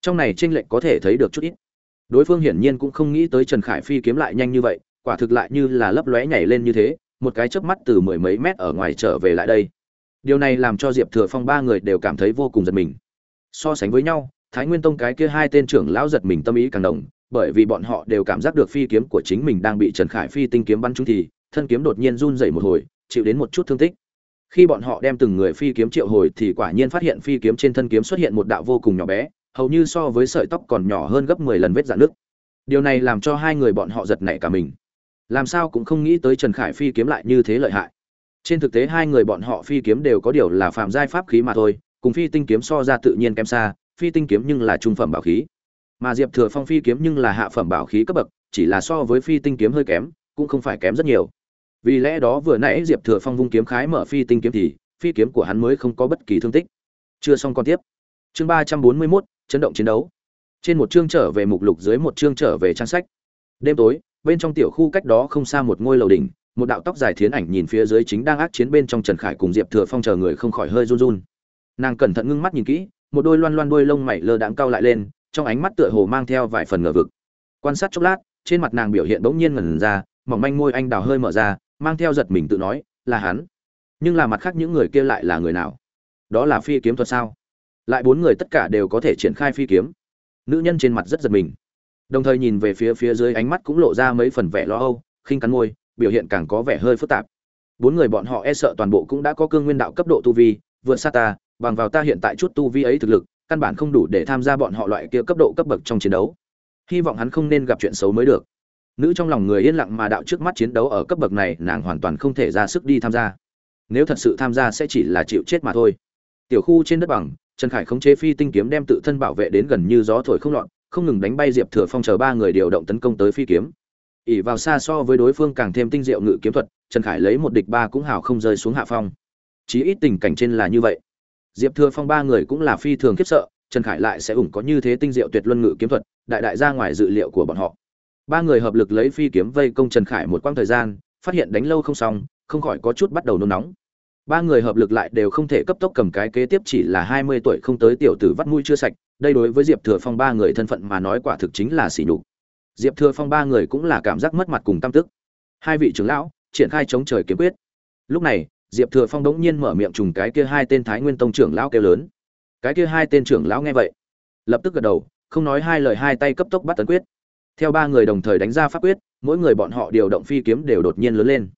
Trong này chênh lệch có thể thấy được chút ít. Đối phương hiển nhiên cũng không nghĩ tới trần khải phi kiếm lại nhanh như vậy quả thực lại như là lấp lóe nhảy lên như thế một cái chớp mắt từ mười mấy mét ở ngoài trở về lại đây. Điều này làm cho diệp thừa phong ba người đều cảm thấy vô cùng giật mình. So sánh với nhau thái nguyên tông cái kia hai tên trưởng lão giật mình tâm ý càng động, bởi vì bọn họ đều cảm giác được phi kiếm của chính mình đang bị trần khải phi tinh kiếm bắn trúng thì thân kiếm đột nhiên run rẩy một hồi chịu đến một chút thương tích. Khi bọn họ đem từng người phi kiếm triệu hồi thì quả nhiên phát hiện phi kiếm trên thân kiếm xuất hiện một đạo vô cùng nhỏ bé hầu như so với sợi tóc còn nhỏ hơn gấp mười lần vết rạn nước điều này làm cho hai người bọn họ giật nảy cả mình làm sao cũng không nghĩ tới trần khải phi kiếm lại như thế lợi hại. Trên thực tế hai người bọn họ phi kiếm đều có điều là phạm giai pháp khí mà thôi, cùng phi tinh kiếm so ra tự nhiên kém xa, phi tinh kiếm nhưng là trung phẩm bảo khí. Mà diệp thừa phong phi kiếm nhưng là hạ phẩm bảo khí cấp bậc, chỉ là so với phi tinh kiếm hơi kém, cũng không phải kém rất nhiều. Vì lẽ đó vừa nãy diệp thừa phong vung kiếm khái mở phi tinh kiếm thì, phi kiếm của hắn mới không có bất kỳ thương tích. Chưa xong còn tiếp. Chương ba trăm bốn mươi mốt, chấn động chiến đấu. Trên một chương trở về mục lục, dưới một chương trở về trang sách. Đêm tối bên trong tiểu khu cách đó không xa một ngôi lầu đỉnh, một đạo tóc dài thiến ảnh nhìn phía dưới chính đang ác chiến bên trong trần khải cùng diệp thừa phong chờ người không khỏi hơi run run. Nàng cẩn thận ngưng mắt nhìn kỹ, một đôi loan loan đôi lông mày lơ đãng cau lại lên, trong ánh mắt tựa hồ mang theo vài phần ngờ vực. Quan sát chốc lát, trên mặt nàng biểu hiện bỗng nhiên ngẩn ra, mỏng manh môi anh đào hơi mở ra, mang theo giật mình tự nói, là hắn. Nhưng là mặt khác những người kia lại là người nào? Đó là phi kiếm thuật sao? Lại bốn người tất cả đều có thể triển khai phi kiếm. Nữ nhân trên mặt rất giật mình đồng thời nhìn về phía phía dưới ánh mắt cũng lộ ra mấy phần vẻ lo âu, khinh cắn môi, biểu hiện càng có vẻ hơi phức tạp. Bốn người bọn họ e sợ toàn bộ cũng đã có cương nguyên đạo cấp độ tu vi, vượt xa ta, bằng vào ta hiện tại chút tu vi ấy thực lực, căn bản không đủ để tham gia bọn họ loại kia cấp độ cấp bậc trong chiến đấu. Hy vọng hắn không nên gặp chuyện xấu mới được. Nữ trong lòng người yên lặng mà đạo trước mắt chiến đấu ở cấp bậc này, nàng hoàn toàn không thể ra sức đi tham gia. Nếu thật sự tham gia sẽ chỉ là chịu chết mà thôi. Tiểu khu trên đất bằng, trần khải khống chế phi tinh kiếm đem tự thân bảo vệ đến gần như gió thổi không lọt không ngừng đánh bay diệp thừa phong chờ ba người điều động tấn công tới phi kiếm. Ỉ vào xa so với đối phương càng thêm tinh diệu ngự kiếm thuật, trần khải lấy một địch ba cũng hào không rơi xuống hạ phong. Chí ít tình cảnh trên là như vậy. Diệp thừa phong ba người cũng là phi thường khiếp sợ, trần khải lại sẽ ủng có như thế tinh diệu tuyệt luân ngự kiếm thuật, đại đại ra ngoài dự liệu của bọn họ. Ba người hợp lực lấy phi kiếm vây công trần khải một quãng thời gian, phát hiện đánh lâu không xong, không khỏi có chút bắt đầu nôn nóng. Ba người hợp lực lại đều không thể cấp tốc cầm cái kế tiếp chỉ là hai mươi tuổi không tới tiểu tử vắt mũi chưa sạch đây đối với diệp thừa phong ba người thân phận mà nói quả thực chính là sỉ nhục. Diệp thừa phong ba người cũng là cảm giác mất mặt cùng tâm tức. Hai vị trưởng lão triển khai chống trời kiếm quyết. Lúc này, diệp thừa phong đống nhiên mở miệng trùng cái kia hai tên thái nguyên tông trưởng lão kêu lớn. Cái kia hai tên trưởng lão nghe vậy, lập tức gật đầu, không nói hai lời hai tay cấp tốc bắt tấn quyết. Theo ba người đồng thời đánh ra pháp quyết, mỗi người bọn họ điều động phi kiếm đều đột nhiên lớn lên.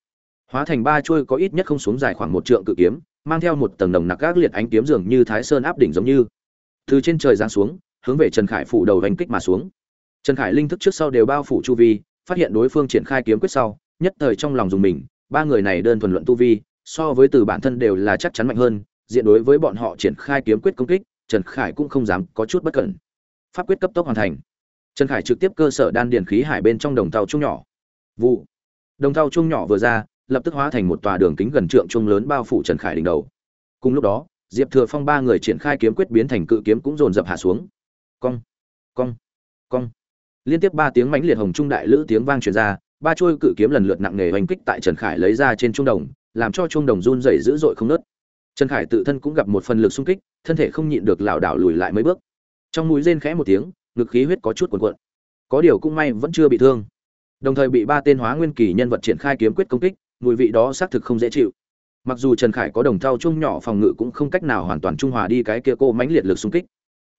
Hóa thành ba chuôi có ít nhất không xuống dài khoảng một trượng cự kiếm, mang theo một tầng đồng nặc gác liệt ánh kiếm dường như thái sơn áp đỉnh giống như từ trên trời giáng xuống, hướng về trần khải phủ đầu hành kích mà xuống. Trần khải linh thức trước sau đều bao phủ chu vi, phát hiện đối phương triển khai kiếm quyết sau, nhất thời trong lòng dùng mình, ba người này đơn thuần luận tu vi, so với từ bản thân đều là chắc chắn mạnh hơn, diện đối với bọn họ triển khai kiếm quyết công kích, trần khải cũng không dám có chút bất cẩn. Pháp quyết cấp tốc hoàn thành. Trần khải trực tiếp cơ sở đan điền khí hải bên trong đồng tàu chung nhỏ. Vụ. Đồng tàu chung nhỏ vừa ra, lập tức hóa thành một tòa đường kính gần trượng chung lớn bao phủ trần khải đỉnh đầu. Cùng lúc đó diệp thừa phong ba người triển khai kiếm quyết biến thành cự kiếm cũng dồn dập hạ xuống. Cong cong cong. Liên tiếp ba tiếng mãnh liệt hồng trung đại lữ tiếng vang truyền ra, ba chuôi cự kiếm lần lượt nặng nề hoành kích tại trần khải lấy ra trên trung đồng, làm cho trung đồng run rẩy dữ dội không nớt trần khải tự thân cũng gặp một phần lực xung kích, thân thể không nhịn được lảo đảo lùi lại mấy bước. Trong mũi rên khẽ một tiếng, ngực khí huyết có chút cuộn cuộn. Có điều cũng may vẫn chưa bị thương. Đồng thời bị ba tên hóa nguyên kỳ nhân vật triển khai kiếm quyết công kích, mùi vị đó xác thực không dễ chịu mặc dù trần khải có đồng thau chung nhỏ phòng ngự cũng không cách nào hoàn toàn trung hòa đi cái kia cô mãnh liệt lực xung kích.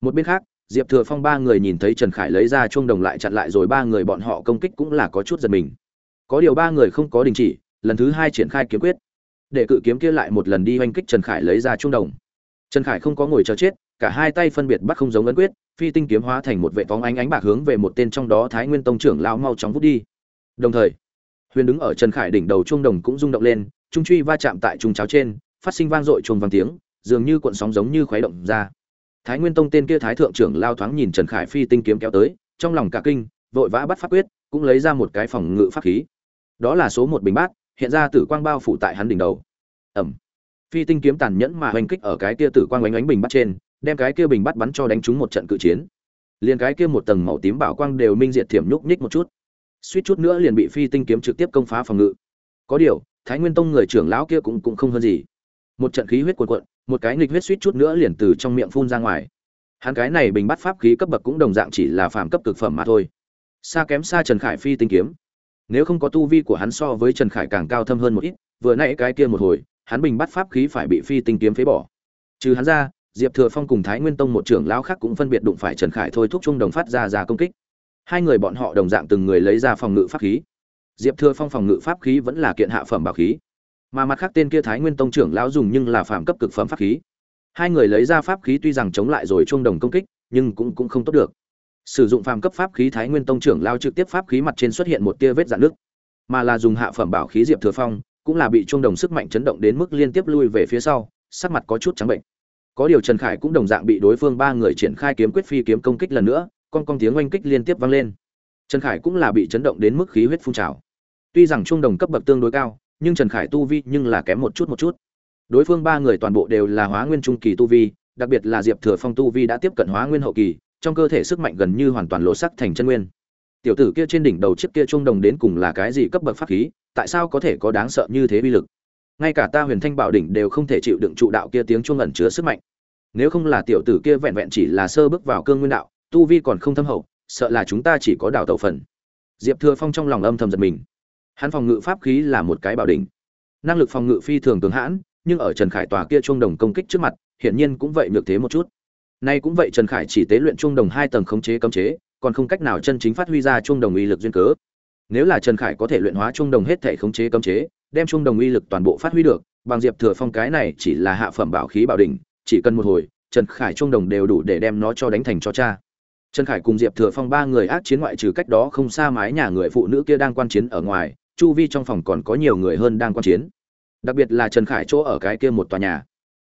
Một bên khác, diệp thừa phong ba người nhìn thấy trần khải lấy ra chuông đồng lại chặn lại rồi ba người bọn họ công kích cũng là có chút giật mình. Có điều ba người không có đình chỉ, lần thứ hai triển khai kiếm quyết. Để cự kiếm kia lại một lần đi oanh kích trần khải lấy ra chuông đồng. Trần khải không có ngồi chờ chết, cả hai tay phân biệt bắt không giống ấn quyết, phi tinh kiếm hóa thành một vệ phóng ánh ánh bạc hướng về một tên trong đó thái nguyên tông trưởng lao mau chóng vút đi. Đồng thời, huyền đứng ở trần khải đỉnh đầu chuông đồng cũng rung động lên trung truy va chạm tại trung cháo trên, phát sinh vang dội chuông vang tiếng, dường như cuộn sóng giống như khuấy động ra. Thái nguyên tông tên kia thái thượng trưởng lao thoáng nhìn trần khải phi tinh kiếm kéo tới, trong lòng cả kinh, vội vã bắt pháp quyết, cũng lấy ra một cái phòng ngự pháp khí. Đó là số một bình bát, hiện ra tử quang bao phủ tại hắn đỉnh đầu. Ẩm. Phi tinh kiếm tàn nhẫn mà hoành kích ở cái kia tử quang oánh oánh bình bát trên, đem cái kia bình bát bắn cho đánh trúng một trận cự chiến. Liền cái kia một tầng màu tím bảo quang đều minh diệt thiểm nhúc nhích một chút. Suýt chút nữa liền bị phi tinh kiếm trực tiếp công phá phòng ngự. Có điều thái nguyên tông người trưởng lão kia cũng cũng không hơn gì. Một trận khí huyết cuồn cuộn, một cái nghịch huyết suýt chút nữa liền từ trong miệng phun ra ngoài. Hắn cái này bình bắt pháp khí cấp bậc cũng đồng dạng chỉ là phàm cấp cực phẩm mà thôi. Xa kém xa trần khải phi tinh kiếm. Nếu không có tu vi của hắn so với trần khải càng cao thâm hơn một ít, vừa nãy cái kia một hồi, hắn bình bắt pháp khí phải bị phi tinh kiếm phế bỏ. Trừ hắn ra, diệp thừa phong cùng thái nguyên tông một trưởng lão khác cũng phân biệt đụng phải trần khải thôi thúc trung đồng phát ra ra công kích. Hai người bọn họ đồng dạng từng người lấy ra phòng ngự pháp khí diệp thừa phong phòng ngự pháp khí vẫn là kiện hạ phẩm bảo khí. Mà mặt khác tên kia thái nguyên tông trưởng lão dùng nhưng là phạm cấp cực phẩm pháp khí. Hai người lấy ra pháp khí tuy rằng chống lại rồi chung đồng công kích, nhưng cũng cũng không tốt được. Sử dụng phàm cấp pháp khí thái nguyên tông trưởng lao trực tiếp pháp khí mặt trên xuất hiện một tia vết dạn nước mà là dùng hạ phẩm bảo khí diệp thừa phong, cũng là bị chuông đồng sức mạnh chấn động đến mức liên tiếp lui về phía sau, sắc mặt có chút trắng bệnh. Có điều trần khải cũng đồng dạng bị đối phương ba người triển khai kiếm quyết phi kiếm công kích lần nữa, con con tiếng oanh kích liên tiếp vang lên trần khải cũng là bị chấn động đến mức khí huyết phun trào. Tuy rằng trung đồng cấp bậc tương đối cao, nhưng trần khải tu vi nhưng là kém một chút một chút. Đối phương ba người toàn bộ đều là hóa nguyên trung kỳ tu vi, đặc biệt là diệp thừa phong tu vi đã tiếp cận hóa nguyên hậu kỳ, trong cơ thể sức mạnh gần như hoàn toàn lộ sắc thành chân nguyên. Tiểu tử kia trên đỉnh đầu chiếc kia trung đồng đến cùng là cái gì cấp bậc pháp khí, tại sao có thể có đáng sợ như thế uy lực? Ngay cả ta huyền thanh bảo đỉnh đều không thể chịu đựng trụ đạo kia tiếng chuông ẩn chứa sức mạnh. Nếu không là tiểu tử kia vẹn vẹn chỉ là sơ bước vào cương nguyên đạo, tu vi còn không thâm hậu sợ là chúng ta chỉ có đào tẩu phần. Diệp thừa phong trong lòng âm thầm giật mình. Hắn phòng ngự pháp khí là một cái bảo đỉnh. Năng lực phòng ngự phi thường tướng hãn, nhưng ở trần khải tòa kia chuông đồng công kích trước mặt, hiển nhiên cũng vậy nhược thế một chút. Nay cũng vậy trần khải chỉ tế luyện chuông đồng hai tầng khống chế cấm chế, còn không cách nào chân chính phát huy ra chuông đồng uy lực duyên cớ. Nếu là trần khải có thể luyện hóa chuông đồng hết thể khống chế cấm chế, đem chuông đồng uy lực toàn bộ phát huy được, bằng diệp thừa phong cái này chỉ là hạ phẩm bảo khí bảo đỉnh, chỉ cần một hồi, trần khải chuông đồng đều đủ để đem nó cho đánh thành cho cha trần khải cùng diệp thừa phong ba người ác chiến ngoại trừ cách đó không xa mái nhà người phụ nữ kia đang quan chiến ở ngoài, chu vi trong phòng còn có nhiều người hơn đang quan chiến. Đặc biệt là trần khải chỗ ở cái kia một tòa nhà.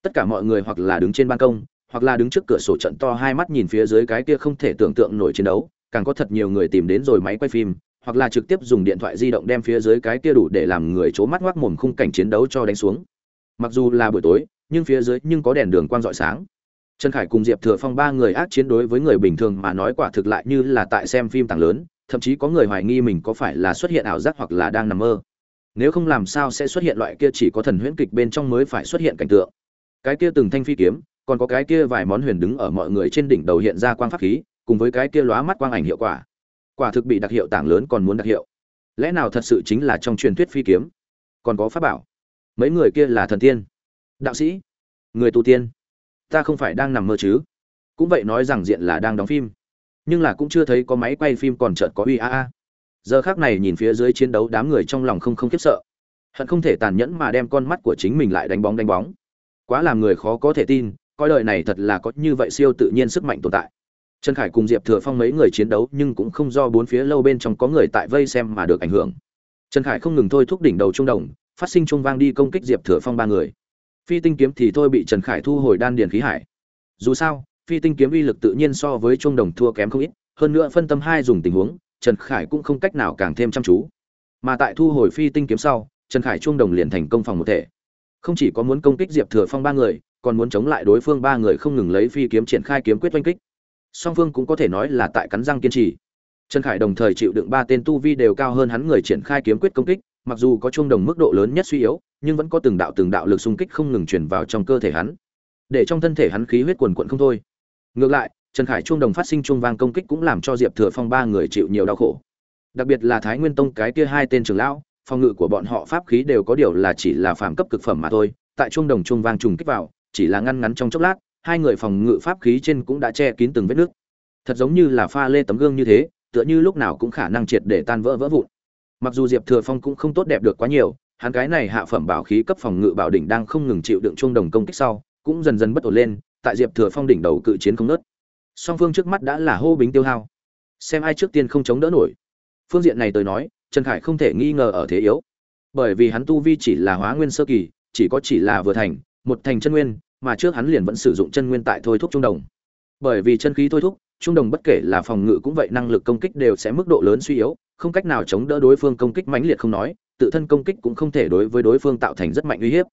Tất cả mọi người hoặc là đứng trên ban công, hoặc là đứng trước cửa sổ trận to hai mắt nhìn phía dưới cái kia không thể tưởng tượng nổi chiến đấu, càng có thật nhiều người tìm đến rồi máy quay phim, hoặc là trực tiếp dùng điện thoại di động đem phía dưới cái kia đủ để làm người c mắt ngoác mồm khung cảnh chiến đấu cho đánh xuống. Mặc dù là buổi tối, nhưng phía dưới nhưng có đèn đường quang rọi sáng trần khải cùng diệp thừa phong ba người ác chiến đối với người bình thường mà nói quả thực lại như là tại xem phim tàng lớn, thậm chí có người hoài nghi mình có phải là xuất hiện ảo giác hoặc là đang nằm mơ. Nếu không làm sao sẽ xuất hiện loại kia chỉ có thần huyễn kịch bên trong mới phải xuất hiện cảnh tượng. Cái kia từng thanh phi kiếm, còn có cái kia vài món huyền đứng ở mọi người trên đỉnh đầu hiện ra quang pháp khí, cùng với cái kia lóa mắt quang ảnh hiệu quả. Quả thực bị đặc hiệu tảng lớn còn muốn đặc hiệu. Lẽ nào thật sự chính là trong truyền thuyết phi kiếm? Còn có pháp bảo. Mấy người kia là thần tiên. Đạo sĩ. Người tu tiên ta không phải đang nằm mơ chứ. Cũng vậy nói rằng diện là đang đóng phim. Nhưng là cũng chưa thấy có máy quay phim còn chợt có uy a a. Giờ khác này nhìn phía dưới chiến đấu đám người trong lòng không không khiếp sợ. Hận không thể tàn nhẫn mà đem con mắt của chính mình lại đánh bóng đánh bóng. Quá làm người khó có thể tin, coi đời này thật là có như vậy siêu tự nhiên sức mạnh tồn tại. Trần khải cùng diệp thừa phong mấy người chiến đấu nhưng cũng không do bốn phía lâu bên trong có người tại vây xem mà được ảnh hưởng. Trần khải không ngừng thôi thúc đỉnh đầu trung đồng, phát sinh trung vang đi công kích diệp thừa phong ba người phi tinh kiếm thì thôi bị trần khải thu hồi đan điền khí hải. Dù sao, phi tinh kiếm uy lực tự nhiên so với chuông đồng thua kém không ít, hơn nữa phân tâm hai dùng tình huống, trần khải cũng không cách nào càng thêm chăm chú. Mà tại thu hồi phi tinh kiếm sau, trần khải chuông đồng liền thành công phòng một thể. Không chỉ có muốn công kích diệp thừa phong ba người, còn muốn chống lại đối phương ba người không ngừng lấy phi kiếm triển khai kiếm quyết oanh kích. Song phương cũng có thể nói là tại cắn răng kiên trì. Trần khải đồng thời chịu đựng ba tên tu vi đều cao hơn hắn người triển khai kiếm quyết công kích, mặc dù có chuông đồng mức độ lớn nhất suy yếu nhưng vẫn có từng đạo từng đạo lực xung kích không ngừng truyền vào trong cơ thể hắn, để trong thân thể hắn khí huyết cuồn cuộn không thôi. Ngược lại, trần khải chuông đồng phát sinh chuông vang công kích cũng làm cho diệp thừa phong ba người chịu nhiều đau khổ. Đặc biệt là thái nguyên tông cái kia hai tên trưởng lão, phòng ngự của bọn họ pháp khí đều có điều là chỉ là phàm cấp cực phẩm mà thôi, tại chuông đồng chuông vang trùng kích vào, chỉ là ngăn ngắn trong chốc lát, hai người phòng ngự pháp khí trên cũng đã che kín từng vết nước thật giống như là pha lê tấm gương như thế, tựa như lúc nào cũng khả năng triệt để tan vỡ vỡ vụn. Mặc dù diệp thừa phong cũng không tốt đẹp được quá nhiều hắn cái này hạ phẩm bảo khí cấp phòng ngự bảo đỉnh đang không ngừng chịu đựng chuông đồng công kích sau, cũng dần dần bất ổn lên, tại diệp thừa phong đỉnh đầu cự chiến không ngớt. song phương trước mắt đã là hô bính tiêu hao. Xem ai trước tiên không chống đỡ nổi. Phương diện này tôi nói, trần khải không thể nghi ngờ ở thế yếu. Bởi vì hắn tu vi chỉ là hóa nguyên sơ kỳ, chỉ có chỉ là vừa thành, một thành chân nguyên, mà trước hắn liền vẫn sử dụng chân nguyên tại thôi thúc trung đồng. Bởi vì chân khí thôi thúc trung đồng bất kể là phòng ngự cũng vậy, năng lực công kích đều sẽ mức độ lớn suy yếu, không cách nào chống đỡ đối phương công kích mãnh liệt không nói tự thân công kích cũng không thể đối với đối phương tạo thành rất mạnh uy hiếp.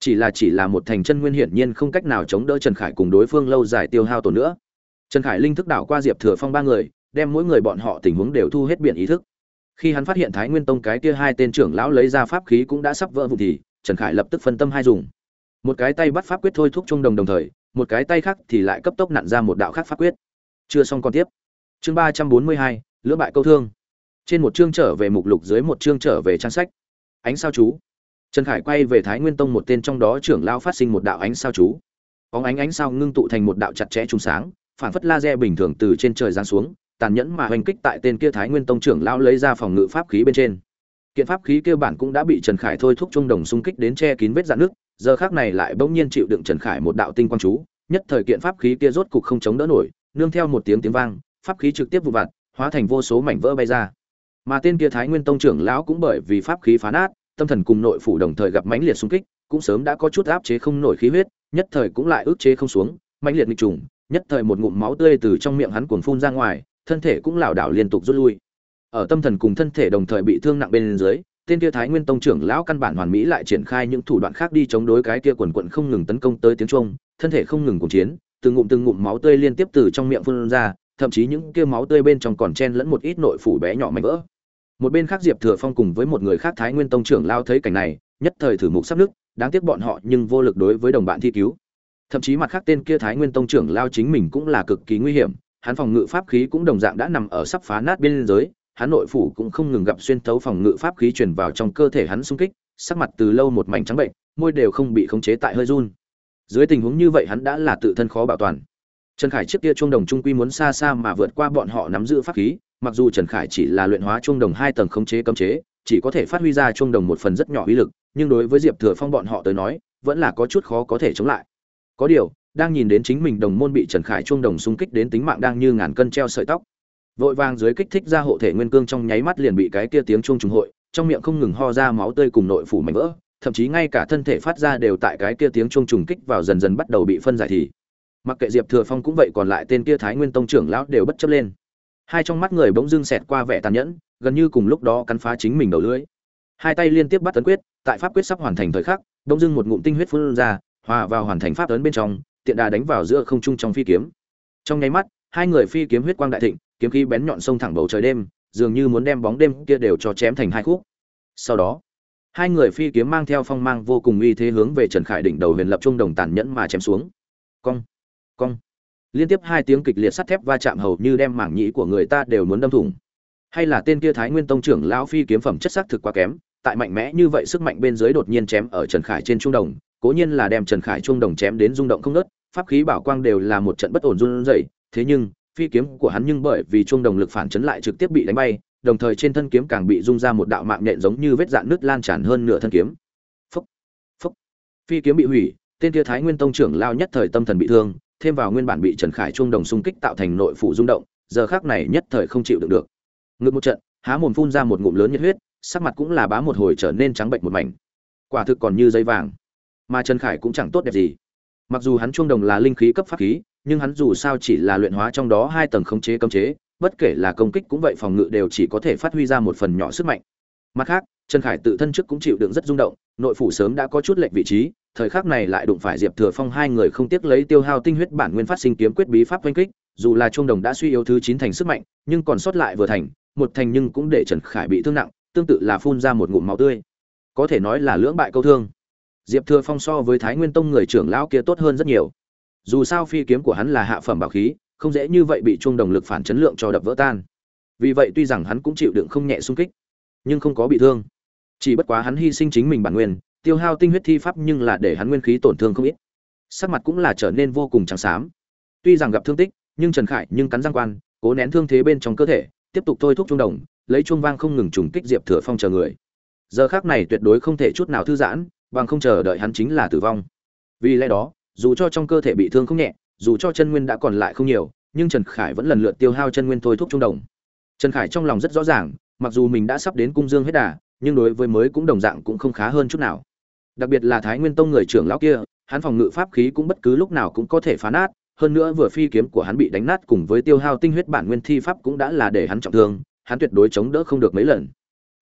Chỉ là chỉ là một thành chân nguyên hiển nhiên không cách nào chống đỡ trần khải cùng đối phương lâu dài tiêu hao tổn nữa. Trần khải linh thức đảo qua diệp thừa phong ba người, đem mỗi người bọn họ tình huống đều thu hết biển ý thức. Khi hắn phát hiện thái nguyên tông cái kia hai tên trưởng lão lấy ra pháp khí cũng đã sắp vỡ vụn thì, trần khải lập tức phân tâm hai dùng. Một cái tay bắt pháp quyết thôi thúc trung đồng đồng thời, một cái tay khác thì lại cấp tốc nặn ra một đạo khác pháp quyết. Chưa xong còn tiếp. Chương ba trăm bốn mươi hai, lưỡng bại câu thương trên một chương trở về mục lục dưới một chương trở về trang sách. Ánh sao chú. Trần khải quay về thái nguyên tông một tên trong đó trưởng lao phát sinh một đạo ánh sao chú. Óng ánh ánh sao ngưng tụ thành một đạo chặt chẽ trùng sáng, phản phất laser bình thường từ trên trời giáng xuống, tàn nhẫn mà hoành kích tại tên kia thái nguyên tông trưởng lao lấy ra phòng ngự pháp khí bên trên. Kiện pháp khí kia bản cũng đã bị trần khải thôi thúc trung đồng xung kích đến che kín vết dạn nước giờ khác này lại bỗng nhiên chịu đựng trần khải một đạo tinh quang chú, nhất thời kiện pháp khí kia rốt cục không chống đỡ nổi, nương theo một tiếng tiếng vang, pháp khí trực tiếp vụ vặt, hóa thành vô số mảnh vỡ bay ra mà tên kia thái nguyên tông trưởng lão cũng bởi vì pháp khí phá nát, tâm thần cùng nội phủ đồng thời gặp mãnh liệt xung kích, cũng sớm đã có chút áp chế không nổi khí huyết, nhất thời cũng lại ức chế không xuống, mãnh liệt nghịch trùng, nhất thời một ngụm máu tươi từ trong miệng hắn cuồng phun ra ngoài, thân thể cũng lảo đảo liên tục rút lui. Ở tâm thần cùng thân thể đồng thời bị thương nặng bên dưới, tên kia thái nguyên tông trưởng lão căn bản hoàn mỹ lại triển khai những thủ đoạn khác đi chống đối cái kia quần quận không ngừng tấn công tới tiếng trung, thân thể không ngừng cùng chiến, từng ngụm từng ngụm máu tươi liên tiếp từ trong miệng phun ra, thậm chí những kia máu tươi bên trong còn chen lẫn một ít nội phủ bé nhỏ mảnh vỡ một bên khác diệp thừa phong cùng với một người khác thái nguyên tông trưởng lao thấy cảnh này nhất thời thử mục sắp nước, đáng tiếc bọn họ nhưng vô lực đối với đồng bạn thi cứu. Thậm chí mặt khác tên kia thái nguyên tông trưởng lao chính mình cũng là cực kỳ nguy hiểm hắn phòng ngự pháp khí cũng đồng dạng đã nằm ở sắp phá nát biên giới hắn nội phủ cũng không ngừng gặp xuyên thấu phòng ngự pháp khí truyền vào trong cơ thể hắn xung kích sắc mặt từ lâu một mảnh trắng bệnh môi đều không bị khống chế tại hơi run. Dưới tình huống như vậy hắn đã là tự thân khó bảo toàn. Trần khải trước kia chuông đồng trung quy muốn xa xa mà vượt qua bọn họ nắm giữ pháp khí mặc dù trần khải chỉ là luyện hóa trung đồng hai tầng khống chế cấm chế, chỉ có thể phát huy ra trung đồng một phần rất nhỏ uy lực, nhưng đối với diệp thừa phong bọn họ tới nói, vẫn là có chút khó có thể chống lại. Có điều, đang nhìn đến chính mình đồng môn bị trần khải trung đồng xung kích đến tính mạng đang như ngàn cân treo sợi tóc. Vội vàng dưới kích thích ra hộ thể nguyên cương trong nháy mắt liền bị cái kia tiếng chuông trùng hội, trong miệng không ngừng ho ra máu tươi cùng nội phủ mảnh vỡ, thậm chí ngay cả thân thể phát ra đều tại cái kia tiếng chuông trùng kích vào dần dần bắt đầu bị phân giải thì. Mặc kệ diệp thừa phong cũng vậy, còn lại tên kia thái nguyên tông trưởng lão đều bất chấp lên hai trong mắt người bỗng dưng xẹt qua vẻ tàn nhẫn, gần như cùng lúc đó cắn phá chính mình đầu lưỡi. Hai tay liên tiếp bắt tấn quyết, tại pháp quyết sắp hoàn thành thời khắc, bỗng dưng một ngụm tinh huyết phun ra, hòa vào hoàn thành pháp ấn bên trong, tiện đà đánh vào giữa không trung trong phi kiếm. Trong nháy mắt, hai người phi kiếm huyết quang đại thịnh, kiếm khí bén nhọn sông thẳng bầu trời đêm, dường như muốn đem bóng đêm kia đều cho chém thành hai khúc. Sau đó, hai người phi kiếm mang theo phong mang vô cùng uy thế hướng về trần khải đỉnh đầu huyền lập trung đồng tàn nhẫn mà chém xuống. Cong cong liên tiếp hai tiếng kịch liệt sắt thép va chạm hầu như đem mảng nhĩ của người ta đều muốn đâm thủng. Hay là tên kia thái nguyên tông trưởng lão phi kiếm phẩm chất sắc thực quá kém, tại mạnh mẽ như vậy sức mạnh bên dưới đột nhiên chém ở trần khải trên trung đồng, cố nhiên là đem trần khải trung đồng chém đến rung động không nớt pháp khí bảo quang đều là một trận bất ổn run rẩy, thế nhưng, phi kiếm của hắn nhưng bởi vì trung đồng lực phản chấn lại trực tiếp bị đánh bay, đồng thời trên thân kiếm càng bị rung ra một đạo mạng nhện giống như vết dạn nứt lan tràn hơn nửa thân kiếm. Phúc phúc. Phi kiếm bị hủy, tên kia thái nguyên tông trưởng lao nhất thời tâm thần bị thương thêm vào nguyên bản bị Trần Khải chuông đồng xung kích tạo thành nội phủ rung động, giờ khắc này nhất thời không chịu đựng được. Ngực một trận, há mồm phun ra một ngụm lớn nhiệt huyết, sắc mặt cũng là bá một hồi trở nên trắng bệnh một mảnh. Quả thực còn như giấy vàng. Mà Trần Khải cũng chẳng tốt đẹp gì. Mặc dù hắn chuông đồng là linh khí cấp pháp khí, nhưng hắn dù sao chỉ là luyện hóa trong đó hai tầng khống chế cấm chế, bất kể là công kích cũng vậy phòng ngự đều chỉ có thể phát huy ra một phần nhỏ sức mạnh. Mặt khác, Trần Khải tự thân trước cũng chịu đựng rất rung động, nội phủ sớm đã có chút lệch vị trí, thời khắc này lại đụng phải Diệp Thừa Phong hai người không tiếc lấy tiêu hao tinh huyết bản nguyên phát sinh kiếm quyết bí pháp vây kích, dù là trung đồng đã suy yếu thứ chín thành sức mạnh, nhưng còn sót lại vừa thành, một thành nhưng cũng để Trần Khải bị thương nặng, tương tự là phun ra một ngụm máu tươi. Có thể nói là lưỡng bại câu thương. Diệp Thừa Phong so với Thái Nguyên Tông người trưởng lão kia tốt hơn rất nhiều. Dù sao phi kiếm của hắn là hạ phẩm bảo khí, không dễ như vậy bị trung đồng lực phản chấn lượng cho đập vỡ tan. Vì vậy tuy rằng hắn cũng chịu đựng không nhẹ xung kích, nhưng không có bị thương. Chỉ bất quá hắn hy sinh chính mình bản nguyên, tiêu hao tinh huyết thi pháp nhưng là để hắn nguyên khí tổn thương không ít. Sắc mặt cũng là trở nên vô cùng trắng xám. Tuy rằng gặp thương tích, nhưng trần khải nhưng cắn răng quan, cố nén thương thế bên trong cơ thể, tiếp tục thôi thúc trung đồng, lấy chuông vang không ngừng trùng kích diệp thừa phong chờ người. Giờ khác này tuyệt đối không thể chút nào thư giãn, bằng không chờ đợi hắn chính là tử vong. Vì lẽ đó, dù cho trong cơ thể bị thương không nhẹ, dù cho chân nguyên đã còn lại không nhiều, nhưng trần khải vẫn lần lượt tiêu hao chân nguyên thôi thúc trung đồng. Trần khải trong lòng rất rõ ràng, mặc dù mình đã sắp đến cung dương hết đà, nhưng đối với mới cũng đồng dạng cũng không khá hơn chút nào đặc biệt là thái nguyên tông người trưởng lão kia, hắn phòng ngự pháp khí cũng bất cứ lúc nào cũng có thể phá nát, hơn nữa vừa phi kiếm của hắn bị đánh nát cùng với tiêu hao tinh huyết bản nguyên thi pháp cũng đã là để hắn trọng thương, hắn tuyệt đối chống đỡ không được mấy lần.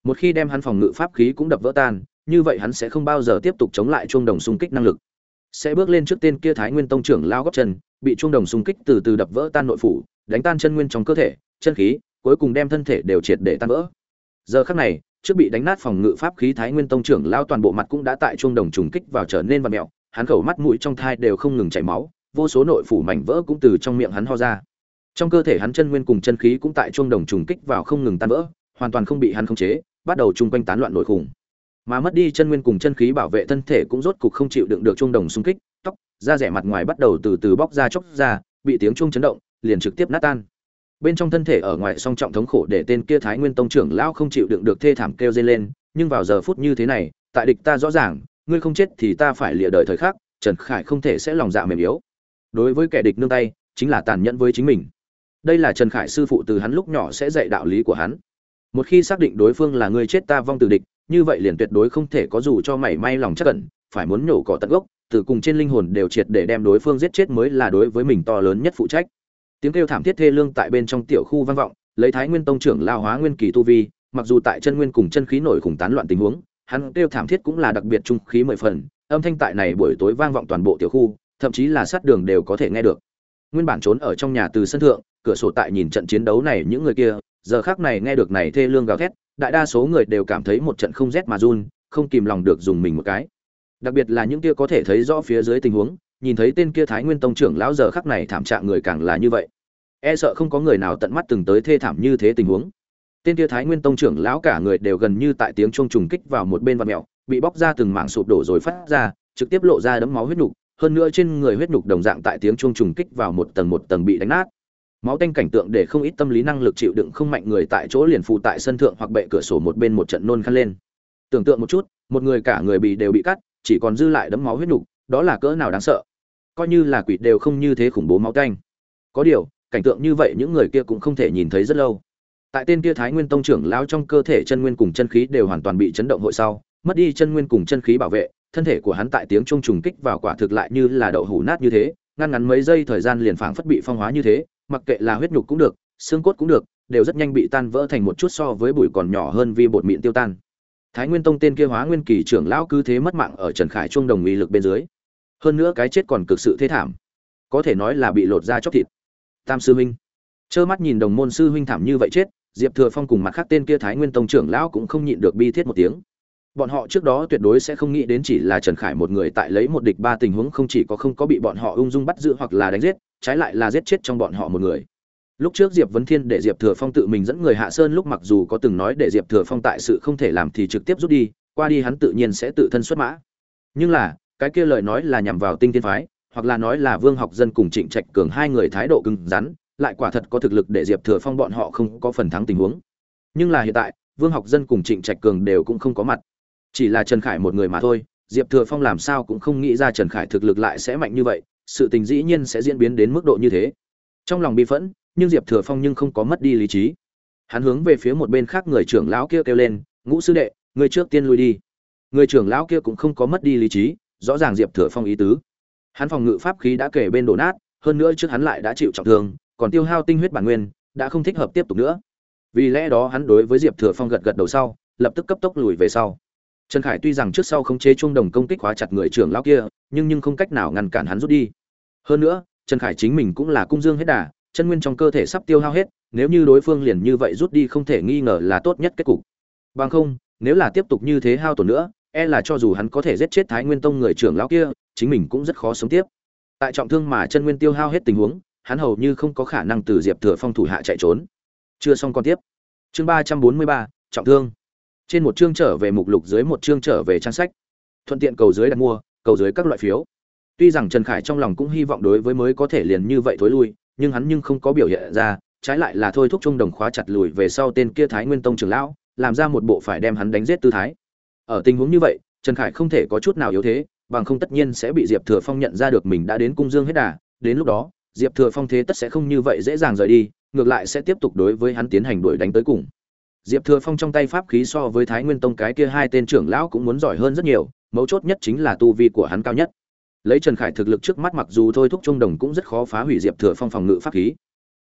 Một khi đem hắn phòng ngự pháp khí cũng đập vỡ tan, như vậy hắn sẽ không bao giờ tiếp tục chống lại chuông đồng xung kích năng lực. Sẽ bước lên trước tên kia thái nguyên tông trưởng lao góc chân, bị chuông đồng xung kích từ từ đập vỡ tan nội phủ, đánh tan chân nguyên trong cơ thể, chân khí, cuối cùng đem thân thể đều triệt để tan vỡ. Giờ khắc này trước bị đánh nát phòng ngự pháp khí thái nguyên tông trưởng lao toàn bộ mặt cũng đã tại chuông đồng trùng kích vào trở nên vặn mẹo, hắn khẩu mắt mũi trong thai đều không ngừng chảy máu, vô số nội phủ mảnh vỡ cũng từ trong miệng hắn ho ra. Trong cơ thể hắn chân nguyên cùng chân khí cũng tại chuông đồng trùng kích vào không ngừng tan vỡ, hoàn toàn không bị hắn khống chế, bắt đầu chung quanh tán loạn nội khủng. Mà mất đi chân nguyên cùng chân khí bảo vệ thân thể cũng rốt cục không chịu đựng được chuông đồng xung kích, tóc, da rẻ mặt ngoài bắt đầu từ từ bóc ra chóc ra, bị tiếng chuông chấn động, liền trực tiếp nát tan bên trong thân thể ở ngoài song trọng thống khổ để tên kia thái nguyên tông trưởng lão không chịu đựng được thê thảm kêu dây lên, nhưng vào giờ phút như thế này, tại địch ta rõ ràng, ngươi không chết thì ta phải lịa đời thời khắc, trần khải không thể sẽ lòng dạ mềm yếu. Đối với kẻ địch nương tay, chính là tàn nhẫn với chính mình. Đây là trần khải sư phụ từ hắn lúc nhỏ sẽ dạy đạo lý của hắn. Một khi xác định đối phương là người chết ta vong từ địch, như vậy liền tuyệt đối không thể có dù cho mảy may lòng chắc cẩn phải muốn nhổ cỏ tận gốc, từ cùng trên linh hồn đều triệt để đem đối phương giết chết mới là đối với mình to lớn nhất phụ trách tiếng kêu thảm thiết thê lương tại bên trong tiểu khu vang vọng, lấy thái nguyên tông trưởng lao hóa nguyên kỳ tu vi, mặc dù tại chân nguyên cùng chân khí nổi khủng tán loạn tình huống, hắn kêu thảm thiết cũng là đặc biệt trung khí mười phần, âm thanh tại này buổi tối vang vọng toàn bộ tiểu khu, thậm chí là sát đường đều có thể nghe được. Nguyên bản trốn ở trong nhà từ sân thượng, cửa sổ tại nhìn trận chiến đấu này những người kia, giờ khác này nghe được này thê lương gào thét, đại đa số người đều cảm thấy một trận không rét mà run, không kìm lòng được dùng mình một cái. Đặc biệt là những kia có thể thấy rõ phía dưới tình huống nhìn thấy tên kia thái nguyên tông trưởng lão giờ khắc này thảm trạng người càng là như vậy. E sợ không có người nào tận mắt từng tới thê thảm như thế tình huống. Tên kia thái nguyên tông trưởng lão cả người đều gần như tại tiếng chuông trùng kích vào một bên vạt mèo bị bóc ra từng mảng sụp đổ rồi phát ra, trực tiếp lộ ra đấm máu huyết nhục hơn nữa trên người huyết nhục đồng dạng tại tiếng chuông trùng kích vào một tầng một tầng bị đánh nát. Máu tanh cảnh tượng để không ít tâm lý năng lực chịu đựng không mạnh người tại chỗ liền phụ tại sân thượng hoặc bệ cửa sổ một bên một trận nôn khăn lên. Tưởng tượng một chút, một người cả người bị đều bị cắt, chỉ còn dư lại đấm máu huyết nhục đó là cỡ nào đáng sợ? Coi như là quỷ đều không như thế khủng bố máu tanh có điều, cảnh tượng như vậy những người kia cũng không thể nhìn thấy rất lâu. Tại tên kia thái nguyên tông trưởng lão trong cơ thể chân nguyên cùng chân khí đều hoàn toàn bị chấn động hội sau, mất đi chân nguyên cùng chân khí bảo vệ, thân thể của hắn tại tiếng trung trùng kích vào quả thực lại như là đậu hủ nát như thế, ngăn ngắn mấy giây thời gian liền phảng phất bị phong hóa như thế, mặc kệ là huyết nhục cũng được, xương cốt cũng được, đều rất nhanh bị tan vỡ thành một chút so với bụi còn nhỏ hơn vi bột mịn tiêu tan. Thái nguyên tông tên kia hóa nguyên kỳ trưởng lão cứ thế mất mạng ở trần khải trung đồng uy lực bên dưới hơn nữa cái chết còn cực sự thế thảm. Có thể nói là bị lột ra chóc thịt. Tam sư huynh. Trơ mắt nhìn đồng môn sư huynh thảm như vậy chết, diệp thừa phong cùng mặt khác tên kia thái nguyên tông trưởng lão cũng không nhịn được bi thiết một tiếng. Bọn họ trước đó tuyệt đối sẽ không nghĩ đến chỉ là trần khải một người tại lấy một địch ba tình huống không chỉ có không có bị bọn họ ung dung bắt giữ hoặc là đánh giết, trái lại là giết chết trong bọn họ một người. Lúc trước diệp vấn thiên để diệp thừa phong tự mình dẫn người hạ sơn lúc mặc dù có từng nói để diệp thừa phong tại sự không thể làm thì trực tiếp rút đi, qua đi hắn tự nhiên sẽ tự thân xuất mã. Nhưng là cái kia lời nói là nhằm vào tinh thiên phái, hoặc là nói là vương học dân cùng trịnh trạch cường hai người thái độ cứng rắn, lại quả thật có thực lực để diệp thừa phong bọn họ không có phần thắng tình huống. Nhưng là hiện tại, vương học dân cùng trịnh trạch cường đều cũng không có mặt. Chỉ là trần khải một người mà thôi, diệp thừa phong làm sao cũng không nghĩ ra trần khải thực lực lại sẽ mạnh như vậy, sự tình dĩ nhiên sẽ diễn biến đến mức độ như thế. Trong lòng bi phẫn, nhưng diệp thừa phong nhưng không có mất đi lý trí. Hắn hướng về phía một bên khác người trưởng lão kia kêu lên, ngũ sư đệ, người trước tiên lui đi. Người trưởng lão kia cũng không có mất đi lý trí rõ ràng diệp thừa phong ý tứ. Hắn phòng ngự pháp khí đã kể bên đổ nát, hơn nữa trước hắn lại đã chịu trọng thương, còn tiêu hao tinh huyết bản nguyên, đã không thích hợp tiếp tục nữa. Vì lẽ đó hắn đối với diệp thừa phong gật gật đầu sau, lập tức cấp tốc lùi về sau. Trần khải tuy rằng trước sau không chế chung đồng công kích hóa chặt người trưởng lão kia, nhưng nhưng không cách nào ngăn cản hắn rút đi. Hơn nữa, trần khải chính mình cũng là cung dương hết đà, chân nguyên trong cơ thể sắp tiêu hao hết, nếu như đối phương liền như vậy rút đi không thể nghi ngờ là tốt nhất kết cục. Bằng không, nếu là tiếp tục như thế hao tổn nữa e là cho dù hắn có thể giết chết thái nguyên tông người trưởng lão kia, chính mình cũng rất khó sống tiếp. Tại trọng thương mà chân nguyên tiêu hao hết tình huống, hắn hầu như không có khả năng từ diệp thừa phong thủ hạ chạy trốn. Chưa xong con tiếp. Chương ba trăm bốn mươi ba, trọng thương. Trên một chương trở về mục lục, dưới một chương trở về trang sách. Thuận tiện cầu dưới đặt mua, cầu dưới các loại phiếu. Tuy rằng trần khải trong lòng cũng hy vọng đối với mới có thể liền như vậy thối lui, nhưng hắn nhưng không có biểu hiện ra, trái lại là thôi thúc trung đồng khóa chặt lùi về sau tên kia thái nguyên tông trưởng lão, làm ra một bộ phải đem hắn đánh giết tư thái ở tình huống như vậy, trần khải không thể có chút nào yếu thế, bằng không tất nhiên sẽ bị diệp thừa phong nhận ra được mình đã đến cung dương hết đà. Đến lúc đó, diệp thừa phong thế tất sẽ không như vậy dễ dàng rời đi, ngược lại sẽ tiếp tục đối với hắn tiến hành đuổi đánh tới cùng. Diệp thừa phong trong tay pháp khí so với thái nguyên tông cái kia hai tên trưởng lão cũng muốn giỏi hơn rất nhiều, mấu chốt nhất chính là tu vi của hắn cao nhất. Lấy trần khải thực lực trước mắt mặc dù thôi thúc trung đồng cũng rất khó phá hủy diệp thừa phong phòng ngự pháp khí.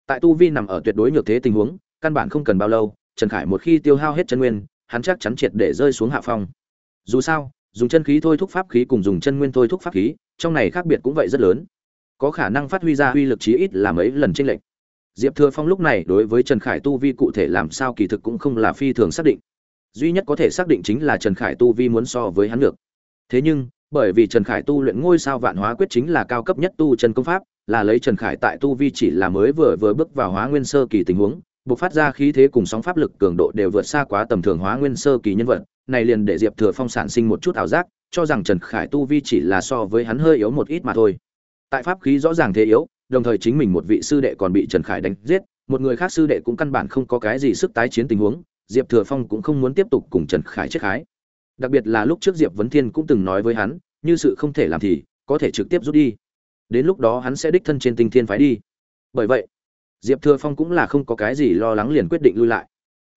Tại tu vi nằm ở tuyệt đối nhược thế tình huống, căn bản không cần bao lâu, trần khải một khi tiêu hao hết chân nguyên hắn chắc chắn triệt để rơi xuống hạ phong. Dù sao, dùng chân khí thôi thúc pháp khí cùng dùng chân nguyên thôi thúc pháp khí, trong này khác biệt cũng vậy rất lớn. Có khả năng phát huy ra uy lực chí ít là mấy lần chênh lệch. Diệp thừa phong lúc này đối với trần khải tu vi cụ thể làm sao kỳ thực cũng không là phi thường xác định. Duy nhất có thể xác định chính là trần khải tu vi muốn so với hắn được. Thế nhưng, bởi vì trần khải tu luyện ngôi sao vạn hóa quyết chính là cao cấp nhất tu chân công pháp, là lấy trần khải tại tu vi chỉ là mới vừa vừa bước vào hóa nguyên sơ kỳ tình huống bộc phát ra khí thế cùng sóng pháp lực cường độ đều vượt xa quá tầm thường hóa nguyên sơ kỳ nhân vật, này liền để diệp thừa phong sản sinh một chút ảo giác, cho rằng trần khải tu vi chỉ là so với hắn hơi yếu một ít mà thôi. Tại pháp khí rõ ràng thế yếu, đồng thời chính mình một vị sư đệ còn bị trần khải đánh giết, một người khác sư đệ cũng căn bản không có cái gì sức tái chiến tình huống, diệp thừa phong cũng không muốn tiếp tục cùng trần khải chết khái. Đặc biệt là lúc trước diệp vấn thiên cũng từng nói với hắn, như sự không thể làm thì, có thể trực tiếp rút đi. Đến lúc đó hắn sẽ đích thân trên tinh thiên phái đi. Bởi vậy diệp thừa phong cũng là không có cái gì lo lắng liền quyết định lui lại.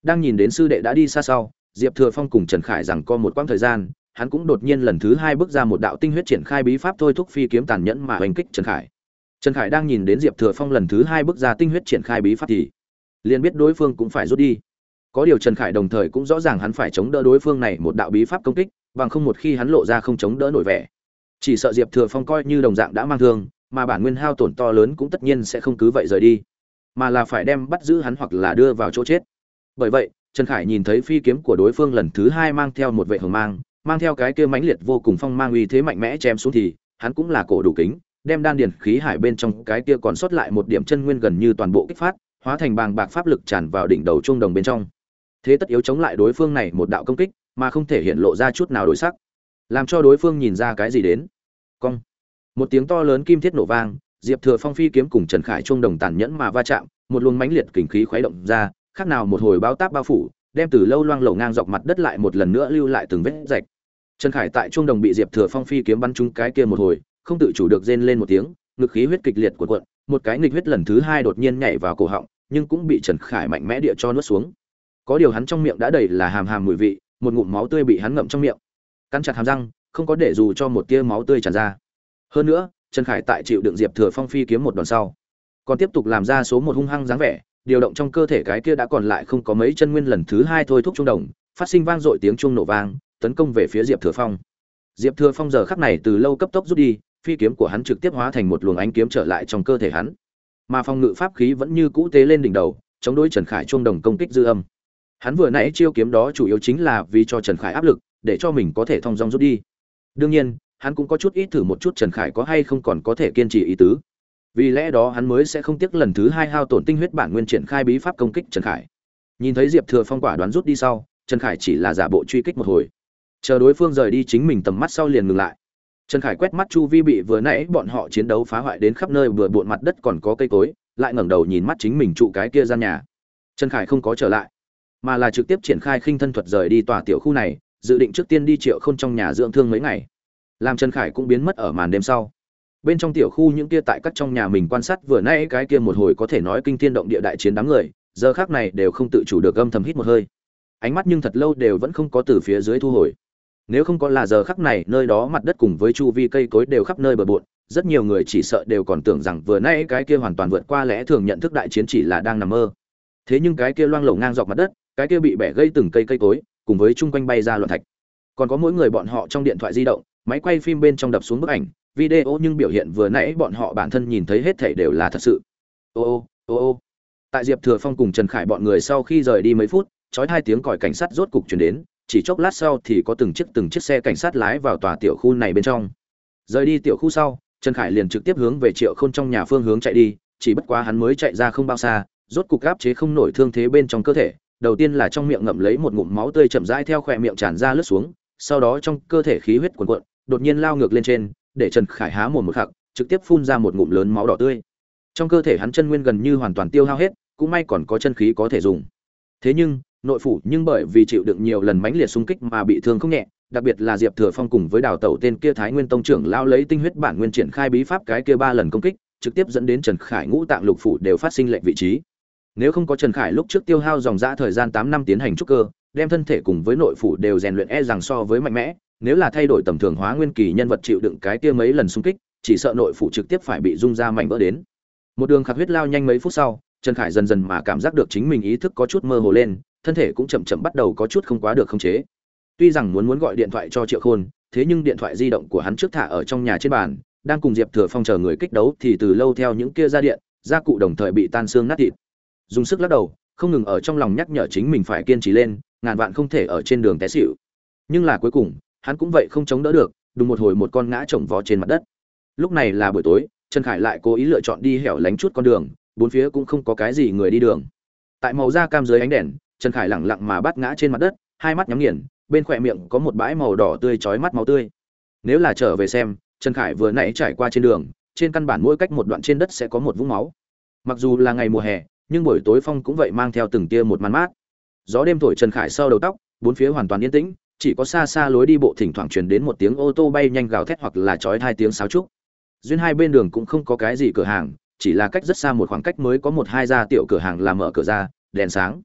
Đang nhìn đến sư đệ đã đi xa sau, diệp thừa phong cùng trần khải rằng có một quãng thời gian, hắn cũng đột nhiên lần thứ hai bước ra một đạo tinh huyết triển khai bí pháp thôi thúc phi kiếm tàn nhẫn mà hành kích trần khải. Trần khải đang nhìn đến diệp thừa phong lần thứ hai bước ra tinh huyết triển khai bí pháp thì, liền biết đối phương cũng phải rút đi. Có điều trần khải đồng thời cũng rõ ràng hắn phải chống đỡ đối phương này một đạo bí pháp công kích, bằng không một khi hắn lộ ra không chống đỡ nổi vẻ. Chỉ sợ diệp thừa phong coi như đồng dạng đã mang thương, mà bản nguyên hao tổn to lớn cũng tất nhiên sẽ không cứ vậy rời đi mà là phải đem bắt giữ hắn hoặc là đưa vào chỗ chết. Bởi vậy, trần khải nhìn thấy phi kiếm của đối phương lần thứ hai mang theo một vệ hồng mang mang theo cái kia mãnh liệt vô cùng phong mang uy thế mạnh mẽ chém xuống thì, hắn cũng là cổ đủ kính, đem đan điền khí hải bên trong cái kia còn sót lại một điểm chân nguyên gần như toàn bộ kích phát, hóa thành bàng bạc pháp lực tràn vào đỉnh đầu trung đồng bên trong. Thế tất yếu chống lại đối phương này một đạo công kích, mà không thể hiện lộ ra chút nào đổi sắc. Làm cho đối phương nhìn ra cái gì đến. Cong. Một tiếng to lớn kim thiết nổ vang diệp thừa phong phi kiếm cùng trần khải trung đồng tàn nhẫn mà va chạm, một luồng mãnh liệt kình khí khuấy động ra, khác nào một hồi bao táp bao phủ, đem từ lâu loang lầu ngang dọc mặt đất lại một lần nữa lưu lại từng vết rạch. Trần khải tại trung đồng bị diệp thừa phong phi kiếm bắn trúng cái kia một hồi, không tự chủ được rên lên một tiếng, ngực khí huyết kịch liệt của quận một cái nghịch huyết lần thứ hai đột nhiên nhảy vào cổ họng, nhưng cũng bị trần khải mạnh mẽ địa cho nuốt xuống. Có điều hắn trong miệng đã đầy là hàm hàm mùi vị, một ngụm máu tươi bị hắn ngậm trong miệng. Cắn chặt hàm răng, không có để dù cho một tia máu tươi tràn ra. Hơn nữa trần khải tại chịu đựng diệp thừa phong phi kiếm một đòn sau, còn tiếp tục làm ra số một hung hăng dáng vẻ, điều động trong cơ thể cái kia đã còn lại không có mấy chân nguyên lần thứ hai thôi thúc trung đồng, phát sinh vang dội tiếng chuông nổ vang, tấn công về phía diệp thừa phong. Diệp thừa phong giờ khắc này từ lâu cấp tốc rút đi, phi kiếm của hắn trực tiếp hóa thành một luồng ánh kiếm trở lại trong cơ thể hắn. Mà phong ngự pháp khí vẫn như cũ tế lên đỉnh đầu, chống đối trần khải trung đồng công kích dư âm. Hắn vừa nãy chiêu kiếm đó chủ yếu chính là vì cho trần khải áp lực, để cho mình có thể thong dong rút đi. Đương nhiên hắn cũng có chút ít thử một chút trần khải có hay không còn có thể kiên trì ý tứ. Vì lẽ đó hắn mới sẽ không tiếc lần thứ hai hao tổn tinh huyết bản nguyên triển khai bí pháp công kích trần khải. Nhìn thấy diệp thừa phong quả đoán rút đi sau, trần khải chỉ là giả bộ truy kích một hồi. Chờ đối phương rời đi chính mình tầm mắt sau liền ngừng lại. Trần khải quét mắt chu vi bị vừa nãy bọn họ chiến đấu phá hoại đến khắp nơi vừa bộn mặt đất còn có cây cối, lại ngẩng đầu nhìn mắt chính mình trụ cái kia gian nhà. Trần khải không có trở lại, mà là trực tiếp triển khai khinh thân thuật rời đi tòa tiểu khu này, dự định trước tiên đi triệu không trong nhà dưỡng thương mấy ngày làm trần khải cũng biến mất ở màn đêm sau. Bên trong tiểu khu những kia tại các trong nhà mình quan sát vừa nay cái kia một hồi có thể nói kinh thiên động địa đại chiến đám người, giờ khác này đều không tự chủ được âm thầm hít một hơi. Ánh mắt nhưng thật lâu đều vẫn không có từ phía dưới thu hồi. Nếu không có là giờ khắc này, nơi đó mặt đất cùng với chu vi cây cối đều khắp nơi bờ bộn, rất nhiều người chỉ sợ đều còn tưởng rằng vừa nay cái kia hoàn toàn vượt qua lẽ thường nhận thức đại chiến chỉ là đang nằm mơ. Thế nhưng cái kia loang lổ ngang dọc mặt đất, cái kia bị bẻ gây từng cây cây cối, cùng với chung quanh bay ra loạn thạch. Còn có mỗi người bọn họ trong điện thoại di động máy quay phim bên trong đập xuống bức ảnh, video nhưng biểu hiện vừa nãy bọn họ bản thân nhìn thấy hết thảy đều là thật sự. Ô ô ô ô. Tại diệp thừa phong cùng trần khải bọn người sau khi rời đi mấy phút, chói hai tiếng còi cảnh sát rốt cục chuyển đến, chỉ chốc lát sau thì có từng chiếc từng chiếc xe cảnh sát lái vào tòa tiểu khu này bên trong. Rời đi tiểu khu sau, trần khải liền trực tiếp hướng về triệu k h ô n trong nhà phương hướng chạy đi, chỉ bất quá hắn mới chạy ra không bao xa, rốt cục áp chế không nổi thương thế bên trong cơ thể, đầu tiên là trong miệng ngậm lấy một ngụm máu tươi chậm rãi theo khỏe miệng tràn ra lướt xuống, sau đó trong cơ thể khí huyết cuồn cuộn đột nhiên lao ngược lên trên để trần khải há mồm một khạc, trực tiếp phun ra một ngụm lớn máu đỏ tươi trong cơ thể hắn chân nguyên gần như hoàn toàn tiêu hao hết cũng may còn có chân khí có thể dùng thế nhưng nội phủ nhưng bởi vì chịu đựng nhiều lần mãnh liệt xung kích mà bị thương không nhẹ, đặc biệt là Diệp Thừa Phong cùng với Đào Tẩu tên kia Thái Nguyên tông trưởng lao lấy tinh huyết bản nguyên triển khai bí pháp cái kia ba lần công kích, trực tiếp dẫn đến Trần Khải ngũ tạng lục phủ đều phát sinh lệnh vị trí. Nếu không có Trần Khải lúc trước tiêu hao dòng dã thời gian 8 năm tiến hành trúc cơ, đem thân thể cùng với nội phủ đều rèn luyện e rằng so với mạnh mẽ, nếu là thay đổi tầm thường hóa nguyên kỳ nhân vật chịu đựng cái kia mấy lần xung kích, chỉ sợ nội phủ trực tiếp phải bị rung ra mạnh vỡ đến. Một đường khạc huyết lao nhanh mấy phút sau, Trần Khải dần dần mà cảm giác được chính mình ý thức có chút mơ hồ lên, thân thể cũng chậm chậm bắt đầu có chút không quá được khống chế. Tuy rằng muốn muốn gọi điện thoại cho Triệu Khôn, thế nhưng điện thoại di động của hắn trước thả ở trong nhà trên bàn, đang cùng Diệp Thừa Phong chờ người kích đấu thì từ lâu theo những kia ra điện, gia cụ đồng thời bị tan xương nát thịt. Dùng sức lắc đầu, không ngừng ở trong lòng nhắc nhở chính mình phải kiên trì lên, ngàn vạn không thể ở trên đường té xỉu. Nhưng là cuối cùng, hắn cũng vậy không chống đỡ được, đùng một hồi một con ngã chồng vó trên mặt đất. Lúc này là buổi tối, Trần Khải lại cố ý lựa chọn đi hẻo lánh chút con đường, bốn phía cũng không có cái gì người đi đường. Tại màu da cam dưới ánh đèn, trần khải lẳng lặng mà bắt ngã trên mặt đất hai mắt nhắm nghiền bên khỏe miệng có một bãi màu đỏ tươi trói mắt máu tươi nếu là trở về xem trần khải vừa nãy trải qua trên đường trên căn bản mỗi cách một đoạn trên đất sẽ có một vũng máu mặc dù là ngày mùa hè nhưng buổi tối phong cũng vậy mang theo từng tia một màn mát gió đêm thổi trần khải sau đầu tóc bốn phía hoàn toàn yên tĩnh chỉ có xa xa lối đi bộ thỉnh thoảng truyền đến một tiếng ô tô bay nhanh gào thét hoặc là chói hai tiếng sáo trúc. Duyên hai bên đường cũng không có cái gì cửa hàng, chỉ là cách rất xa một khoảng cách mới có một hai gia tiểu cửa hàng làm mở cửa ra, đèn sáng.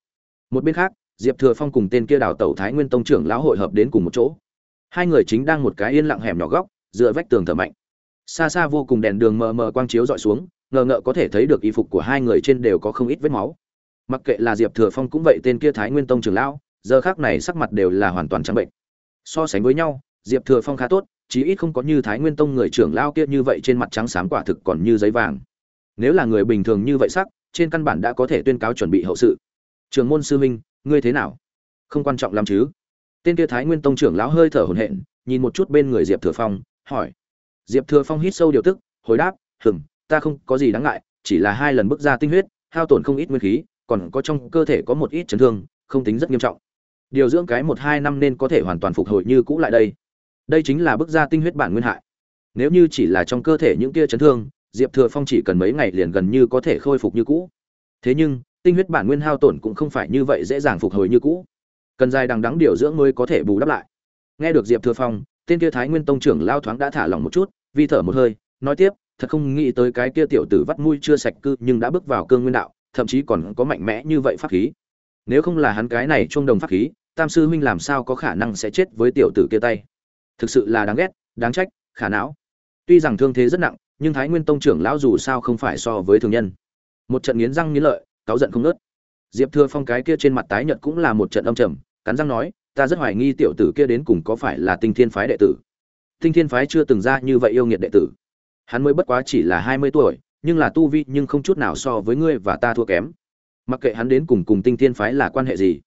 Một bên khác, diệp thừa phong cùng tên kia đào tẩu thái nguyên tông trưởng lão hội hợp đến cùng một chỗ. Hai người chính đang một cái yên lặng hẻm nhỏ góc, dựa vách tường thở mạnh. Xa xa vô cùng đèn đường mờ mờ quang chiếu dọi xuống, ngờ ngợ có thể thấy được y phục của hai người trên đều có không ít vết máu. Mặc kệ là diệp thừa phong cũng vậy, tên kia thái nguyên tông trưởng lão giờ khác này sắc mặt đều là hoàn toàn trắng bệnh. So sánh với nhau, diệp thừa phong khá tốt, chí ít không có như thái nguyên tông người trưởng lao kia như vậy trên mặt trắng xám quả thực còn như giấy vàng. Nếu là người bình thường như vậy sắc, trên căn bản đã có thể tuyên cáo chuẩn bị hậu sự. Trường môn sư minh ngươi thế nào? Không quan trọng lắm chứ? Tên kia thái nguyên tông trưởng lão hơi thở hổn hển, nhìn một chút bên người diệp thừa phong, hỏi. Diệp thừa phong hít sâu điều tức, hồi đáp hừng ta không có gì đáng ngại, chỉ là hai lần bước ra tinh huyết, hao tổn không ít nguyên khí, còn có trong cơ thể có một ít chấn thương, không tính rất nghiêm trọng điều dưỡng cái một hai năm nên có thể hoàn toàn phục hồi như cũ lại đây. Đây chính là bước ra tinh huyết bản nguyên hại. Nếu như chỉ là trong cơ thể những kia chấn thương, diệp thừa phong chỉ cần mấy ngày liền gần như có thể khôi phục như cũ. Thế nhưng, tinh huyết bản nguyên hao tổn cũng không phải như vậy dễ dàng phục hồi như cũ. Cần dài đằng đắng điều dưỡng mới có thể bù đắp lại. Nghe được diệp thừa phong, tên kia thái nguyên tông trưởng lao thoáng đã thả lỏng một chút, vi thở một hơi, nói tiếp, thật không nghĩ tới cái kia tiểu tử vắt mũi chưa sạch cư nhưng đã bước vào cương nguyên đạo, thậm chí còn có mạnh mẽ như vậy pháp khí. Nếu không là hắn cái này chuông đồng pháp khí tam sư huynh làm sao có khả năng sẽ chết với tiểu tử kia tay? Thực sự là đáng ghét, đáng trách, khả não. Tuy rằng thương thế rất nặng, nhưng thái nguyên tông trưởng lão dù sao không phải so với thường nhân. Một trận nghiến răng nghiến lợi, cáu giận không nớt diệp thừa phong cái kia trên mặt tái nhợt cũng là một trận âm trầm, cắn răng nói, ta rất hoài nghi tiểu tử kia đến cùng có phải là tinh thiên phái đệ tử? Tinh thiên phái chưa từng ra như vậy yêu nghiệt đệ tử. Hắn mới bất quá chỉ là hai mươi tuổi, nhưng là tu vi nhưng không chút nào so với ngươi và ta thua kém. Mặc kệ hắn đến cùng cùng tinh thiên phái là quan hệ gì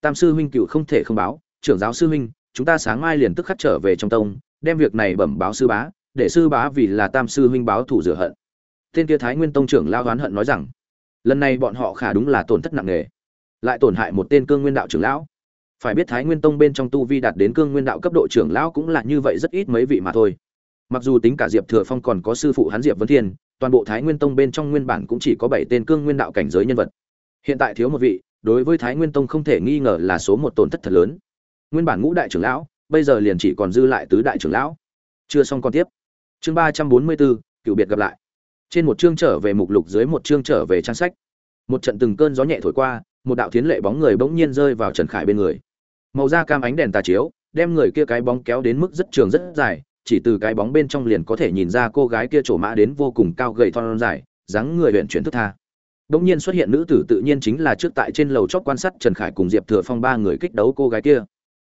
tam sư huynh cựu không thể không báo, trưởng giáo sư huynh, chúng ta sáng mai liền tức khắc trở về trong tông, đem việc này bẩm báo sư bá, để sư bá vì là tam sư huynh báo thủ rửa hận. Tên kia thái nguyên tông trưởng lao đoán hận nói rằng, lần này bọn họ khả đúng là tổn thất nặng nề, lại tổn hại một tên cương nguyên đạo trưởng lão. Phải biết thái nguyên tông bên trong tu vi đạt đến cương nguyên đạo cấp độ trưởng lão cũng là như vậy rất ít mấy vị mà thôi. Mặc dù tính cả diệp thừa phong còn có sư phụ hắn diệp vấn thiên, toàn bộ thái nguyên tông bên trong nguyên bản cũng chỉ có bảy tên cương nguyên đạo cảnh giới nhân vật. Hiện tại thiếu một vị đối với thái nguyên tông không thể nghi ngờ là số một tổn thất thật lớn. Nguyên bản ngũ đại trưởng lão, bây giờ liền chỉ còn dư lại tứ đại trưởng lão. Chưa xong còn tiếp. Chương ba trăm bốn mươi bốn, cựu biệt gặp lại. Trên một chương trở về mục lục dưới một chương trở về trang sách. Một trận từng cơn gió nhẹ thổi qua, một đạo thiến lệ bóng người bỗng nhiên rơi vào trần khải bên người. Màu da cam ánh đèn tà chiếu, đem người kia cái bóng kéo đến mức rất trường rất dài, chỉ từ cái bóng bên trong liền có thể nhìn ra cô gái kia trổ mã đến vô cùng cao gầy thon dài, dáng người huyện chuyển thức tha bỗng nhiên xuất hiện nữ tử tự nhiên chính là trước tại trên lầu chót quan sát trần khải cùng diệp thừa phong ba người kích đấu cô gái kia.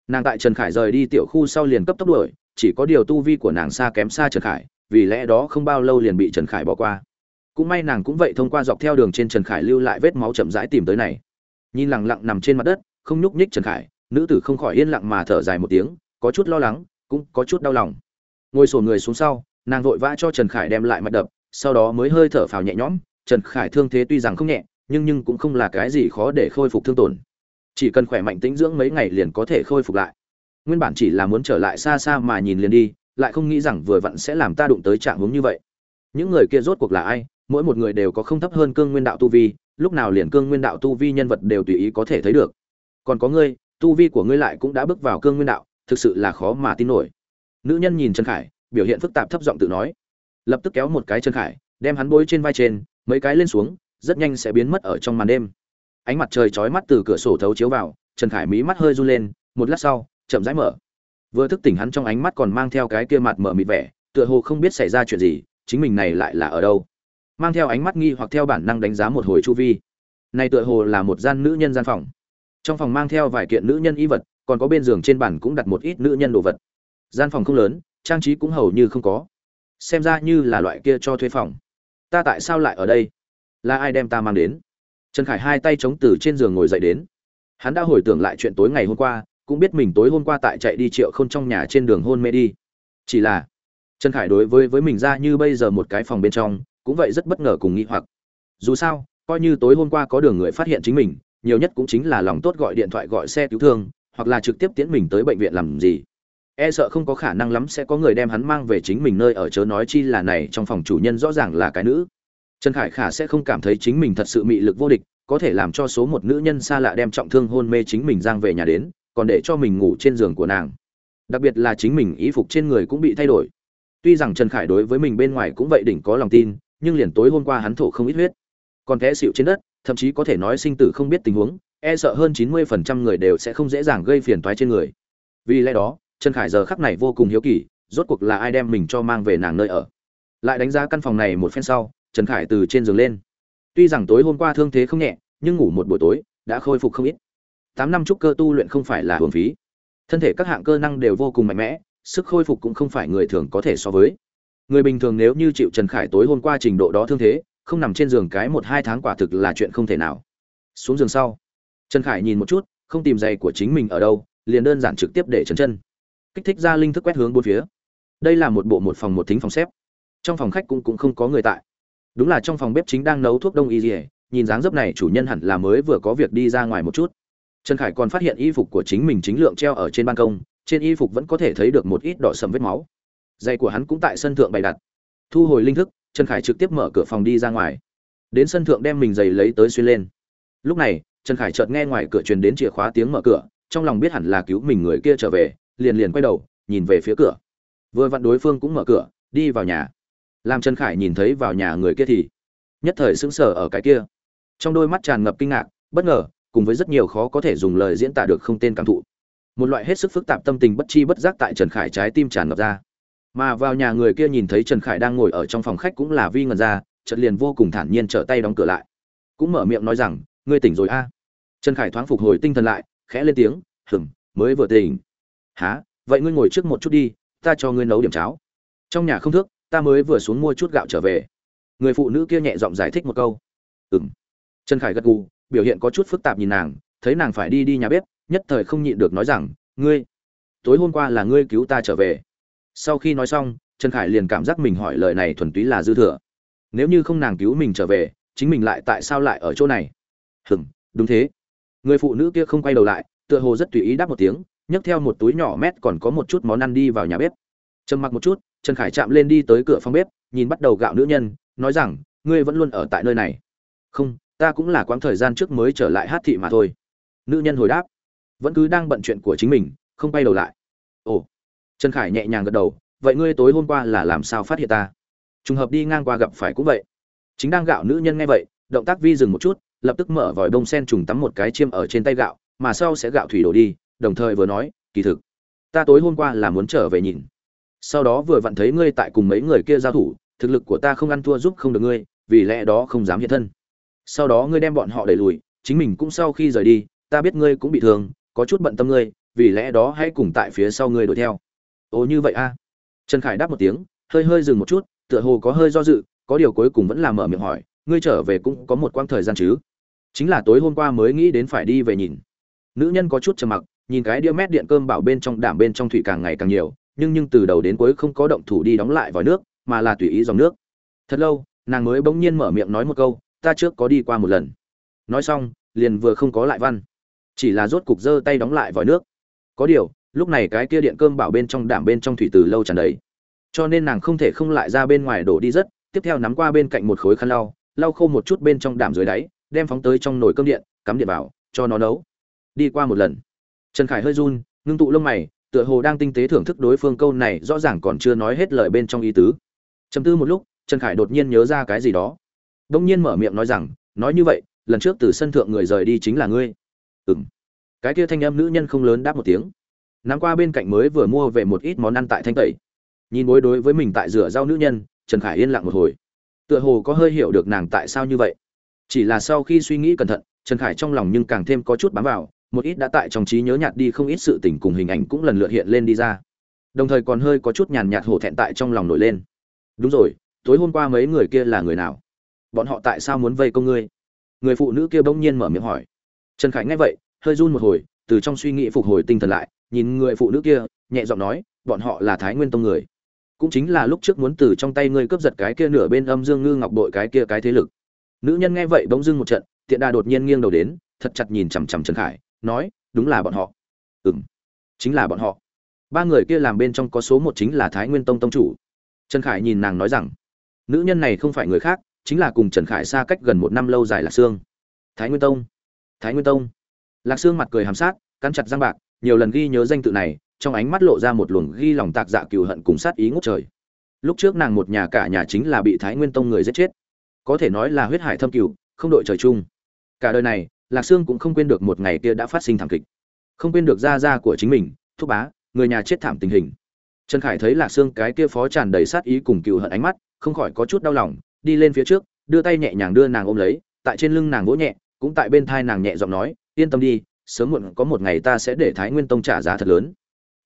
Nàng tại trần khải rời đi tiểu khu sau liền cấp tốc đuổi, chỉ có điều tu vi của nàng xa kém xa trần khải, vì lẽ đó không bao lâu liền bị trần khải bỏ qua. Cũng may nàng cũng vậy thông qua dọc theo đường trên trần khải lưu lại vết máu chậm rãi tìm tới này. Nhìn lặng lặng nằm trên mặt đất, không nhúc nhích trần khải, nữ tử không khỏi yên lặng mà thở dài một tiếng, có chút lo lắng, cũng có chút đau lòng. Ngồi sổ người xuống sau, nàng vội vã cho trần khải đem lại mạch đập, sau đó mới hơi thở phào nhẹ nhõm trần khải thương thế tuy rằng không nhẹ, nhưng nhưng cũng không là cái gì khó để khôi phục thương tổn. Chỉ cần khỏe mạnh tĩnh dưỡng mấy ngày liền có thể khôi phục lại. Nguyên bản chỉ là muốn trở lại xa xa mà nhìn liền đi, lại không nghĩ rằng vừa vặn sẽ làm ta đụng tới trạng huống như vậy. Những người kia rốt cuộc là ai? Mỗi một người đều có không thấp hơn cương nguyên đạo tu vi, lúc nào liền cương nguyên đạo tu vi nhân vật đều tùy ý có thể thấy được. Còn có ngươi, tu vi của ngươi lại cũng đã bước vào cương nguyên đạo, thực sự là khó mà tin nổi. Nữ nhân nhìn trần khải, biểu hiện phức tạp thấp giọng tự nói. Lập tức kéo một cái trần khải, đem hắn bôi trên vai trên mấy cái lên xuống, rất nhanh sẽ biến mất ở trong màn đêm. Ánh mặt trời chói mắt từ cửa sổ thấu chiếu vào, trần khải mí mắt hơi run lên, một lát sau, chậm rãi mở. Vừa thức tỉnh hắn trong ánh mắt còn mang theo cái kia mặt mở mịt vẻ, tựa hồ không biết xảy ra chuyện gì, chính mình này lại là ở đâu? Mang theo ánh mắt nghi hoặc theo bản năng đánh giá một hồi chu vi. Này tựa hồ là một gian nữ nhân gian phòng. Trong phòng mang theo vài kiện nữ nhân y vật, còn có bên giường trên bàn cũng đặt một ít nữ nhân đồ vật. Gian phòng không lớn, trang trí cũng hầu như không có. Xem ra như là loại kia cho thuê phòng ta tại sao lại ở đây? Là ai đem ta mang đến? Trần khải hai tay chống từ trên giường ngồi dậy đến. Hắn đã hồi tưởng lại chuyện tối ngày hôm qua, cũng biết mình tối hôm qua tại chạy đi triệu không trong nhà trên đường hôn mê đi. Chỉ là, trần khải đối với với mình ra như bây giờ một cái phòng bên trong, cũng vậy rất bất ngờ cùng nghĩ hoặc. Dù sao, coi như tối hôm qua có đường người phát hiện chính mình, nhiều nhất cũng chính là lòng tốt gọi điện thoại gọi xe cứu thương, hoặc là trực tiếp tiễn mình tới bệnh viện làm gì e sợ không có khả năng lắm sẽ có người đem hắn mang về chính mình nơi ở, chớ nói chi là này trong phòng chủ nhân rõ ràng là cái nữ. Trần khải khả sẽ không cảm thấy chính mình thật sự mị lực vô địch, có thể làm cho số một nữ nhân xa lạ đem trọng thương hôn mê chính mình giang về nhà đến, còn để cho mình ngủ trên giường của nàng. Đặc biệt là chính mình ý phục trên người cũng bị thay đổi. Tuy rằng trần khải đối với mình bên ngoài cũng vậy đỉnh có lòng tin, nhưng liền tối hôm qua hắn thổ không ít huyết. Còn té xịu trên đất, thậm chí có thể nói sinh tử không biết tình huống e sợ hơn chín mươi phần trăm người đều sẽ không dễ dàng gây phiền toái trên người. Vì lẽ đó trần khải giờ khắc này vô cùng hiếu kỳ, rốt cuộc là ai đem mình cho mang về nàng nơi ở. Lại đánh giá căn phòng này một phen sau, trần khải từ trên giường lên. Tuy rằng tối hôm qua thương thế không nhẹ, nhưng ngủ một buổi tối, đã khôi phục không ít. Tám năm trúc cơ tu luyện không phải là hưởng phí. Thân thể các hạng cơ năng đều vô cùng mạnh mẽ, sức khôi phục cũng không phải người thường có thể so với. Người bình thường nếu như chịu trần khải tối hôm qua trình độ đó thương thế, không nằm trên giường cái một hai tháng quả thực là chuyện không thể nào. Xuống giường sau, trần khải nhìn một chút, không tìm giày của chính mình ở đâu, liền đơn giản trực tiếp để trần chân kích thích ra linh thức quét hướng bốn phía. Đây là một bộ một phòng một thính phòng xếp. Trong phòng khách cũng cũng không có người tại. Đúng là trong phòng bếp chính đang nấu thuốc đông y dỉa nhìn dáng dấp này chủ nhân hẳn là mới vừa có việc đi ra ngoài một chút. Trần khải còn phát hiện y phục của chính mình chính lượng treo ở trên ban công, trên y phục vẫn có thể thấy được một ít đỏ sầm vết máu. Giày của hắn cũng tại sân thượng bày đặt. Thu hồi linh thức, trần khải trực tiếp mở cửa phòng đi ra ngoài. Đến sân thượng đem mình giày lấy tới xuyên lên. Lúc này, trần khải chợt nghe ngoài cửa truyền đến chìa khóa tiếng mở cửa, trong lòng biết hẳn là cứu mình người kia trở về liền liền quay đầu, nhìn về phía cửa. Vừa vặn đối phương cũng mở cửa, đi vào nhà. Làm trần khải nhìn thấy vào nhà người kia thì nhất thời sững sờ ở cái kia. Trong đôi mắt tràn ngập kinh ngạc, bất ngờ, cùng với rất nhiều khó có thể dùng lời diễn tả được không tên cảm thụ. Một loại hết sức phức tạp tâm tình bất chi bất giác tại trần khải trái tim tràn ngập ra. Mà vào nhà người kia nhìn thấy trần khải đang ngồi ở trong phòng khách cũng là vi ngần ra, chợt liền vô cùng thản nhiên trở tay đóng cửa lại. Cũng mở miệng nói rằng, ngươi tỉnh rồi a. Trần khải thoáng phục hồi tinh thần lại, khẽ lên tiếng, hừm, mới vừa tỉnh há, vậy ngươi ngồi trước một chút đi, ta cho ngươi nấu điểm cháo. Trong nhà không thước, ta mới vừa xuống mua chút gạo trở về. Người phụ nữ kia nhẹ giọng giải thích một câu. Ừm. Trần khải gật gù, biểu hiện có chút phức tạp nhìn nàng, thấy nàng phải đi đi nhà bếp, nhất thời không nhịn được nói rằng, ngươi, tối hôm qua là ngươi cứu ta trở về. Sau khi nói xong, trần khải liền cảm giác mình hỏi lời này thuần túy là dư thừa. Nếu như không nàng cứu mình trở về, chính mình lại tại sao lại ở chỗ này? Hừng đúng thế. Người phụ nữ kia không quay đầu lại, tựa hồ rất tùy ý đáp một tiếng nhấc theo một túi nhỏ mét còn có một chút món ăn đi vào nhà bếp. Trầm mặc một chút, trần khải chạm lên đi tới cửa phòng bếp, nhìn bắt đầu gạo nữ nhân, nói rằng, ngươi vẫn luôn ở tại nơi này. Không, ta cũng là quãng thời gian trước mới trở lại hát thị mà thôi. Nữ nhân hồi đáp. Vẫn cứ đang bận chuyện của chính mình, không bay đầu lại. Ồ. Trần khải nhẹ nhàng gật đầu, vậy ngươi tối hôm qua là làm sao phát hiện ta? Trùng hợp đi ngang qua gặp phải cũng vậy. Chính đang gạo nữ nhân nghe vậy, động tác vi dừng một chút, lập tức mở vòi bông sen trùng tắm một cái chiêm ở trên tay gạo, mà sau sẽ gạo thủy đổ đi đồng thời vừa nói, kỳ thực, ta tối hôm qua là muốn trở về nhìn. Sau đó vừa vặn thấy ngươi tại cùng mấy người kia giao thủ, thực lực của ta không ăn thua giúp không được ngươi, vì lẽ đó không dám hiện thân. Sau đó ngươi đem bọn họ đẩy lùi, chính mình cũng sau khi rời đi, ta biết ngươi cũng bị thương, có chút bận tâm ngươi, vì lẽ đó hãy cùng tại phía sau ngươi đuổi theo. Ồ, như vậy a trần khải đáp một tiếng, hơi hơi dừng một chút, tựa hồ có hơi do dự, có điều cuối cùng vẫn là mở miệng hỏi, ngươi trở về cũng có một quãng thời gian chứ? Chính là tối hôm qua mới nghĩ đến phải đi về nhìn. Nữ nhân có chút trầm mặc nhìn cái đĩa mét điện cơm bảo bên trong đảm bên trong thủy càng ngày càng nhiều, nhưng nhưng từ đầu đến cuối không có động thủ đi đóng lại vòi nước, mà là tùy ý dòng nước. Thật lâu, nàng mới bỗng nhiên mở miệng nói một câu, ta trước có đi qua một lần. Nói xong, liền vừa không có lại văn. Chỉ là rốt cục giơ tay đóng lại vòi nước. Có điều, lúc này cái kia điện cơm bảo bên trong đảm bên trong thủy từ lâu tràn đầy. Cho nên nàng không thể không lại ra bên ngoài đổ đi rất, tiếp theo nắm qua bên cạnh một khối khăn lau lau khô một chút bên trong đảm dưới đáy, đem phóng tới trong nồi cơm điện, cắm điện vào, cho nó nấu. Đi qua một lần trần khải hơi run, ngưng tụ lông mày, tựa hồ đang tinh tế thưởng thức đối phương câu này, rõ ràng còn chưa nói hết lời bên trong ý tứ. Chầm tư một lúc, trần khải đột nhiên nhớ ra cái gì đó. Đông nhiên mở miệng nói rằng, nói như vậy, lần trước từ sân thượng người rời đi chính là ngươi. Ừm. cái kia thanh âm nữ nhân không lớn đáp một tiếng. Nắm qua bên cạnh mới vừa mua về một ít món ăn tại thanh tẩy. Nhìn bối đối với mình tại rửa rau nữ nhân, trần khải yên lặng một hồi. Tựa hồ có hơi hiểu được nàng tại sao như vậy. Chỉ là sau khi suy nghĩ cẩn thận, trần khải trong lòng nhưng càng thêm có chút bám vào một ít đã tại trong trí nhớ nhạt đi không ít sự tình cùng hình ảnh cũng lần lượt hiện lên đi ra. Đồng thời còn hơi có chút nhàn nhạt hổ thẹn tại trong lòng nổi lên. Đúng rồi, tối hôm qua mấy người kia là người nào? Bọn họ tại sao muốn vây công ngươi? Người phụ nữ kia bỗng nhiên mở miệng hỏi. Trần khải nghe vậy, hơi run một hồi, từ trong suy nghĩ phục hồi tinh thần lại, nhìn người phụ nữ kia, nhẹ giọng nói, bọn họ là thái nguyên tông người. Cũng chính là lúc trước muốn từ trong tay ngươi cướp giật cái kia nửa bên âm dương ngư ngọc đội cái kia cái thế lực. Nữ nhân nghe vậy bỗng dưng một trận, tiện đà đột nhiên nghiêng đầu đến, thật chặt nhìn chằm chằm trần khải nói, đúng là bọn họ. Ừ m chính là bọn họ. Ba người kia làm bên trong có số một chính là thái nguyên tông tông chủ. Trần khải nhìn nàng nói rằng, nữ nhân này không phải người khác, chính là cùng trần khải xa cách gần một năm lâu dài lạc sương. Thái nguyên tông, thái nguyên tông. Lạc sương mặt cười hàm sát, cắn chặt răng bạc, nhiều lần ghi nhớ danh tự này, trong ánh mắt lộ ra một luồng ghi lòng tạc dạ cừu hận cùng sát ý ngút trời. Lúc trước nàng một nhà cả nhà chính là bị thái nguyên tông người giết chết. Có thể nói là huyết hải thâm cửu không đội trời chung. Cả đời này lạc sương cũng không quên được một ngày kia đã phát sinh thảm kịch. Không quên được gia gia của chính mình, thúc bá, người nhà chết thảm tình hình. Trần khải thấy lạc sương cái kia phó tràn đầy sát ý cùng cựu hận ánh mắt, không khỏi có chút đau lòng, đi lên phía trước, đưa tay nhẹ nhàng đưa nàng ôm lấy, tại trên lưng nàng vỗ nhẹ, cũng tại bên thai nàng nhẹ giọng nói, yên tâm đi, sớm muộn có một ngày ta sẽ để thái nguyên tông trả giá thật lớn.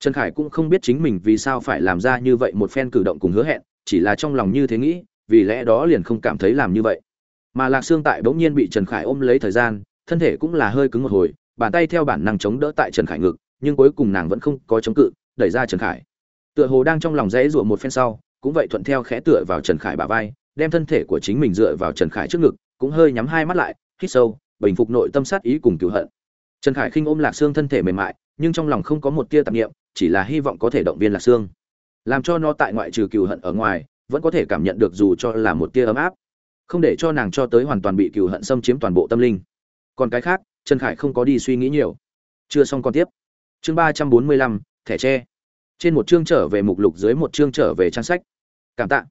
Trần khải cũng không biết chính mình vì sao phải làm ra như vậy một phen cử động cùng hứa hẹn, chỉ là trong lòng như thế nghĩ, vì lẽ đó liền không cảm thấy làm như vậy. Mà lạc Sương tại bỗng nhiên bị trần khải ôm lấy thời gian thân thể cũng là hơi cứng một hồi, bàn tay theo bản năng chống đỡ tại trần khải ngực, nhưng cuối cùng nàng vẫn không có chống cự, đẩy ra trần khải. Tựa hồ đang trong lòng rẽ rụa một phen sau, cũng vậy thuận theo khẽ tựa vào trần khải bả vai, đem thân thể của chính mình dựa vào trần khải trước ngực, cũng hơi nhắm hai mắt lại, hít sâu, bình phục nội tâm sát ý cùng cựu hận. Trần khải khinh ôm lạc xương thân thể mềm mại, nhưng trong lòng không có một tia tạp nghiệm chỉ là hy vọng có thể động viên lạc xương làm cho nó tại ngoại trừ cựu hận ở ngoài, vẫn có thể cảm nhận được dù cho là một tia ấm áp. Không để cho nàng cho tới hoàn toàn bị cựu hận xâm chiếm toàn bộ tâm linh còn cái khác, trần khải không có đi suy nghĩ nhiều. Chưa xong còn tiếp. Chương ba trăm bốn mươi lăm, thẻ tre. Trên một chương trở về mục lục, dưới một chương trở về trang sách. Cảm tạ.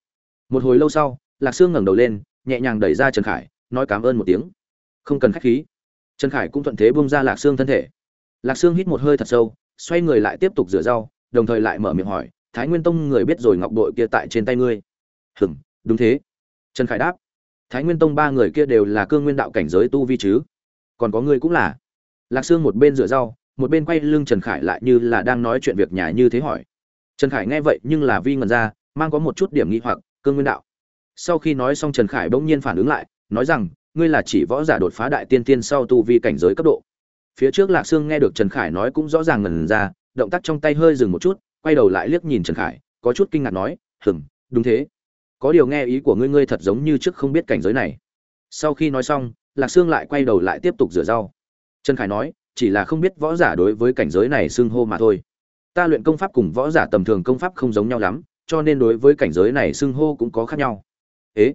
Một hồi lâu sau, lạc sương ngẩng đầu lên, nhẹ nhàng đẩy ra trần khải, nói cảm ơn một tiếng. Không cần khách khí. Trần khải cũng thuận thế bung ra lạc sương thân thể. Lạc sương hít một hơi thật sâu, xoay người lại tiếp tục rửa rau, đồng thời lại mở miệng hỏi, thái nguyên tông người biết rồi ngọc đội kia tại trên tay ngươi? Hừng đúng thế. Trần khải đáp, thái nguyên tông ba người kia đều là cương nguyên đạo cảnh giới tu vi chứ? Còn có ngươi cũng là. Lạc sương một bên rửa rau, một bên quay lưng trần khải lại như là đang nói chuyện việc nhà như thế hỏi. Trần khải nghe vậy nhưng là vi ngần ra, mang có một chút điểm nghi hoặc, cương nguyên đạo. Sau khi nói xong trần khải bỗng nhiên phản ứng lại, nói rằng, ngươi là chỉ võ giả đột phá đại tiên tiên sau tu vi cảnh giới cấp độ. Phía trước lạc sương nghe được trần khải nói cũng rõ ràng ngần ra, động tác trong tay hơi dừng một chút, quay đầu lại liếc nhìn trần khải, có chút kinh ngạc nói, hừm, đúng thế. Có điều nghe ý của ngươi ngươi thật giống như trước không biết cảnh giới này. Sau khi nói xong lạc sương lại quay đầu lại tiếp tục rửa rau. Trần khải nói, chỉ là không biết võ giả đối với cảnh giới này xưng hô mà thôi. Ta luyện công pháp cùng võ giả tầm thường công pháp không giống nhau lắm, cho nên đối với cảnh giới này xưng hô cũng có khác nhau. Ế,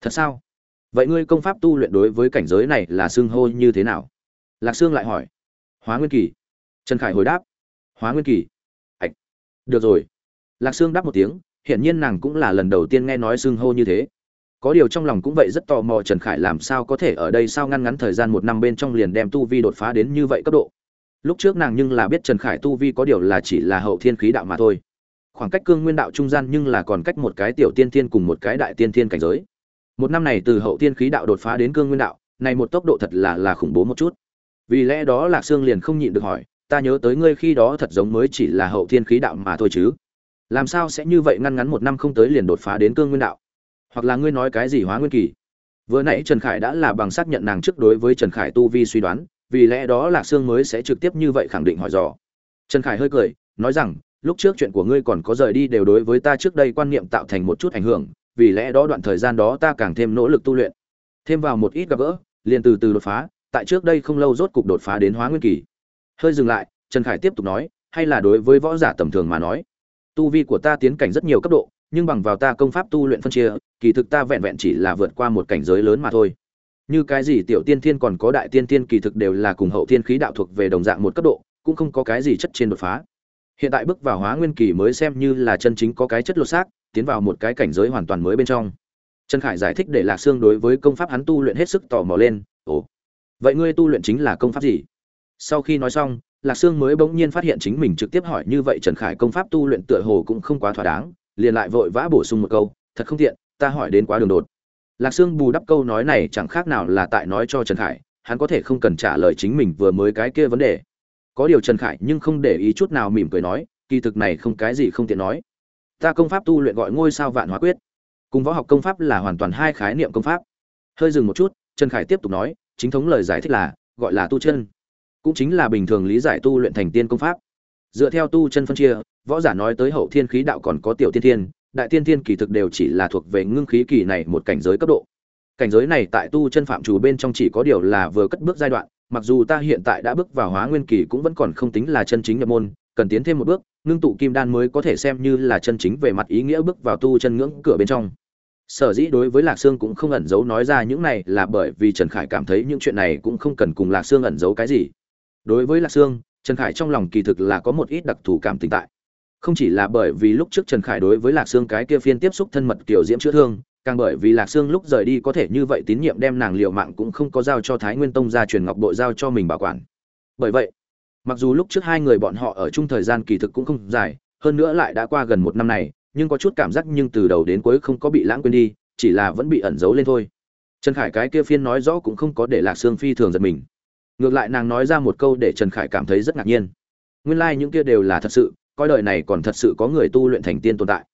thật sao? Vậy ngươi công pháp tu luyện đối với cảnh giới này là xưng hô như thế nào? Lạc sương lại hỏi. Hóa nguyên kỳ. Trần khải hồi đáp. Hóa nguyên kỳ. Ạch. Được rồi. Lạc sương đáp một tiếng, hiển nhiên nàng cũng là lần đầu tiên nghe nói xưng hô như thế có điều trong lòng cũng vậy rất tò mò trần khải làm sao có thể ở đây sao ngăn ngắn thời gian một năm bên trong liền đem tu vi đột phá đến như vậy cấp độ. Lúc trước nàng nhưng là biết trần khải tu vi có điều là chỉ là hậu thiên khí đạo mà thôi. Khoảng cách cương nguyên đạo trung gian nhưng là còn cách một cái tiểu tiên thiên cùng một cái đại tiên thiên cảnh giới. Một năm này từ hậu thiên khí đạo đột phá đến cương nguyên đạo, này một tốc độ thật là là khủng bố một chút. Vì lẽ đó lạc sương liền không nhịn được hỏi, ta nhớ tới ngươi khi đó thật giống mới chỉ là hậu thiên khí đạo mà thôi chứ? Làm sao sẽ như vậy ngăn ngắn một năm không tới liền đột phá đến cương nguyên đạo? Hoặc là ngươi nói cái gì hóa nguyên kỳ. Vừa nãy trần khải đã là bằng xác nhận nàng trước đối với trần khải tu vi suy đoán, vì lẽ đó lạc sương mới sẽ trực tiếp như vậy khẳng định hỏi dò. Trần khải hơi cười, nói rằng, lúc trước chuyện của ngươi còn có rời đi đều đối với ta trước đây quan niệm tạo thành một chút ảnh hưởng, vì lẽ đó đoạn thời gian đó ta càng thêm nỗ lực tu luyện. Thêm vào một ít gặp gỡ, liền từ từ đột phá, tại trước đây không lâu rốt cục đột phá đến hóa nguyên kỳ. Hơi dừng lại, trần khải tiếp tục nói, hay là đối với võ giả tầm thường mà nói, tu vi của ta tiến cảnh rất nhiều cấp độ nhưng bằng vào ta công pháp tu luyện phân chia, kỳ thực ta vẹn vẹn chỉ là vượt qua một cảnh giới lớn mà thôi. Như cái gì tiểu tiên thiên còn có đại tiên thiên kỳ thực đều là cùng hậu thiên khí đạo thuộc về đồng dạng một cấp độ, cũng không có cái gì chất trên đột phá. Hiện tại bước vào hóa nguyên kỳ mới xem như là chân chính có cái chất lột xác, tiến vào một cái cảnh giới hoàn toàn mới bên trong. Trần khải giải thích để lạc xương đối với công pháp hắn tu luyện hết sức tò mò lên, ồ, vậy ngươi tu luyện chính là công pháp gì? Sau khi nói xong, lạc sương mới bỗng nhiên phát hiện chính mình trực tiếp hỏi như vậy trần khải công pháp tu luyện tựa hồ cũng không quá thỏa đáng liền lại vội vã bổ sung một câu, thật không tiện, ta hỏi đến quá đường đột. Lạc sương bù đắp câu nói này chẳng khác nào là tại nói cho trần khải, hắn có thể không cần trả lời chính mình vừa mới cái kia vấn đề. Có điều trần khải nhưng không để ý chút nào mỉm cười nói, kỳ thực này không cái gì không tiện nói. Ta công pháp tu luyện gọi ngôi sao vạn hóa quyết. Cùng võ học công pháp là hoàn toàn hai khái niệm công pháp. Hơi dừng một chút, trần khải tiếp tục nói, chính thống lời giải thích là, gọi là tu chân. Cũng chính là bình thường lý giải tu luyện thành tiên công pháp. Dựa theo tu chân phân chia võ giả nói tới hậu thiên khí đạo còn có tiểu tiên thiên, đại tiên thiên kỳ thực đều chỉ là thuộc về ngưng khí kỳ này một cảnh giới cấp độ. Cảnh giới này tại tu chân phạm chủ bên trong chỉ có điều là vừa cất bước giai đoạn, mặc dù ta hiện tại đã bước vào hóa nguyên kỳ cũng vẫn còn không tính là chân chính nhập môn, cần tiến thêm một bước, ngưng tụ kim đan mới có thể xem như là chân chính về mặt ý nghĩa bước vào tu chân ngưỡng cửa bên trong. Sở dĩ đối với lạc sương cũng không ẩn giấu nói ra những này là bởi vì trần khải cảm thấy những chuyện này cũng không cần cùng lạc sương ẩn giấu cái gì. Đối với lạc sương, trần khải trong lòng kỳ thực là có một ít đặc thù cảm tình tại không chỉ là bởi vì lúc trước trần khải đối với lạc sương cái kia phiên tiếp xúc thân mật kiểu diễm chữa thương, càng bởi vì lạc sương lúc rời đi có thể như vậy tín nhiệm đem nàng liệu mạng cũng không có giao cho thái nguyên tông ra truyền ngọc bội giao cho mình bảo quản. Bởi vậy, mặc dù lúc trước hai người bọn họ ở chung thời gian kỳ thực cũng không dài, hơn nữa lại đã qua gần một năm này, nhưng có chút cảm giác nhưng từ đầu đến cuối không có bị lãng quên đi, chỉ là vẫn bị ẩn giấu lên thôi. Trần khải cái kia phiên nói rõ cũng không có để lạc sương phi thường giật mình. Ngược lại nàng nói ra một câu để trần khải cảm thấy rất ngạc nhiên. Nguyên lai、like、những kia đều là thật sự coi đời này còn thật sự có người tu luyện thành tiên tồn tại.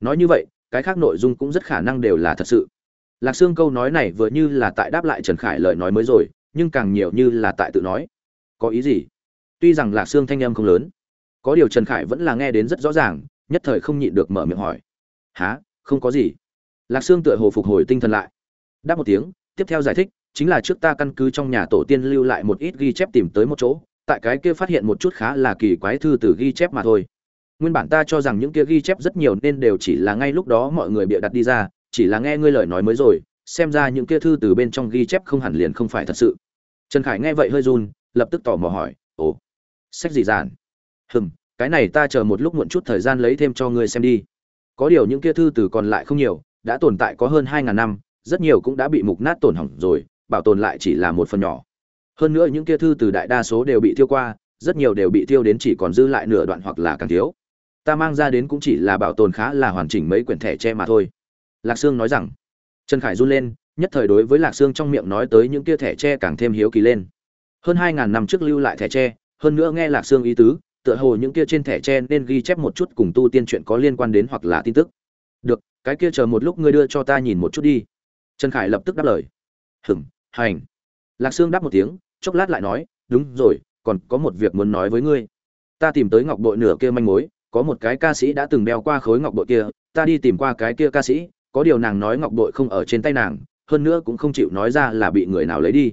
Nói như vậy, cái khác nội dung cũng rất khả năng đều là thật sự. Lạc sương câu nói này vừa như là tại đáp lại trần khải lời nói mới rồi, nhưng càng nhiều như là tại tự nói. Có ý gì? Tuy rằng lạc sương thanh âm không lớn, có điều trần khải vẫn là nghe đến rất rõ ràng, nhất thời không nhịn được mở miệng hỏi. Há không có gì. Lạc sương tựa hồ phục hồi tinh thần lại. Đáp một tiếng, tiếp theo giải thích, chính là trước ta căn cứ trong nhà tổ tiên lưu lại một ít ghi chép tìm tới một chỗ tại cái kia phát hiện một chút khá là kỳ quái thư từ ghi chép mà thôi. Nguyên bản ta cho rằng những kia ghi chép rất nhiều nên đều chỉ là ngay lúc đó mọi người bịa đặt đi ra, chỉ là nghe ngươi lời nói mới rồi, xem ra những kia thư từ bên trong ghi chép không hẳn liền không phải thật sự. Trần khải nghe vậy hơi run, lập tức tò mò hỏi, ồ, sách gì giản hừm, cái này ta chờ một lúc muộn chút thời gian lấy thêm cho ngươi xem đi. Có điều những kia thư từ còn lại không nhiều, đã tồn tại có hơn hai ngàn năm, rất nhiều cũng đã bị mục nát tổn hỏng rồi, bảo tồn lại chỉ là một phần nhỏ hơn nữa những kia thư từ đại đa số đều bị tiêu qua, rất nhiều đều bị tiêu đến chỉ còn dư lại nửa đoạn hoặc là càng thiếu. Ta mang ra đến cũng chỉ là bảo tồn khá là hoàn chỉnh mấy quyển thẻ tre mà thôi. Lạc sương nói rằng. Trần khải run lên, nhất thời đối với lạc sương trong miệng nói tới những kia thẻ tre càng thêm hiếu kỳ lên. Hơn hai ngàn năm trước lưu lại thẻ tre hơn nữa nghe lạc sương ý tứ, tựa hồ những kia trên thẻ tre nên ghi chép một chút cùng tu tiên chuyện có liên quan đến hoặc là tin tức. Được, cái kia chờ một lúc ngươi đưa cho ta nhìn một chút đi. Trần khải lập tức đáp lời. Hừng hành. Lạc sương đáp một tiếng chốc lát lại nói, đúng rồi, còn có một việc muốn nói với ngươi. Ta tìm tới ngọc bội nửa kia manh mối, có một cái ca sĩ đã từng đeo qua khối ngọc bội kia, ta đi tìm qua cái kia ca sĩ, có điều nàng nói ngọc bội không ở trên tay nàng, hơn nữa cũng không chịu nói ra là bị người nào lấy đi.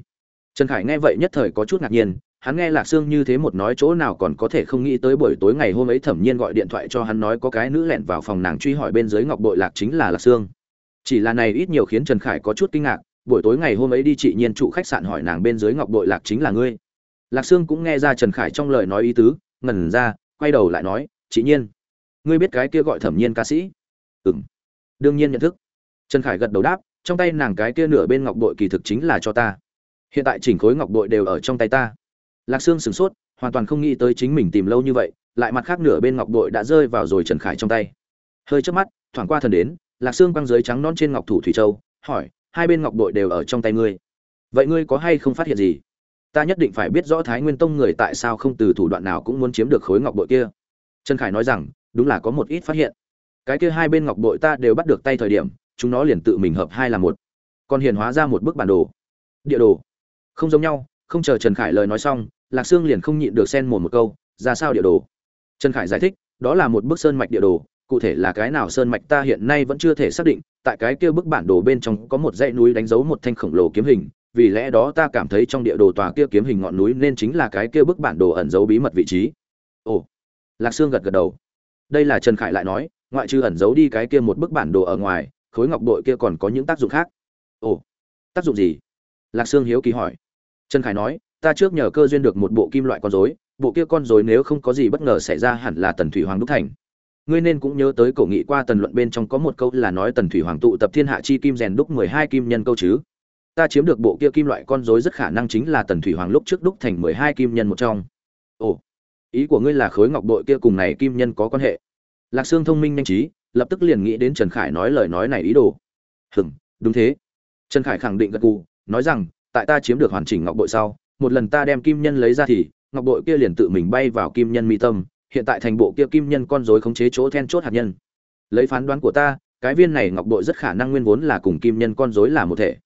Trần khải nghe vậy nhất thời có chút ngạc nhiên, hắn nghe lạc sương như thế một nói chỗ nào còn có thể không nghĩ tới buổi tối ngày hôm ấy thẩm nhiên gọi điện thoại cho hắn nói có cái nữ lẹn vào phòng nàng truy hỏi bên dưới ngọc bội lạc chính là lạc sương. Chỉ là này ít nhiều khiến trần khải có chút kinh ngạc buổi tối ngày hôm ấy đi chị nhiên trụ khách sạn hỏi nàng bên dưới ngọc bội lạc chính là ngươi. Lạc sương cũng nghe ra trần khải trong lời nói ý tứ, ngẩn ra, quay đầu lại nói, chị nhiên, ngươi biết cái kia gọi thẩm nhiên ca sĩ? Ừng đương nhiên nhận thức. Trần khải gật đầu đáp, trong tay nàng cái kia nửa bên ngọc bội kỳ thực chính là cho ta. Hiện tại chỉnh khối ngọc bội đều ở trong tay ta. Lạc sương sửng sốt, hoàn toàn không nghĩ tới chính mình tìm lâu như vậy, lại mặt khác nửa bên ngọc bội đã rơi vào rồi trần khải trong tay. Hơi trước mắt, thoảng qua thần đến, lạc sương quăng dưới trắng non trên ngọc thủ thủy châu, hỏi hai bên ngọc bội đều ở trong tay ngươi. Vậy ngươi có hay không phát hiện gì? Ta nhất định phải biết rõ thái nguyên tông người tại sao không từ thủ đoạn nào cũng muốn chiếm được khối ngọc bội kia. Trần khải nói rằng, đúng là có một ít phát hiện. Cái kia hai bên ngọc bội ta đều bắt được tay thời điểm, chúng nó liền tự mình hợp hai là một. Còn hiền hóa ra một bức bản đồ. Địa đồ. Không giống nhau, không chờ trần khải lời nói xong, lạc sương liền không nhịn được xen mồm một câu, ra sao địa đồ? Trần khải giải thích, đó là một bức sơn mạch địa đồ cụ thể là cái nào sơn mạch ta hiện nay vẫn chưa thể xác định, tại cái kia bức bản đồ bên trong có một dãy núi đánh dấu một thanh khổng lồ kiếm hình, vì lẽ đó ta cảm thấy trong địa đồ tòa kia kiếm hình ngọn núi nên chính là cái kia bức bản đồ ẩn dấu bí mật vị trí. Ồ, lạc sương gật gật đầu. Đây là trần khải lại nói, ngoại trừ ẩn giấu đi cái kia một bức bản đồ ở ngoài, khối ngọc đội kia còn có những tác dụng khác. Ồ, tác dụng gì? Lạc sương hiếu kỳ hỏi. Trần khải nói, ta trước nhờ cơ duyên được một bộ kim loại con rối, bộ kia con rối nếu không có gì bất ngờ xảy ra hẳn là tần thủy hoàng đúc thành ngươi nên cũng nhớ tới cổ nghị qua tần luận bên trong có một câu là nói tần thủy hoàng tụ tập thiên hạ chi kim rèn đúc mười hai kim nhân câu chứ. Ta chiếm được bộ kia kim loại con rối rất khả năng chính là tần thủy hoàng lúc trước đúc thành mười hai kim nhân một trong. Ồ, ý của ngươi là khối ngọc bội kia cùng này kim nhân có quan hệ? Lạc sương thông minh nhanh trí, lập tức liền nghĩ đến trần khải nói lời nói này ý đồ. Hừm đúng thế. Trần khải khẳng định gật gù, nói rằng, tại ta chiếm được hoàn chỉnh ngọc bội sau, một lần ta đem kim nhân lấy ra thì, ngọc bội kia liền tự mình bay vào kim nhân mi tâm hiện tại thành bộ kia kim nhân con rối khống chế chỗ then chốt hạt nhân. Lấy phán đoán của ta, cái viên này ngọc bội rất khả năng nguyên vốn là cùng kim nhân con rối là một thể.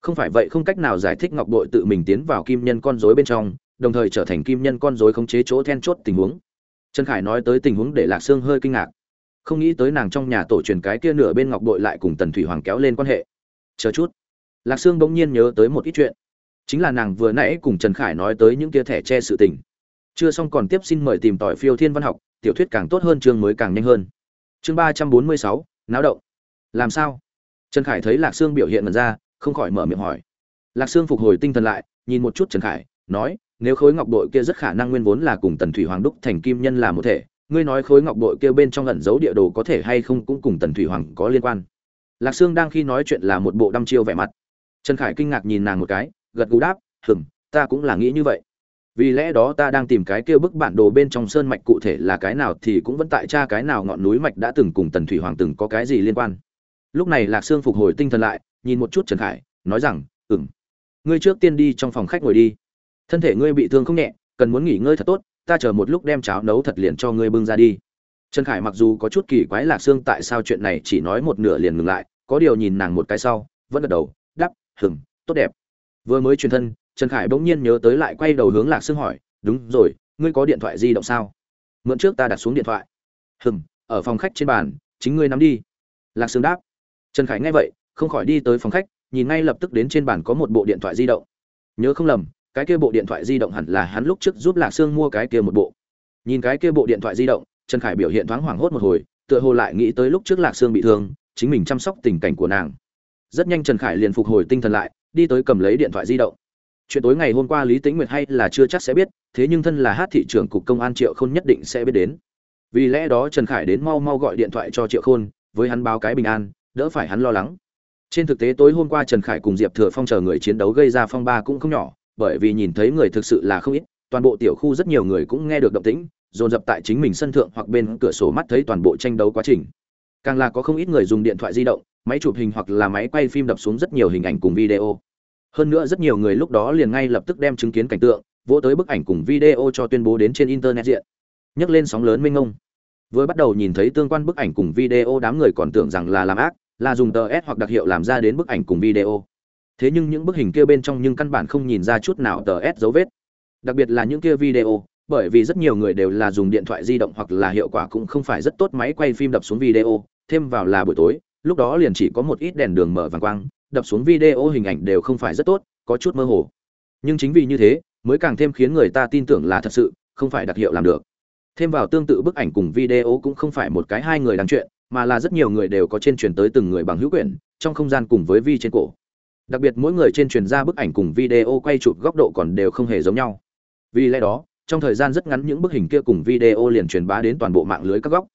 Không phải vậy không cách nào giải thích ngọc bội tự mình tiến vào kim nhân con rối bên trong, đồng thời trở thành kim nhân con rối khống chế chỗ then chốt tình huống. Trần khải nói tới tình huống để lạc sương hơi kinh ngạc. Không nghĩ tới nàng trong nhà tổ truyền cái kia nửa bên ngọc bội lại cùng tần thủy hoàng kéo lên quan hệ. Chờ chút. Lạc sương bỗng nhiên nhớ tới một ít chuyện. Chính là nàng vừa nãy cùng trần khải nói tới những kia thẻ che sự tình chưa xong còn tiếp xin mời tìm tỏi phiêu thiên văn học, tiểu thuyết càng tốt hơn chương mới càng nhanh hơn. Chương ba trăm bốn mươi sáu, náo động. Làm sao? Trần khải thấy lạc sương biểu hiện mật ra, không khỏi mở miệng hỏi. Lạc sương phục hồi tinh thần lại, nhìn một chút trần khải, nói, nếu khối ngọc bội kia rất khả năng nguyên vốn là cùng tần thủy hoàng đúc thành kim nhân là một thể, ngươi nói khối ngọc bội kia bên trong ẩn giấu địa đồ có thể hay không cũng cùng tần thủy hoàng có liên quan. Lạc sương đang khi nói chuyện là một bộ đăm chiêu vẻ mặt. Trần khải kinh ngạc nhìn nàng một cái, gật gù đáp, hừm, ta cũng là nghĩ như vậy vì lẽ đó ta đang tìm cái kia bức bản đồ bên trong sơn mạch cụ thể là cái nào thì cũng vẫn tại tra cái nào ngọn núi mạch đã từng cùng tần thủy hoàng từng có cái gì liên quan. Lúc này lạc sương phục hồi tinh thần lại, nhìn một chút trần khải, nói rằng, ừm, ngươi trước tiên đi trong phòng khách ngồi đi. Thân thể ngươi bị thương không nhẹ, cần muốn nghỉ ngơi thật tốt, ta chờ một lúc đem cháo nấu thật liền cho ngươi bưng ra đi. Trần khải mặc dù có chút kỳ quái lạc sương tại sao chuyện này chỉ nói một nửa liền ngừng lại, có điều nhìn nàng một cái sau, vẫn gật đầu đắp hừng tốt đẹp. Vừa mới truyền thân trần khải bỗng nhiên nhớ tới lại quay đầu hướng lạc sương hỏi đúng rồi ngươi có điện thoại di động sao? Mượn trước ta đặt xuống điện thoại. Hừm, ở phòng khách trên bàn chính ngươi nắm đi. Lạc sương đáp. Trần khải nghe vậy không khỏi đi tới phòng khách nhìn ngay lập tức đến trên bàn có một bộ điện thoại di động. Nhớ không lầm cái kia bộ điện thoại di động hẳn là hắn lúc trước giúp lạc sương mua cái kia một bộ. Nhìn cái kia bộ điện thoại di động trần khải biểu hiện thoáng hoảng hốt một hồi tựa hồ lại nghĩ tới lúc trước lạc sương bị thương chính mình chăm sóc tình cảnh của nàng. Rất nhanh trần khải liền phục hồi tinh thần lại đi tới cầm lấy điện thoại di động chuyện tối ngày hôm qua lý tĩnh nguyệt hay là chưa chắc sẽ biết, thế nhưng thân là hát thị trưởng cục công an triệu khôn nhất định sẽ biết đến. Vì lẽ đó trần khải đến mau mau gọi điện thoại cho triệu khôn, với hắn báo cái bình an, đỡ phải hắn lo lắng. Trên thực tế tối hôm qua trần khải cùng diệp thừa phong chờ người chiến đấu gây ra phong ba cũng không nhỏ, bởi vì nhìn thấy người thực sự là không ít, toàn bộ tiểu khu rất nhiều người cũng nghe được động tĩnh, dồn dập tại chính mình sân thượng hoặc bên cửa sổ mắt thấy toàn bộ tranh đấu quá trình. Càng là có không ít người dùng điện thoại di động, máy chụp hình hoặc là máy quay phim đập xuống rất nhiều hình ảnh cùng video hơn nữa rất nhiều người lúc đó liền ngay lập tức đem chứng kiến cảnh tượng, vỗ tới bức ảnh cùng video cho tuyên bố đến trên internet diện. Nhấc lên sóng lớn mênh ngông vừa bắt đầu nhìn thấy tương quan bức ảnh cùng video, đám người còn tưởng rằng là làm ác, là dùng tờ s hoặc đặc hiệu làm ra đến bức ảnh cùng video. Thế nhưng những bức hình kia bên trong nhưng căn bản không nhìn ra chút nào tờ s dấu vết. Đặc biệt là những kia video, bởi vì rất nhiều người đều là dùng điện thoại di động hoặc là hiệu quả cũng không phải rất tốt máy quay phim đập xuống video, thêm vào là buổi tối, lúc đó liền chỉ có một ít đèn đường mở vàng quang đập xuống video hình ảnh đều không phải rất tốt, có chút mơ hồ. Nhưng chính vì như thế, mới càng thêm khiến người ta tin tưởng là thật sự, không phải đặc hiệu làm được. Thêm vào tương tự bức ảnh cùng video cũng không phải một cái hai người đang chuyện, mà là rất nhiều người đều có trên truyền tới từng người bằng hữu quyển, trong không gian cùng với vi trên cổ. Đặc biệt mỗi người trên truyền ra bức ảnh cùng video quay chụp góc độ còn đều không hề giống nhau. Vì lẽ đó, trong thời gian rất ngắn những bức hình kia cùng video liền truyền bá đến toàn bộ mạng lưới các góc.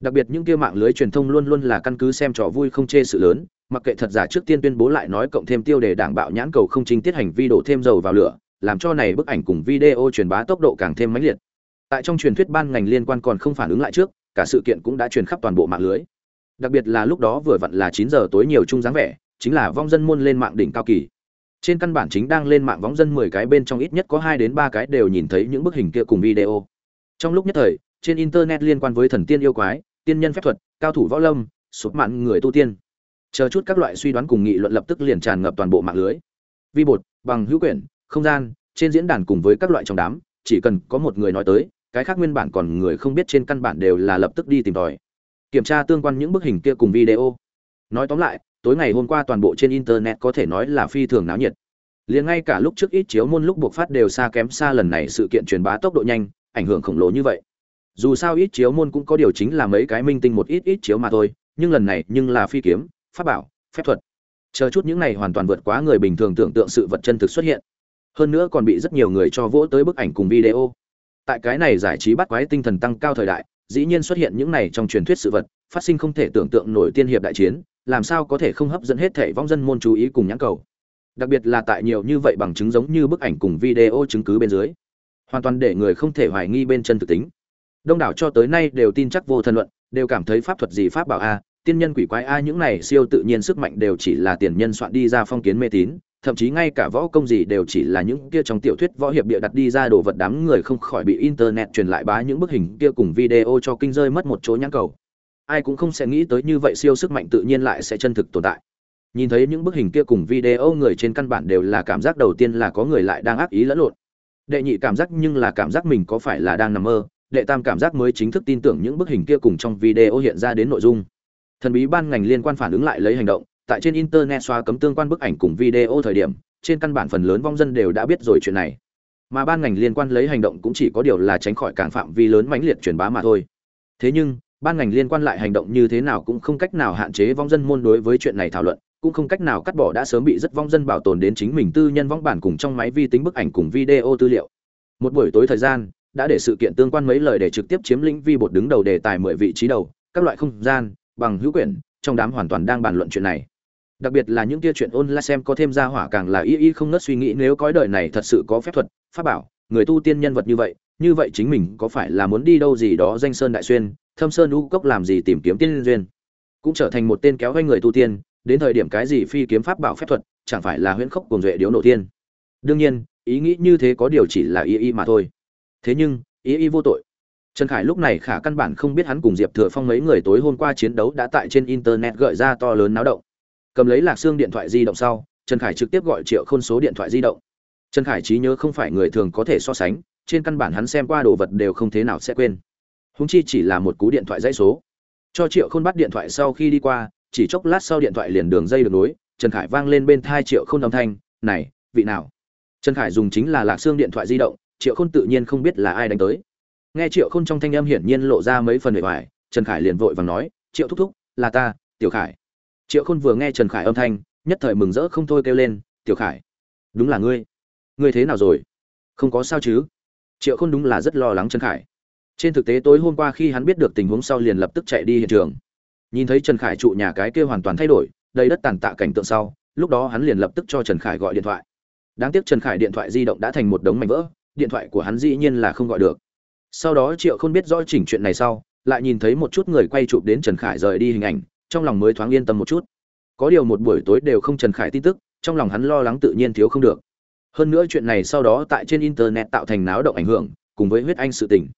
Đặc biệt những kia mạng lưới truyền thông luôn luôn là căn cứ xem trò vui không chê sự lớn mặc kệ thật giả trước tiên tuyên bố lại nói cộng thêm tiêu đề đảng bạo nhãn cầu không chính tiết hành vi đổ thêm dầu vào lửa, làm cho này bức ảnh cùng video truyền bá tốc độ càng thêm mãnh liệt. Tại trong truyền thuyết ban ngành liên quan còn không phản ứng lại trước, cả sự kiện cũng đã truyền khắp toàn bộ mạng lưới. Đặc biệt là lúc đó vừa vặn là chín giờ tối nhiều chung dáng vẻ, chính là vong dân môn lên mạng đỉnh cao kỳ. Trên căn bản chính đang lên mạng vong dân mười cái bên trong ít nhất có hai đến ba cái đều nhìn thấy những bức hình kia cùng video. Trong lúc nhất thời, trên internet liên quan với thần tiên yêu quái, tiên nhân phép thuật, cao thủ võ lâm, sụp mạn người tu tiên chờ chút các loại suy đoán cùng nghị luận lập tức liền tràn ngập toàn bộ mạng lưới. Vi bột, bằng hữu quyển, không gian, trên diễn đàn cùng với các loại trong đám, chỉ cần có một người nói tới, cái khác nguyên bản còn người không biết trên căn bản đều là lập tức đi tìm tòi. Kiểm tra tương quan những bức hình kia cùng video. Nói tóm lại, tối ngày hôm qua toàn bộ trên internet có thể nói là phi thường náo nhiệt. Liền ngay cả lúc trước ít chiếu môn lúc buộc phát đều xa kém xa lần này sự kiện truyền bá tốc độ nhanh, ảnh hưởng khổng lồ như vậy. Dù sao ít chiếu môn cũng có điều chính là mấy cái minh tinh một ít ít chiếu mà thôi, nhưng lần này nhưng là phi kiếm pháp bảo, phép thuật. Chờ chút những này hoàn toàn vượt quá người bình thường tưởng tượng sự vật chân thực xuất hiện. Hơn nữa còn bị rất nhiều người cho vỗ tới bức ảnh cùng video. Tại cái này giải trí bắt quái tinh thần tăng cao thời đại, dĩ nhiên xuất hiện những này trong truyền thuyết sự vật, phát sinh không thể tưởng tượng nổi tiên hiệp đại chiến, làm sao có thể không hấp dẫn hết thể vong dân môn chú ý cùng nhãn cầu. Đặc biệt là tại nhiều như vậy bằng chứng giống như bức ảnh cùng video chứng cứ bên dưới. Hoàn toàn để người không thể hoài nghi bên chân thực tính. Đông đảo cho tới nay đều tin chắc vô thần luận, đều cảm thấy pháp thuật gì pháp bảo a tiên nhân quỷ quái a, những này siêu tự nhiên sức mạnh đều chỉ là tiền nhân soạn đi ra phong kiến mê tín, thậm chí ngay cả võ công gì đều chỉ là những kia trong tiểu thuyết võ hiệp địa đặt đi ra đồ vật đám người không khỏi bị internet truyền lại bá những bức hình kia cùng video cho kinh rơi mất một chỗ nhãn cầu. Ai cũng không sẽ nghĩ tới như vậy siêu sức mạnh tự nhiên lại sẽ chân thực tồn tại. Nhìn thấy những bức hình kia cùng video người trên căn bản đều là cảm giác đầu tiên là có người lại đang ác ý lẫn lộn. Đệ nhị cảm giác nhưng là cảm giác mình có phải là đang nằm mơ, đệ tam cảm giác mới chính thức tin tưởng những bức hình kia cùng trong video hiện ra đến nội dung thần bí ban ngành liên quan phản ứng lại lấy hành động, tại trên internet xóa cấm tương quan bức ảnh cùng video thời điểm, trên căn bản phần lớn vong dân đều đã biết rồi chuyện này. Mà ban ngành liên quan lấy hành động cũng chỉ có điều là tránh khỏi càng phạm vi lớn mãnh liệt truyền bá mà thôi. Thế nhưng, ban ngành liên quan lại hành động như thế nào cũng không cách nào hạn chế vong dân môn đối với chuyện này thảo luận, cũng không cách nào cắt bỏ đã sớm bị rất vong dân bảo tồn đến chính mình tư nhân vong bản cùng trong máy vi tính bức ảnh cùng video tư liệu. Một buổi tối thời gian, đã để sự kiện tương quan mấy lời để trực tiếp chiếm lĩnh vi bột đứng đầu đề tài mười vị trí đầu, các loại không gian bằng hữu quyển, trong đám hoàn toàn đang bàn luận chuyện này. Đặc biệt là những kia chuyện ôn la xem có thêm ra hỏa càng là y y không nớt suy nghĩ nếu cõi đời này thật sự có phép thuật, pháp bảo, người tu tiên nhân vật như vậy như vậy chính mình có phải là muốn đi đâu gì đó danh sơn đại xuyên, thâm sơn u cốc làm gì tìm kiếm tiên duyên. Cũng trở thành một tên kéo vay người tu tiên, đến thời điểm cái gì phi kiếm pháp bảo phép thuật, chẳng phải là huyễn khốc cùng duệ điếu nổ tiên. Đương nhiên, ý nghĩ như thế có điều chỉ là y y mà thôi. Thế nhưng, y y vô tội trần khải lúc này khả căn bản không biết hắn cùng diệp thừa phong mấy người tối hôm qua chiến đấu đã tại trên internet gợi ra to lớn náo động. Cầm lấy lạc xương điện thoại di động sau, trần khải trực tiếp gọi triệu khôn số điện thoại di động. Trần khải trí nhớ không phải người thường có thể so sánh, trên căn bản hắn xem qua đồ vật đều không thế nào sẽ quên. Húng chi chỉ là một cú điện thoại dãy số. Cho triệu khôn bắt điện thoại sau khi đi qua, chỉ chốc lát sau điện thoại liền đường dây được nối, trần khải vang lên bên thai triệu khôn âm thanh, này, vị nào? Trần khải dùng chính là lạc xương điện thoại di động, triệu khôn tự nhiên không biết là ai đánh tới nghe triệu khôn trong thanh âm hiển nhiên lộ ra mấy phần bề ngoài trần khải liền vội vàng nói, triệu thúc thúc, là ta, tiểu khải. Triệu khôn vừa nghe trần khải âm thanh, nhất thời mừng rỡ không thôi kêu lên, tiểu khải, đúng là ngươi. Ngươi thế nào rồi? Không có sao chứ? Triệu khôn đúng là rất lo lắng trần khải. Trên thực tế tối hôm qua khi hắn biết được tình huống sau liền lập tức chạy đi hiện trường. Nhìn thấy trần khải trụ nhà cái kia hoàn toàn thay đổi, đầy đất tàn tạ cảnh tượng sau, lúc đó hắn liền lập tức cho trần khải gọi điện thoại. Đáng tiếc trần khải điện thoại di động đã thành một đống mảnh vỡ, điện thoại của hắn dĩ nhiên là không gọi được sau đó triệu không biết rõ chỉnh chuyện này sau, lại nhìn thấy một chút người quay chụp đến trần khải rời đi hình ảnh, trong lòng mới thoáng yên tâm một chút. Có điều một buổi tối đều không trần khải tin tức, trong lòng hắn lo lắng tự nhiên thiếu không được. Hơn nữa chuyện này sau đó tại trên internet tạo thành náo động ảnh hưởng, cùng với huyết anh sự tình.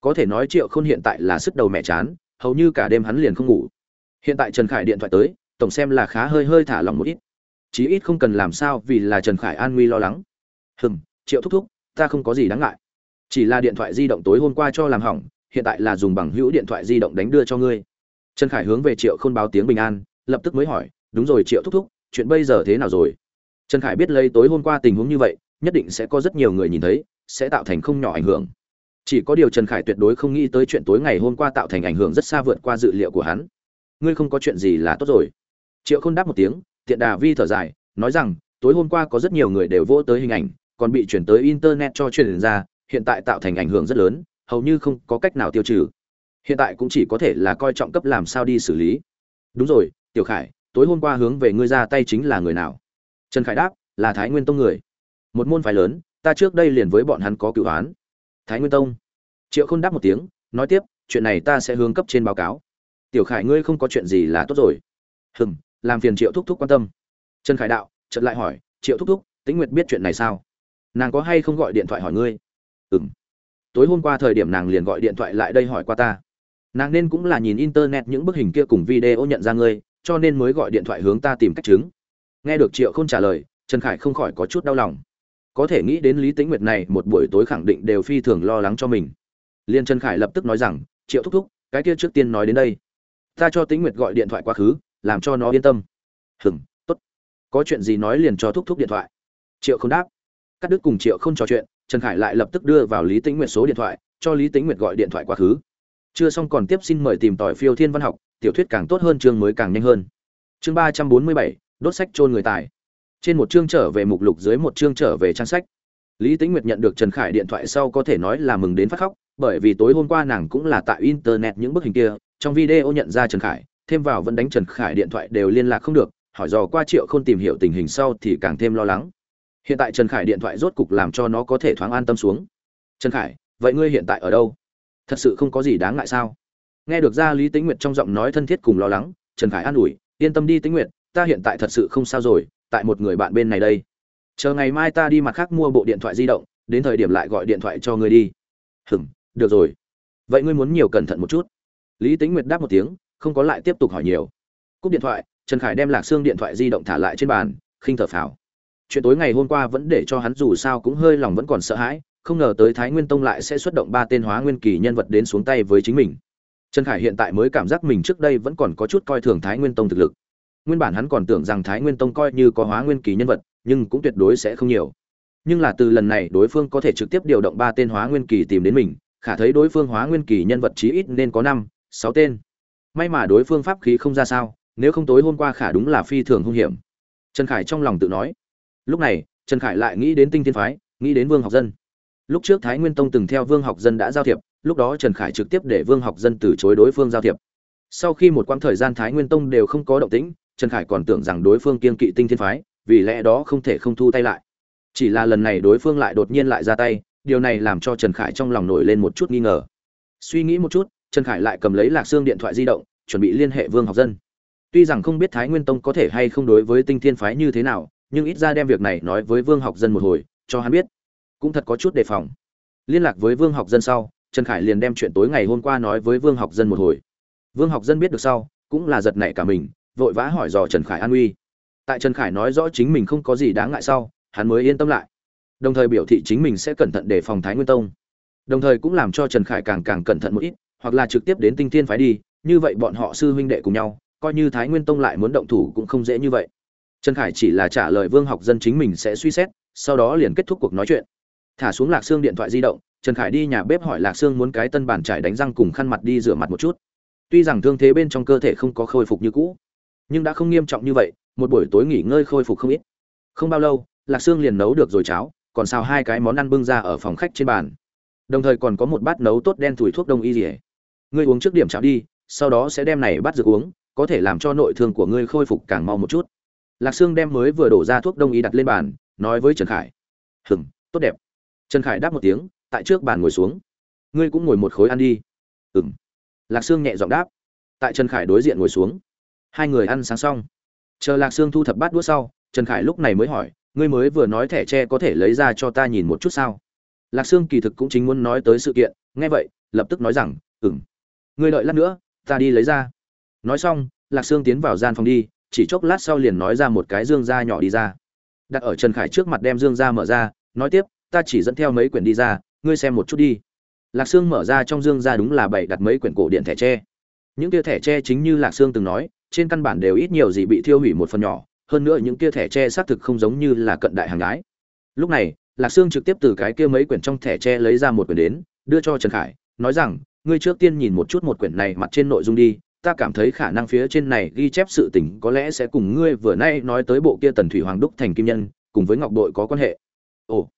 Có thể nói triệu khôn hiện tại là sức đầu mẹ chán, hầu như cả đêm hắn liền không ngủ. Hiện tại trần khải điện thoại tới, tổng xem là khá hơi hơi thả lòng một ít. Chí ít không cần làm sao vì là trần khải an nguy lo lắng. Hừm, triệu thúc thúc, ta không có gì đáng ngại chỉ là điện thoại di động tối hôm qua cho làm hỏng, hiện tại là dùng bằng hữu điện thoại di động đánh đưa cho ngươi. Trần khải hướng về triệu khôn báo tiếng bình an, lập tức mới hỏi, đúng rồi triệu thúc thúc, chuyện bây giờ thế nào rồi? Trần khải biết lấy tối hôm qua tình huống như vậy, nhất định sẽ có rất nhiều người nhìn thấy, sẽ tạo thành không nhỏ ảnh hưởng. Chỉ có điều trần khải tuyệt đối không nghĩ tới chuyện tối ngày hôm qua tạo thành ảnh hưởng rất xa vượt qua dự liệu của hắn. Ngươi không có chuyện gì là tốt rồi. Triệu không đáp một tiếng, tiện đà vi thở dài, nói rằng, tối hôm qua có rất nhiều người đều vô tới hình ảnh, còn bị chuyển tới internet cho truyền ra hiện tại tạo thành ảnh hưởng rất lớn, hầu như không có cách nào tiêu trừ. Hiện tại cũng chỉ có thể là coi trọng cấp làm sao đi xử lý. Đúng rồi, tiểu khải, tối hôm qua hướng về ngươi ra tay chính là người nào? Trần khải đáp, là thái nguyên tông người. Một môn phái lớn, ta trước đây liền với bọn hắn có cựu án. Thái nguyên tông. Triệu k h ô n đáp một tiếng, nói tiếp, chuyện này ta sẽ hướng cấp trên báo cáo. Tiểu khải ngươi không có chuyện gì là tốt rồi. Hừng làm phiền triệu thúc thúc quan tâm. Trần khải đạo trận lại hỏi, triệu thúc thúc, tĩnh nguyệt biết chuyện này sao? Nàng có hay không gọi điện thoại hỏi ngươi? Ừm. tối hôm qua thời điểm nàng liền gọi điện thoại lại đây hỏi qua ta. Nàng nên cũng là nhìn internet những bức hình kia cùng video nhận ra ngươi, cho nên mới gọi điện thoại hướng ta tìm cách chứng. Nghe được triệu k h ô n trả lời, trần khải không khỏi có chút đau lòng. Có thể nghĩ đến lý tĩnh nguyệt này một buổi tối khẳng định đều phi thường lo lắng cho mình. Liên trần khải lập tức nói rằng, triệu thúc thúc, cái kia trước tiên nói đến đây. Ta cho tĩnh nguyệt gọi điện thoại quá khứ, làm cho nó yên tâm. Hừm, tốt. Có chuyện gì nói liền cho thúc thúc điện thoại. Triệu không đáp. Cắt đứt cùng triệu không trò chuyện trần khải lại lập tức đưa vào lý tĩnh nguyệt số điện thoại, cho lý tĩnh nguyệt gọi điện thoại quá khứ. Chưa xong còn tiếp xin mời tìm tỏi phiêu thiên văn học, tiểu thuyết càng tốt hơn chương mới càng nhanh hơn. Chương ba trăm bốn mươi bảy, đốt sách chôn người tài. Trên một chương trở về mục lục, dưới một chương trở về trang sách. Lý tĩnh nguyệt nhận được trần khải điện thoại sau có thể nói là mừng đến phát khóc, bởi vì tối hôm qua nàng cũng là tại internet những bức hình kia, trong video nhận ra trần khải, thêm vào vẫn đánh trần khải điện thoại đều liên lạc không được, hỏi dò qua triệu không tìm hiểu tình hình sau thì càng thêm lo lắng hiện tại trần khải điện thoại rốt cục làm cho nó có thể thoáng an tâm xuống. Trần khải, vậy ngươi hiện tại ở đâu? Thật sự không có gì đáng ngại sao? Nghe được ra lý tĩnh nguyệt trong giọng nói thân thiết cùng lo lắng, trần khải an ủi, yên tâm đi tĩnh nguyệt, ta hiện tại thật sự không sao rồi, tại một người bạn bên này đây. Chờ ngày mai ta đi mặt khác mua bộ điện thoại di động, đến thời điểm lại gọi điện thoại cho ngươi đi. Hừm được rồi. Vậy ngươi muốn nhiều cẩn thận một chút. Lý tính nguyệt đáp một tiếng, không có lại tiếp tục hỏi nhiều. Cúp điện thoại, trần khải đem lạc xương điện thoại di động thả lại trên bàn, khinh thở phào chuyện tối ngày hôm qua vẫn để cho hắn dù sao cũng hơi lòng vẫn còn sợ hãi, không ngờ tới thái nguyên tông lại sẽ xuất động ba tên hóa nguyên kỳ nhân vật đến xuống tay với chính mình. Trần khải hiện tại mới cảm giác mình trước đây vẫn còn có chút coi thường thái nguyên tông thực lực. Nguyên bản hắn còn tưởng rằng thái nguyên tông coi như có hóa nguyên kỳ nhân vật, nhưng cũng tuyệt đối sẽ không nhiều. Nhưng là từ lần này đối phương có thể trực tiếp điều động ba tên hóa nguyên kỳ tìm đến mình, khả thấy đối phương hóa nguyên kỳ nhân vật chí ít nên có năm, sáu tên. May mà đối phương pháp khí không ra sao, nếu không tối hôm qua khả đúng là phi thường hung hiểm. Trần khải trong lòng tự nói lúc này, trần khải lại nghĩ đến tinh thiên phái, nghĩ đến vương học dân. Lúc trước thái nguyên tông từng theo vương học dân đã giao thiệp, lúc đó trần khải trực tiếp để vương học dân từ chối đối phương giao thiệp. Sau khi một quãng thời gian thái nguyên tông đều không có động tĩnh, trần khải còn tưởng rằng đối phương kiên kỵ tinh thiên phái, vì lẽ đó không thể không thu tay lại. Chỉ là lần này đối phương lại đột nhiên lại ra tay, điều này làm cho trần khải trong lòng nổi lên một chút nghi ngờ. Suy nghĩ một chút, trần khải lại cầm lấy lạc xương điện thoại di động, chuẩn bị liên hệ vương học dân. Tuy rằng không biết thái nguyên tông có thể hay không đối với tinh thiên phái như thế nào nhưng ít ra đem việc này nói với vương học dân một hồi, cho hắn biết. Cũng thật có chút đề phòng. Liên lạc với vương học dân sau, trần khải liền đem chuyện tối ngày hôm qua nói với vương học dân một hồi. Vương học dân biết được sau, cũng là giật nảy cả mình, vội vã hỏi dò trần khải an uy tại trần khải nói rõ chính mình không có gì đáng ngại sau, hắn mới yên tâm lại. Đồng thời biểu thị chính mình sẽ cẩn thận để phòng thái nguyên tông. Đồng thời cũng làm cho trần khải càng càng cẩn thận một ít, hoặc là trực tiếp đến tinh thiên phái đi, như vậy bọn họ sư huynh đệ cùng nhau, coi như thái nguyên tông lại muốn động thủ cũng không dễ như vậy trần khải chỉ là trả lời vương học dân chính mình sẽ suy xét, sau đó liền kết thúc cuộc nói chuyện. Thả xuống lạc xương điện thoại di động, trần khải đi nhà bếp hỏi lạc xương muốn cái tân bản trải đánh răng cùng khăn mặt đi rửa mặt một chút. Tuy rằng thương thế bên trong cơ thể không có khôi phục như cũ, nhưng đã không nghiêm trọng như vậy, một buổi tối nghỉ ngơi khôi phục không ít. Không bao lâu, lạc xương liền nấu được rồi cháo, còn xào hai cái món ăn bưng ra ở phòng khách trên bàn. Đồng thời còn có một bát nấu tốt đen thùi thuốc đông y dỉa ngươi uống trước điểm cháo đi, sau đó sẽ đem này bắt dược uống, có thể làm cho nội thương của ngươi khôi phục càng mau một chút lạc sương đem mới vừa đổ ra thuốc đông y đặt lên bàn, nói với trần khải. Hừng tốt đẹp. Trần khải đáp một tiếng, tại trước bàn ngồi xuống. Ngươi cũng ngồi một khối ăn đi. Ừng lạc sương nhẹ giọng đáp. Tại trần khải đối diện ngồi xuống. Hai người ăn sáng xong. Chờ lạc sương thu thập bát đũa sau, trần khải lúc này mới hỏi, ngươi mới vừa nói thẻ tre có thể lấy ra cho ta nhìn một chút sao? Lạc sương kỳ thực cũng chính muốn nói tới sự kiện, nghe vậy, lập tức nói rằng ừng ngươi đợi lát nữa, ta đi lấy ra. Nói xong, lạc sương tiến vào gian phòng đi chỉ chốc lát sau liền nói ra một cái dương da nhỏ đi ra. Đặt ở trần khải trước mặt đem dương da mở ra, nói tiếp, ta chỉ dẫn theo mấy quyển đi ra, ngươi xem một chút đi. Lạc sương mở ra trong dương da đúng là bảy đặt mấy quyển cổ điện thẻ tre. Những kia thẻ tre chính như lạc sương từng nói, trên căn bản đều ít nhiều gì bị thiêu hủy một phần nhỏ, hơn nữa những kia thẻ tre xác thực không giống như là cận đại hàng gái. Lúc này, lạc sương trực tiếp từ cái kia mấy quyển trong thẻ tre lấy ra một quyển đến, đưa cho trần khải, nói rằng, ngươi trước tiên nhìn một chút một quyển này mặt trên nội dung đi ta cảm thấy khả năng phía trên này ghi chép sự tình có lẽ sẽ cùng ngươi vừa nay nói tới bộ kia tần thủy hoàng đúc thành kim nhân, cùng với ngọc đội có quan hệ. Ồ.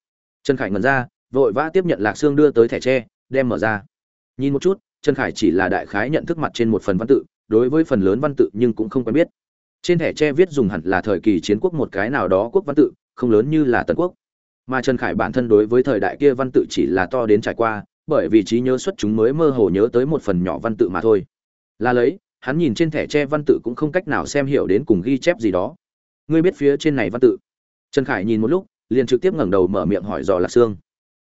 Trần khải ngẩn ra, vội vã tiếp nhận lạc sương đưa tới thẻ tre, đem mở ra. Nhìn một chút, trần khải chỉ là đại khái nhận thức mặt trên một phần văn tự, đối với phần lớn văn tự nhưng cũng không quen biết. Trên thẻ tre viết dùng hẳn là thời kỳ chiến quốc một cái nào đó quốc văn tự, không lớn như là tần quốc. Mà trần khải bản thân đối với thời đại kia văn tự chỉ là to đến trải qua, bởi vì trí nhớ xuất chúng mới mơ hồ nhớ tới một phần nhỏ văn tự mà thôi là lấy, hắn nhìn trên thẻ tre văn tự cũng không cách nào xem hiểu đến cùng ghi chép gì đó. Ngươi biết phía trên này văn tự? Trần khải nhìn một lúc, liền trực tiếp ngẩng đầu mở miệng hỏi dò lạc sương.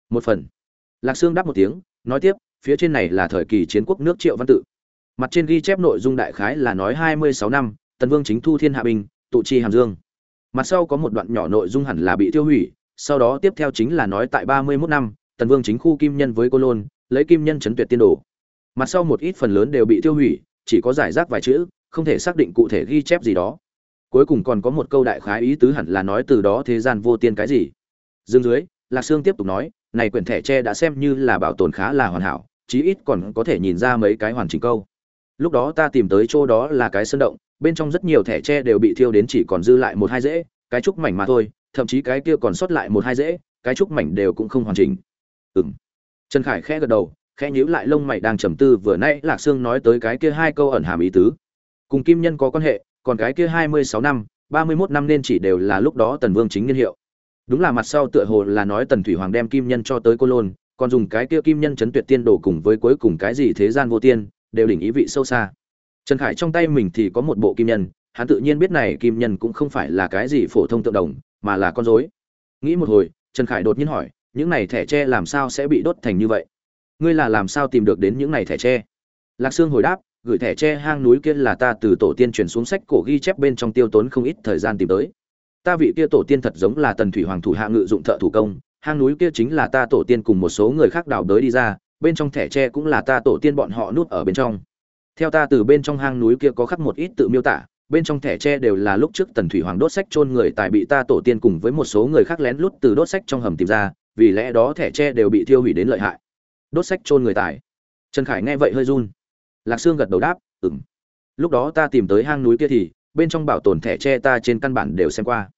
Một phần. Lạc sương đáp một tiếng, nói tiếp, phía trên này là thời kỳ chiến quốc nước triệu văn tự. Mặt trên ghi chép nội dung đại khái là nói hai mươi sáu năm, tần vương chính thu thiên hạ binh, tụ chi hàm dương. Mặt sau có một đoạn nhỏ nội dung hẳn là bị tiêu hủy, sau đó tiếp theo chính là nói tại ba mươi 31 năm, tần vương chính khu kim nhân với cô lôn, lấy kim nhân chấn tuyệt tiên đồ. Mặt sau một ít phần lớn đều bị tiêu hủy chỉ có giải rác vài chữ, không thể xác định cụ thể ghi chép gì đó. Cuối cùng còn có một câu đại khái ý tứ hẳn là nói từ đó thế gian vô tiên cái gì. Dương dưới, lạc sương tiếp tục nói, này quyển thẻ tre đã xem như là bảo tồn khá là hoàn hảo, chí ít còn có thể nhìn ra mấy cái hoàn chỉnh câu. Lúc đó ta tìm tới chỗ đó là cái sơn động, bên trong rất nhiều thẻ tre đều bị thiêu đến chỉ còn dư lại một hai dễ, cái trúc mảnh mà thôi, thậm chí cái kia còn sót lại một hai dễ, cái trúc mảnh đều cũng không hoàn chỉnh. Ừng trần khải khẽ gật đầu khẽ nhíu lại lông mày đang trầm tư, vừa nãy lạc sương nói tới cái kia hai câu ẩn hàm ý tứ. Cùng kim nhân có quan hệ, còn cái kia hai mươi sáu năm, ba mươi 31 năm nên chỉ đều là lúc đó tần vương chính niên hiệu. Đúng là mặt sau tựa hồ là nói tần thủy hoàng đem kim nhân cho tới cô lôn, còn dùng cái kia kim nhân chấn tuyệt tiên đồ cùng với cuối cùng cái gì thế gian vô tiên, đều đỉnh ý vị sâu xa. Trần khải trong tay mình thì có một bộ kim nhân, hắn tự nhiên biết này kim nhân cũng không phải là cái gì phổ thông tượng đồng, mà là con rối. Nghĩ một hồi, trần khải đột nhiên hỏi, những này thẻ tre làm sao sẽ bị đốt thành như vậy? Ngươi là làm sao tìm được đến những này thẻ tre? Lạc sương hồi đáp, gửi thẻ tre hang núi kia là ta từ tổ tiên truyền xuống sách cổ ghi chép bên trong tiêu tốn không ít thời gian tìm tới. Ta vị kia tổ tiên thật giống là tần thủy hoàng thủ hạ ngự dụng thợ thủ công, hang núi kia chính là ta tổ tiên cùng một số người khác đào đới đi ra, bên trong thẻ tre cũng là ta tổ tiên bọn họ nuốt ở bên trong. Theo ta từ bên trong hang núi kia có khắc một ít tự miêu tả, bên trong thẻ tre đều là lúc trước tần thủy hoàng đốt sách chôn người tại bị ta tổ tiên cùng với một số người khác lén lút từ đốt sách trong hầm tìm ra, vì lẽ đó thẻ tre đều bị thiêu hủy đến lợi hại đốt sách chôn người tài. Trần khải nghe vậy hơi run. Lạc sương gật đầu đáp, ừm. lúc đó ta tìm tới hang núi kia thì, bên trong bảo tồn thẻ tre ta trên căn bản đều xem qua.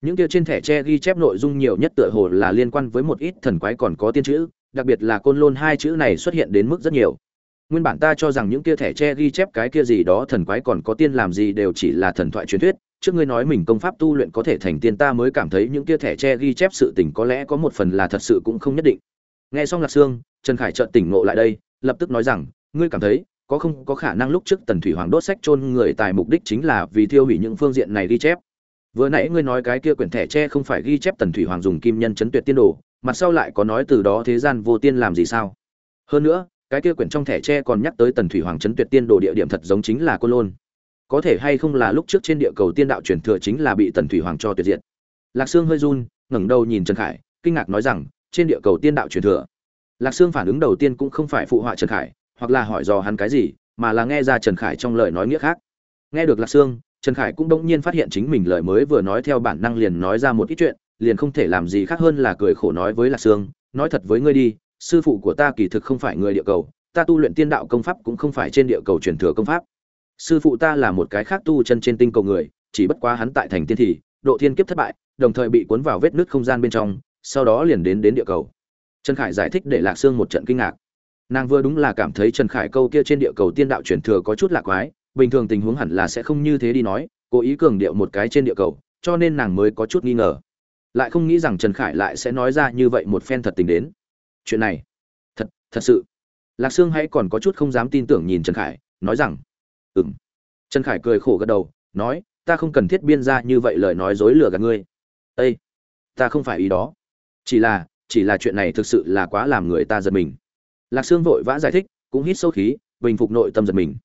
Những kia trên thẻ tre ghi chép nội dung nhiều nhất tựa hồ là liên quan với một ít thần quái còn có tiên chữ, đặc biệt là côn lôn hai chữ này xuất hiện đến mức rất nhiều. Nguyên bản ta cho rằng những kia thẻ tre ghi chép cái kia gì đó thần quái còn có tiên làm gì đều chỉ là thần thoại truyền thuyết. Trước ngươi nói mình công pháp tu luyện có thể thành tiên, ta mới cảm thấy những kia thẻ tre ghi chép sự tình có lẽ có một phần là thật sự cũng không nhất định nghe xong lạc xương trần khải trợn tỉnh ngộ lại đây, lập tức nói rằng, ngươi cảm thấy, có không có khả năng lúc trước tần thủy hoàng đốt sách chôn người tài mục đích chính là vì tiêu hủy những phương diện này ghi chép? Vừa nãy ngươi nói cái kia quyển thẻ tre không phải ghi chép tần thủy hoàng dùng kim nhân chấn tuyệt tiên đồ, mặt sau lại có nói từ đó thế gian vô tiên làm gì sao? Hơn nữa, cái kia quyển trong thẻ tre còn nhắc tới tần thủy hoàng chấn tuyệt tiên đồ địa điểm thật giống chính là côn lôn. Có thể hay không là lúc trước trên địa cầu tiên đạo truyền thừa chính là bị tần thủy hoàng cho tuyệt diệt? Lạc sương hơi run, ngẩng đầu nhìn trần khải, kinh ngạc nói rằng trên địa cầu tiên đạo truyền thừa. Lạc sương phản ứng đầu tiên cũng không phải phụ họa trần khải, hoặc là hỏi dò hắn cái gì, mà là nghe ra trần khải trong lời nói nghĩa khác. Nghe được lạc sương, trần khải cũng đông nhiên phát hiện chính mình lời mới vừa nói theo bản năng liền nói ra một ít chuyện, liền không thể làm gì khác hơn là cười khổ nói với lạc sương, nói thật với ngươi đi, sư phụ của ta kỳ thực không phải người địa cầu, ta tu luyện tiên đạo công pháp cũng không phải trên địa cầu truyền thừa công pháp. Sư phụ ta là một cái khác tu chân trên tinh cầu người, chỉ bất quá hắn tại thành tiên thì, độ thiên kiếp thất bại, đồng thời bị cuốn vào vết nứt không gian bên trong sau đó liền đến đến địa cầu. Trần khải giải thích để lạc sương một trận kinh ngạc. Nàng vừa đúng là cảm thấy trần khải câu kia trên địa cầu tiên đạo truyền thừa có chút lạc quái bình thường tình huống hẳn là sẽ không như thế đi nói cố ý cường điệu một cái trên địa cầu cho nên nàng mới có chút nghi ngờ. Lại không nghĩ rằng trần khải lại sẽ nói ra như vậy một phen thật tình đến. Chuyện này thật thật sự. Lạc sương hãy còn có chút không dám tin tưởng nhìn trần khải nói rằng ừm, trần khải cười khổ gật đầu nói ta không cần thiết biên ra như vậy lời nói dối lừa gạt ngươi. Ây ta không phải ý đó chỉ là chỉ là chuyện này thực sự là quá làm người ta giật mình. Lạc sương vội vã giải thích, cũng hít sâu khí, bình phục nội tâm giật mình.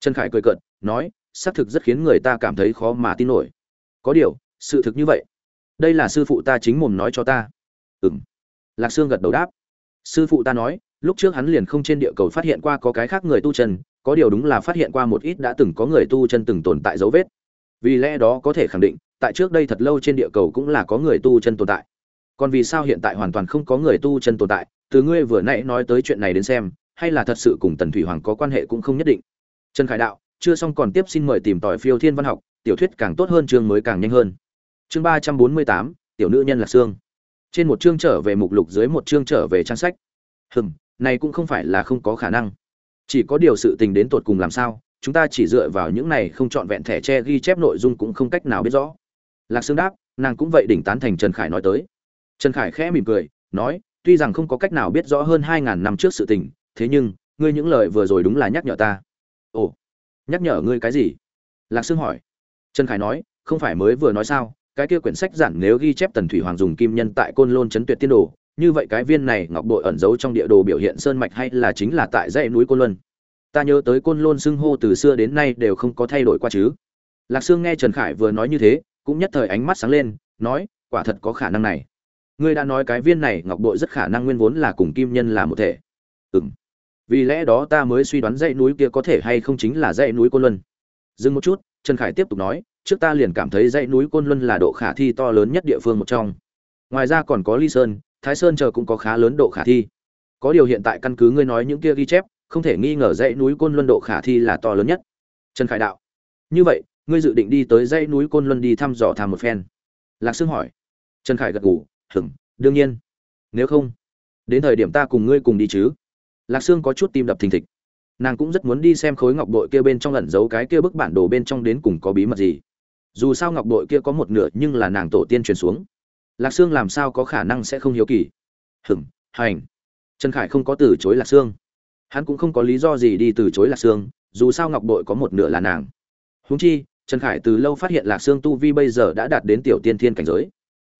Trần khải cười cợt, nói, xác thực rất khiến người ta cảm thấy khó mà tin nổi. Có điều, sự thực như vậy. Đây là sư phụ ta chính mồm nói cho ta. Ừng lạc sương gật đầu đáp. Sư phụ ta nói, lúc trước hắn liền không trên địa cầu phát hiện qua có cái khác người tu chân, có điều đúng là phát hiện qua một ít đã từng có người tu chân từng tồn tại dấu vết. Vì lẽ đó có thể khẳng định, tại trước đây thật lâu trên địa cầu cũng là có người tu chân tồn tại còn vì sao hiện tại hoàn toàn không có người tu chân tồn tại, từ ngươi vừa nãy nói tới chuyện này đến xem, hay là thật sự cùng tần thủy hoàng có quan hệ cũng không nhất định. Trần khải đạo, chưa xong còn tiếp xin mời tìm tòi phiêu thiên văn học, tiểu thuyết càng tốt hơn chương mới càng nhanh hơn. Chương ba trăm bốn mươi tám, tiểu nữ nhân là xương. Trên một chương trở về mục lục dưới một chương trở về trang sách. Hừm, này cũng không phải là không có khả năng. Chỉ có điều sự tình đến tột cùng làm sao, chúng ta chỉ dựa vào những này không chọn vẹn thẻ tre ghi chép nội dung cũng không cách nào biết rõ. Lạc xương đáp, nàng cũng vậy đỉnh tán thành trần khải nói tới trần khải khẽ mỉm cười, nói, tuy rằng không có cách nào biết rõ hơn hai ngàn năm trước sự tình, thế nhưng, ngươi những lời vừa rồi đúng là nhắc nhở ta. Ồ, nhắc nhở ngươi cái gì? Lạc sương hỏi. Trần khải nói, không phải mới vừa nói sao, cái kia quyển sách giản nếu ghi chép tần thủy hoàng dùng kim nhân tại côn lôn chấn tuyệt tiên đồ, như vậy cái viên này ngọc bội ẩn giấu trong địa đồ biểu hiện sơn mạch hay là chính là tại dãy núi côn luân? Ta nhớ tới côn lôn xưng hô từ xưa đến nay đều không có thay đổi qua chứ. Lạc sương nghe trần khải vừa nói như thế, cũng nhất thời ánh mắt sáng lên, nói, quả thật có khả năng này ngươi đã nói cái viên này ngọc bội rất khả năng nguyên vốn là cùng kim nhân là một thể. Ừm. Vì lẽ đó ta mới suy đoán dãy núi kia có thể hay không chính là dãy núi côn luân. Dừng một chút, trần khải tiếp tục nói, trước ta liền cảm thấy dãy núi côn luân là độ khả thi to lớn nhất địa phương một trong. Ngoài ra còn có ly sơn, thái sơn chờ cũng có khá lớn độ khả thi. Có điều hiện tại căn cứ ngươi nói những kia ghi chép, không thể nghi ngờ dãy núi côn luân độ khả thi là to lớn nhất. Trần khải đạo. Như vậy, ngươi dự định đi tới dãy núi côn luân đi thăm dò tham một phen. Lạc sương hỏi. Trần khải gật ngủ hừng đương nhiên. Nếu không, đến thời điểm ta cùng ngươi cùng đi chứ. Lạc sương có chút tim đập thình thịch. Nàng cũng rất muốn đi xem khối ngọc bội kia bên trong lẩn giấu cái kia bức bản đồ bên trong đến cùng có bí mật gì. Dù sao ngọc bội kia có một nửa nhưng là nàng tổ tiên truyền xuống. Lạc sương làm sao có khả năng sẽ không hiếu kỳ? Hừm hành. Trần khải không có từ chối lạc sương. Hắn cũng không có lý do gì đi từ chối lạc sương, dù sao ngọc bội có một nửa là nàng. Húng chi, trần khải từ lâu phát hiện lạc sương tu vi bây giờ đã đạt đến tiểu tiên thiên cảnh giới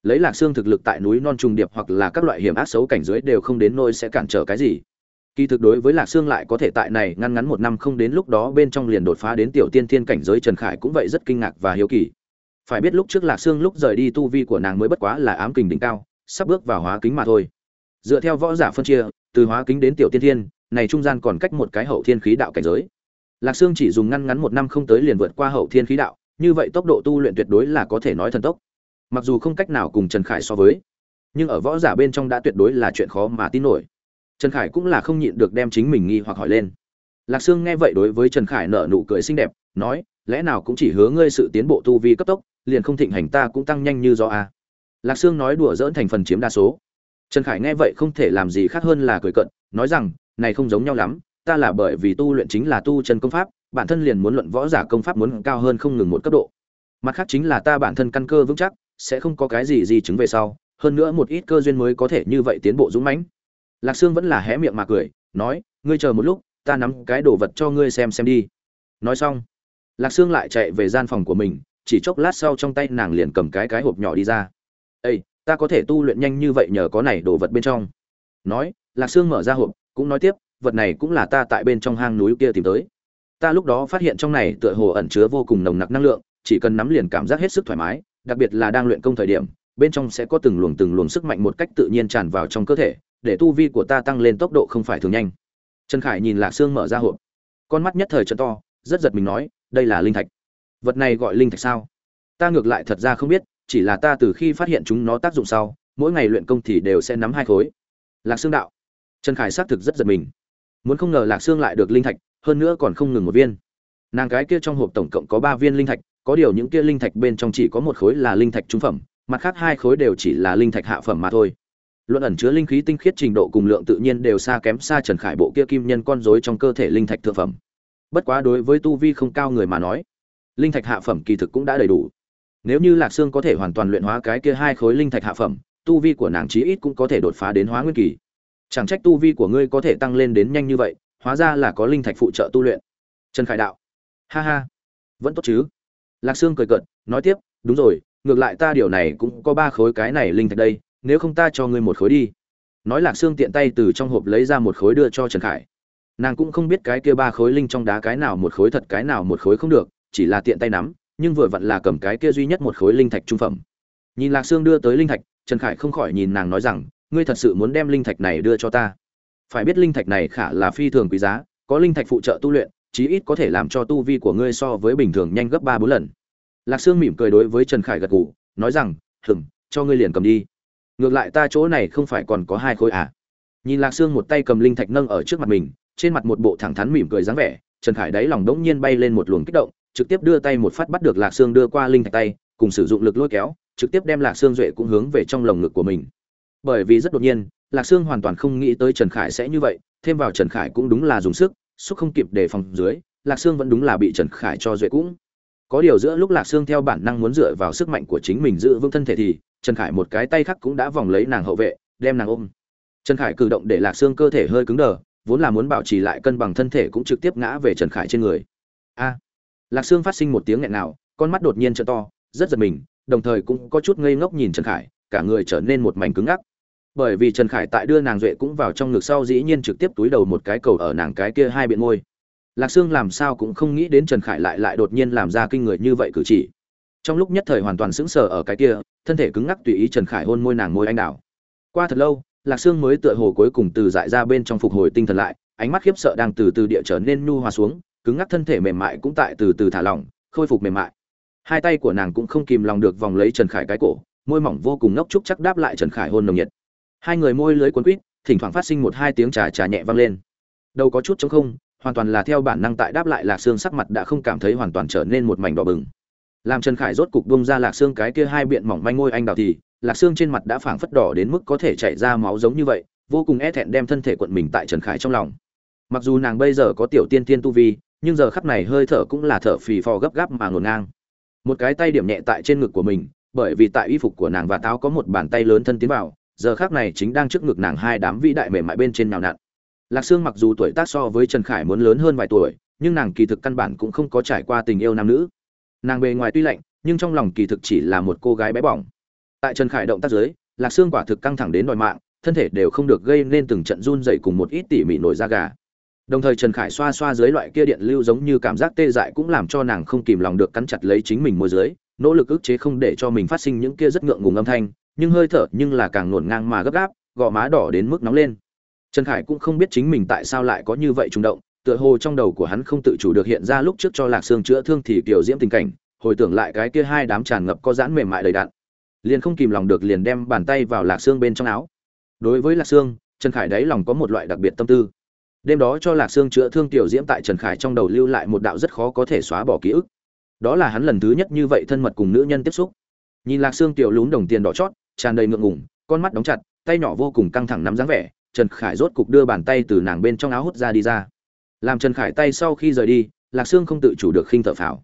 lấy lạc xương thực lực tại núi non trùng điệp hoặc là các loại hiểm ác xấu cảnh giới đều không đến nôi sẽ cản trở cái gì. Kỳ thực đối với lạc xương lại có thể tại này ngăn ngắn một năm không đến lúc đó bên trong liền đột phá đến tiểu tiên thiên cảnh giới trần khải cũng vậy rất kinh ngạc và hiếu kỳ. Phải biết lúc trước lạc xương lúc rời đi tu vi của nàng mới bất quá là ám kình đỉnh cao, sắp bước vào hóa kính mà thôi. Dựa theo võ giả phân chia, từ hóa kính đến tiểu tiên thiên, này trung gian còn cách một cái hậu thiên khí đạo cảnh giới. Lạc xương chỉ dùng ngăn ngắn một năm không tới liền vượt qua hậu thiên khí đạo, như vậy tốc độ tu luyện tuyệt đối là có thể nói thần tốc mặc dù không cách nào cùng trần khải so với, nhưng ở võ giả bên trong đã tuyệt đối là chuyện khó mà tin nổi. Trần khải cũng là không nhịn được đem chính mình nghi hoặc hỏi lên. Lạc sương nghe vậy đối với trần khải nở nụ cười xinh đẹp, nói, lẽ nào cũng chỉ hứa ngươi sự tiến bộ tu vi cấp tốc, liền không thịnh hành ta cũng tăng nhanh như do a à? lạc sương nói đùa dỡn thành phần chiếm đa số. Trần khải nghe vậy không thể làm gì khác hơn là cười cận nói rằng, này không giống nhau lắm, ta là bởi vì tu luyện chính là tu chân công pháp, bản thân liền muốn luận võ giả công pháp muốn cao hơn không ngừng một cấp độ. Mặt khác chính là ta bản thân căn cơ vững chắc sẽ không có cái gì gì chứng về sau, hơn nữa một ít cơ duyên mới có thể như vậy tiến bộ dũng mãnh. Lạc sương vẫn là hé miệng mà cười, nói, ngươi chờ một lúc, ta nắm cái đồ vật cho ngươi xem xem đi. Nói xong, lạc sương lại chạy về gian phòng của mình, chỉ chốc lát sau trong tay nàng liền cầm cái cái hộp nhỏ đi ra. Ây ta có thể tu luyện nhanh như vậy nhờ có này đồ vật bên trong. Nói, lạc sương mở ra hộp, cũng nói tiếp, vật này cũng là ta tại bên trong hang núi kia tìm tới. Ta lúc đó phát hiện trong này tựa hồ ẩn chứa vô cùng nồng nặc năng lượng, chỉ cần nắm liền cảm giác hết sức thoải mái đặc biệt là đang luyện công thời điểm, bên trong sẽ có từng luồng từng luồng sức mạnh một cách tự nhiên tràn vào trong cơ thể, để tu vi của ta tăng lên tốc độ không phải thường nhanh. Trần khải nhìn lạc sương mở ra hộp. Con mắt nhất thời trợn to, rất giật mình nói, đây là linh thạch. Vật này gọi linh thạch sao? Ta ngược lại thật ra không biết, chỉ là ta từ khi phát hiện chúng nó tác dụng sau, mỗi ngày luyện công thì đều sẽ nắm hai khối. Lạc sương đạo. Trần khải xác thực rất giật mình. Muốn không ngờ lạc sương lại được linh thạch, hơn nữa còn không ngừng một viên nàng cái kia trong hộp tổng cộng có ba viên linh thạch, có điều những kia linh thạch bên trong chỉ có một khối là linh thạch trung phẩm, mặt khác hai khối đều chỉ là linh thạch hạ phẩm mà thôi. Luận ẩn chứa linh khí tinh khiết trình độ cùng lượng tự nhiên đều xa kém xa trần khải bộ kia kim nhân con rối trong cơ thể linh thạch thượng phẩm. Bất quá đối với tu vi không cao người mà nói, linh thạch hạ phẩm kỳ thực cũng đã đầy đủ. Nếu như lạc sương có thể hoàn toàn luyện hóa cái kia hai khối linh thạch hạ phẩm, tu vi của nàng chí ít cũng có thể đột phá đến hóa nguyên kỳ. Chẳng trách tu vi của ngươi có thể tăng lên đến nhanh như vậy, hóa ra là có linh thạch phụ trợ tu luyện. Trần khải đạo ha ha. Vẫn tốt chứ? Lạc sương cười cợt, nói tiếp, đúng rồi, ngược lại ta điều này cũng có ba khối cái này linh thạch đây, nếu không ta cho ngươi một khối đi. Nói lạc sương tiện tay từ trong hộp lấy ra một khối đưa cho trần khải. Nàng cũng không biết cái kia ba khối linh trong đá cái nào một khối thật cái nào một khối không được, chỉ là tiện tay nắm, nhưng vừa vặn là cầm cái kia duy nhất một khối linh thạch trung phẩm. Nhìn lạc sương đưa tới linh thạch, trần khải không khỏi nhìn nàng nói rằng, ngươi thật sự muốn đem linh thạch này đưa cho ta. Phải biết linh thạch này khả là phi thường quý giá, có linh thạch phụ trợ tu luyện chí ít có thể làm cho tu vi của ngươi so với bình thường nhanh gấp ba bốn lần. Lạc sương mỉm cười đối với trần khải gật gù, nói rằng hừng cho ngươi liền cầm đi. Ngược lại ta chỗ này không phải còn có hai khối à? Nhìn lạc sương một tay cầm linh thạch nâng ở trước mặt mình, trên mặt một bộ thẳng thắn mỉm cười dáng vẻ, trần khải đáy lòng đống nhiên bay lên một luồng kích động, trực tiếp đưa tay một phát bắt được lạc sương đưa qua linh thạch tay, cùng sử dụng lực lôi kéo, trực tiếp đem lạc sương duệ cũng hướng về trong lồng ngực của mình. Bởi vì rất đột nhiên, lạc sương hoàn toàn không nghĩ tới trần khải sẽ như vậy, thêm vào trần khải cũng đúng là dùng sức xúc không kịp đề phòng dưới, lạc sương vẫn đúng là bị trần khải cho duệ cũng. Có điều giữa lúc lạc sương theo bản năng muốn dựa vào sức mạnh của chính mình giữ vững thân thể thì, trần khải một cái tay khác cũng đã vòng lấy nàng hậu vệ, đem nàng ôm. Trần khải cử động để lạc xương cơ thể hơi cứng đờ, vốn là muốn bảo trì lại cân bằng thân thể cũng trực tiếp ngã về trần khải trên người. A! Lạc xương phát sinh một tiếng nghẹn nào con mắt đột nhiên t to, rất giật mình, đồng thời cũng có chút ngây ngốc nhìn trần khải, cả người trở nên một mảnh cứng ngắc bởi vì trần khải tại đưa nàng duệ cũng vào trong ngực sau dĩ nhiên trực tiếp túi đầu một cái cầu ở nàng cái kia hai biện môi. Lạc sương làm sao cũng không nghĩ đến trần khải lại lại đột nhiên làm ra kinh người như vậy cử chỉ. Trong lúc nhất thời hoàn toàn sững sờ ở cái kia, thân thể cứng ngắc tùy ý trần khải hôn môi nàng môi anh đào qua thật lâu, lạc sương mới tựa hồ cuối cùng từ dại ra bên trong phục hồi tinh thần lại, ánh mắt khiếp sợ đang từ từ địa trở nên nhu hòa xuống, cứng ngắc thân thể mềm mại cũng tại từ từ thả lỏng, khôi phục mềm mại. Hai tay của nàng cũng không kìm lòng được vòng lấy trần khải cái cổ, môi mỏng vô cùng ngốc trúc chắc đáp lại trần khải hôn nồng nhiệt hai người môi lưới cuốn quýt thỉnh thoảng phát sinh một hai tiếng trà trà nhẹ vang lên. Đâu có chút chống không, hoàn toàn là theo bản năng tại đáp lại lạc xương sắc mặt đã không cảm thấy hoàn toàn trở nên một mảnh đỏ bừng. Làm trần khải rốt cục bông ra lạc xương cái kia hai biện mỏng manh ngôi anh đào thì, lạc xương trên mặt đã phảng phất đỏ đến mức có thể chảy ra máu giống như vậy, vô cùng e thẹn đem thân thể quận mình tại trần khải trong lòng. Mặc dù nàng bây giờ có tiểu tiên tiên tu vi, nhưng giờ khắp này hơi thở cũng là thở phì phò gấp gáp mà ngổn ngang. Một cái tay điểm nhẹ tại trên ngực của mình, bởi vì tại y phục của nàng và táo có một bàn tay lớn thân tiến vào giờ khác này chính đang trước ngực nàng hai đám vĩ đại mềm mại bên trên nào nặn. Lạc sương mặc dù tuổi tác so với trần khải muốn lớn hơn vài tuổi, nhưng nàng kỳ thực căn bản cũng không có trải qua tình yêu nam nữ. Nàng bề ngoài tuy lạnh, nhưng trong lòng kỳ thực chỉ là một cô gái bé bỏng. Tại trần khải động tác giới lạc sương quả thực căng thẳng đến đòi mạng, thân thể đều không được gây nên từng trận run dậy cùng một ít tỉ mỉ nổi da gà. Đồng thời trần khải xoa xoa dưới loại kia điện lưu giống như cảm giác tê dại cũng làm cho nàng không kìm lòng được cắn chặt lấy chính mình môi dưới, nỗ lực ức chế không để cho mình phát sinh những kia rất ngượng ngùng âm thanh nhưng hơi thở nhưng là càng nổn ngang mà gấp gáp, gò má đỏ đến mức nóng lên. Trần khải cũng không biết chính mình tại sao lại có như vậy trùng động, tựa hồ trong đầu của hắn không tự chủ được hiện ra lúc trước cho lạc sương chữa thương thì kiểu diễm tình cảnh, hồi tưởng lại cái kia hai đám tràn ngập có dãn mềm mại đầy đạn liền không kìm lòng được liền đem bàn tay vào lạc xương bên trong áo. Đối với lạc xương trần khải đáy lòng có một loại đặc biệt tâm tư. Đêm đó cho lạc xương chữa thương tiểu diễm tại trần khải trong đầu lưu lại một đạo rất khó có thể xóa bỏ ký ức. Đó là hắn lần thứ nhất như vậy thân mật cùng nữ nhân tiếp xúc. Nhìn lạc xương tiểu lún đồng tiền đỏ chót tràn đầy ngượng ngùng, con mắt đóng chặt, tay nhỏ vô cùng căng thẳng nắm dáng vẻ, trần khải rốt cục đưa bàn tay từ nàng bên trong áo hút ra đi ra. Làm trần khải tay sau khi rời đi, lạc xương không tự chủ được khinh thở phào.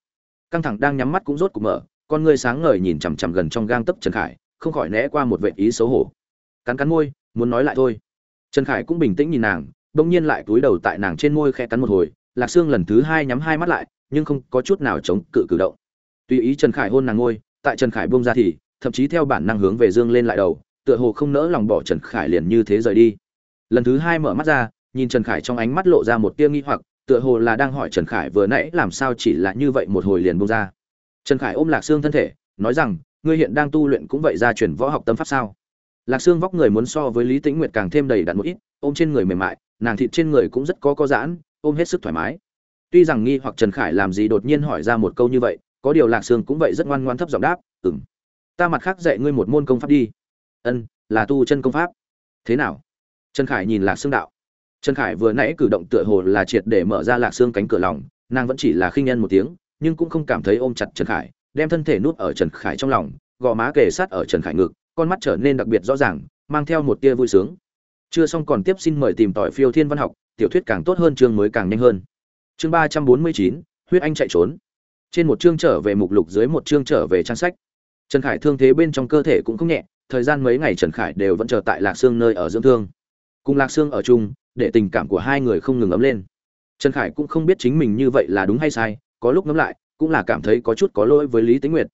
Căng thẳng đang nhắm mắt cũng rốt cục mở, con ngươi sáng ngời nhìn chằm chằm gần trong gang tấc trần khải, không khỏi né qua một vệ ý xấu hổ. Cắn cắn môi, muốn nói lại thôi. Trần khải cũng bình tĩnh nhìn nàng, bỗng nhiên lại cúi đầu tại nàng trên môi khẽ cắn một hồi, lạc xương lần thứ hai nhắm hai mắt lại, nhưng không có chút nào chống cự cử động. Tùy ý trần khải hôn nàng ngôi tại trần khải buông ra thì thậm chí theo bản năng hướng về dương lên lại đầu, tựa hồ không nỡ lòng bỏ trần khải liền như thế rời đi. Lần thứ hai mở mắt ra, nhìn trần khải trong ánh mắt lộ ra một tia nghi hoặc, tựa hồ là đang hỏi trần khải vừa nãy làm sao chỉ là như vậy một hồi liền bông ra. Trần khải ôm lạc xương thân thể, nói rằng, ngươi hiện đang tu luyện cũng vậy ra chuyển võ học tâm pháp sao? Lạc xương vóc người muốn so với lý tĩnh nguyệt càng thêm đầy đặn một ít, ôm trên người mềm mại, nàng thịt trên người cũng rất có có giãn, ôm hết sức thoải mái. Tuy rằng nghi hoặc trần khải làm gì đột nhiên hỏi ra một câu như vậy, có điều lạc sương cũng vậy rất ngoan ngoan thấp giọng đáp ừng ta mặt khác dạy ngươi một môn công pháp đi. Ân, là tu chân công pháp. Thế nào? Trần khải nhìn lạc xương đạo. Trần khải vừa nãy cử động tựa hồ là triệt để mở ra lạc xương cánh cửa lòng, nàng vẫn chỉ là khinh nhân một tiếng, nhưng cũng không cảm thấy ôm chặt trần khải, đem thân thể nuốt ở trần khải trong lòng, gò má kề sát ở trần khải ngực, con mắt trở nên đặc biệt rõ ràng, mang theo một tia vui sướng. Chưa xong còn tiếp xin mời tìm tỏi phiêu thiên văn học, tiểu thuyết càng tốt hơn chương mới càng nhanh hơn. Chương ba trăm bốn mươi chín, huyết anh chạy trốn. Trên một chương trở về mục lục dưới một chương trở về trang sách trần khải thương thế bên trong cơ thể cũng không nhẹ, thời gian mấy ngày trần khải đều vẫn chờ tại lạc sương nơi ở dưỡng thương. Cùng lạc sương ở chung, để tình cảm của hai người không ngừng ấm lên. Trần khải cũng không biết chính mình như vậy là đúng hay sai, có lúc ngẫm lại, cũng là cảm thấy có chút có lỗi với lý tính nguyệt.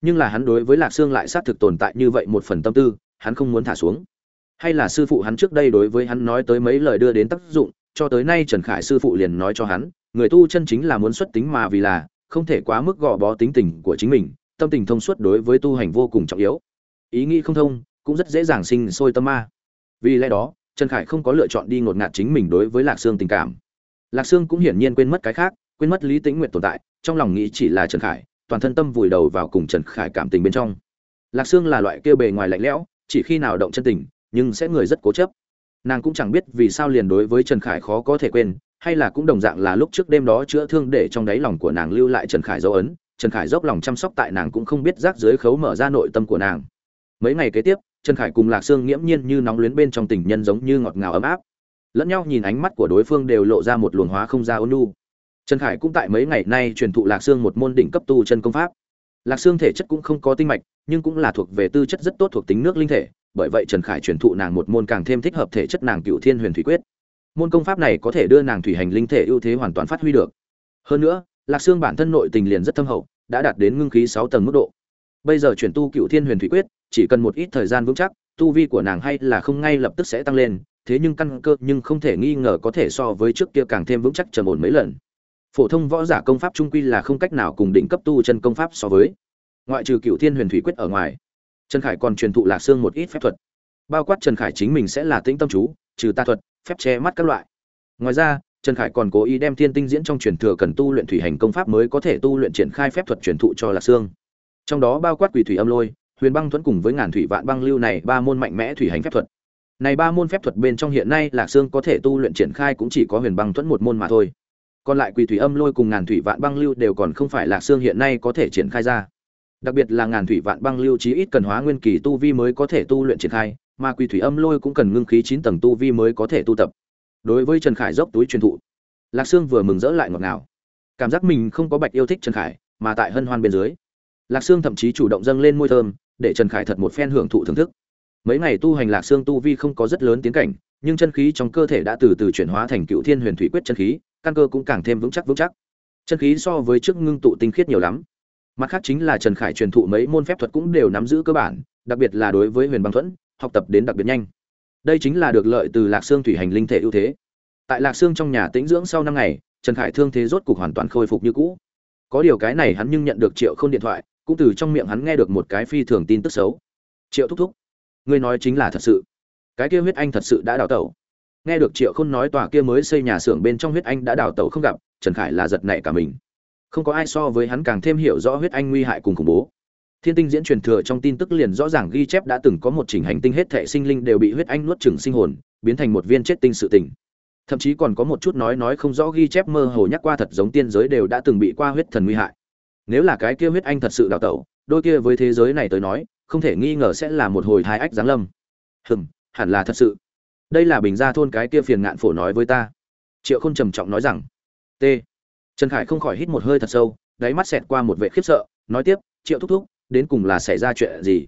Nhưng là hắn đối với lạc sương lại xác thực tồn tại như vậy một phần tâm tư, hắn không muốn thả xuống. Hay là sư phụ hắn trước đây đối với hắn nói tới mấy lời đưa đến tác dụng, cho tới nay trần khải sư phụ liền nói cho hắn, người tu chân chính là muốn xuất tính mà vì là, không thể quá mức gò bó tính tình của chính mình tâm tình thông suốt đối với tu hành vô cùng trọng yếu. Ý nghĩ không thông, cũng rất dễ dàng sinh sôi tâm ma. Vì lẽ đó, trần khải không có lựa chọn đi ngột ngạt chính mình đối với lạc sương tình cảm. Lạc sương cũng hiển nhiên quên mất cái khác, quên mất lý tĩnh nguyện tồn tại, trong lòng nghĩ chỉ là trần khải, toàn thân tâm vùi đầu vào cùng trần khải cảm tình bên trong. Lạc sương là loại kêu bề ngoài lạnh lẽo, chỉ khi nào động chân tình, nhưng sẽ người rất cố chấp. Nàng cũng chẳng biết vì sao liền đối với trần khải khó có thể quên, hay là cũng đồng dạng là lúc trước đêm đó chữa thương để trong đáy lòng của nàng lưu lại trần khải dấu ấn trần khải dốc lòng chăm sóc tại nàng cũng không biết rác dưới khấu mở ra nội tâm của nàng. Mấy ngày kế tiếp, trần khải cùng lạc sương nghiễm nhiên như nóng luyến bên trong tình nhân giống như ngọt ngào ấm áp. Lẫn nhau nhìn ánh mắt của đối phương đều lộ ra một luồng hóa không ra ôn nhu. Trần khải cũng tại mấy ngày nay truyền thụ lạc sương một môn đỉnh cấp tu chân công pháp. Lạc sương thể chất cũng không có tinh mạch, nhưng cũng là thuộc về tư chất rất tốt thuộc tính nước linh thể, bởi vậy trần khải truyền thụ nàng một môn càng thêm thích hợp thể chất nàng cựu thiên huyền thủy quyết. Môn công pháp này có thể đưa nàng thủy hành linh thể ưu thế hoàn toàn phát huy được. Hơn nữa lạc xương bản thân nội tình liền rất thâm hậu, đã đạt đến ngưng khí sáu tầng mức độ. Bây giờ chuyển tu cựu thiên huyền thủy quyết, chỉ cần một ít thời gian vững chắc, tu vi của nàng hay là không ngay lập tức sẽ tăng lên, thế nhưng căn cơ nhưng không thể nghi ngờ có thể so với trước kia càng thêm vững chắc trầm ổn mấy lần. Phổ thông võ giả công pháp trung quy là không cách nào cùng đỉnh cấp tu chân công pháp so với. Ngoại trừ cựu thiên huyền thủy quyết ở ngoài, trần khải còn truyền thụ lạc xương một ít phép thuật. Bao quát trần khải chính mình sẽ là tĩnh tâm chú, trừ tà thuật, phép che mắt các loại. Ngoài ra trần khải còn cố ý đem thiên tinh diễn trong truyền thừa cần tu luyện thủy hành công pháp mới có thể tu luyện triển khai phép thuật truyền thụ cho lạc Sương. trong đó bao quát quỷ thủy âm lôi, huyền băng thuẫn cùng với ngàn thủy vạn băng lưu này ba môn mạnh mẽ thủy hành phép thuật. Này ba môn phép thuật bên trong hiện nay lạc Sương có thể tu luyện triển khai cũng chỉ có huyền băng thuẫn một môn mà thôi. Còn lại quỷ thủy âm lôi cùng ngàn thủy vạn băng lưu đều còn không phải lạc Sương hiện nay có thể triển khai ra. Đặc biệt là ngàn thủy vạn băng lưu chí ít cần hóa nguyên kỳ tu vi mới có thể tu luyện triển khai, mà quỷ thủy âm lôi cũng cần ngưng khí chín tầng tu vi mới có thể tu tập đối với trần khải dốc túi truyền thụ, lạc sương vừa mừng rỡ lại ngọt ngào. Cảm giác mình không có bạch yêu thích trần khải, mà tại hân hoan bên dưới, lạc sương thậm chí chủ động dâng lên môi thơm, để trần khải thật một phen hưởng thụ thưởng thức. Mấy ngày tu hành lạc sương tu vi không có rất lớn tiến cảnh, nhưng chân khí trong cơ thể đã từ từ chuyển hóa thành cựu thiên huyền thủy quyết chân khí, căn cơ cũng càng thêm vững chắc vững chắc. Chân khí so với trước ngưng tụ tinh khiết nhiều lắm. Mặt khác chính là trần khải truyền thụ mấy môn phép thuật cũng đều nắm giữ cơ bản, đặc biệt là đối với huyền băng thuẫn, học tập đến đặc biệt nhanh đây chính là được lợi từ lạc xương thủy hành linh thể ưu thế. Tại lạc xương trong nhà tĩnh dưỡng sau năm ngày, trần khải thương thế rốt cục hoàn toàn khôi phục như cũ. Có điều cái này hắn nhưng nhận được triệu k h ô n điện thoại, cũng từ trong miệng hắn nghe được một cái phi thường tin tức xấu. Triệu thúc thúc, ngươi nói chính là thật sự. Cái kia huyết anh thật sự đã đào tẩu. Nghe được triệu k h ô n nói tòa kia mới xây nhà xưởng bên trong huyết anh đã đào tẩu không gặp, trần khải là giật nảy cả mình. Không có ai so với hắn càng thêm hiểu rõ huyết anh nguy hại cùng khủng bố. Thiên tinh diễn truyền thừa trong tin tức liền rõ ràng ghi chép đã từng có một chỉnh hành tinh hết thảy sinh linh đều bị huyết anh nuốt chửng sinh hồn, biến thành một viên chết tinh sự tình. Thậm chí còn có một chút nói nói không rõ ghi chép mơ hồ nhắc qua thật giống tiên giới đều đã từng bị qua huyết thần nguy hại. nếu là cái kia huyết anh thật sự đào tẩu đôi kia với thế giới này tới nói không thể nghi ngờ sẽ là một hồi thai ách giáng lâm hừm hẳn là thật sự đây là bình gia thôn cái kia phiền ngạn phổ nói với ta triệu khôn trầm trọng nói rằng t trần khải không khỏi hít một hơi thật sâu đáy mắt xẹt qua một vẻ khiếp sợ nói tiếp triệu thúc thúc đến cùng là xảy ra chuyện gì.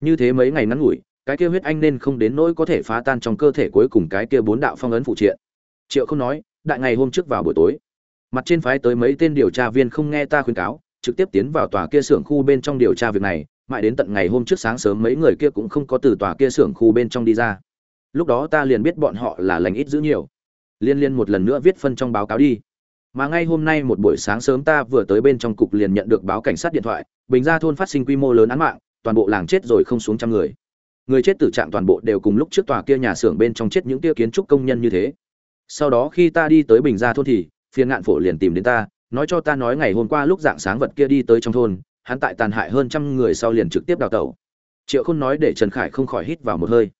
Như thế mấy ngày ngắn ngủi, cái kia huyết anh nên không đến nỗi có thể phá tan trong cơ thể cuối cùng cái kia bốn đạo phong ấn phụ triện. Triệu không nói, đại ngày hôm trước vào buổi tối, mặt trên phái tới mấy tên điều tra viên không nghe ta khuyên cáo, trực tiếp tiến vào tòa kia xưởng khu bên trong điều tra việc này, mãi đến tận ngày hôm trước sáng sớm mấy người kia cũng không có từ tòa kia xưởng khu bên trong đi ra. Lúc đó ta liền biết bọn họ là lành ít giữ nhiều. Liên liên một lần nữa viết phân trong báo cáo đi mà ngay hôm nay một buổi sáng sớm ta vừa tới bên trong cục liền nhận được báo cảnh sát điện thoại, bình gia thôn phát sinh quy mô lớn án mạng, toàn bộ làng chết rồi không xuống trăm người. Người chết tử trạng toàn bộ đều cùng lúc trước tòa kia nhà xưởng bên trong chết những kia kiến trúc công nhân như thế. Sau đó khi ta đi tới bình gia thôn thì, phiền ngạn phổ liền tìm đến ta, nói cho ta nói ngày hôm qua lúc dạng sáng vật kia đi tới trong thôn, hắn tại tàn hại hơn trăm người sau liền trực tiếp đào tẩu. Triệu khôn nói để trần khải không khỏi hít vào một hơi.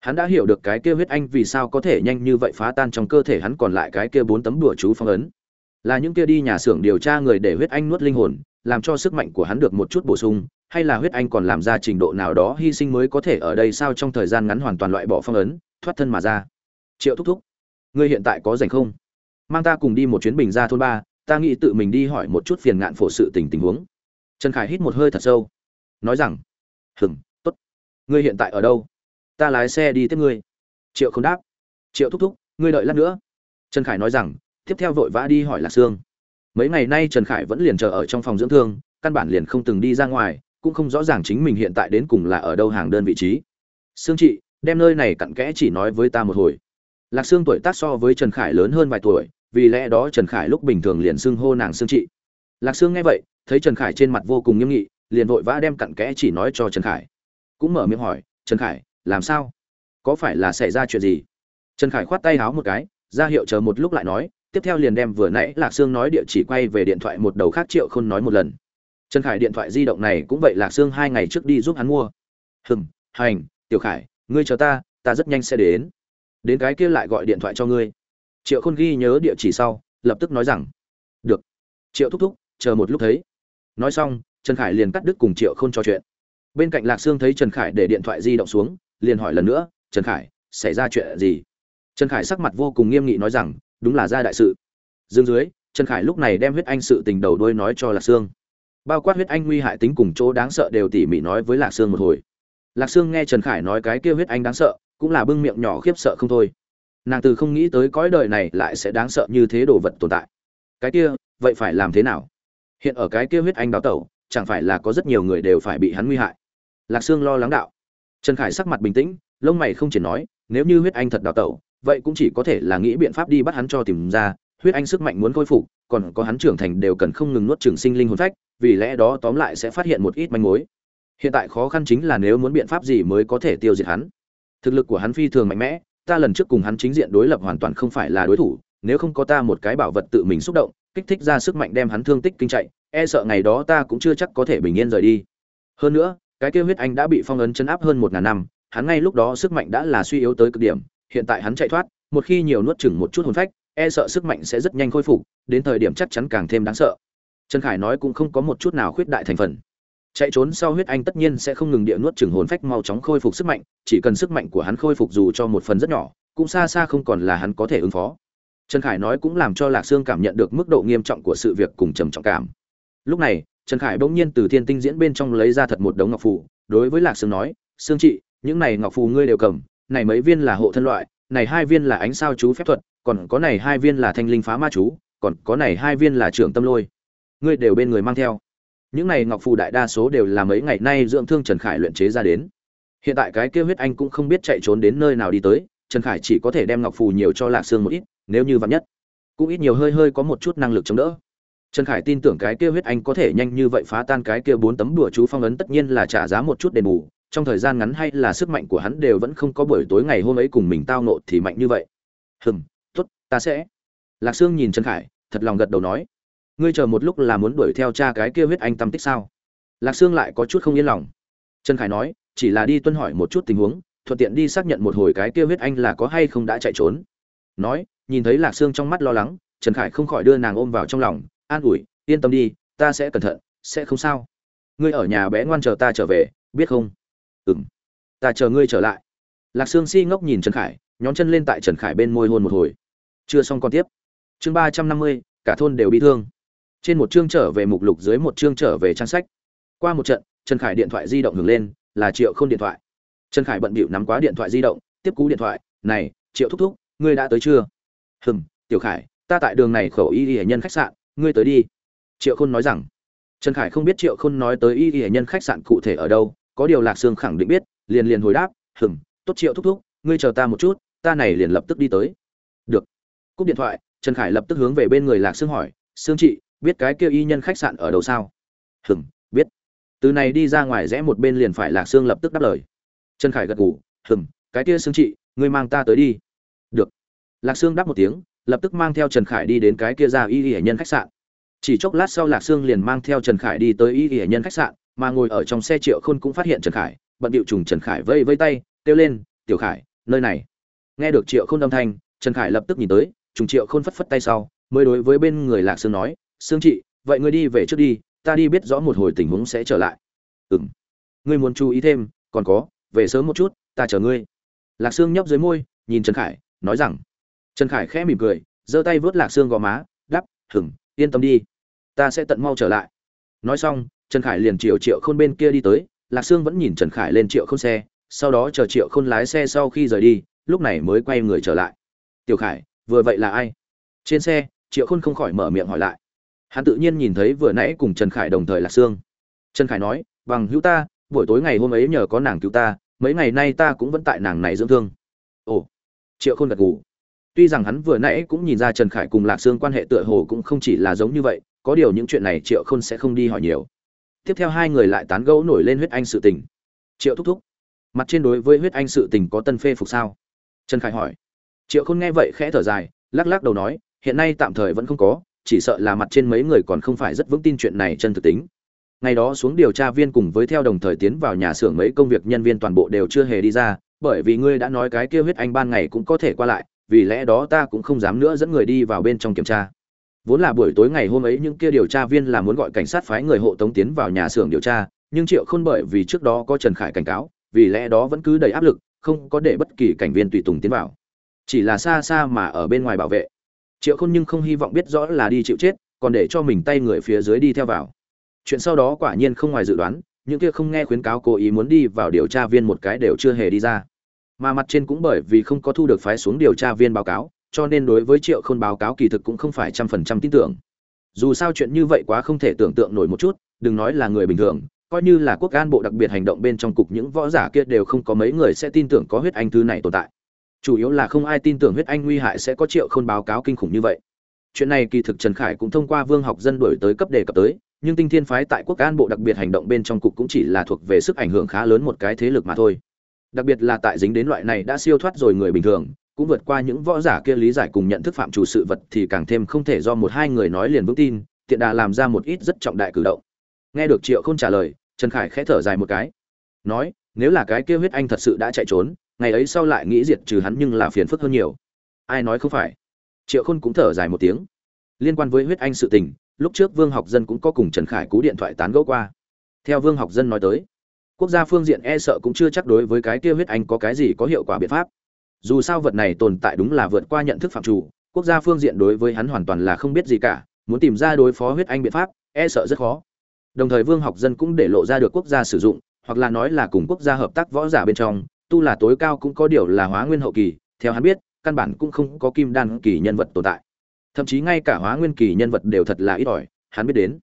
Hắn đã hiểu được cái kia huyết anh vì sao có thể nhanh như vậy phá tan trong cơ thể hắn còn lại cái kia bốn tấm đùa chú phong ấn là những kia đi nhà xưởng điều tra người để huyết anh nuốt linh hồn, làm cho sức mạnh của hắn được một chút bổ sung, hay là huyết anh còn làm ra trình độ nào đó hy sinh mới có thể ở đây sao trong thời gian ngắn hoàn toàn loại bỏ phong ấn, thoát thân mà ra. Triệu thúc thúc, ngươi hiện tại có rảnh không? Mang ta cùng đi một chuyến bình ra thôn ba, ta nghĩ tự mình đi hỏi một chút phiền ngạn phổ sự tình tình huống. Trần khải hít một hơi thật sâu, nói rằng, hừm, tốt. Ngươi hiện tại ở đâu? Ta lái xe đi tiếp ngươi. Triệu không đáp, triệu thúc thúc, ngươi đợi lát nữa. Trần khải nói rằng tiếp theo vội vã đi hỏi lạc sương. Mấy ngày nay trần khải vẫn liền chờ ở trong phòng dưỡng thương, căn bản liền không từng đi ra ngoài, cũng không rõ ràng chính mình hiện tại đến cùng là ở đâu hàng đơn vị trí. Sương chị, đem nơi này cặn kẽ chỉ nói với ta một hồi. Lạc sương tuổi tác so với trần khải lớn hơn vài tuổi, vì lẽ đó trần khải lúc bình thường liền xưng hô nàng sương chị. Lạc sương nghe vậy, thấy trần khải trên mặt vô cùng nghiêm nghị, liền vội vã đem cặn kẽ chỉ nói cho trần khải. Cũng mở miệng hỏi, trần khải, làm sao? Có phải là xảy ra chuyện gì? Trần khải khoát tay háo một cái, ra hiệu chờ một lúc lại nói tiếp theo liền đem vừa nãy lạc sương nói địa chỉ quay về điện thoại một đầu khác triệu khôn nói một lần. Trần khải điện thoại di động này cũng vậy lạc sương hai ngày trước đi giúp hắn mua. Hừm, hành, tiểu khải, ngươi chờ ta ta rất nhanh sẽ đến. Đến cái kia lại gọi điện thoại cho ngươi. Triệu khôn ghi nhớ địa chỉ sau, lập tức nói rằng, được. Triệu thúc thúc, chờ một lúc thấy. Nói xong, trần khải liền cắt đứt cùng triệu khôn trò chuyện. Bên cạnh lạc sương thấy trần khải để điện thoại di động xuống, liền hỏi lần nữa, trần khải, xảy ra chuyện gì? Trần khải sắc mặt vô cùng nghiêm nghị nói rằng đúng là ra đại sự. Dương dưới, trần khải lúc này đem huyết anh sự tình đầu đuôi nói cho lạc sương. Bao quát huyết anh nguy hại tính cùng chỗ đáng sợ đều tỉ mỉ nói với lạc sương một hồi. Lạc sương nghe trần khải nói cái kia huyết anh đáng sợ, cũng là bưng miệng nhỏ khiếp sợ không thôi. Nàng từ không nghĩ tới cõi đời này lại sẽ đáng sợ như thế đồ vật tồn tại. Cái kia, vậy phải làm thế nào? Hiện ở cái kia huyết anh đào tẩu, chẳng phải là có rất nhiều người đều phải bị hắn nguy hại? Lạc sương lo lắng đạo. Trần khải sắc mặt bình tĩnh, lông mày không chỉ nói, nếu như huyết anh thật đào tẩu vậy cũng chỉ có thể là nghĩ biện pháp đi bắt hắn cho tìm ra, huyết anh sức mạnh muốn khôi phục, còn có hắn trưởng thành đều cần không ngừng nuốt trường sinh linh hồn phách, vì lẽ đó tóm lại sẽ phát hiện một ít manh mối. Hiện tại khó khăn chính là nếu muốn biện pháp gì mới có thể tiêu diệt hắn. Thực lực của hắn phi thường mạnh mẽ, ta lần trước cùng hắn chính diện đối lập hoàn toàn không phải là đối thủ, nếu không có ta một cái bảo vật tự mình xúc động, kích thích ra sức mạnh đem hắn thương tích kinh chạy e sợ ngày đó ta cũng chưa chắc có thể bình yên rời đi. Hơn nữa, cái kêu huyết anh đã bị phong ấn chấn áp hơn một ngàn năm, hắn ngay lúc đó sức mạnh đã là suy yếu tới cực điểm hiện tại hắn chạy thoát, một khi nhiều nuốt chừng một chút hồn phách e sợ sức mạnh sẽ rất nhanh khôi phục, đến thời điểm chắc chắn càng thêm đáng sợ. Trần khải nói cũng không có một chút nào khuyết đại thành phần. Chạy trốn sau huyết anh tất nhiên sẽ không ngừng địa nuốt chừng hồn phách mau chóng khôi phục sức mạnh, chỉ cần sức mạnh của hắn khôi phục dù cho một phần rất nhỏ, cũng xa xa không còn là hắn có thể ứng phó. Trần khải nói cũng làm cho lạc sương cảm nhận được mức độ nghiêm trọng của sự việc cùng trầm trọng cảm. Lúc này, trần khải bỗng nhiên từ thiên tinh diễn bên trong lấy ra thật một đống ngọc phù. Đối với lạc sương nói, sương chị, những này ngọc phù ngươi đều cầm này mấy viên là hộ thân loại, này hai viên là ánh sao chú phép thuật, còn có này hai viên là thanh linh phá ma chú, còn có này hai viên là trưởng tâm lôi. Ngươi đều bên người mang theo. Những này ngọc phù đại đa số đều là mấy ngày nay dưỡng thương trần khải luyện chế ra đến. Hiện tại cái kia huyết anh cũng không biết chạy trốn đến nơi nào đi tới, trần khải chỉ có thể đem ngọc phù nhiều cho lạc sương một ít, nếu như vậy nhất. Cũng ít nhiều hơi hơi có một chút năng lực chống đỡ. Trần khải tin tưởng cái kia huyết anh có thể nhanh như vậy phá tan cái kia bốn tấm đùa chú phong ấn tất nhiên là trả giá một chút đền bù trong thời gian ngắn hay là sức mạnh của hắn đều vẫn không có buổi tối ngày hôm ấy cùng mình tao nộ thì mạnh như vậy. Hừm, tốt, ta sẽ. Lạc sương nhìn trần khải, thật lòng gật đầu nói. Ngươi chờ một lúc là muốn đuổi theo cha cái kia huyết anh tâm tích sao? Lạc sương lại có chút không yên lòng. Trần khải nói, chỉ là đi tuân hỏi một chút tình huống, thuận tiện đi xác nhận một hồi cái kia huyết anh là có hay không đã chạy trốn. Nói, nhìn thấy lạc sương trong mắt lo lắng, trần khải không khỏi đưa nàng ôm vào trong lòng, an ủi, yên tâm đi, ta sẽ cẩn thận, sẽ không sao. Ngươi ở nhà bé ngoan chờ ta trở về, biết không? Ừm. Ta chờ ngươi trở lại. Lạc sương si ngốc nhìn trần khải, nhón chân lên tại trần khải bên môi hôn một hồi. Chưa xong còn tiếp. Chương ba trăm năm mươi, cả thôn đều bị thương. Trên một chương trở về mục lục dưới một chương trở về trang sách. Qua một trận, trần khải điện thoại di động hưởng lên, là triệu không điện thoại. Trần khải bận bịu nắm quá điện thoại di động, tiếp cú điện thoại, này, triệu thúc thúc, ngươi đã tới chưa? Hừm, tiểu khải, ta tại đường này khẩu y y nhân khách sạn, ngươi tới đi. Triệu khôn nói rằng. Trần khải không biết triệu khôn nói tới y y nhân khách sạn cụ thể ở đâu có điều lạc sương khẳng định biết, liền liền hồi đáp, hừm, tốt triệu thúc thúc, ngươi chờ ta một chút, ta này liền lập tức đi tới. Được. Cúp điện thoại, trần khải lập tức hướng về bên người lạc sương hỏi, sương chị, biết cái kêu y nhân khách sạn ở đâu sao? Hừm, biết. Từ này đi ra ngoài rẽ một bên liền phải lạc sương lập tức đáp lời. Trần khải gật gù, hừm, cái kia sương chị, ngươi mang ta tới đi. Được. Lạc sương đáp một tiếng, lập tức mang theo trần khải đi đến cái kia ra y y nhân khách sạn. Chỉ chốc lát sau lạc sương liền mang theo trần khải đi tới y y nhân khách sạn mà ngồi ở trong xe triệu khôn cũng phát hiện trần khải, bận điệu trùng trần khải vây vây tay, kêu lên, tiểu khải, nơi này. Nghe được triệu khôn âm thanh, trần khải lập tức nhìn tới, trùng triệu khôn phất phất tay sau, mới đối với bên người lạc sương nói, sương chị, vậy ngươi đi về trước đi, ta đi biết rõ một hồi tình huống sẽ trở lại. Ừ m ngươi muốn chú ý thêm, còn có, về sớm một chút, ta chờ ngươi. Lạc sương nhấp dưới môi, nhìn trần khải, nói rằng. Trần khải khẽ mỉm cười, giơ tay vớt lạc sương gò má đắp hửng yên tâm đi, ta sẽ tận mau trở lại. Nói xong trần khải liền triệu triệu khôn bên kia đi tới, lạc sương vẫn nhìn trần khải lên triệu khôn xe, sau đó chờ triệu khôn lái xe sau khi rời đi, lúc này mới quay người trở lại. Tiểu khải, vừa vậy là ai? Trên xe, triệu khôn không khỏi mở miệng hỏi lại. Hắn tự nhiên nhìn thấy vừa nãy cùng trần khải đồng thời lạc sương. Trần khải nói, bằng hữu ta, buổi tối ngày hôm ấy nhờ có nàng cứu ta, mấy ngày nay ta cũng vẫn tại nàng này dưỡng thương. Ồ. Triệu khôn gật gù. Tuy rằng hắn vừa nãy cũng nhìn ra trần khải cùng lạc sương quan hệ tựa hồ cũng không chỉ là giống như vậy, có điều những chuyện này triệu khôn sẽ không đi hỏi nhiều tiếp theo hai người lại tán gẫu nổi lên huyết anh sự tình. Triệu thúc thúc, mặt trên đối với huyết anh sự tình có tân phê phục sao? Trần khải hỏi. Triệu khôn nghe vậy khẽ thở dài, lắc lắc đầu nói, hiện nay tạm thời vẫn không có, chỉ sợ là mặt trên mấy người còn không phải rất vững tin chuyện này chân thực tính. Ngày đó xuống điều tra viên cùng với theo đồng thời tiến vào nhà xưởng mấy công việc nhân viên toàn bộ đều chưa hề đi ra, bởi vì ngươi đã nói cái kia huyết anh ban ngày cũng có thể qua lại, vì lẽ đó ta cũng không dám nữa dẫn người đi vào bên trong kiểm tra vốn là buổi tối ngày hôm ấy những kia điều tra viên là muốn gọi cảnh sát phái người hộ tống tiến vào nhà xưởng điều tra, nhưng triệu Khôn bởi vì trước đó có trần khải cảnh cáo, vì lẽ đó vẫn cứ đầy áp lực, không có để bất kỳ cảnh viên tùy tùng tiến vào. Chỉ là xa xa mà ở bên ngoài bảo vệ. Triệu khôn nhưng không hy vọng biết rõ là đi chịu chết, còn để cho mình tay người phía dưới đi theo vào. Chuyện sau đó quả nhiên không ngoài dự đoán, những kia không nghe khuyến cáo cố ý muốn đi vào điều tra viên một cái đều chưa hề đi ra. Mà mặt trên cũng bởi vì không có thu được phái xuống điều tra viên báo cáo cho nên đối với triệu khôn báo cáo kỳ thực cũng không phải trăm phần trăm tin tưởng. Dù sao chuyện như vậy quá không thể tưởng tượng nổi một chút, đừng nói là người bình thường, coi như là quốc an bộ đặc biệt hành động bên trong cục những võ giả kia đều không có mấy người sẽ tin tưởng có huyết anh thứ này tồn tại. Chủ yếu là không ai tin tưởng huyết anh nguy hại sẽ có triệu khôn báo cáo kinh khủng như vậy. Chuyện này kỳ thực trần khải cũng thông qua vương học dân đổi tới cấp đề cập tới, nhưng tinh thiên phái tại quốc an bộ đặc biệt hành động bên trong cục cũng chỉ là thuộc về sức ảnh hưởng khá lớn một cái thế lực mà thôi. Đặc biệt là tại dính đến loại này đã siêu thoát rồi người bình thường cũng vượt qua những võ giả kia lý giải cùng nhận thức phạm chủ sự vật thì càng thêm không thể do một hai người nói liền vững tin, tiện đà làm ra một ít rất trọng đại cử động. Nghe được triệu khôn trả lời, trần khải khẽ thở dài một cái. Nói, nếu là cái kia huyết anh thật sự đã chạy trốn, ngày ấy sau lại nghĩ diệt trừ hắn nhưng là phiền phức hơn nhiều. Ai nói không phải? Triệu khôn cũng thở dài một tiếng. Liên quan với huyết anh sự tình, lúc trước vương học dân cũng có cùng trần khải cú điện thoại tán gẫu qua. Theo vương học dân nói tới, quốc gia phương diện e sợ cũng chưa chắc đối với cái kia huyết anh có cái gì có hiệu quả biện pháp dù sao vật này tồn tại đúng là vượt qua nhận thức phạm chủ, quốc gia phương diện đối với hắn hoàn toàn là không biết gì cả, muốn tìm ra đối phó huyết anh biện pháp e sợ rất khó. Đồng thời vương học dân cũng để lộ ra được quốc gia sử dụng, hoặc là nói là cùng quốc gia hợp tác võ giả bên trong, tu là tối cao cũng có điều là hóa nguyên hậu kỳ, theo hắn biết, căn bản cũng không có kim đan kỳ nhân vật tồn tại. Thậm chí ngay cả hóa nguyên kỳ nhân vật đều thật là ít ỏi, hắn biết đến.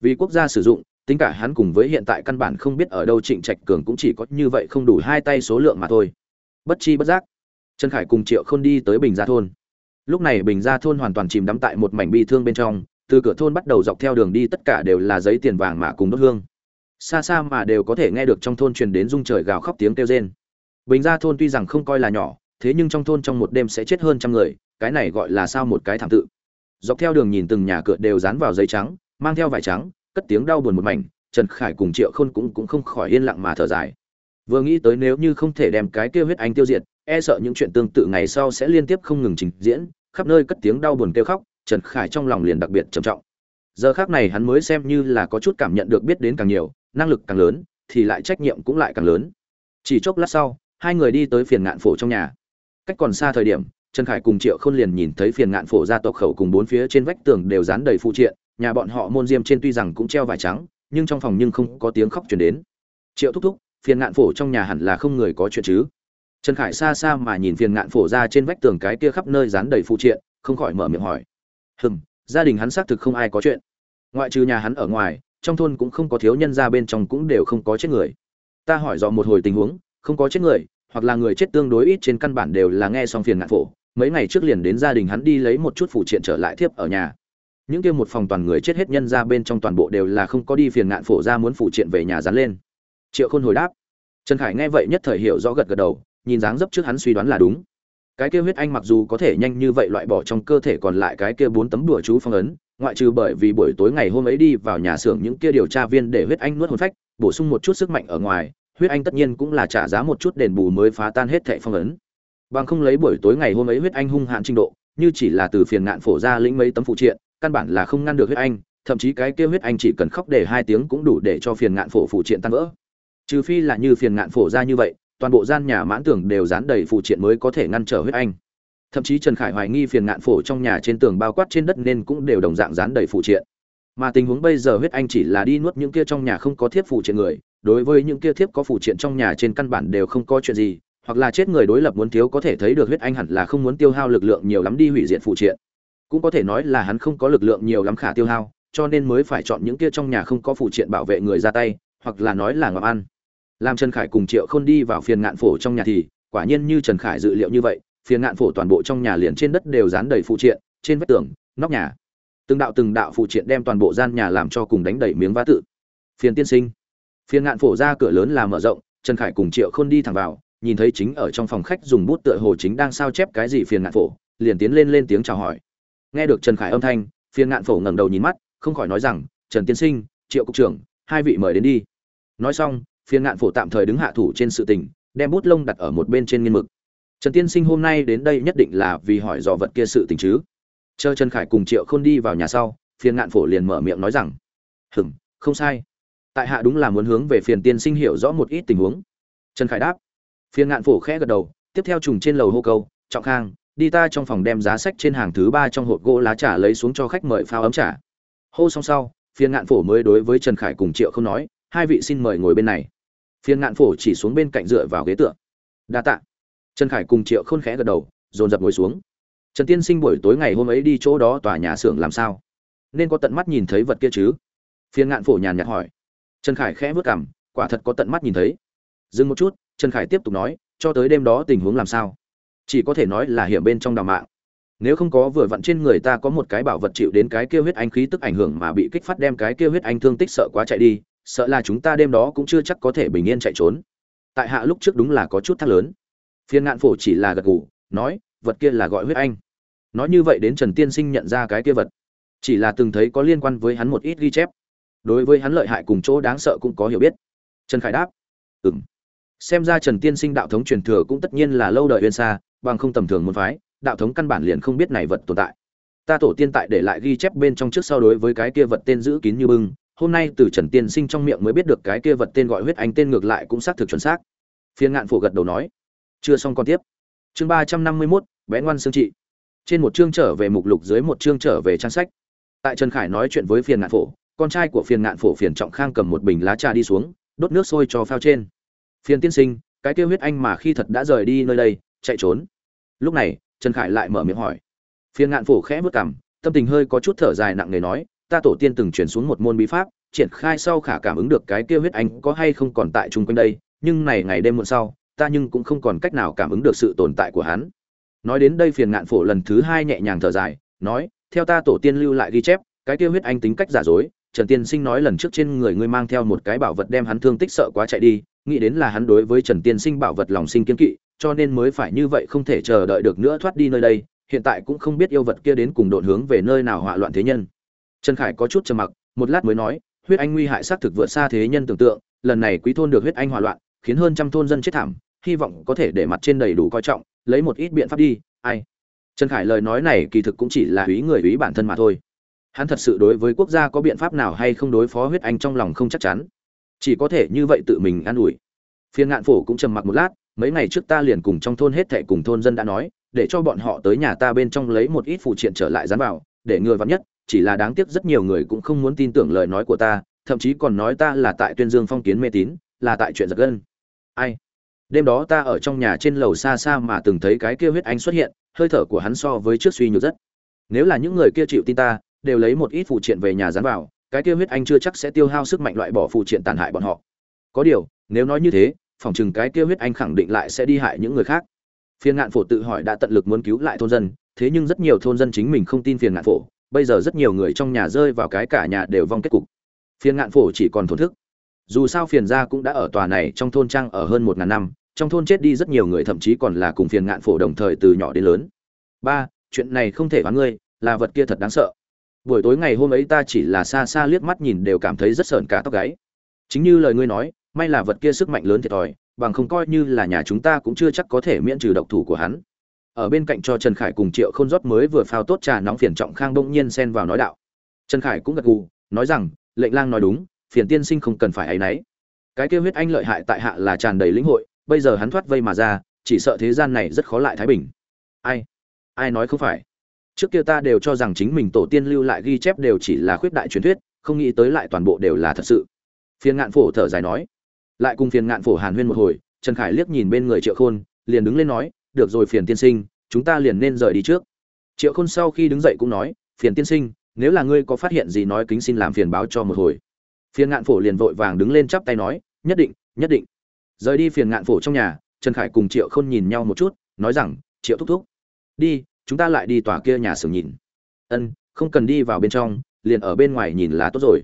Vì quốc gia sử dụng, tính cả hắn cùng với hiện tại căn bản không biết ở đâu trịnh trạch cường cũng chỉ có như vậy không đủ hai tay số lượng mà thôi. Bất chi bất giác trần khải cùng triệu khôn đi tới bình gia thôn. Lúc này bình gia thôn hoàn toàn chìm đắm tại một mảnh bi thương bên trong, từ cửa thôn bắt đầu dọc theo đường đi tất cả đều là giấy tiền vàng mạ cùng đốt hương. Xa xa mà đều có thể nghe được trong thôn truyền đến rung trời gào khóc tiếng kêu rên. Bình gia thôn tuy rằng không coi là nhỏ, thế nhưng trong thôn trong một đêm sẽ chết hơn trăm người, cái này gọi là sao một cái thảm tự. Dọc theo đường nhìn từng nhà cửa đều dán vào giấy trắng, mang theo vải trắng, cất tiếng đau buồn một mảnh, trần khải cùng triệu khôn cũng cũng không khỏi yên lặng mà thở dài vừa nghĩ tới nếu như không thể đem cái kia huyết anh tiêu diệt e sợ những chuyện tương tự ngày sau sẽ liên tiếp không ngừng trình diễn, khắp nơi cất tiếng đau buồn kêu khóc, trần khải trong lòng liền đặc biệt trầm trọng. Giờ khác này hắn mới xem như là có chút cảm nhận được biết đến càng nhiều, năng lực càng lớn, thì lại trách nhiệm cũng lại càng lớn. Chỉ chốc lát sau, hai người đi tới phiền ngạn phổ trong nhà. Cách còn xa thời điểm, trần khải cùng triệu khôn liền nhìn thấy phiền ngạn phổ gia tộc khẩu cùng bốn phía trên vách tường đều dán đầy phụ triện, nhà bọn họ môn diêm trên tuy rằng cũng treo vải trắng, nhưng trong phòng nhưng không có tiếng khóc chuyển đến. Triệu thúc thúc phiền ngạn phổ trong nhà hẳn là không người có chuyện chứ. Trần khải xa xa mà nhìn phiền ngạn phổ ra trên vách tường cái kia khắp nơi dán đầy phụ triện, không khỏi mở miệng hỏi. Hừm, gia đình hắn xác thực không ai có chuyện. Ngoại trừ nhà hắn ở ngoài, trong thôn cũng không có thiếu nhân ra bên trong cũng đều không có chết người. Ta hỏi dò một hồi tình huống, không có chết người, hoặc là người chết tương đối ít trên căn bản đều là nghe xong phiền ngạn phổ. Mấy ngày trước liền đến gia đình hắn đi lấy một chút phụ triện trở lại thiếp ở nhà. Những kia một phòng toàn người chết hết nhân ra bên trong toàn bộ đều là không có đi phiền ngạn phổ ra muốn phụ triện về nhà dán lên triệu khôn hồi đáp. Trần khải nghe vậy nhất thời hiểu rõ gật gật đầu, nhìn dáng dấp trước hắn suy đoán là đúng. Cái kia huyết anh mặc dù có thể nhanh như vậy loại bỏ trong cơ thể còn lại cái kia bốn tấm đùa chú phong ấn, ngoại trừ bởi vì buổi tối ngày hôm ấy đi vào nhà xưởng những kia điều tra viên để huyết anh nuốt hồn phách, bổ sung một chút sức mạnh ở ngoài, huyết anh tất nhiên cũng là trả giá một chút đền bù mới phá tan hết thệ phong ấn. Bằng không lấy buổi tối ngày hôm ấy huyết anh hung hạn trình độ, như chỉ là từ phiền ngạn phổ ra lĩnh mấy tấm phụ triện, căn bản là không ngăn được huyết anh, thậm chí cái kia huyết anh chỉ cần khóc để hai tiếng cũng đủ để cho phiền ngạn phổ phụ triện tan vỡ trừ phi là như phiền ngạn phổ ra như vậy, toàn bộ gian nhà mãn tường đều dán đầy phụ triện mới có thể ngăn trở huyết anh. Thậm chí trần khải hoài nghi phiền ngạn phổ trong nhà trên tường bao quát trên đất nên cũng đều đồng dạng dán đầy phụ triện. Mà tình huống bây giờ huyết anh chỉ là đi nuốt những kia trong nhà không có thiếp phụ triện người, đối với những kia thiếp có phụ triện trong nhà trên căn bản đều không có chuyện gì, hoặc là chết người đối lập muốn thiếu có thể thấy được huyết anh hẳn là không muốn tiêu hao lực lượng nhiều lắm đi hủy diệt phụ triện. Cũng có thể nói là hắn không có lực lượng nhiều lắm khả tiêu hao, cho nên mới phải chọn những kia trong nhà không có phụ triện bảo vệ người ra tay, hoặc là nói là ngọc ăn làm trần khải cùng triệu khôn đi vào phiền ngạn phổ trong nhà thì, quả nhiên như trần khải dự liệu như vậy, phiền ngạn phổ toàn bộ trong nhà liền trên đất đều dán đầy phụ triện, trên vách tường, nóc nhà. Từng đạo từng đạo phụ triện đem toàn bộ gian nhà làm cho cùng đánh đầy miếng vá tự. Phiền tiên sinh. Phiền ngạn phổ ra cửa lớn là mở rộng, trần khải cùng triệu khôn đi thẳng vào, nhìn thấy chính ở trong phòng khách dùng bút tựa hồ chính đang sao chép cái gì phiền ngạn phổ, liền tiến lên lên tiếng chào hỏi. Nghe được trần khải âm thanh, phiền ngạn phổ ngẩng đầu nhìn mắt, không khỏi nói rằng, trần tiên sinh, triệu cục trưởng, hai vị mời đến đi. Nói xong phiền ngạn phổ tạm thời đứng hạ thủ trên sự tình, đem bút lông đặt ở một bên trên nghiên mực. Trần tiên sinh hôm nay đến đây nhất định là vì hỏi dò vật kia sự tình chứ. Chờ trần khải cùng triệu khôn đi vào nhà sau phiền ngạn phổ liền mở miệng nói rằng hừng không sai. Tại hạ đúng là muốn hướng về phiền tiên sinh hiểu rõ một ít tình huống. Trần khải đáp. Phiền ngạn phổ khẽ gật đầu, tiếp theo trùng trên lầu hô câu, trọng khang, đi ta trong phòng đem giá sách trên hàng thứ ba trong hộp gỗ lá trà lấy xuống cho khách mời phao ấm trà. Hô xong sau phiền ngạn phổ mới đối với trần khải cùng triệu không nói, hai vị xin mời ngồi bên này phiền ngạn phổ chỉ xuống bên cạnh dựa vào ghế tựa. Đa tạ. Trần khải cùng triệu khôn khẽ gật đầu, dồn dập ngồi xuống. Trần tiên sinh buổi tối ngày hôm ấy đi chỗ đó tòa nhà xưởng làm sao? Nên có tận mắt nhìn thấy vật kia chứ? Phiền ngạn phổ nhàn nhạt hỏi. Trần khải khẽ vớt cảm quả thật có tận mắt nhìn thấy. Dừng một chút, trần khải tiếp tục nói, cho tới đêm đó tình huống làm sao? Chỉ có thể nói là hiểm bên trong đào mạng. Nếu không có vừa vặn trên người ta có một cái bảo vật chịu đến cái kêu huyết anh khí tức ảnh hưởng mà bị kích phát đem cái kêu huyết anh thương tích sợ quá chạy đi sợ là chúng ta đêm đó cũng chưa chắc có thể bình yên chạy trốn. Tại hạ lúc trước đúng là có chút thác lớn. Phiên ngạn phổ chỉ là gật gù, nói, vật kia là gọi huyết anh. Nói như vậy đến trần tiên sinh nhận ra cái kia vật. Chỉ là từng thấy có liên quan với hắn một ít ghi chép. Đối với hắn lợi hại cùng chỗ đáng sợ cũng có hiểu biết. Trần khải đáp ừng xem ra trần tiên sinh đạo thống truyền thừa cũng tất nhiên là lâu đời uyên xa, bằng không tầm thường môn phái, đạo thống căn bản liền không biết này vật tồn tại. Ta tổ tiên tại để lại ghi chép bên trong trước sau đối với cái kia vật tên giữ kín như bưng hôm nay từ trần tiên sinh trong miệng mới biết được cái kia vật tên gọi huyết anh tên ngược lại cũng xác thực chuẩn xác. Phiên ngạn phổ gật đầu nói, chưa xong còn tiếp. Chương ba trăm năm mươi mốt, bé ngoan xương trị. Trên một chương trở về mục lục dưới một chương trở về trang sách. Tại trần khải nói chuyện với phiền ngạn phổ, con trai của phiền ngạn phổ phiền trọng khang cầm một bình lá trà đi xuống, đốt nước sôi cho phao trên. Phiền tiên sinh, cái kêu huyết anh mà khi thật đã rời đi nơi đây, chạy trốn. Lúc này, trần khải lại mở miệng hỏi. Phiền ngạn phổ khẽ vất cảm tâm tình hơi có chút thở dài nặng nề nói ta tổ tiên từng truyền xuống một môn bí pháp, triển khai sau khả cảm ứng được cái kia huyết anh có hay không còn tại chung quanh đây, nhưng này ngày đêm muộn sau, ta nhưng cũng không còn cách nào cảm ứng được sự tồn tại của hắn. Nói đến đây phiền ngạn phổ lần thứ hai nhẹ nhàng thở dài, nói, theo ta tổ tiên lưu lại ghi chép, cái kia huyết anh tính cách giả dối, trần tiên sinh nói lần trước trên người ngươi mang theo một cái bảo vật đem hắn thương tích sợ quá chạy đi, nghĩ đến là hắn đối với trần tiên sinh bảo vật lòng sinh kiên kỵ, cho nên mới phải như vậy không thể chờ đợi được nữa thoát đi nơi đây, hiện tại cũng không biết yêu vật kia đến cùng độn hướng về nơi nào hỏa loạn thế nhân trần khải có chút trầm mặc, một lát mới nói, huyết anh nguy hại xác thực vượt xa thế nhân tưởng tượng, lần này quý thôn được huyết anh hòa loạn, khiến hơn trăm thôn dân chết thảm, hy vọng có thể để mặt trên đầy đủ coi trọng, lấy một ít biện pháp đi, ai? Trần khải lời nói này kỳ thực cũng chỉ là ý người ý bản thân mà thôi. Hắn thật sự đối với quốc gia có biện pháp nào hay không đối phó huyết anh trong lòng không chắc chắn. Chỉ có thể như vậy tự mình an ủi. Phiên ngạn phổ cũng trầm mặc một lát, mấy ngày trước ta liền cùng trong thôn hết thệ cùng thôn dân đã nói, để cho bọn họ tới nhà ta bên trong lấy một ít phụ triện trở lại dán vào, để ngừa vắn nhất chỉ là đáng tiếc rất nhiều người cũng không muốn tin tưởng lời nói của ta, thậm chí còn nói ta là tại tuyên dương phong kiến mê tín, là tại chuyện giật gân. Ai? Đêm đó ta ở trong nhà trên lầu xa xa mà từng thấy cái kia huyết anh xuất hiện, hơi thở của hắn so với trước suy nhược rất. Nếu là những người kia chịu tin ta, đều lấy một ít phụ triện về nhà dán vào, cái kia huyết anh chưa chắc sẽ tiêu hao sức mạnh loại bỏ phụ triện tàn hại bọn họ. Có điều, nếu nói như thế, phòng chừng cái kia huyết anh khẳng định lại sẽ đi hại những người khác. Phiền ngạn phổ tự hỏi đã tận lực muốn cứu lại thôn dân, thế nhưng rất nhiều thôn dân chính mình không tin phiền ngạn phổ bây giờ rất nhiều người trong nhà rơi vào cái cả nhà đều vong kết cục. Phiền ngạn phổ chỉ còn thổn thức. Dù sao phiền gia cũng đã ở tòa này trong thôn trang ở hơn một ngàn năm, trong thôn chết đi rất nhiều người thậm chí còn là cùng phiền ngạn phổ đồng thời từ nhỏ đến lớn. Ba, chuyện này không thể đoán ngươi, là vật kia thật đáng sợ. Buổi tối ngày hôm ấy ta chỉ là xa xa liếc mắt nhìn đều cảm thấy rất sợn cả tóc gáy. Chính như lời ngươi nói, may là vật kia sức mạnh lớn thiệt thòi, bằng không coi như là nhà chúng ta cũng chưa chắc có thể miễn trừ độc thủ của hắn ở bên cạnh cho trần khải cùng triệu không rót mới vừa phao tốt trà nóng phiền trọng khang bỗng nhiên xen vào nói đạo. Trần khải cũng gật gù, nói rằng, lệnh lang nói đúng, phiền tiên sinh không cần phải áy náy cái kêu huyết anh lợi hại tại hạ là tràn đầy lĩnh hội, bây giờ hắn thoát vây mà ra, chỉ sợ thế gian này rất khó lại thái bình. Ai? Ai nói không phải? Trước kia ta đều cho rằng chính mình tổ tiên lưu lại ghi chép đều chỉ là khuyết đại truyền thuyết, không nghĩ tới lại toàn bộ đều là thật sự. Phiền ngạn phổ thở dài nói. Lại cùng phiền ngạn phổ hàn huyên một hồi, trần khải liếc nhìn bên người triệu khôn, liền đứng lên nói được rồi phiền tiên sinh, chúng ta liền nên rời đi trước. Triệu khôn sau khi đứng dậy cũng nói, phiền tiên sinh, nếu là ngươi có phát hiện gì nói kính xin làm phiền báo cho một hồi. Phiền ngạn phổ liền vội vàng đứng lên chắp tay nói, nhất định nhất định. Rời đi phiền ngạn phổ trong nhà, trần khải cùng triệu khôn nhìn nhau một chút, nói rằng, triệu thúc thúc, đi, chúng ta lại đi tòa kia nhà xưởng nhìn. Ân, không cần đi vào bên trong, liền ở bên ngoài nhìn là tốt rồi.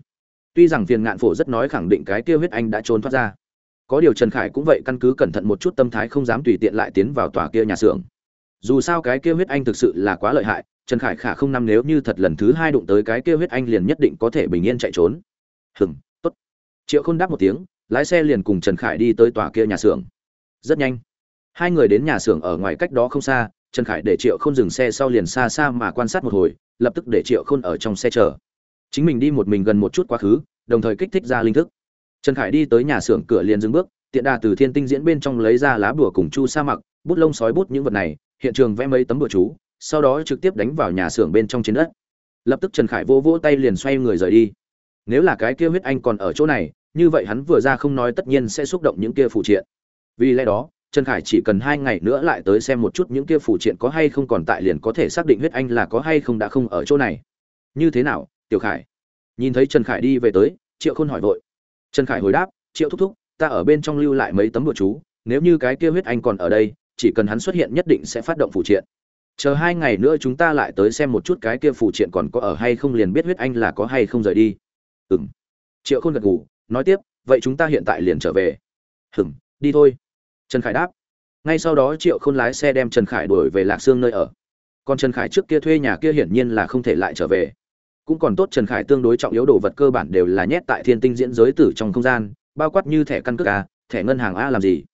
Tuy rằng phiền ngạn phổ rất nói khẳng định cái kia huyết anh đã trốn thoát ra có điều trần khải cũng vậy căn cứ cẩn thận một chút tâm thái không dám tùy tiện lại tiến vào tòa kia nhà xưởng. Dù sao cái kia huyết anh thực sự là quá lợi hại, trần khải khả không năm nếu như thật lần thứ hai đụng tới cái kia huyết anh liền nhất định có thể bình yên chạy trốn. Hừng tốt. Triệu khôn đáp một tiếng, lái xe liền cùng trần khải đi tới tòa kia nhà xưởng. Rất nhanh. Hai người đến nhà xưởng ở ngoài cách đó không xa, trần khải để triệu không dừng xe sau liền xa xa mà quan sát một hồi, lập tức để triệu khôn ở trong xe chờ. Chính mình đi một mình gần một chút quá khứ, đồng thời kích thích ra linh thức trần khải đi tới nhà xưởng cửa liền dừng bước, tiện đà từ thiên tinh diễn bên trong lấy ra lá bùa cùng chu sa mặc, bút lông sói bút những vật này, hiện trường vẽ mấy tấm bùa chú, sau đó trực tiếp đánh vào nhà xưởng bên trong trên đất. Lập tức trần khải vô vỗ tay liền xoay người rời đi. Nếu là cái kia huyết anh còn ở chỗ này, như vậy hắn vừa ra không nói tất nhiên sẽ xúc động những kia phụ triện. Vì lẽ đó, trần khải chỉ cần hai ngày nữa lại tới xem một chút những kia phụ triện có hay không còn tại liền có thể xác định huyết anh là có hay không đã không ở chỗ này. Như thế nào, tiểu khải? Nhìn thấy trần khải đi về tới, triệu khôn hỏi vội trần khải hồi đáp, triệu thúc thúc, ta ở bên trong lưu lại mấy tấm bùa chú, nếu như cái kia huyết anh còn ở đây, chỉ cần hắn xuất hiện nhất định sẽ phát động phụ triện. Chờ hai ngày nữa chúng ta lại tới xem một chút cái kia phụ triện còn có ở hay không liền biết huyết anh là có hay không rời đi. Ừm. triệu khôn gật ngủ nói tiếp, vậy chúng ta hiện tại liền trở về. Hừng đi thôi. Trần khải đáp. Ngay sau đó triệu khôn lái xe đem trần khải đuổi về lạc sương nơi ở. Còn trần khải trước kia thuê nhà kia hiển nhiên là không thể lại trở về cũng còn tốt trần khải tương đối trọng yếu đồ vật cơ bản đều là nhét tại thiên tinh diễn giới tử trong không gian, bao quát như thẻ căn cước a, thẻ ngân hàng a làm gì.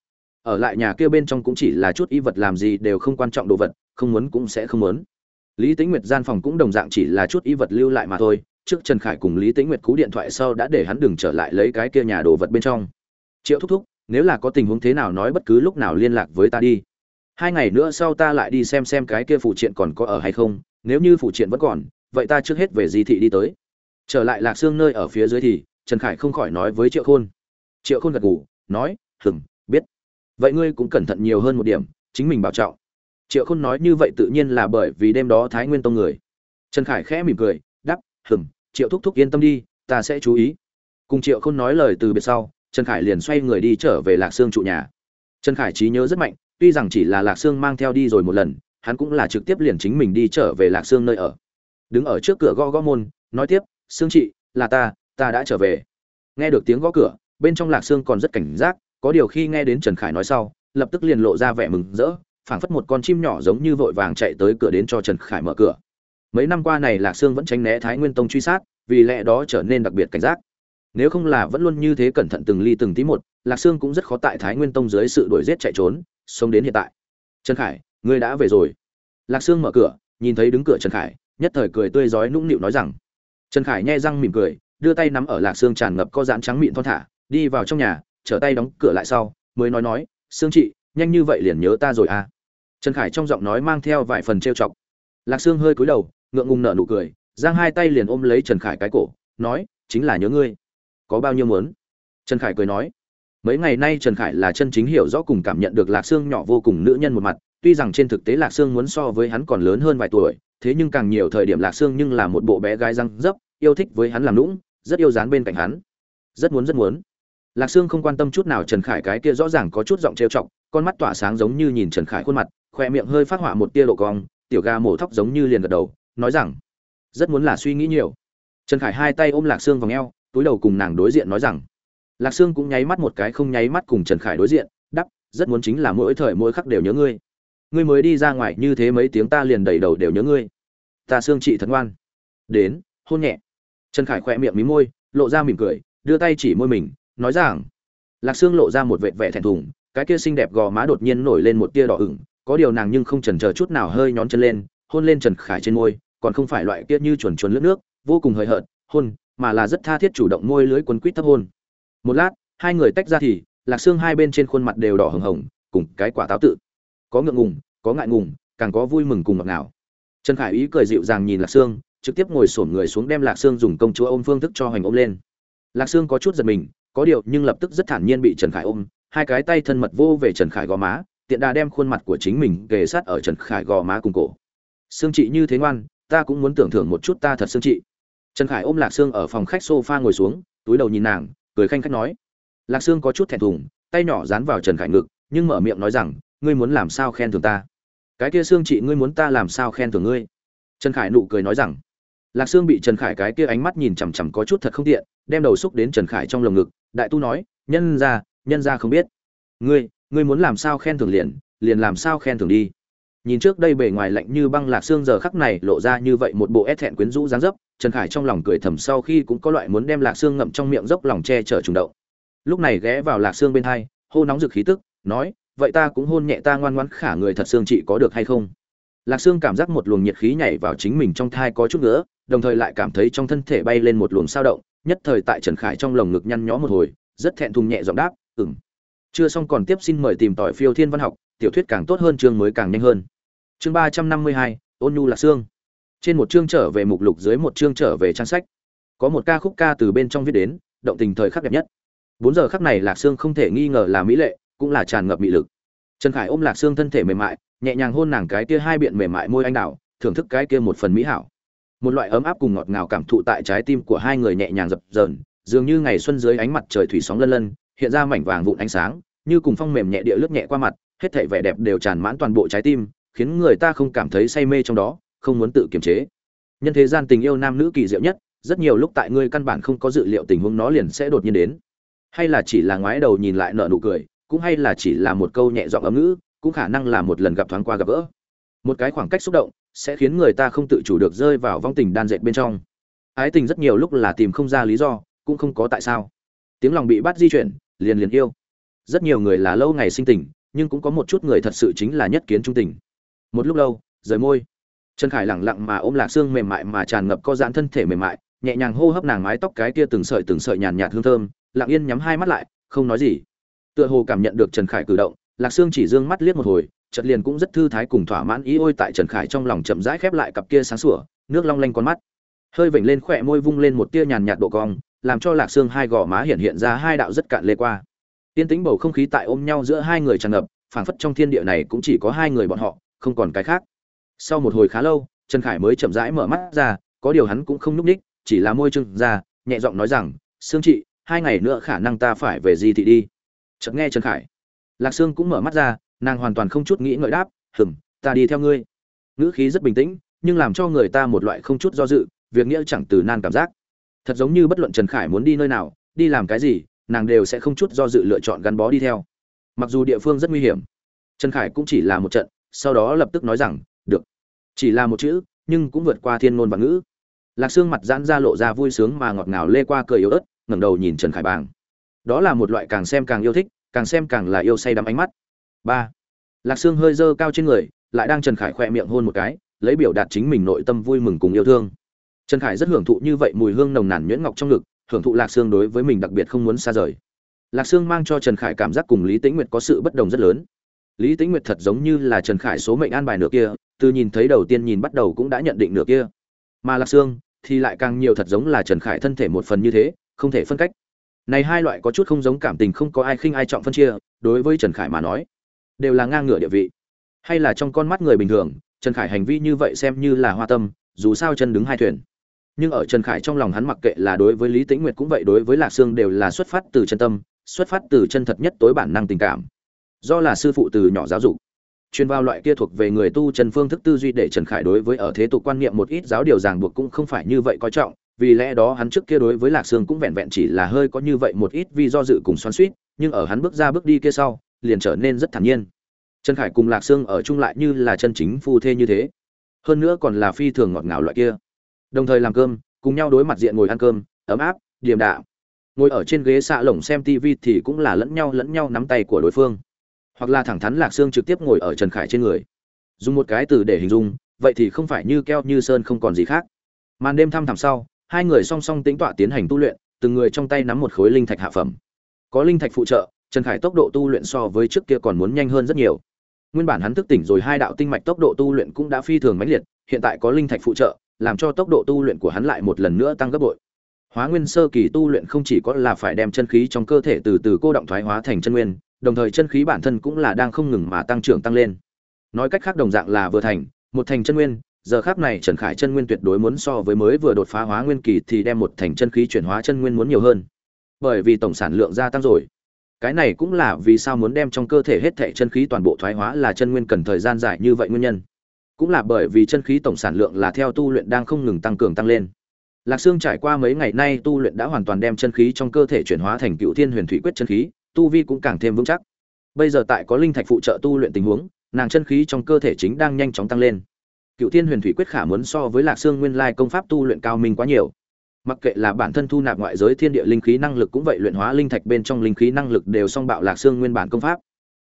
Ở lại nhà kia bên trong cũng chỉ là chút y vật làm gì đều không quan trọng đồ vật, không muốn cũng sẽ không muốn. Lý tính nguyệt gian phòng cũng đồng dạng chỉ là chút y vật lưu lại mà thôi, trước trần khải cùng lý tính nguyệt cú điện thoại sau đã để hắn đừng trở lại lấy cái kia nhà đồ vật bên trong. Triệu thúc thúc, nếu là có tình huống thế nào nói bất cứ lúc nào liên lạc với ta đi. Hai ngày nữa sau ta lại đi xem xem cái kia phụ triện còn có ở hay không, nếu như phụ triện vẫn còn vậy ta trước hết về di thị đi tới. Trở lại lạc xương nơi ở phía dưới thì, trần khải không khỏi nói với triệu khôn. Triệu khôn gật gù, nói hừng biết. Vậy ngươi cũng cẩn thận nhiều hơn một điểm, chính mình bảo trọng. Triệu khôn nói như vậy tự nhiên là bởi vì đêm đó thái nguyên tông người. Trần khải khẽ mỉm cười đắp hừng triệu thúc thúc yên tâm đi, ta sẽ chú ý. Cùng triệu khôn nói lời từ biệt sau, trần khải liền xoay người đi trở về lạc sương trụ nhà. Trần khải trí nhớ rất mạnh, tuy rằng chỉ là lạc sương mang theo đi rồi một lần, hắn cũng là trực tiếp liền chính mình đi trở về lạc sương nơi ở đứng ở trước cửa gõ gõ môn, nói tiếp, sương chị là ta ta đã trở về. Nghe được tiếng gõ cửa, bên trong lạc sương còn rất cảnh giác, có điều khi nghe đến trần khải nói sau, lập tức liền lộ ra vẻ mừng rỡ, phảng phất một con chim nhỏ giống như vội vàng chạy tới cửa đến cho trần khải mở cửa. Mấy năm qua này lạc sương vẫn tránh né thái nguyên tông truy sát, vì lẽ đó trở nên đặc biệt cảnh giác. Nếu không là vẫn luôn như thế cẩn thận từng ly từng tí một, lạc sương cũng rất khó tại thái nguyên tông dưới sự đuổi giết chạy trốn, sống đến hiện tại. Trần khải, ngươi đã về rồi. Lạc sương mở cửa, nhìn thấy đứng cửa trần khải nhất thời cười tươi rói nũng nịu nói rằng, trần khải nhai răng mỉm cười, đưa tay nắm ở lạc xương tràn ngập có dán trắng mịn thon thả, đi vào trong nhà, trở tay đóng cửa lại sau, mới nói nói xương chị, nhanh như vậy liền nhớ ta rồi à? Trần khải trong giọng nói mang theo vài phần trêu chọc. Lạc xương hơi cúi đầu, ngượng ngùng nở nụ cười, giang hai tay liền ôm lấy trần khải cái cổ, nói, chính là nhớ ngươi. Có bao nhiêu muốn? Trần khải cười nói, mấy ngày nay trần khải là chân chính hiểu rõ cùng cảm nhận được lạc sương nhỏ vô cùng nữ nhân một mặt, tuy rằng trên thực tế lạc sương muốn so với hắn còn lớn hơn vài tuổi thế nhưng càng nhiều thời điểm lạc sương nhưng là một bộ bé gái răng dấp, yêu thích với hắn làm lũng rất yêu dán bên cạnh hắn. Rất muốn rất muốn. Lạc sương không quan tâm chút nào trần khải cái kia rõ ràng có chút giọng trêu chọc, con mắt tỏa sáng giống như nhìn trần khải khuôn mặt khoe miệng hơi phát họa một tia lộ cong, tiểu ga mổ thóc giống như liền gật đầu, nói rằng, rất muốn là suy nghĩ nhiều. Trần khải hai tay ôm lạc sương vào ngheo túi đầu cùng nàng đối diện nói rằng, lạc sương cũng nháy mắt một cái không nháy mắt cùng trần khải đối diện, đắp, rất muốn chính là mỗi thời mỗi khắc đều nhớ ngươi ngươi mới đi ra ngoài như thế mấy tiếng ta liền đầy đầu đều nhớ ngươi. Ta xương chị thật ngoan. Đến, hôn nhẹ. Trần khải khỏe miệng mí môi, lộ ra mỉm cười, đưa tay chỉ môi mình, nói rằng, lạc xương lộ ra một vệt vẻ thẹn thùng, cái kia xinh đẹp gò má đột nhiên nổi lên một tia đỏ ửng, có điều nàng nhưng không chần chờ chút nào hơi nhón chân lên, hôn lên trần khải trên môi, còn không phải loại kia như chuồn chuồn lướt nước, vô cùng hời hợt, hôn, mà là rất tha thiết chủ động môi lưới quấn quýt thấp hôn. Một lát, hai người tách ra thì, lạc xương hai bên trên khuôn mặt đều đỏ hừng hồng, cùng cái quả táo tự có ngượng ngùng, có ngại ngùng, càng có vui mừng cùng ngọt ngào. Trần khải ý cười dịu dàng nhìn lạc xương trực tiếp ngồi xổm người xuống đem lạc xương dùng công chúa ôm phương thức cho hoành ôm lên. Lạc xương có chút giật mình, có điều nhưng lập tức rất thản nhiên bị trần khải ôm, hai cái tay thân mật vô về trần khải gò má, tiện đà đem khuôn mặt của chính mình kề sát ở trần khải gò má cùng cổ. Sương chị như thế ngoan, ta cũng muốn tưởng thưởng một chút ta thật sương chị. Trần khải ôm lạc xương ở phòng khách sofa ngồi xuống, túi đầu nhìn nàng, cười khanh khách nói. Lạc sương có chút thẹn thùng, tay nhỏ dán vào trần khải ngực, nhưng mở miệng nói rằng ngươi muốn làm sao khen thưởng ta? Cái kia xương chị ngươi muốn ta làm sao khen thưởng ngươi? Trần khải nụ cười nói rằng, lạc sương bị trần khải cái kia ánh mắt nhìn chằm chằm có chút thật không tiện, đem đầu xúc đến trần khải trong lồng ngực, đại tu nói, nhân ra nhân ra không biết. Ngươi ngươi muốn làm sao khen thưởng liền liền làm sao khen thưởng đi. Nhìn trước đây bề ngoài lạnh như băng lạc xương giờ khắc này lộ ra như vậy một bộ ép thẹn quyến rũ dáng dấp, trần khải trong lòng cười thầm sau khi cũng có loại muốn đem lạc xương ngậm trong miệng dốc lòng che chở trùng đậu lúc này ghé vào lạc xương bên hai, hô nóng rực khí tức, nói vậy ta cũng hôn nhẹ ta ngoan ngoãn khả người thật xương chị có được hay không? Lạc xương cảm giác một luồng nhiệt khí nhảy vào chính mình trong thai có chút nữa đồng thời lại cảm thấy trong thân thể bay lên một luồng sao động, nhất thời tại trần khải trong lồng ngực nhăn nhó một hồi, rất thẹn thùng nhẹ giọng đáp ừng chưa xong còn tiếp xin mời tìm tỏi phiêu thiên văn học, tiểu thuyết càng tốt hơn chương mới càng nhanh hơn. Chương ba trăm năm mươi hai, ôn nhu lạc xương trên một chương trở về mục lục, dưới một chương trở về trang sách. Có một ca khúc ca từ bên trong viết đến, động tình thời khắc đẹp nhất. Bốn giờ khắc này lạc xương không thể nghi ngờ là mỹ lệ cũng là tràn ngập mị lực. Trần khải ôm lạc xương thân thể mềm mại, nhẹ nhàng hôn nàng cái kia hai biện mềm mại môi anh đào, thưởng thức cái kia một phần mỹ hảo. Một loại ấm áp cùng ngọt ngào cảm thụ tại trái tim của hai người nhẹ nhàng dập dờn, dường như ngày xuân dưới ánh mặt trời thủy sóng lân lân, hiện ra mảnh vàng vụn ánh sáng, như cùng phong mềm nhẹ địa lướt nhẹ qua mặt, hết thảy vẻ đẹp đều tràn mãn toàn bộ trái tim, khiến người ta không cảm thấy say mê trong đó, không muốn tự kiềm chế. Nhân thế gian tình yêu nam nữ kỳ diệu nhất, rất nhiều lúc tại ngươi căn bản không có dự liệu tình huống nó liền sẽ đột nhiên đến. Hay là chỉ là ngoái đầu nhìn lại nợ nụ cười cũng hay là chỉ là một câu nhẹ giọng ấm ngữ, cũng khả năng là một lần gặp thoáng qua gặp gỡ. Một cái khoảng cách xúc động sẽ khiến người ta không tự chủ được rơi vào vong tình đan dệt bên trong. Ái tình rất nhiều lúc là tìm không ra lý do, cũng không có tại sao. Tiếng lòng bị bắt di chuyển, liền liền yêu. Rất nhiều người là lâu ngày sinh tình, nhưng cũng có một chút người thật sự chính là nhất kiến trung tình. Một lúc lâu, rời môi. Trần khải lẳng lặng mà ôm lạc xương mềm mại mà tràn ngập co giãn thân thể mềm mại, nhẹ nhàng hô hấp nàng mái tóc cái kia từng sợi từng sợi nhàn nhạt hương thơm, lặng yên nhắm hai mắt lại, không nói gì tựa hồ cảm nhận được trần khải cử động, lạc sương chỉ dương mắt liếc một hồi, chợt liền cũng rất thư thái cùng thỏa mãn ý ôi tại trần khải trong lòng chậm rãi khép lại cặp kia sáng sủa, nước long lanh con mắt. Hơi vểnh lên khỏe môi vung lên một tia nhàn nhạt độ cong, làm cho lạc sương hai gò má hiện hiện ra hai đạo rất cạn lê qua. Tiên tính bầu không khí tại ôm nhau giữa hai người tràn ngập, phảng phất trong thiên địa này cũng chỉ có hai người bọn họ, không còn cái khác. Sau một hồi khá lâu, trần khải mới chậm rãi mở mắt ra, có điều hắn cũng không núp ních, chỉ là môi trưng ra, nhẹ giọng nói rằng, sương chị, hai ngày nữa khả năng ta phải về di thị đi chợt nghe trần khải. Lạc sương cũng mở mắt ra, nàng hoàn toàn không chút nghĩ ngợi đáp, hừm, ta đi theo ngươi. Ngữ khí rất bình tĩnh, nhưng làm cho người ta một loại không chút do dự, việc nghĩa chẳng từ nan cảm giác. Thật giống như bất luận trần khải muốn đi nơi nào, đi làm cái gì, nàng đều sẽ không chút do dự lựa chọn gắn bó đi theo. Mặc dù địa phương rất nguy hiểm, trần khải cũng chỉ là một trận, sau đó lập tức nói rằng, được. Chỉ là một chữ, nhưng cũng vượt qua thiên ngôn và ngữ. Lạc Sương mặt giãn ra lộ ra vui sướng mà ngọt ngào lê qua cười yếu ớt, ngẩng đầu nhìn trần khải bàng đó là một loại càng xem càng yêu thích, càng xem càng là yêu say đắm ánh mắt. Ba, lạc sương hơi dơ cao trên người, lại đang trần khải khoe miệng hôn một cái, lấy biểu đạt chính mình nội tâm vui mừng cùng yêu thương. Trần khải rất hưởng thụ như vậy mùi hương nồng nàn nhuyễn ngọc trong ngực, hưởng thụ lạc sương đối với mình đặc biệt không muốn xa rời. Lạc sương mang cho trần khải cảm giác cùng lý tĩnh nguyệt có sự bất đồng rất lớn. Lý tĩnh nguyệt thật giống như là trần khải số mệnh an bài nửa kia, từ nhìn thấy đầu tiên nhìn bắt đầu cũng đã nhận định nửa kia. Mà lạc sương thì lại càng nhiều thật giống là trần khải thân thể một phần như thế, không thể phân cách này hai loại có chút không giống cảm tình không có ai khinh ai trọng phân chia, đối với trần khải mà nói, đều là ngang ngửa địa vị. Hay là trong con mắt người bình thường, trần khải hành vi như vậy xem như là hoa tâm, dù sao chân đứng hai thuyền. Nhưng ở trần khải trong lòng hắn mặc kệ là đối với lý tĩnh nguyệt cũng vậy, đối với lạc sương đều là xuất phát từ chân tâm, xuất phát từ chân thật nhất tối bản năng tình cảm. Do là sư phụ từ nhỏ giáo dục truyền vào loại kia thuộc về người tu Trần phương thức tư duy để trần khải đối với ở thế tục quan niệm một ít giáo điều ràng buộc cũng không phải như vậy coi trọng vì lẽ đó hắn trước kia đối với lạc sương cũng vẹn vẹn chỉ là hơi có như vậy một ít vì do dự cùng xoắn suýt, nhưng ở hắn bước ra bước đi kia sau, liền trở nên rất thản nhiên. Trần khải cùng lạc sương ở chung lại như là chân chính phu thê như thế. Hơn nữa còn là phi thường ngọt ngào loại kia. Đồng thời làm cơm, cùng nhau đối mặt diện ngồi ăn cơm, ấm áp, điềm đạm. Ngồi ở trên ghế xạ lồng xem tv thì cũng là lẫn nhau lẫn nhau nắm tay của đối phương. Hoặc là thẳng thắn lạc xương trực tiếp ngồi ở trần khải trên người. Dùng một cái từ để hình dung, vậy thì không phải như keo như sơn không còn gì khác. Màn đêm thăm thẳm sau hai người song song tính tọa tiến hành tu luyện, từng người trong tay nắm một khối linh thạch hạ phẩm. Có linh thạch phụ trợ, trần khải tốc độ tu luyện so với trước kia còn muốn nhanh hơn rất nhiều. Nguyên bản hắn thức tỉnh rồi hai đạo tinh mạch tốc độ tu luyện cũng đã phi thường mãnh liệt, hiện tại có linh thạch phụ trợ, làm cho tốc độ tu luyện của hắn lại một lần nữa tăng gấp bội. Hóa nguyên sơ kỳ tu luyện không chỉ có là phải đem chân khí trong cơ thể từ từ cô động thoái hóa thành chân nguyên, đồng thời chân khí bản thân cũng là đang không ngừng mà tăng trưởng tăng lên. Nói cách khác đồng dạng là vừa thành, một thành chân nguyên giờ khác này trần khải chân nguyên tuyệt đối muốn so với mới vừa đột phá hóa nguyên kỳ thì đem một thành chân khí chuyển hóa chân nguyên muốn nhiều hơn. Bởi vì tổng sản lượng gia tăng rồi. Cái này cũng là vì sao muốn đem trong cơ thể hết thảy chân khí toàn bộ thoái hóa là chân nguyên cần thời gian dài như vậy nguyên nhân. Cũng là bởi vì chân khí tổng sản lượng là theo tu luyện đang không ngừng tăng cường tăng lên. Lạc sương trải qua mấy ngày nay tu luyện đã hoàn toàn đem chân khí trong cơ thể chuyển hóa thành cựu thiên huyền thủy quyết chân khí, tu vi cũng càng thêm vững chắc. Bây giờ tại có linh thạch phụ trợ tu luyện tình huống, nàng chân khí trong cơ thể chính đang nhanh chóng tăng lên cựu thiên huyền thủy quyết khả muốn so với lạc sương nguyên lai công pháp tu luyện cao minh quá nhiều. Mặc kệ là bản thân thu nạp ngoại giới thiên địa linh khí năng lực cũng vậy, luyện hóa linh thạch bên trong linh khí năng lực đều song bạo lạc sương nguyên bản công pháp.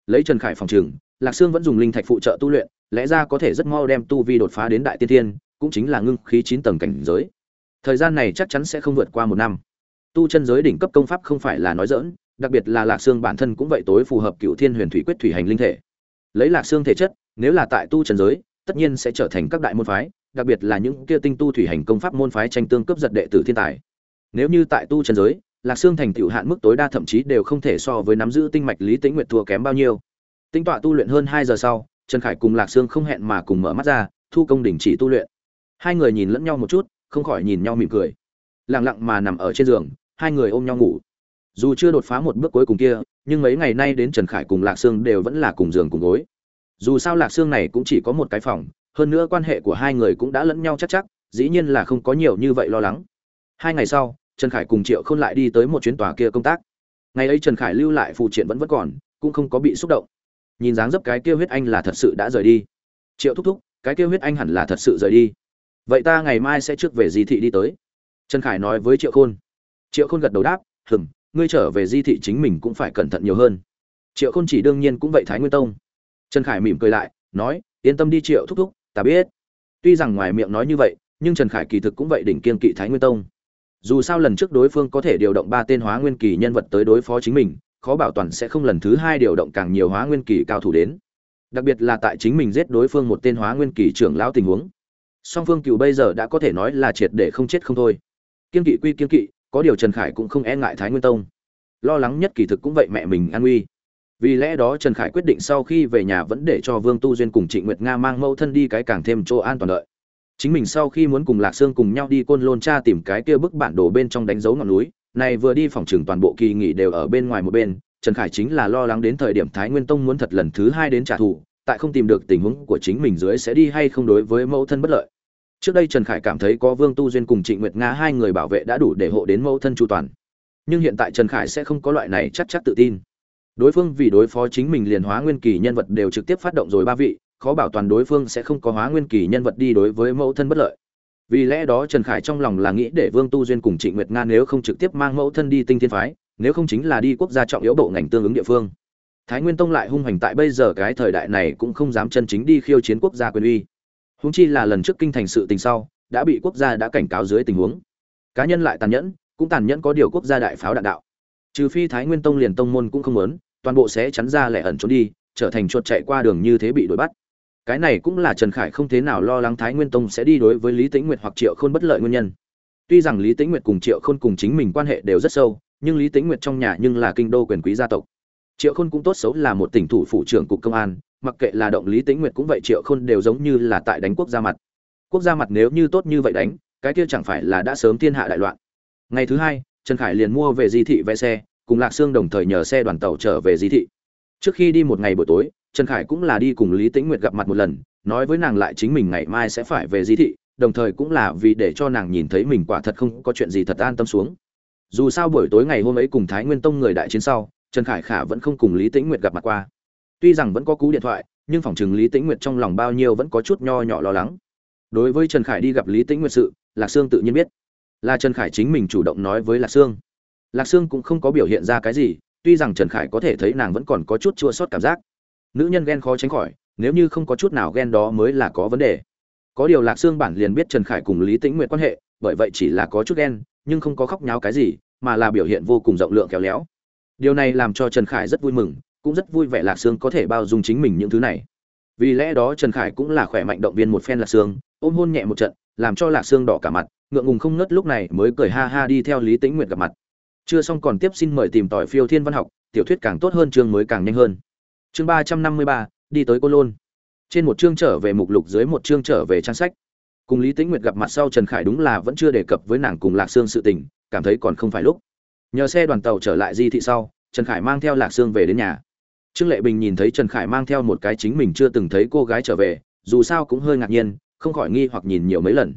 Lấy trần khải phòng trường, lạc sương vẫn dùng linh thạch phụ trợ tu luyện, lẽ ra có thể rất mau đem tu vi đột phá đến đại tiên thiên, cũng chính là ngưng khí chín tầng cảnh giới. Thời gian này chắc chắn sẽ không vượt qua một năm. Tu chân giới đỉnh cấp công pháp không phải là nói dỡn đặc biệt là lạc xương bản thân cũng vậy tối phù hợp cựu thiên huyền thủy quyết thủy hành linh thể. Lấy lạc xương thể chất, nếu là tại tu chân giới tất nhiên sẽ trở thành các đại môn phái, đặc biệt là những kia tinh tu thủy hành công pháp môn phái tranh tương cấp giật đệ tử thiên tài. Nếu như tại tu chân giới, lạc xương thành tựu hạn mức tối đa thậm chí đều không thể so với nắm giữ tinh mạch lý tĩnh nguyệt thua kém bao nhiêu. Tinh tọa tu luyện hơn hai giờ sau, trần khải cùng lạc xương không hẹn mà cùng mở mắt ra, thu công đình chỉ tu luyện. Hai người nhìn lẫn nhau một chút, không khỏi nhìn nhau mỉm cười. Lặng lặng mà nằm ở trên giường, hai người ôm nhau ngủ. Dù chưa đột phá một bước cuối cùng kia, nhưng mấy ngày nay đến trần khải cùng lạc sương đều vẫn là cùng giường cùng gối dù sao lạc xương này cũng chỉ có một cái phòng, hơn nữa quan hệ của hai người cũng đã lẫn nhau chắc chắc, dĩ nhiên là không có nhiều như vậy lo lắng. Hai ngày sau, trần khải cùng triệu k h ô n lại đi tới một chuyến tòa kia công tác. Ngày ấy trần khải lưu lại phụ triện vẫn vẫn còn, cũng không có bị xúc động. Nhìn dáng dấp cái kia huyết anh là thật sự đã rời đi. Triệu thúc thúc, cái kia huyết anh hẳn là thật sự rời đi. Vậy ta ngày mai sẽ trước về di thị đi tới. Trần khải nói với triệu khôn. Triệu khôn gật đầu đáp hừng ngươi trở về di thị chính mình cũng phải cẩn thận nhiều hơn. Triệu khôn chỉ đương nhiên cũng vậy thái nguyên tông trần khải mỉm cười lại, nói, yên tâm đi triệu thúc thúc, ta biết. Tuy rằng ngoài miệng nói như vậy, nhưng trần khải kỳ thực cũng vậy đỉnh kiên kỵ thái nguyên tông. Dù sao lần trước đối phương có thể điều động ba tên hóa nguyên kỳ nhân vật tới đối phó chính mình, khó bảo toàn sẽ không lần thứ hai điều động càng nhiều hóa nguyên kỳ cao thủ đến. Đặc biệt là tại chính mình giết đối phương một tên hóa nguyên kỳ trưởng lão tình huống. Song phương cựu bây giờ đã có thể nói là triệt để không chết không thôi. Kiên kỵ quy kiên kỵ, có điều trần khải cũng không e ngại thái nguyên tông. Lo lắng nhất kỳ thực cũng vậy mẹ mình an nguy vì lẽ đó trần khải quyết định sau khi về nhà vẫn để cho vương tu duyên cùng trịnh nguyệt nga mang mẫu thân đi cái càng thêm chỗ an toàn đợi. Chính mình sau khi muốn cùng lạc sương cùng nhau đi côn lôn cha tìm cái kia bức bản đồ bên trong đánh dấu ngọn núi, này vừa đi phòng trừng toàn bộ kỳ nghỉ đều ở bên ngoài một bên, trần khải chính là lo lắng đến thời điểm thái nguyên tông muốn thật lần thứ hai đến trả thù, tại không tìm được tình huống của chính mình dưới sẽ đi hay không đối với mẫu thân bất lợi. Trước đây trần khải cảm thấy có vương tu duyên cùng trịnh nguyệt nga hai người bảo vệ đã đủ để hộ đến mẫu thân chu toàn. Nhưng hiện tại trần khải sẽ không có loại này chắc chắc tự tin đối phương vì đối phó chính mình liền hóa nguyên kỳ nhân vật đều trực tiếp phát động rồi ba vị khó bảo toàn đối phương sẽ không có hóa nguyên kỳ nhân vật đi đối với mẫu thân bất lợi. Vì lẽ đó trần khải trong lòng là nghĩ để vương tu duyên cùng trịnh nguyệt nga nếu không trực tiếp mang mẫu thân đi tinh thiên phái nếu không chính là đi quốc gia trọng yếu bộ ngành tương ứng địa phương. Thái nguyên tông lại hung hành tại bây giờ cái thời đại này cũng không dám chân chính đi khiêu chiến quốc gia quyền uy. Huống chi là lần trước kinh thành sự tình sau, đã bị quốc gia đã cảnh cáo dưới tình huống. Cá nhân lại tàn nhẫn cũng tàn nhẫn có điều quốc gia đại pháo đạn đạo. Trừ phi thái nguyên tông liền tông môn cũng không muốn toàn bộ sẽ chắn ra lẻ ẩn trốn đi, trở thành chuột chạy qua đường như thế bị đuổi bắt. Cái này cũng là trần khải không thế nào lo lắng thái nguyên tông sẽ đi đối với lý tĩnh nguyệt hoặc triệu khôn bất lợi nguyên nhân. Tuy rằng lý tĩnh nguyệt cùng triệu khôn cùng chính mình quan hệ đều rất sâu, nhưng lý tĩnh nguyệt trong nhà nhưng là kinh đô quyền quý gia tộc. Triệu khôn cũng tốt xấu là một tỉnh thủ phụ trưởng cục công an, mặc kệ là động lý tĩnh nguyệt cũng vậy, triệu khôn đều giống như là tại đánh quốc gia mặt. Quốc gia mặt nếu như tốt như vậy đánh, cái kia chẳng phải là đã sớm thiên hạ đại loạn. Ngày thứ hai, trần khải liền mua về di thị vé xe cùng lạc sương đồng thời nhờ xe đoàn tàu trở về di thị. Trước khi đi một ngày buổi tối, trần khải cũng là đi cùng lý tĩnh nguyệt gặp mặt một lần, nói với nàng lại chính mình ngày mai sẽ phải về di thị, đồng thời cũng là vì để cho nàng nhìn thấy mình quả thật không có chuyện gì thật an tâm xuống. Dù sao buổi tối ngày hôm ấy cùng thái nguyên tông người đại chiến sau, trần khải khả vẫn không cùng lý tĩnh nguyệt gặp mặt qua. Tuy rằng vẫn có cú điện thoại, nhưng phòng chừng lý tĩnh nguyệt trong lòng bao nhiêu vẫn có chút nho nhỏ lo lắng. Đối với trần khải đi gặp lý tĩnh nguyệt sự, lạc sương tự nhiên biết. Là trần khải chính mình chủ động nói với lạc sương lạc sương cũng không có biểu hiện ra cái gì, tuy rằng trần khải có thể thấy nàng vẫn còn có chút chua sót cảm giác. Nữ nhân ghen khó tránh khỏi, nếu như không có chút nào ghen đó mới là có vấn đề. Có điều lạc sương bản liền biết trần khải cùng lý tĩnh nguyệt quan hệ, bởi vậy chỉ là có chút ghen, nhưng không có khóc nháo cái gì, mà là biểu hiện vô cùng rộng lượng khéo léo. Điều này làm cho trần khải rất vui mừng, cũng rất vui vẻ lạc sương có thể bao dung chính mình những thứ này. Vì lẽ đó trần khải cũng là khỏe mạnh động viên một phen lạc sương, ôm hôn nhẹ một trận, làm cho lạc sương đỏ cả mặt, ngượng ngùng không ngớt lúc này mới cười ha ha đi theo lý tĩnh nguyệt gặp mặt chưa xong còn tiếp xin mời tìm tỏi phiêu thiên văn học, tiểu thuyết càng tốt hơn chương mới càng nhanh hơn. Chương ba trăm năm mươi ba, đi tới côn lôn. Trên một chương trở về mục lục dưới một chương trở về trang sách. Cùng lý tĩnh nguyệt gặp mặt sau trần khải đúng là vẫn chưa đề cập với nàng cùng lạc sương sự tình, cảm thấy còn không phải lúc. Nhờ xe đoàn tàu trở lại di thị sau, trần khải mang theo lạc sương về đến nhà. Trương lệ bình nhìn thấy trần khải mang theo một cái chính mình chưa từng thấy cô gái trở về, dù sao cũng hơi ngạc nhiên, không khỏi nghi hoặc nhìn nhiều mấy lần.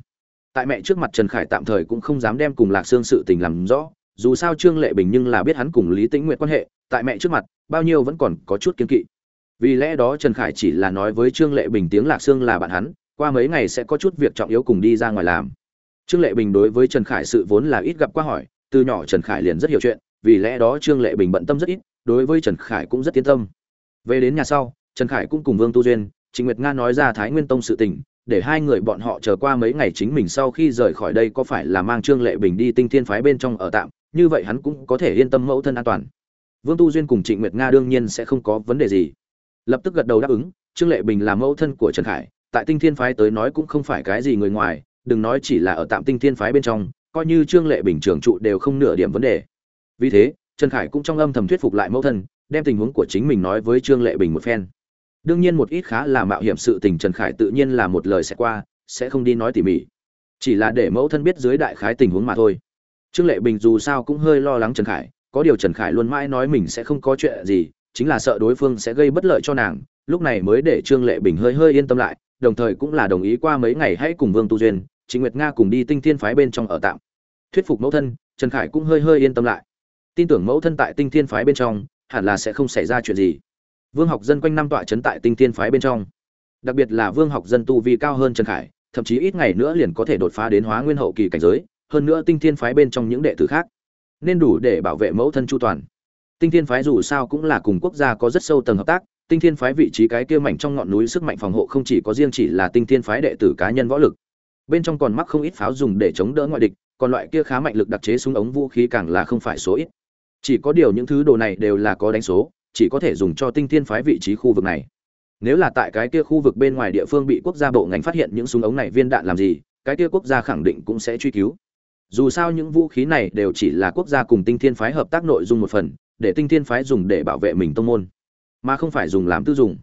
Tại mẹ trước mặt trần khải tạm thời cũng không dám đem cùng lạc sương sự tình làm rõ dù sao trương lệ bình nhưng là biết hắn cùng lý tĩnh nguyện quan hệ, tại mẹ trước mặt, bao nhiêu vẫn còn có chút kiên kỵ. Vì lẽ đó trần khải chỉ là nói với trương lệ bình tiếng lạc sương là bạn hắn, qua mấy ngày sẽ có chút việc trọng yếu cùng đi ra ngoài làm. Trương lệ bình đối với trần khải sự vốn là ít gặp qua hỏi, từ nhỏ trần khải liền rất hiểu chuyện, vì lẽ đó trương lệ bình bận tâm rất ít, đối với trần khải cũng rất tiến tâm. Về đến nhà sau, trần khải cũng cùng vương tu duyên, trịnh nguyệt nga nói ra thái nguyên tông sự tình, để hai người bọn họ chờ qua mấy ngày chính mình sau khi rời khỏi đây có phải là mang trương lệ bình đi tinh thiên phái bên trong ở tạm như vậy hắn cũng có thể yên tâm mẫu thân an toàn. Vương tu duyên cùng trịnh nguyệt nga đương nhiên sẽ không có vấn đề gì. Lập tức gật đầu đáp ứng, trương lệ bình là mẫu thân của trần khải, tại tinh thiên phái tới nói cũng không phải cái gì người ngoài, đừng nói chỉ là ở tạm tinh thiên phái bên trong, coi như trương lệ bình trưởng trụ đều không nửa điểm vấn đề. Vì thế, trần khải cũng trong âm thầm thuyết phục lại mẫu thân, đem tình huống của chính mình nói với trương lệ bình một phen. Đương nhiên một ít khá là mạo hiểm sự tình trần khải tự nhiên là một lời sẽ qua, sẽ không đi nói tỉ mỉ. Chỉ là để mẫu thân biết dưới đại khái tình huống mà thôi trương lệ bình dù sao cũng hơi lo lắng trần khải, có điều trần khải luôn mãi nói mình sẽ không có chuyện gì, chính là sợ đối phương sẽ gây bất lợi cho nàng, lúc này mới để trương lệ bình hơi hơi yên tâm lại, đồng thời cũng là đồng ý qua mấy ngày hãy cùng vương tu duyên chính nguyệt nga cùng đi tinh thiên phái bên trong ở tạm. Thuyết phục mẫu thân, trần khải cũng hơi hơi yên tâm lại. Tin tưởng mẫu thân tại tinh thiên phái bên trong, hẳn là sẽ không xảy ra chuyện gì. Vương học dân quanh năm tọa trấn tại tinh thiên phái bên trong. Đặc biệt là vương học dân tu vi cao hơn trần khải, thậm chí ít ngày nữa liền có thể đột phá đến hóa nguyên hậu kỳ cảnh giới hơn nữa tinh thiên phái bên trong những đệ tử khác, nên đủ để bảo vệ mẫu thân chu toàn. Tinh thiên phái dù sao cũng là cùng quốc gia có rất sâu tầng hợp tác, tinh thiên phái vị trí cái kia mảnh trong ngọn núi sức mạnh phòng hộ không chỉ có riêng chỉ là tinh thiên phái đệ tử cá nhân võ lực, bên trong còn mắc không ít pháo dùng để chống đỡ ngoại địch, còn loại kia khá mạnh lực đặc chế súng ống vũ khí càng là không phải số ít. Chỉ có điều những thứ đồ này đều là có đánh số, chỉ có thể dùng cho tinh thiên phái vị trí khu vực này. Nếu là tại cái kia khu vực bên ngoài địa phương bị quốc gia bộ ngành phát hiện những súng ống này viên đạn làm gì, cái kia quốc gia khẳng định cũng sẽ truy cứu dù sao những vũ khí này đều chỉ là quốc gia cùng tinh thiên phái hợp tác nội dung một phần, để tinh thiên phái dùng để bảo vệ mình tông môn, mà không phải dùng làm tư dùng.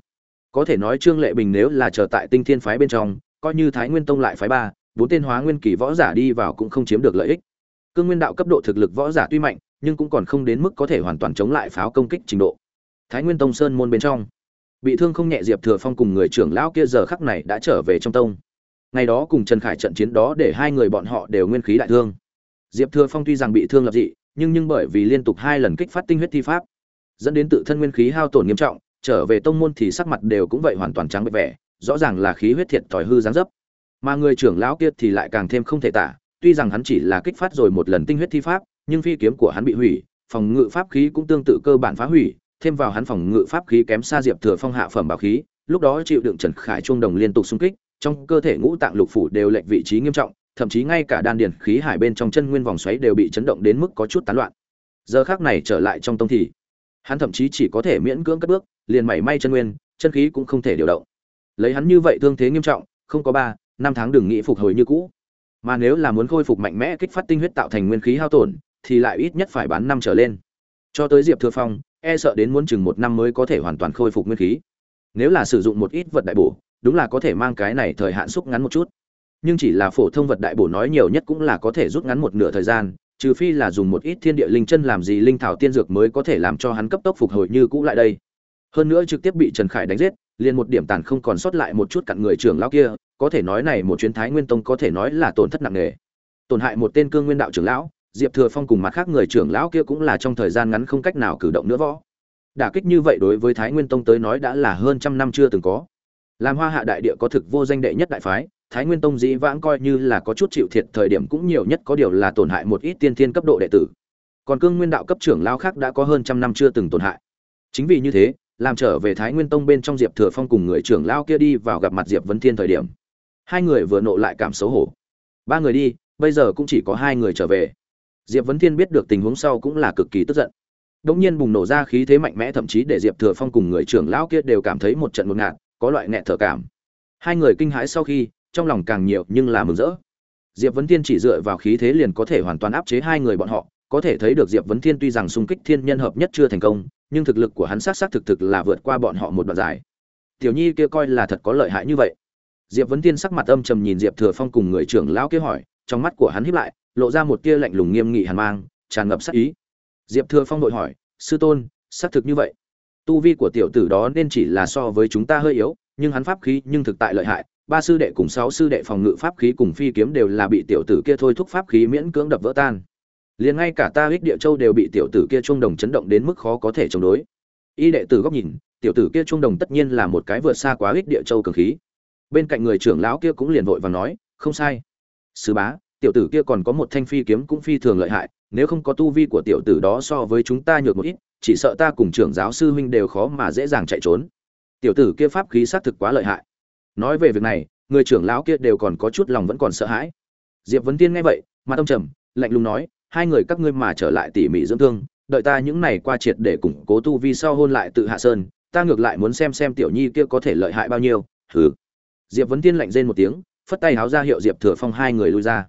Có thể nói trương lệ bình nếu là chờ tại tinh thiên phái bên trong, coi như thái nguyên tông lại phái ba, bốn tên hóa nguyên kỳ võ giả đi vào cũng không chiếm được lợi ích. Cương nguyên đạo cấp độ thực lực võ giả tuy mạnh, nhưng cũng còn không đến mức có thể hoàn toàn chống lại pháo công kích trình độ. Thái nguyên tông sơn môn bên trong, bị thương không nhẹ diệp thừa phong cùng người trưởng lão kia giờ khắc này đã trở về trong tông. Ngày đó cùng trần khải trận chiến đó để hai người bọn họ đều nguyên khí đại thương diệp thừa phong tuy rằng bị thương lập dị, nhưng nhưng bởi vì liên tục hai lần kích phát tinh huyết thi pháp, dẫn đến tự thân nguyên khí hao tổn nghiêm trọng, trở về tông môn thì sắc mặt đều cũng vậy hoàn toàn trắng bệ vẻ, rõ ràng là khí huyết thiệt tỏi hư dáng dấp. Mà người trưởng lão kia thì lại càng thêm không thể tả, tuy rằng hắn chỉ là kích phát rồi một lần tinh huyết thi pháp, nhưng phi kiếm của hắn bị hủy, phòng ngự pháp khí cũng tương tự cơ bản phá hủy, thêm vào hắn phòng ngự pháp khí kém xa diệp thừa phong hạ phẩm bảo khí, lúc đó chịu đựng trần khải trung đồng liên tục xung kích, trong cơ thể ngũ tạng lục phủ đều lệch vị trí nghiêm trọng thậm chí ngay cả đan điền khí hải bên trong chân nguyên vòng xoáy đều bị chấn động đến mức có chút tán loạn. Giờ khác này trở lại trong tông thì, hắn thậm chí chỉ có thể miễn cưỡng cất bước, liền mảy may chân nguyên, chân khí cũng không thể điều động. Lấy hắn như vậy thương thế nghiêm trọng, không có ba, năm tháng đừng nghĩ phục hồi như cũ. Mà nếu là muốn khôi phục mạnh mẽ kích phát tinh huyết tạo thành nguyên khí hao tổn, thì lại ít nhất phải bán năm trở lên. Cho tới diệp thừa phong e sợ đến muốn chừng một năm mới có thể hoàn toàn khôi phục nguyên khí. Nếu là sử dụng một ít vật đại bổ, đúng là có thể mang cái này thời hạn xúc ngắn một chút nhưng chỉ là phổ thông vật đại bổ nói nhiều nhất cũng là có thể rút ngắn một nửa thời gian, trừ phi là dùng một ít thiên địa linh chân làm gì linh thảo tiên dược mới có thể làm cho hắn cấp tốc phục hồi như cũ lại đây. Hơn nữa trực tiếp bị trần khải đánh giết, liền một điểm tàn không còn sót lại một chút cặn người trưởng lão kia, có thể nói này một chuyến thái nguyên tông có thể nói là tổn thất nặng nề. Tổn hại một tên cương nguyên đạo trưởng lão, diệp thừa phong cùng mặt khác người trưởng lão kia cũng là trong thời gian ngắn không cách nào cử động nữa võ. Đả kích như vậy đối với thái nguyên tông tới nói đã là hơn trăm năm chưa từng có. Làm hoa hạ đại địa có thực vô danh đệ nhất đại phái thái nguyên tông dĩ vãng coi như là có chút chịu thiệt thời điểm cũng nhiều nhất có điều là tổn hại một ít tiên thiên cấp độ đệ tử. Còn cương nguyên đạo cấp trưởng lao khác đã có hơn trăm năm chưa từng tổn hại. Chính vì như thế, làm trở về thái nguyên tông bên trong diệp thừa phong cùng người trưởng lao kia đi vào gặp mặt diệp vấn thiên thời điểm. Hai người vừa nộ lại cảm xấu hổ. Ba người đi, bây giờ cũng chỉ có hai người trở về. Diệp vấn thiên biết được tình huống sau cũng là cực kỳ tức giận. Đống nhiên bùng nổ ra khí thế mạnh mẽ thậm chí để diệp thừa phong cùng người trưởng lão kia đều cảm thấy một trận ngột ngạt, có loại nghẹt thở cảm. Hai người kinh hãi sau khi trong lòng càng nhiều nhưng là mừng rỡ. Diệp vấn thiên chỉ dựa vào khí thế liền có thể hoàn toàn áp chế hai người bọn họ, có thể thấy được diệp vấn thiên tuy rằng xung kích thiên nhân hợp nhất chưa thành công, nhưng thực lực của hắn xác xác thực thực là vượt qua bọn họ một đoạn dài. Tiểu nhi kia coi là thật có lợi hại như vậy. Diệp vấn thiên sắc mặt âm trầm nhìn diệp thừa phong cùng người trưởng lão kia hỏi, trong mắt của hắn híp lại, lộ ra một tia lạnh lùng nghiêm nghị hàn mang, tràn ngập sắc ý. Diệp thừa phong đội hỏi, sư tôn, xác thực như vậy. Tu vi của tiểu tử đó nên chỉ là so với chúng ta hơi yếu, nhưng hắn pháp khí nhưng thực tại lợi hại ba sư đệ cùng sáu sư đệ phòng ngự pháp khí cùng phi kiếm đều là bị tiểu tử kia thôi thúc pháp khí miễn cưỡng đập vỡ tan. Liền ngay cả ta ích địa châu đều bị tiểu tử kia trung đồng chấn động đến mức khó có thể chống đối. Y đệ tử góc nhìn, tiểu tử kia trung đồng tất nhiên là một cái vượt xa quá ích địa châu cường khí. Bên cạnh người trưởng lão kia cũng liền vội và nói, không sai. Sứ bá, tiểu tử kia còn có một thanh phi kiếm cũng phi thường lợi hại, nếu không có tu vi của tiểu tử đó so với chúng ta nhược một ít, chỉ sợ ta cùng trưởng giáo sư huynh đều khó mà dễ dàng chạy trốn. Tiểu tử kia pháp khí xác thực quá lợi hại nói về việc này, người trưởng lão kia đều còn có chút lòng vẫn còn sợ hãi. Diệp vấn tiên nghe vậy mà tâm trầm, lạnh lùng nói, hai người các ngươi mà trở lại tỉ mỉ dưỡng thương, đợi ta những này qua triệt để củng cố tu vi sau hôn lại tự hạ sơn, ta ngược lại muốn xem xem tiểu nhi kia có thể lợi hại bao nhiêu. Hừ. Diệp vấn tiên lạnh rên một tiếng, phất tay háo ra hiệu diệp thừa phong hai người lui ra.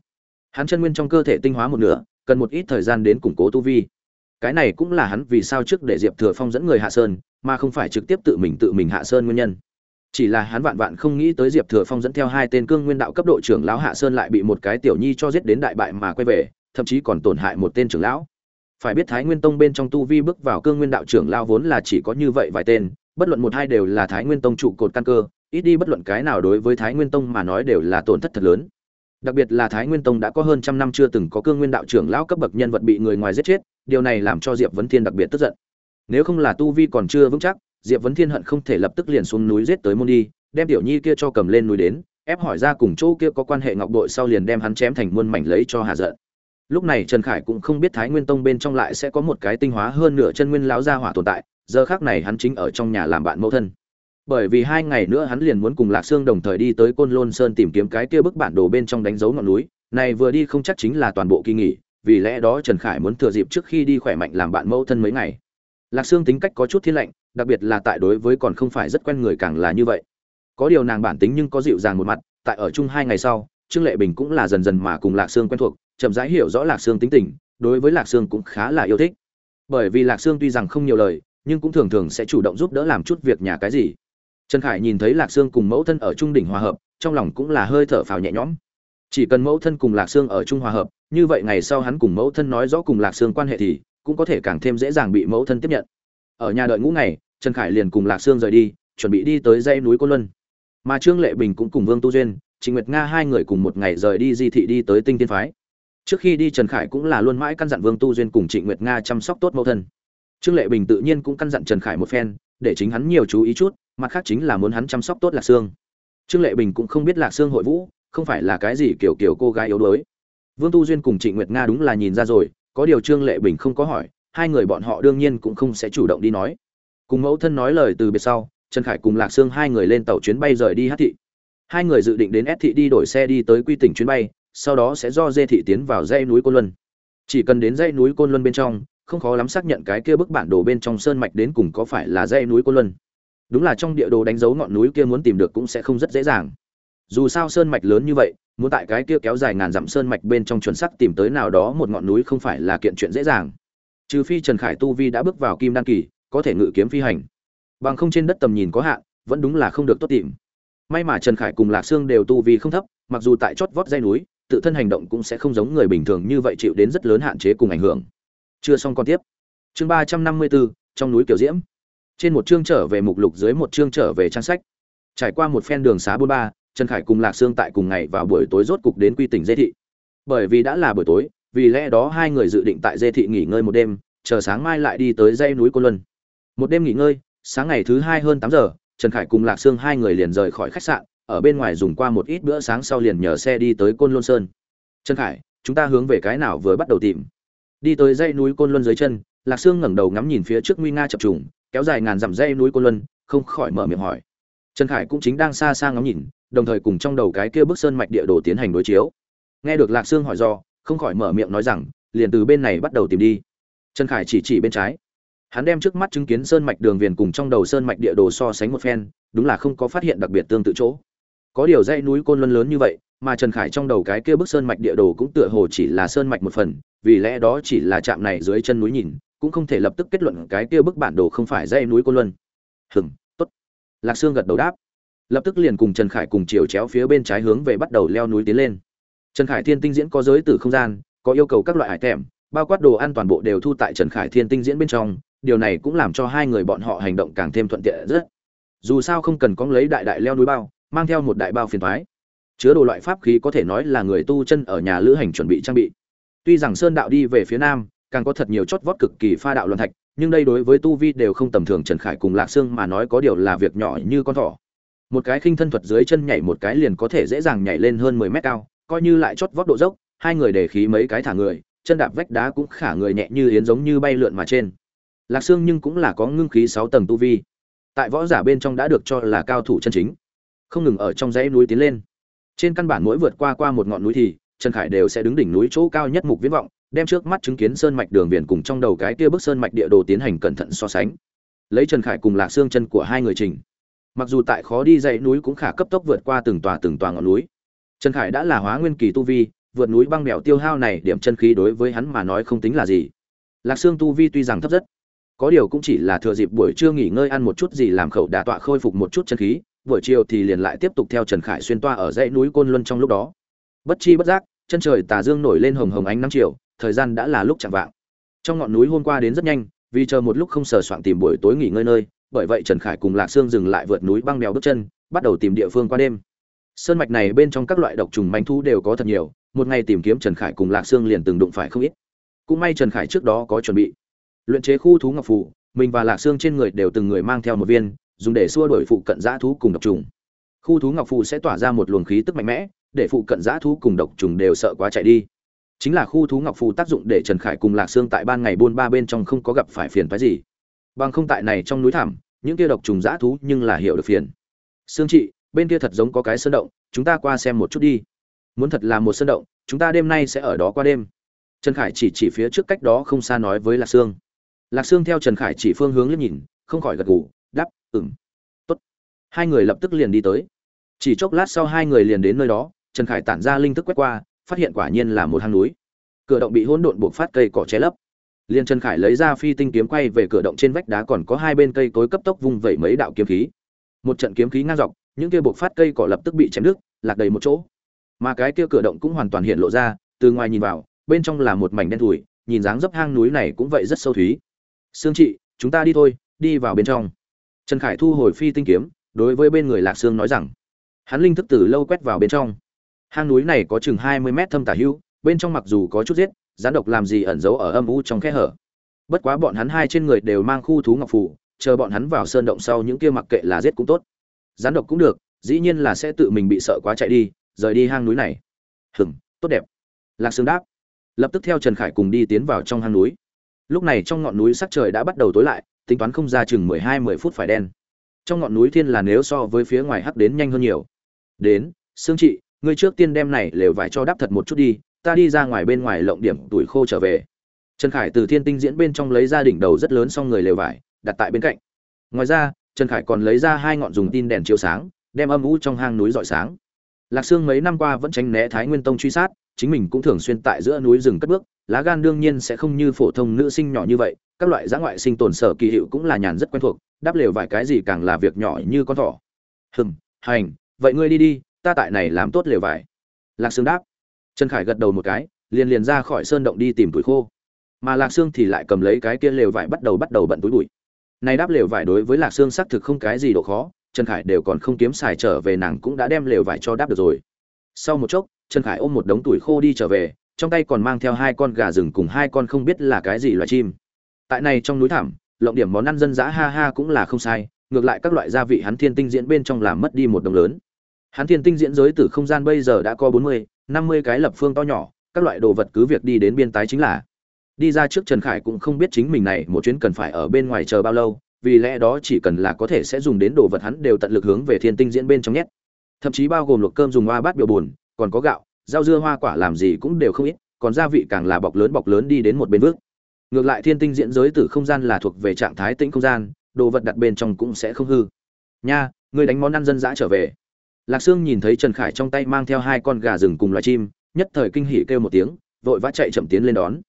Hắn chân nguyên trong cơ thể tinh hóa một nửa, cần một ít thời gian đến củng cố tu vi. Cái này cũng là hắn vì sao trước để diệp thừa phong dẫn người hạ sơn, mà không phải trực tiếp tự mình tự mình hạ sơn nguyên nhân chỉ là hắn vạn vạn không nghĩ tới diệp thừa phong dẫn theo hai tên cương nguyên đạo cấp độ trưởng lão hạ sơn lại bị một cái tiểu nhi cho giết đến đại bại mà quay về, thậm chí còn tổn hại một tên trưởng lão. Phải biết thái nguyên tông bên trong tu vi bước vào cương nguyên đạo trưởng lão vốn là chỉ có như vậy vài tên, bất luận một hai đều là thái nguyên tông trụ cột căn cơ, ít đi bất luận cái nào đối với thái nguyên tông mà nói đều là tổn thất thật lớn. Đặc biệt là thái nguyên tông đã có hơn trăm năm chưa từng có cương nguyên đạo trưởng lão cấp bậc nhân vật bị người ngoài giết chết, điều này làm cho diệp vấn thiên đặc biệt tức giận. Nếu không là tu vi còn chưa vững chắc diệp vấn thiên hận không thể lập tức liền xuống núi giết tới môn đi, đem tiểu nhi kia cho cầm lên núi đến, ép hỏi ra cùng chỗ kia có quan hệ ngọc đội sau liền đem hắn chém thành muôn mảnh lấy cho hạ giận. Lúc này trần khải cũng không biết thái nguyên tông bên trong lại sẽ có một cái tinh hóa hơn nửa chân nguyên lão gia hỏa tồn tại, giờ khác này hắn chính ở trong nhà làm bạn mẫu thân. Bởi vì hai ngày nữa hắn liền muốn cùng lạc sương đồng thời đi tới côn lôn sơn tìm kiếm cái kia bức bản đồ bên trong đánh dấu ngọn núi, này vừa đi không chắc chính là toàn bộ kỳ nghỉ, vì lẽ đó trần khải muốn thừa dịp trước khi đi khỏe mạnh làm bạn mẫu thân mấy ngày. Lạc sương tính cách có chút thiên lạnh đặc biệt là tại đối với còn không phải rất quen người càng là như vậy. Có điều nàng bản tính nhưng có dịu dàng một mặt, tại ở chung hai ngày sau, trương lệ bình cũng là dần dần mà cùng lạc sương quen thuộc, chậm rãi hiểu rõ lạc sương tính tình, đối với lạc sương cũng khá là yêu thích. Bởi vì lạc sương tuy rằng không nhiều lời, nhưng cũng thường thường sẽ chủ động giúp đỡ làm chút việc nhà cái gì. Trần khải nhìn thấy lạc sương cùng mẫu thân ở trung đỉnh hòa hợp, trong lòng cũng là hơi thở phào nhẹ nhõm. Chỉ cần mẫu thân cùng lạc sương ở trung hòa hợp, như vậy ngày sau hắn cùng mẫu thân nói rõ cùng lạc sương quan hệ thì cũng có thể càng thêm dễ dàng bị mẫu thân tiếp nhận ở nhà đợi ngũ ngày, trần khải liền cùng lạc sương rời đi, chuẩn bị đi tới dãy núi côn luân. Mà trương lệ bình cũng cùng vương tu duyên, trịnh nguyệt nga hai người cùng một ngày rời đi di thị đi tới tinh tiên phái. Trước khi đi, trần khải cũng là luôn mãi căn dặn vương tu duyên cùng trịnh nguyệt nga chăm sóc tốt mẫu thân. Trương lệ bình tự nhiên cũng căn dặn trần khải một phen, để chính hắn nhiều chú ý chút, mặt khác chính là muốn hắn chăm sóc tốt lạc sương. Trương lệ bình cũng không biết lạc sương hội vũ, không phải là cái gì kiểu kiểu cô gái yếu đuối. Vương tu duyên cùng trịnh nguyệt nga đúng là nhìn ra rồi, có điều trương lệ bình không có hỏi hai người bọn họ đương nhiên cũng không sẽ chủ động đi nói. Cùng mẫu thân nói lời từ biệt sau, trần khải cùng lạc sương hai người lên tàu chuyến bay rời đi hát thị. Hai người dự định đến S thị đi đổi xe đi tới quy tỉnh chuyến bay, sau đó sẽ do dê thị tiến vào dãy núi côn luân. Chỉ cần đến dãy núi côn luân bên trong, không khó lắm xác nhận cái kia bức bản đồ bên trong sơn mạch đến cùng có phải là dãy núi côn luân. Đúng là trong địa đồ đánh dấu ngọn núi kia muốn tìm được cũng sẽ không rất dễ dàng. Dù sao sơn mạch lớn như vậy, muốn tại cái kia kéo dài ngàn dặm sơn mạch bên trong chuẩn xác tìm tới nào đó một ngọn núi không phải là kiện chuyện dễ dàng trừ phi trần khải tu vi đã bước vào kim đan kỳ, có thể ngự kiếm phi hành. Bằng không trên đất tầm nhìn có hạn, vẫn đúng là không được tốt tìm. May mà trần khải cùng lạc sương đều tu vi không thấp, mặc dù tại chót vót dây núi, tự thân hành động cũng sẽ không giống người bình thường như vậy chịu đến rất lớn hạn chế cùng ảnh hưởng. Chưa xong còn tiếp. Chương ba trăm năm mươi bốn, trong núi kiểu diễm. Trên một chương trở về mục lục dưới một chương trở về trang sách. Trải qua một phen đường xá bôn ba, trần khải cùng lạc sương tại cùng ngày vào buổi tối rốt cục đến quy tỉnh dây thị. Bởi vì đã là buổi tối vì lẽ đó hai người dự định tại dê thị nghỉ ngơi một đêm, chờ sáng mai lại đi tới dây núi côn luân. Một đêm nghỉ ngơi, sáng ngày thứ hai hơn tám giờ, trần khải cùng lạc sương hai người liền rời khỏi khách sạn, ở bên ngoài dùng qua một ít bữa sáng sau liền nhờ xe đi tới côn luân sơn. Trần khải, chúng ta hướng về cái nào vừa bắt đầu tìm? Đi tới dây núi côn luân dưới chân, lạc sương ngẩng đầu ngắm nhìn phía trước nguy nga chập trùng, kéo dài ngàn dặm dây núi côn luân, không khỏi mở miệng hỏi. Trần khải cũng chính đang xa xa ngắm nhìn, đồng thời cùng trong đầu cái kia bức sơn mạch địa đồ tiến hành đối chiếu. Nghe được lạc sương hỏi do không khỏi mở miệng nói rằng, liền từ bên này bắt đầu tìm đi. Trần khải chỉ chỉ bên trái. Hắn đem trước mắt chứng kiến sơn mạch đường viền cùng trong đầu sơn mạch địa đồ so sánh một phen, đúng là không có phát hiện đặc biệt tương tự chỗ. Có điều dãy núi côn luân lớn như vậy, mà trần khải trong đầu cái kia bức sơn mạch địa đồ cũng tựa hồ chỉ là sơn mạch một phần, vì lẽ đó chỉ là chạm này dưới chân núi nhìn, cũng không thể lập tức kết luận cái kia bức bản đồ không phải dãy núi côn luân. Hừm, tốt. Lạc sương gật đầu đáp. Lập tức liền cùng trần khải cùng chiều chéo phía bên trái hướng về bắt đầu leo núi tiến lên trần khải thiên tinh diễn có giới tử không gian, có yêu cầu các loại hải thèm bao quát đồ ăn toàn bộ đều thu tại trần khải thiên tinh diễn bên trong, điều này cũng làm cho hai người bọn họ hành động càng thêm thuận tiện rất. Dù sao không cần có lấy đại đại leo núi bao, mang theo một đại bao phiền thoái chứa đồ loại pháp khí có thể nói là người tu chân ở nhà lữ hành chuẩn bị trang bị. Tuy rằng sơn đạo đi về phía nam, càng có thật nhiều chót vót cực kỳ pha đạo luận thạch, nhưng đây đối với tu vi đều không tầm thường trần khải cùng lạc sương mà nói có điều là việc nhỏ như con thỏ. Một cái khinh thân thuật dưới chân nhảy một cái liền có thể dễ dàng nhảy lên hơn mười mét cao coi như lại chót vót độ dốc, hai người để khí mấy cái thả người, chân đạp vách đá cũng khả người nhẹ như yến giống như bay lượn mà trên. Lạc sương nhưng cũng là có ngưng khí sáu tầng tu vi. Tại võ giả bên trong đã được cho là cao thủ chân chính. Không ngừng ở trong dãy núi tiến lên. Trên căn bản mỗi vượt qua qua một ngọn núi thì, trần khải đều sẽ đứng đỉnh núi chỗ cao nhất mục viễn vọng, đem trước mắt chứng kiến sơn mạch đường biển cùng trong đầu cái kia bức sơn mạch địa đồ tiến hành cẩn thận so sánh. Lấy trần khải cùng lạc xương chân của hai người trình. Mặc dù tại khó đi dãy núi cũng khả cấp tốc vượt qua từng tòa từng tòa ngọn núi trần khải đã là hóa nguyên kỳ tu vi, vượt núi băng bèo tiêu hao này điểm chân khí đối với hắn mà nói không tính là gì. Lạc xương tu vi tuy rằng thấp rất, có điều cũng chỉ là thừa dịp buổi trưa nghỉ ngơi ăn một chút gì làm khẩu đả tọa khôi phục một chút chân khí, buổi chiều thì liền lại tiếp tục theo trần khải xuyên toa ở dãy núi côn luân trong lúc đó. Bất chi bất giác, chân trời tà dương nổi lên hồng hồng ánh nắng chiều, thời gian đã là lúc chẳng vạng. Trong ngọn núi hôm qua đến rất nhanh, vì chờ một lúc không sờ soạn tìm buổi tối nghỉ ngơi nơi, bởi vậy trần khải cùng lạc sương dừng lại vượt núi băng đèo bước chân, bắt đầu tìm địa phương qua đêm sơn mạch này bên trong các loại độc trùng manh thú đều có thật nhiều, một ngày tìm kiếm trần khải cùng lạc sương liền từng đụng phải không ít. Cũng may trần khải trước đó có chuẩn bị. Luyện chế khu thú ngọc phù, mình và lạc sương trên người đều từng người mang theo một viên, dùng để xua đuổi phụ cận dã thú cùng độc trùng. Khu thú ngọc phù sẽ tỏa ra một luồng khí tức mạnh mẽ, để phụ cận dã thú cùng độc trùng đều sợ quá chạy đi. Chính là khu thú ngọc phù tác dụng để trần khải cùng lạc sương tại ban ngày buôn ba bên trong không có gặp phải phiền phái gì. Bằng không tại này trong núi thảm những kia độc trùng dã thú nhưng là hiểu được phiền. Sương chị bên kia thật giống có cái sơn động, chúng ta qua xem một chút đi. Muốn thật là một sơn động, chúng ta đêm nay sẽ ở đó qua đêm. Trần khải chỉ chỉ phía trước cách đó không xa nói với lạc sương. Lạc sương theo trần khải chỉ phương hướng liếc nhìn, không khỏi gật gù đắp ừng tốt. Hai người lập tức liền đi tới. Chỉ chốc lát sau hai người liền đến nơi đó, trần khải tản ra linh thức quét qua, phát hiện quả nhiên là một hang núi. Cửa động bị hỗn độn buộc phát cây cỏ che lấp. Liền trần khải lấy ra phi tinh kiếm quay về cửa động trên vách đá còn có hai bên cây cối cấp tốc vung vẩy mấy đạo kiếm khí. Một trận kiếm khí ngang dọc những kia buộc phát cây cỏ lập tức bị chém đứt, lạc đầy một chỗ. Mà cái kia cửa động cũng hoàn toàn hiện lộ ra, từ ngoài nhìn vào, bên trong là một mảnh đen thủi, nhìn dáng dấp hang núi này cũng vậy rất sâu thúy. Sương chị chúng ta đi thôi, đi vào bên trong. Trần khải thu hồi phi tinh kiếm, đối với bên người lạc sương nói rằng. Hắn linh thức từ lâu quét vào bên trong. Hang núi này có chừng hai mươi mét thâm tả hữu, bên trong mặc dù có chút giết gián độc làm gì ẩn giấu ở âm u trong khe hở. Bất quá bọn hắn hai trên người đều mang khu thú ngọc phủ chờ bọn hắn vào sơn động sau những kia mặc kệ là giết cũng tốt gián độc cũng được, dĩ nhiên là sẽ tự mình bị sợ quá chạy đi, rời đi hang núi này. Hừng tốt đẹp. Lạc sương đáp. Lập tức theo trần khải cùng đi tiến vào trong hang núi. Lúc này trong ngọn núi sắc trời đã bắt đầu tối lại, tính toán không ra chừng mười hai, mười phút phải đen. Trong ngọn núi thiên là nếu so với phía ngoài hắc đến nhanh hơn nhiều. Đến, sương chị ngươi trước tiên đem này lều vải cho đáp thật một chút đi, ta đi ra ngoài bên ngoài lộng điểm tuổi khô trở về. Trần khải từ thiên tinh diễn bên trong lấy ra đỉnh đầu rất lớn xong người lều vải, đặt tại bên cạnh. Ngoài ra trần khải còn lấy ra hai ngọn dùng tin đèn chiếu sáng, đem âm u trong hang núi rọi sáng. Lạc sương mấy năm qua vẫn tránh né thái nguyên tông truy sát, chính mình cũng thường xuyên tại giữa núi rừng cất bước, lá gan đương nhiên sẽ không như phổ thông nữ sinh nhỏ như vậy, các loại giã ngoại sinh tồn sở kỳ hiệu cũng là nhàn rất quen thuộc, đáp lều vài cái gì càng là việc nhỏ như con thỏ. Hừm, hành, vậy ngươi đi đi, ta tại này làm tốt lều vải. Lạc sương đáp. Trần khải gật đầu một cái, liền liền ra khỏi sơn động đi tìm tuổi khô. Mà lạc sương thì lại cầm lấy cái kia lều vải bắt đầu bắt đầu bận túi bụi này đáp lều vải đối với lạc sương xác thực không cái gì độ khó, trần khải đều còn không kiếm xài trở về nàng cũng đã đem lều vải cho đáp được rồi. Sau một chốc, trần khải ôm một đống tuổi khô đi trở về, trong tay còn mang theo hai con gà rừng cùng hai con không biết là cái gì loại chim. Tại này trong núi thảm lộng điểm món ăn dân dã ha ha cũng là không sai, ngược lại các loại gia vị hắn thiên tinh diễn bên trong làm mất đi một đồng lớn. Hắn thiên tinh diễn giới từ không gian bây giờ đã có bốn mươi, năm mươi cái lập phương to nhỏ, các loại đồ vật cứ việc đi đến biên tái chính là đi ra trước trần khải cũng không biết chính mình này một chuyến cần phải ở bên ngoài chờ bao lâu, vì lẽ đó chỉ cần là có thể sẽ dùng đến đồ vật hắn đều tận lực hướng về thiên tinh diễn bên trong nhét. Thậm chí bao gồm luộc cơm dùng hoa bát biểu buồn, còn có gạo, rau dưa hoa quả làm gì cũng đều không ít, còn gia vị càng là bọc lớn bọc lớn đi đến một bên bước ngược lại thiên tinh diễn giới từ không gian là thuộc về trạng thái tĩnh không gian, đồ vật đặt bên trong cũng sẽ không hư. Nha người đánh món ăn dân dã trở về. Lạc sương nhìn thấy trần khải trong tay mang theo hai con gà rừng cùng loài chim, nhất thời kinh hỉ kêu một tiếng, vội vã chạy chậm tiến lên đón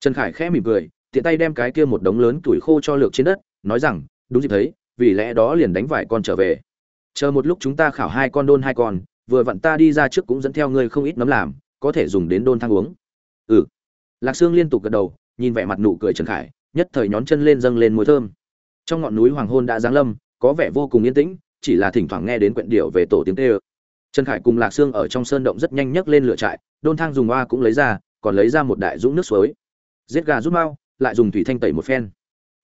trần khải khẽ mỉm cười, tiện tay đem cái kia một đống lớn tuổi khô cho lược trên đất, nói rằng, đúng dịp thấy, vì lẽ đó liền đánh vài con trở về. Chờ một lúc chúng ta khảo hai con đôn hai con, vừa vặn ta đi ra trước cũng dẫn theo ngươi không ít nấm làm, có thể dùng đến đôn thang uống. Ừ. Lạc sương liên tục gật đầu, nhìn vẻ mặt nụ cười trần khải, nhất thời nhón chân lên dâng lên mùi thơm. Trong ngọn núi hoàng hôn đã giáng lâm, có vẻ vô cùng yên tĩnh, chỉ là thỉnh thoảng nghe đến quyện điệu về tổ tiếng tê ơ. Trần khải cùng lạc sương ở trong sơn động rất nhanh nhấc lên lửa trại, đôn thang dùng hoa cũng lấy ra, còn lấy ra một đại dũng nước suối giết gà rút mau, lại dùng thủy thanh tẩy một phen.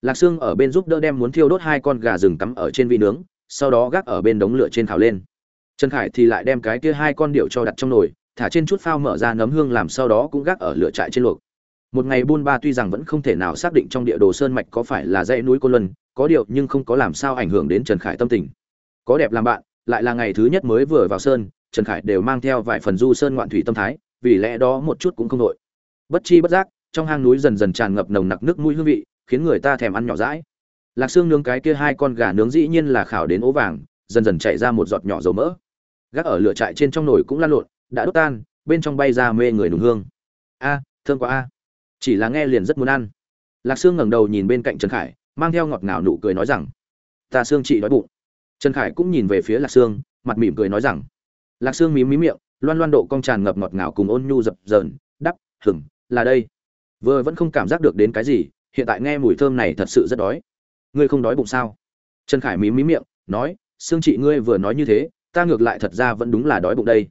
Lạc sương ở bên giúp đỡ đem muốn thiêu đốt hai con gà rừng cắm ở trên vị nướng, sau đó gác ở bên đống lửa trên khảo lên. Trần khải thì lại đem cái kia hai con điệu cho đặt trong nồi, thả trên chút phao mở ra nấm hương làm sau đó cũng gác ở lửa trại trên luộc. Một ngày buôn ba tuy rằng vẫn không thể nào xác định trong địa đồ sơn mạch có phải là dãy núi cô luân, có điệu nhưng không có làm sao ảnh hưởng đến trần khải tâm tình. Có đẹp làm bạn, lại là ngày thứ nhất mới vừa vào sơn, trần khải đều mang theo vài phần du sơn ngoạn thủy tâm thái, vì lẽ đó một chút cũng không đội bất chi bất giác trong hang núi dần dần tràn ngập nồng nặc nước mũi hương vị, khiến người ta thèm ăn nhỏ rãi lạc xương nướng cái kia hai con gà nướng dĩ nhiên là khảo đến ố vàng, dần dần chạy ra một giọt nhỏ dầu mỡ. Gác ở lửa trại trên trong nồi cũng lan lộn, đã đốt tan, bên trong bay ra mê người nùng hương. A, thơm quá a. Chỉ là nghe liền rất muốn ăn. Lạc sương ngẩng đầu nhìn bên cạnh trần khải, mang theo ngọt ngào nụ cười nói rằng, ta xương chị đói bụng. Trần khải cũng nhìn về phía lạc sương, mặt mỉm cười nói rằng, lạc sương mím mím miệng, loan loan độ cong tràn ngập ngọt ngào cùng ôn nhu dập dờn, đắp hửng là đây vừa vẫn không cảm giác được đến cái gì, hiện tại nghe mùi thơm này thật sự rất đói. Ngươi không đói bụng sao? Trần khải mím mím miệng, nói xương chị ngươi vừa nói như thế, ta ngược lại thật ra vẫn đúng là đói bụng đây.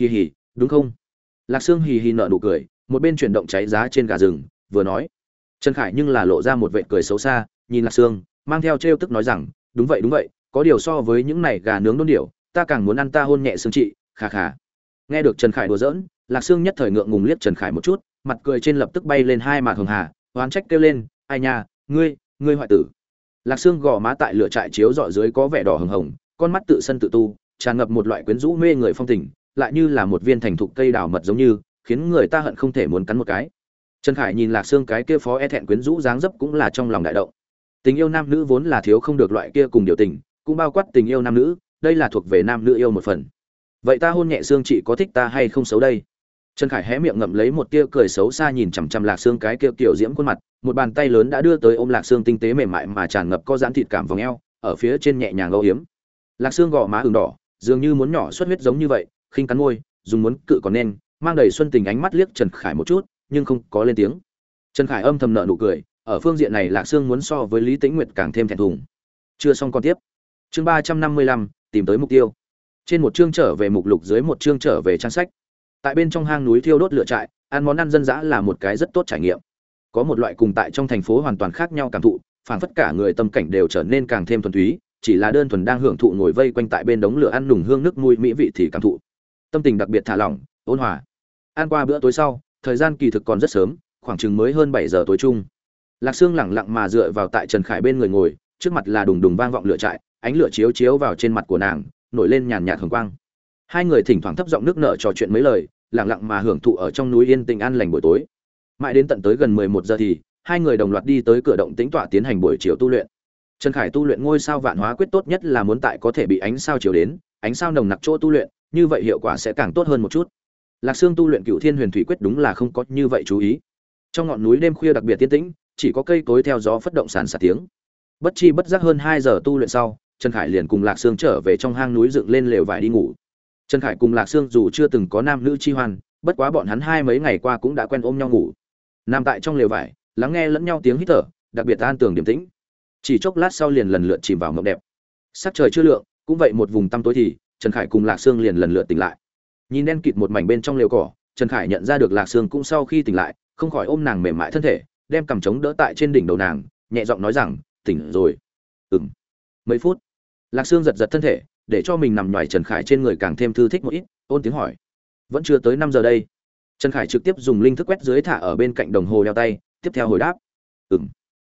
Hì hì, đúng không? Lạc sương hì hì nợ nụ cười, một bên chuyển động cháy giá trên gà rừng, vừa nói. Trần khải nhưng là lộ ra một vệ cười xấu xa, nhìn lạc sương, mang theo trêu tức nói rằng, đúng vậy đúng vậy, có điều so với những này gà nướng đôn điểu, ta càng muốn ăn ta hôn nhẹ xương chị khà khà nghe được trần khải đùa giỡn, lạc sương nhất thời ngượng ngùng liếc trần khải một chút mặt cười trên lập tức bay lên hai mạt hường hà, oán trách kêu lên, ai nha, ngươi ngươi hoại tử. Lạc xương gò má tại lửa trại chiếu dọi dưới có vẻ đỏ hừng hồng, con mắt tự sân tự tu, tràn ngập một loại quyến rũ mê người phong tình, lại như là một viên thành thục cây đào mật giống như, khiến người ta hận không thể muốn cắn một cái. Trần khải nhìn lạc xương cái kia phó e thẹn quyến rũ dáng dấp cũng là trong lòng đại động. Tình yêu nam nữ vốn là thiếu không được loại kia cùng điều tình, cũng bao quát tình yêu nam nữ, đây là thuộc về nam nữ yêu một phần. Vậy ta hôn nhẹ xương chị có thích ta hay không xấu đây? Trần khải hé miệng ngậm lấy một tia cười xấu xa nhìn chằm chằm lạc xương cái kia kiểu diễm khuôn mặt, một bàn tay lớn đã đưa tới ôm lạc xương tinh tế mềm mại mà tràn ngập có giãn thịt cảm vòng eo, ở phía trên nhẹ nhàng âu hiếm lạc xương gò má ửng đỏ, dường như muốn nhỏ xuất huyết giống như vậy, khinh cắn môi, dùng muốn cự còn nên, mang đầy xuân tình ánh mắt liếc trần khải một chút, nhưng không có lên tiếng. Trần khải âm thầm nợ nụ cười, ở phương diện này lạc sương muốn so với lý tĩnh nguyệt càng thêm thẹn thùng. Chưa xong còn tiếp. Chương ba trăm năm mươi lăm, tìm tới mục tiêu. Trên một chương trở về mục lục dưới một chương trở về trang sách tại bên trong hang núi thiêu đốt lửa trại, ăn món ăn dân dã là một cái rất tốt trải nghiệm. Có một loại cùng tại trong thành phố hoàn toàn khác nhau cảm thụ phản phất cả người tâm cảnh đều trở nên càng thêm thuần túy, chỉ là đơn thuần đang hưởng thụ ngồi vây quanh tại bên đống lửa ăn nùng hương nước mùi mỹ vị thì cảm thụ. Tâm tình đặc biệt thả lỏng, ôn hòa. Ăn qua bữa tối sau, thời gian kỳ thực còn rất sớm, khoảng chừng mới hơn bảy giờ tối chung. Lạc sương lẳng lặng mà dựa vào tại trần khải bên người ngồi, trước mặt là đùng đùng vang vọng lửa trại, ánh lửa chiếu chiếu vào trên mặt của nàng, nổi lên nhàn nhạt hồng quang. Hai người thỉnh thoảng thấp giọng nước nợ trò chuyện mấy lời lặng lặng mà hưởng thụ ở trong núi yên tĩnh an lành buổi tối. Mãi đến tận tới gần mười một giờ thì, hai người đồng loạt đi tới cửa động tĩnh tọa tiến hành buổi chiều tu luyện. Trần khải tu luyện ngôi sao vạn hóa quyết tốt nhất là muốn tại có thể bị ánh sao chiều đến, ánh sao nồng nặc chỗ tu luyện, như vậy hiệu quả sẽ càng tốt hơn một chút. Lạc sương tu luyện cửu thiên huyền thủy quyết đúng là không có như vậy chú ý. Trong ngọn núi đêm khuya đặc biệt tiên tĩnh, chỉ có cây cối theo gió phất động sàn sạt tiếng. Bất chi bất giác hơn hai giờ tu luyện sau, trần khải liền cùng lạc sương trở về trong hang núi dựng lên lều vải đi ngủ trần khải cùng lạc sương dù chưa từng có nam nữ chi hoan, bất quá bọn hắn hai mấy ngày qua cũng đã quen ôm nhau ngủ. Nằm tại trong lều vải, lắng nghe lẫn nhau tiếng hít thở, đặc biệt an tường điềm tĩnh. Chỉ chốc lát sau liền lần lượt chìm vào mộng đẹp. Sắc trời chưa lượng, cũng vậy một vùng tăm tối thì, trần khải cùng lạc sương liền lần lượt tỉnh lại. Nhìn đen kịt một mảnh bên trong lều cỏ, trần khải nhận ra được lạc sương cũng sau khi tỉnh lại, không khỏi ôm nàng mềm mại thân thể, đem cằm trống đỡ tại trên đỉnh đầu nàng, nhẹ giọng nói rằng, tỉnh rồi. Ừng mấy phút, lạc sương giật giật thân thể để cho mình nằm ngoài trần khải trên người càng thêm thư thích một ít ôn tiếng hỏi. Vẫn chưa tới năm giờ đây. Trần khải trực tiếp dùng linh thức quét dưới thả ở bên cạnh đồng hồ đeo tay tiếp theo hồi đáp. Ừm,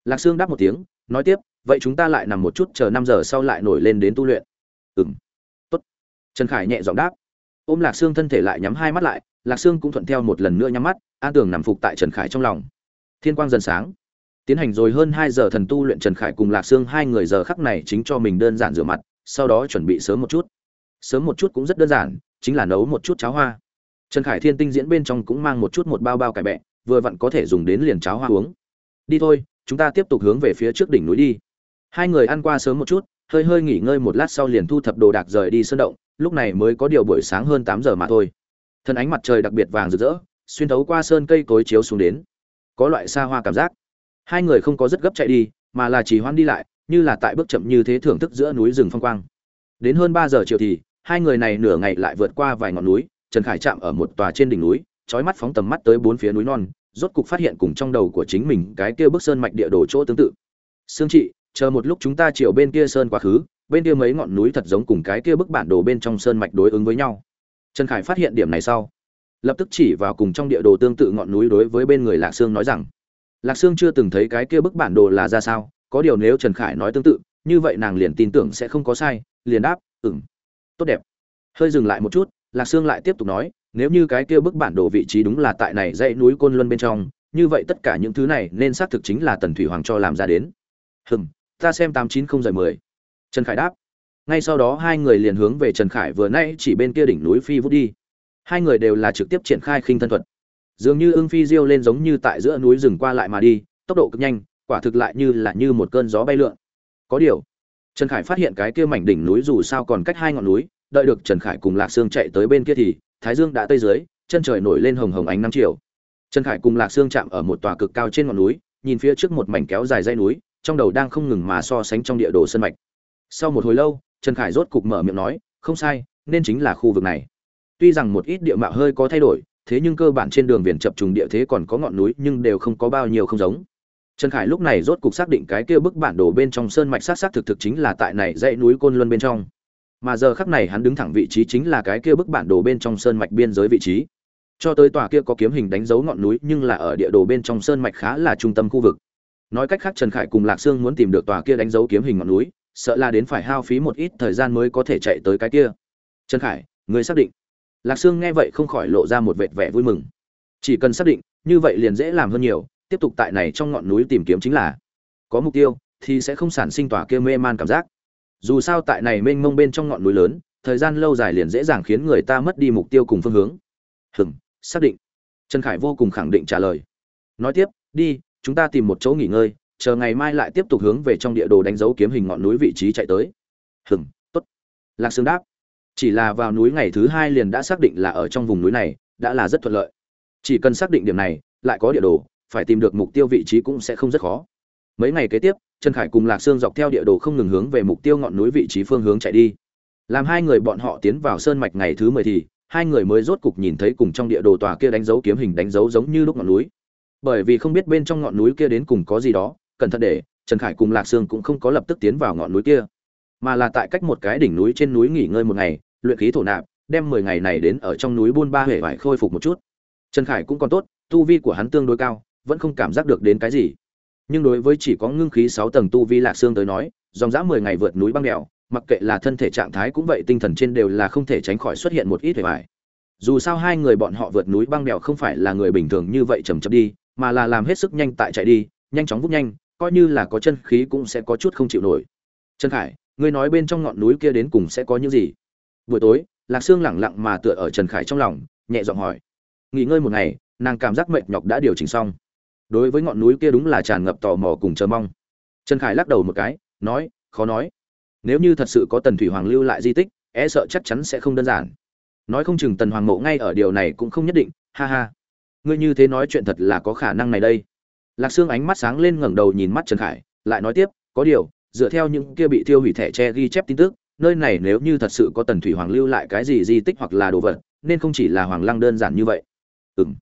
lạc sương đáp một tiếng nói tiếp vậy chúng ta lại nằm một chút chờ năm giờ sau lại nổi lên đến tu luyện. Ừm, tốt. Trần khải nhẹ giọng đáp. Ôm lạc sương thân thể lại nhắm hai mắt lại lạc sương cũng thuận theo một lần nữa nhắm mắt an tường nằm phục tại trần khải trong lòng. Thiên quang dần sáng. Tiến hành rồi hơn hai giờ thần tu luyện trần khải cùng lạc sương hai người giờ khắc này chính cho mình đơn giản rửa mặt sau đó chuẩn bị sớm một chút. Sớm một chút cũng rất đơn giản, chính là nấu một chút cháo hoa. Trần khải thiên tinh diễn bên trong cũng mang một chút một bao bao cải bẹ, vừa vặn có thể dùng đến liền cháo hoa uống. Đi thôi, chúng ta tiếp tục hướng về phía trước đỉnh núi đi. Hai người ăn qua sớm một chút, hơi hơi nghỉ ngơi một lát sau liền thu thập đồ đạc rời đi sơn động, lúc này mới có điều buổi sáng hơn tám giờ mà thôi. Thân ánh mặt trời đặc biệt vàng rực rỡ, xuyên thấu qua sơn cây cối chiếu xuống đến. Có loại xa hoa cảm giác. Hai người không có rất gấp chạy đi, mà là chỉ hoan đi lại như là tại bước chậm như thế thưởng thức giữa núi rừng phong quang. Đến hơn ba giờ chiều thì, hai người này nửa ngày lại vượt qua vài ngọn núi, trần khải chạm ở một tòa trên đỉnh núi trói mắt phóng tầm mắt tới bốn phía núi non, rốt cục phát hiện cùng trong đầu của chính mình cái kia bức sơn mạch địa đồ chỗ tương tự. Sương trị, chờ một lúc chúng ta chiều bên kia sơn quá khứ, bên kia mấy ngọn núi thật giống cùng cái kia bức bản đồ bên trong sơn mạch đối ứng với nhau. Trần khải phát hiện điểm này sau, lập tức chỉ vào cùng trong địa đồ tương tự ngọn núi đối với bên người lạc sương nói rằng, lạc sương chưa từng thấy cái kia bức bản đồ là ra sao có điều nếu trần khải nói tương tự, như vậy nàng liền tin tưởng sẽ không có sai, liền đáp ừng tốt đẹp. Hơi dừng lại một chút, lạc sương lại tiếp tục nói, nếu như cái kia bức bản đồ vị trí đúng là tại này dãy núi côn luân bên trong, như vậy tất cả những thứ này nên xác thực chính là tần thủy hoàng cho làm ra đến. Hừm, ta xem tám chín không giờ mười. Trần khải đáp. Ngay sau đó hai người liền hướng về trần khải vừa nay chỉ bên kia đỉnh núi phi vút đi. Hai người đều là trực tiếp triển khai khinh thân thuật. Dường như ưng phi diêu lên giống như tại giữa núi rừng qua lại mà đi, tốc độ cực nhanh quả thực lại như là như một cơn gió bay lượn. Có điều, trần khải phát hiện cái kia mảnh đỉnh núi dù sao còn cách hai ngọn núi, đợi được trần khải cùng lạc sương chạy tới bên kia thì, thái dương đã tây dưới, chân trời nổi lên hồng hồng ánh nắng chiều. Trần khải cùng lạc sương chạm ở một tòa cực cao trên ngọn núi, nhìn phía trước một mảnh kéo dài dây núi, trong đầu đang không ngừng mà so sánh trong địa đồ sân mạch. Sau một hồi lâu, trần khải rốt cục mở miệng nói, không sai, nên chính là khu vực này. Tuy rằng một ít địa mạo hơi có thay đổi, thế nhưng cơ bản trên đường viền chập trùng địa thế còn có ngọn núi nhưng đều không có bao nhiêu không giống trần khải lúc này rốt cục xác định cái kia bức bản đồ bên trong sơn mạch sát sát thực thực chính là tại này dãy núi côn luân bên trong. Mà giờ khắc này hắn đứng thẳng vị trí chính là cái kia bức bản đồ bên trong sơn mạch biên giới vị trí. Cho tới tòa kia có kiếm hình đánh dấu ngọn núi nhưng là ở địa đồ bên trong sơn mạch khá là trung tâm khu vực. Nói cách khác trần khải cùng lạc sương muốn tìm được tòa kia đánh dấu kiếm hình ngọn núi, sợ là đến phải hao phí một ít thời gian mới có thể chạy tới cái kia. Trần khải, người xác định. Lạc sương nghe vậy không khỏi lộ ra một vệt vẻ vui mừng. Chỉ cần xác định, như vậy liền dễ làm hơn nhiều tiếp tục tại này trong ngọn núi tìm kiếm chính là, có mục tiêu thì sẽ không sản sinh tỏa kia mê man cảm giác. Dù sao tại này mênh mông bên trong ngọn núi lớn, thời gian lâu dài liền dễ dàng khiến người ta mất đi mục tiêu cùng phương hướng. Hừng xác định. Trần khải vô cùng khẳng định trả lời. Nói tiếp, đi, chúng ta tìm một chỗ nghỉ ngơi, chờ ngày mai lại tiếp tục hướng về trong địa đồ đánh dấu kiếm hình ngọn núi vị trí chạy tới. Hừng tốt. Lạc sương đáp. Chỉ là vào núi ngày thứ hai liền đã xác định là ở trong vùng núi này, đã là rất thuận lợi. Chỉ cần xác định điểm này, lại có địa đồ phải tìm được mục tiêu vị trí cũng sẽ không rất khó. Mấy ngày kế tiếp, trần khải cùng lạc sương dọc theo địa đồ không ngừng hướng về mục tiêu ngọn núi vị trí phương hướng chạy đi. Làm hai người bọn họ tiến vào sơn mạch ngày thứ mười thì, hai người mới rốt cục nhìn thấy cùng trong địa đồ tòa kia đánh dấu kiếm hình đánh dấu giống như lúc ngọn núi. Bởi vì không biết bên trong ngọn núi kia đến cùng có gì đó, cẩn thận để, trần khải cùng lạc sương cũng không có lập tức tiến vào ngọn núi kia. Mà là tại cách một cái đỉnh núi trên núi nghỉ ngơi một ngày, luyện khí thổ nạp, đem mười ngày này đến ở trong núi buôn ba huệ vải khôi phục một chút. Trần khải cũng còn tốt, tu vi của hắn tương đối cao vẫn không cảm giác được đến cái gì. Nhưng đối với chỉ có ngưng khí sáu tầng tu vi lạc xương tới nói, dòng dã mười ngày vượt núi băng đèo, mặc kệ là thân thể trạng thái cũng vậy, tinh thần trên đều là không thể tránh khỏi xuất hiện một ít vẻ vải dù sao hai người bọn họ vượt núi băng đèo không phải là người bình thường như vậy chầm chậm đi, mà là làm hết sức nhanh tại chạy đi, nhanh chóng vút nhanh, coi như là có chân khí cũng sẽ có chút không chịu nổi. Trần khải, ngươi nói bên trong ngọn núi kia đến cùng sẽ có những gì? Buổi tối, lạc sương lẳng lặng mà tựa ở trần khải trong lòng, nhẹ giọng hỏi. Nghỉ ngơi một ngày, nàng cảm giác mệt nhọc đã điều chỉnh xong đối với ngọn núi kia đúng là tràn ngập tò mò cùng chờ mong. Trần khải lắc đầu một cái, nói, khó nói. Nếu như thật sự có tần thủy hoàng lưu lại di tích e sợ chắc chắn sẽ không đơn giản. Nói không chừng tần hoàng mộ ngay ở điều này cũng không nhất định, ha ha. Ngươi như thế nói chuyện thật là có khả năng này đây. Lạc sương ánh mắt sáng lên ngẩng đầu nhìn mắt trần khải, lại nói tiếp, có điều, dựa theo những kia bị tiêu hủy thẻ tre ghi chép tin tức, nơi này nếu như thật sự có tần thủy hoàng lưu lại cái gì di tích hoặc là đồ vật, nên không chỉ là hoàng lăng đơn giản như vậy. Ừng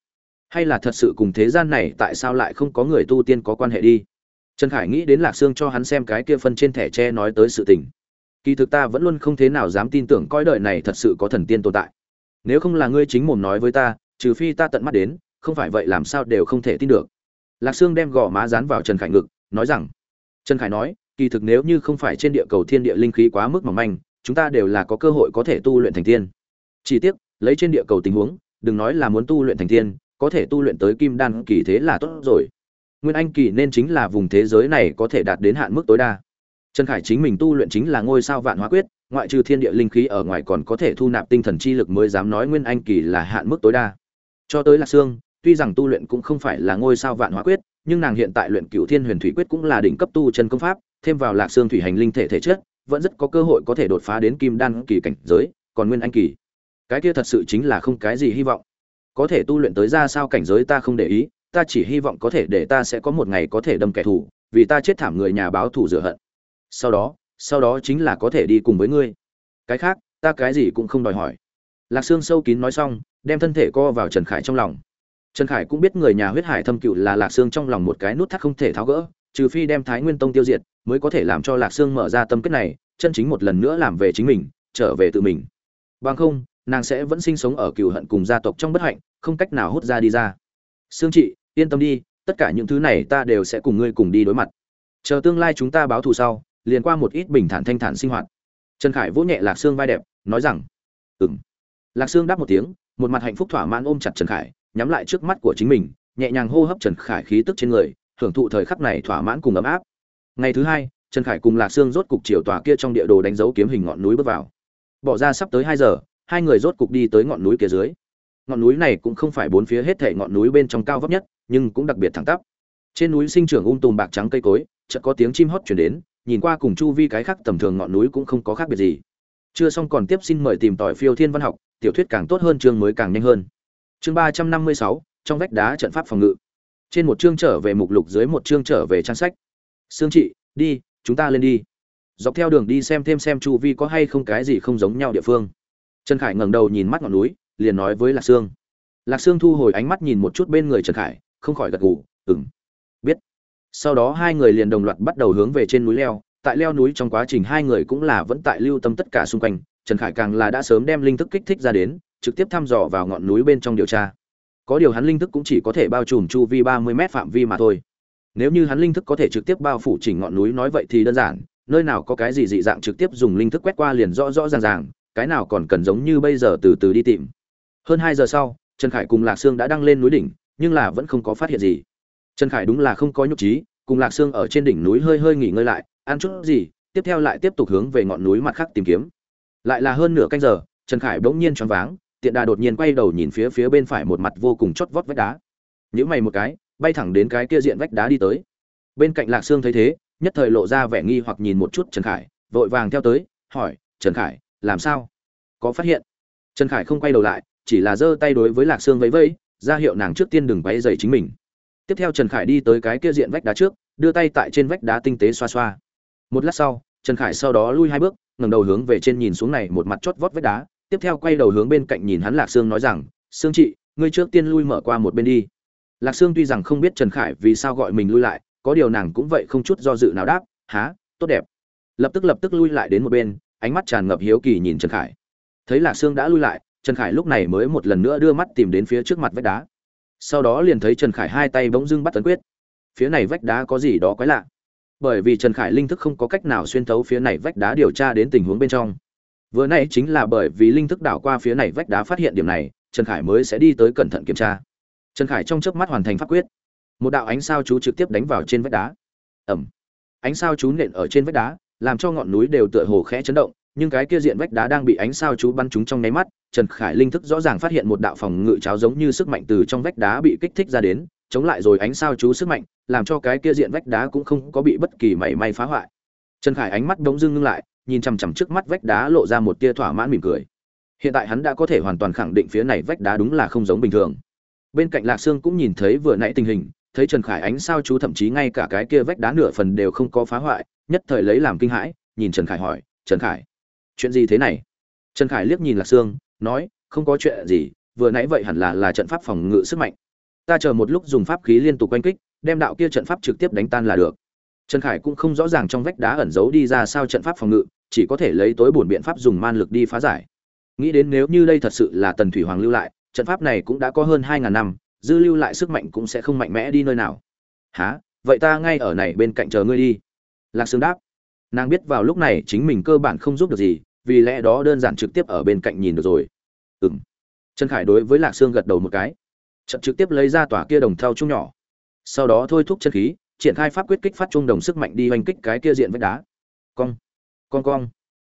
hay là thật sự cùng thế gian này tại sao lại không có người tu tiên có quan hệ đi? Trần khải nghĩ đến lạc sương cho hắn xem cái kia phân trên thẻ tre nói tới sự tình. Kỳ thực ta vẫn luôn không thế nào dám tin tưởng coi đời này thật sự có thần tiên tồn tại. Nếu không là ngươi chính mồm nói với ta, trừ phi ta tận mắt đến, không phải vậy làm sao đều không thể tin được. Lạc sương đem gò má dán vào trần khải ngực, nói rằng, trần khải nói, kỳ thực nếu như không phải trên địa cầu thiên địa linh khí quá mức mỏng manh, chúng ta đều là có cơ hội có thể tu luyện thành tiên. Chỉ tiếc, lấy trên địa cầu tình huống, đừng nói là muốn tu luyện thành tiên có thể tu luyện tới kim đan kỳ thế là tốt rồi. Nguyên anh kỳ nên chính là vùng thế giới này có thể đạt đến hạn mức tối đa. Trần khải chính mình tu luyện chính là ngôi sao vạn hóa quyết, ngoại trừ thiên địa linh khí ở ngoài còn có thể thu nạp tinh thần chi lực mới dám nói nguyên anh kỳ là hạn mức tối đa. Cho tới lạc xương tuy rằng tu luyện cũng không phải là ngôi sao vạn hóa quyết, nhưng nàng hiện tại luyện cửu thiên huyền thủy quyết cũng là đỉnh cấp tu chân công pháp, thêm vào lạc xương thủy hành linh thể thể chất, vẫn rất có cơ hội có thể đột phá đến kim đan kỳ cảnh giới, còn nguyên anh kỳ. Cái kia thật sự chính là không cái gì hy vọng có thể tu luyện tới ra sao cảnh giới ta không để ý, ta chỉ hy vọng có thể để ta sẽ có một ngày có thể đâm kẻ thù, vì ta chết thảm người nhà báo thù rửa hận. Sau đó sau đó chính là có thể đi cùng với ngươi. Cái khác, ta cái gì cũng không đòi hỏi. Lạc sương sâu kín nói xong, đem thân thể co vào trần khải trong lòng. Trần khải cũng biết người nhà huyết hải thâm cựu là lạc sương trong lòng một cái nút thắt không thể tháo gỡ, trừ phi đem thái nguyên tông tiêu diệt, mới có thể làm cho lạc sương mở ra tâm kết này, chân chính một lần nữa làm về chính mình, trở về tự mình. Bằng không nàng sẽ vẫn sinh sống ở cừu hận cùng gia tộc trong bất hạnh, không cách nào hút ra đi ra. Sương chị yên tâm đi, tất cả những thứ này ta đều sẽ cùng ngươi cùng đi đối mặt. Chờ tương lai chúng ta báo thù sau, liền qua một ít bình thản thanh thản sinh hoạt. Trần khải vỗ nhẹ lạc sương vai đẹp, nói rằng, ừm. lạc sương đáp một tiếng, một mặt hạnh phúc thỏa mãn ôm chặt trần khải, nhắm lại trước mắt của chính mình, nhẹ nhàng hô hấp trần khải khí tức trên người, hưởng thụ thời khắc này thỏa mãn cùng ấm áp. Ngày thứ hai, trần khải cùng lạc sương rốt cục chiều tòa kia trong địa đồ đánh dấu kiếm hình ngọn núi bước vào. Bỏ ra sắp tới hai giờ hai người rốt cục đi tới ngọn núi kia dưới. Ngọn núi này cũng không phải bốn phía hết thể ngọn núi bên trong cao vấp nhất, nhưng cũng đặc biệt thẳng tắp. Trên núi sinh trưởng um tùm bạc trắng cây cối, chợt có tiếng chim hót chuyển đến, nhìn qua cùng chu vi cái khác tầm thường ngọn núi cũng không có khác biệt gì. Chưa xong còn tiếp xin mời tìm tỏi phiêu thiên văn học, tiểu thuyết càng tốt hơn chương mới càng nhanh hơn. Chương ba trăm năm mươi sáu, trong vách đá trận pháp phòng ngự. Trên một chương trở về mục lục dưới một chương trở về trang sách. Sương trị, đi, chúng ta lên đi. Dọc theo đường đi xem thêm xem chu vi có hay không cái gì không giống nhau địa phương trần khải ngẩng đầu nhìn mắt ngọn núi, liền nói với lạc sương. Lạc sương thu hồi ánh mắt nhìn một chút bên người trần khải, không khỏi gật gù ừng biết. Sau đó hai người liền đồng loạt bắt đầu hướng về trên núi leo, tại leo núi trong quá trình hai người cũng là vẫn tại lưu tâm tất cả xung quanh, trần khải càng là đã sớm đem linh thức kích thích ra đến, trực tiếp thăm dò vào ngọn núi bên trong điều tra. Có điều hắn linh thức cũng chỉ có thể bao trùm chu vi ba mươi m phạm vi mà thôi. Nếu như hắn linh thức có thể trực tiếp bao phủ chỉnh ngọn núi nói vậy thì đơn giản, nơi nào có cái gì dị dạng trực tiếp dùng linh thức quét qua liền rõ rõ ràng ràng cái nào còn cần giống như bây giờ từ từ đi tìm. Hơn hai giờ sau, trần khải cùng lạc sương đã đăng lên núi đỉnh, nhưng là vẫn không có phát hiện gì. Trần khải đúng là không có nhục trí, cùng lạc sương ở trên đỉnh núi hơi hơi nghỉ ngơi lại, ăn chút gì, tiếp theo lại tiếp tục hướng về ngọn núi mặt khác tìm kiếm. Lại là hơn nửa canh giờ, trần khải bỗng nhiên choáng váng, tiện đà đột nhiên quay đầu nhìn phía phía bên phải một mặt vô cùng chót vót vách đá. Nhữ mày một cái, bay thẳng đến cái kia diện vách đá đi tới. Bên cạnh lạc sương thấy thế, nhất thời lộ ra vẻ nghi hoặc nhìn một chút trần khải, vội vàng theo tới, hỏi, trần khải làm sao? Có phát hiện? Trần khải không quay đầu lại, chỉ là giơ tay đối với lạc sương vẫy vẫy, ra hiệu nàng trước tiên đừng quay dày chính mình. Tiếp theo trần khải đi tới cái kia diện vách đá trước, đưa tay tại trên vách đá tinh tế xoa xoa. Một lát sau, trần khải sau đó lui hai bước, ngẩng đầu hướng về trên nhìn xuống này một mặt chót vót vách đá, tiếp theo quay đầu hướng bên cạnh nhìn hắn lạc sương nói rằng, sương chị, ngươi trước tiên lui mở qua một bên đi. Lạc sương tuy rằng không biết trần khải vì sao gọi mình lui lại, có điều nàng cũng vậy không chút do dự nào đáp, há, tốt đẹp. Lập tức lập tức lui lại đến một bên ánh mắt tràn ngập hiếu kỳ nhìn trần khải. Thấy lạc sương đã lui lại, trần khải lúc này mới một lần nữa đưa mắt tìm đến phía trước mặt vách đá. Sau đó liền thấy trần khải hai tay bỗng dưng bắt tấn quyết. Phía này vách đá có gì đó quái lạ. Bởi vì trần khải linh thức không có cách nào xuyên thấu phía này vách đá điều tra đến tình huống bên trong. Vừa nãy chính là bởi vì linh thức đảo qua phía này vách đá phát hiện điểm này, trần khải mới sẽ đi tới cẩn thận kiểm tra. Trần khải trong chớp mắt hoàn thành pháp quyết. Một đạo ánh sao chú trực tiếp đánh vào trên vách đá. Ẩm ánh sao chú nện ở trên vách đá làm cho ngọn núi đều tựa hồ khẽ chấn động, nhưng cái kia diện vách đá đang bị ánh sao chú bắn trúng trong nháy mắt, trần khải linh thức rõ ràng phát hiện một đạo phòng ngự cháo giống như sức mạnh từ trong vách đá bị kích thích ra đến, chống lại rồi ánh sao chú sức mạnh, làm cho cái kia diện vách đá cũng không có bị bất kỳ mảy may phá hoại. Trần khải ánh mắt bỗng dưng ngưng lại, nhìn chằm chằm trước mắt vách đá lộ ra một tia thỏa mãn mỉm cười. Hiện tại hắn đã có thể hoàn toàn khẳng định phía này vách đá đúng là không giống bình thường. Bên cạnh lạc sương cũng nhìn thấy vừa nãy tình hình, thấy trần khải ánh sao chú thậm chí ngay cả cái kia vách đá nửa phần đều không có phá hoại nhất thời lấy làm kinh hãi, nhìn trần khải hỏi, trần khải, chuyện gì thế này? Trần khải liếc nhìn lạc sương, nói, không có chuyện gì, vừa nãy vậy hẳn là là trận pháp phòng ngự sức mạnh. Ta chờ một lúc dùng pháp khí liên tục quanh kích, đem đạo kia trận pháp trực tiếp đánh tan là được. Trần khải cũng không rõ ràng trong vách đá ẩn giấu đi ra sao trận pháp phòng ngự, chỉ có thể lấy tối bổn biện pháp dùng man lực đi phá giải. Nghĩ đến nếu như đây thật sự là tần thủy hoàng lưu lại, trận pháp này cũng đã có hơn hai ngàn năm, dư lưu lại sức mạnh cũng sẽ không mạnh mẽ đi nơi nào. Há vậy ta ngay ở này bên cạnh chờ ngươi đi lạc sương đáp. Nàng biết vào lúc này chính mình cơ bản không giúp được gì, vì lẽ đó đơn giản trực tiếp ở bên cạnh nhìn được rồi. Ừ m trần khải đối với lạc sương gật đầu một cái. Trận trực tiếp lấy ra tòa kia đồng thau chung nhỏ. Sau đó thôi thúc chân khí, triển khai pháp quyết kích phát trung đồng sức mạnh đi hoành kích cái kia diện vách đá. Cong. Con cong.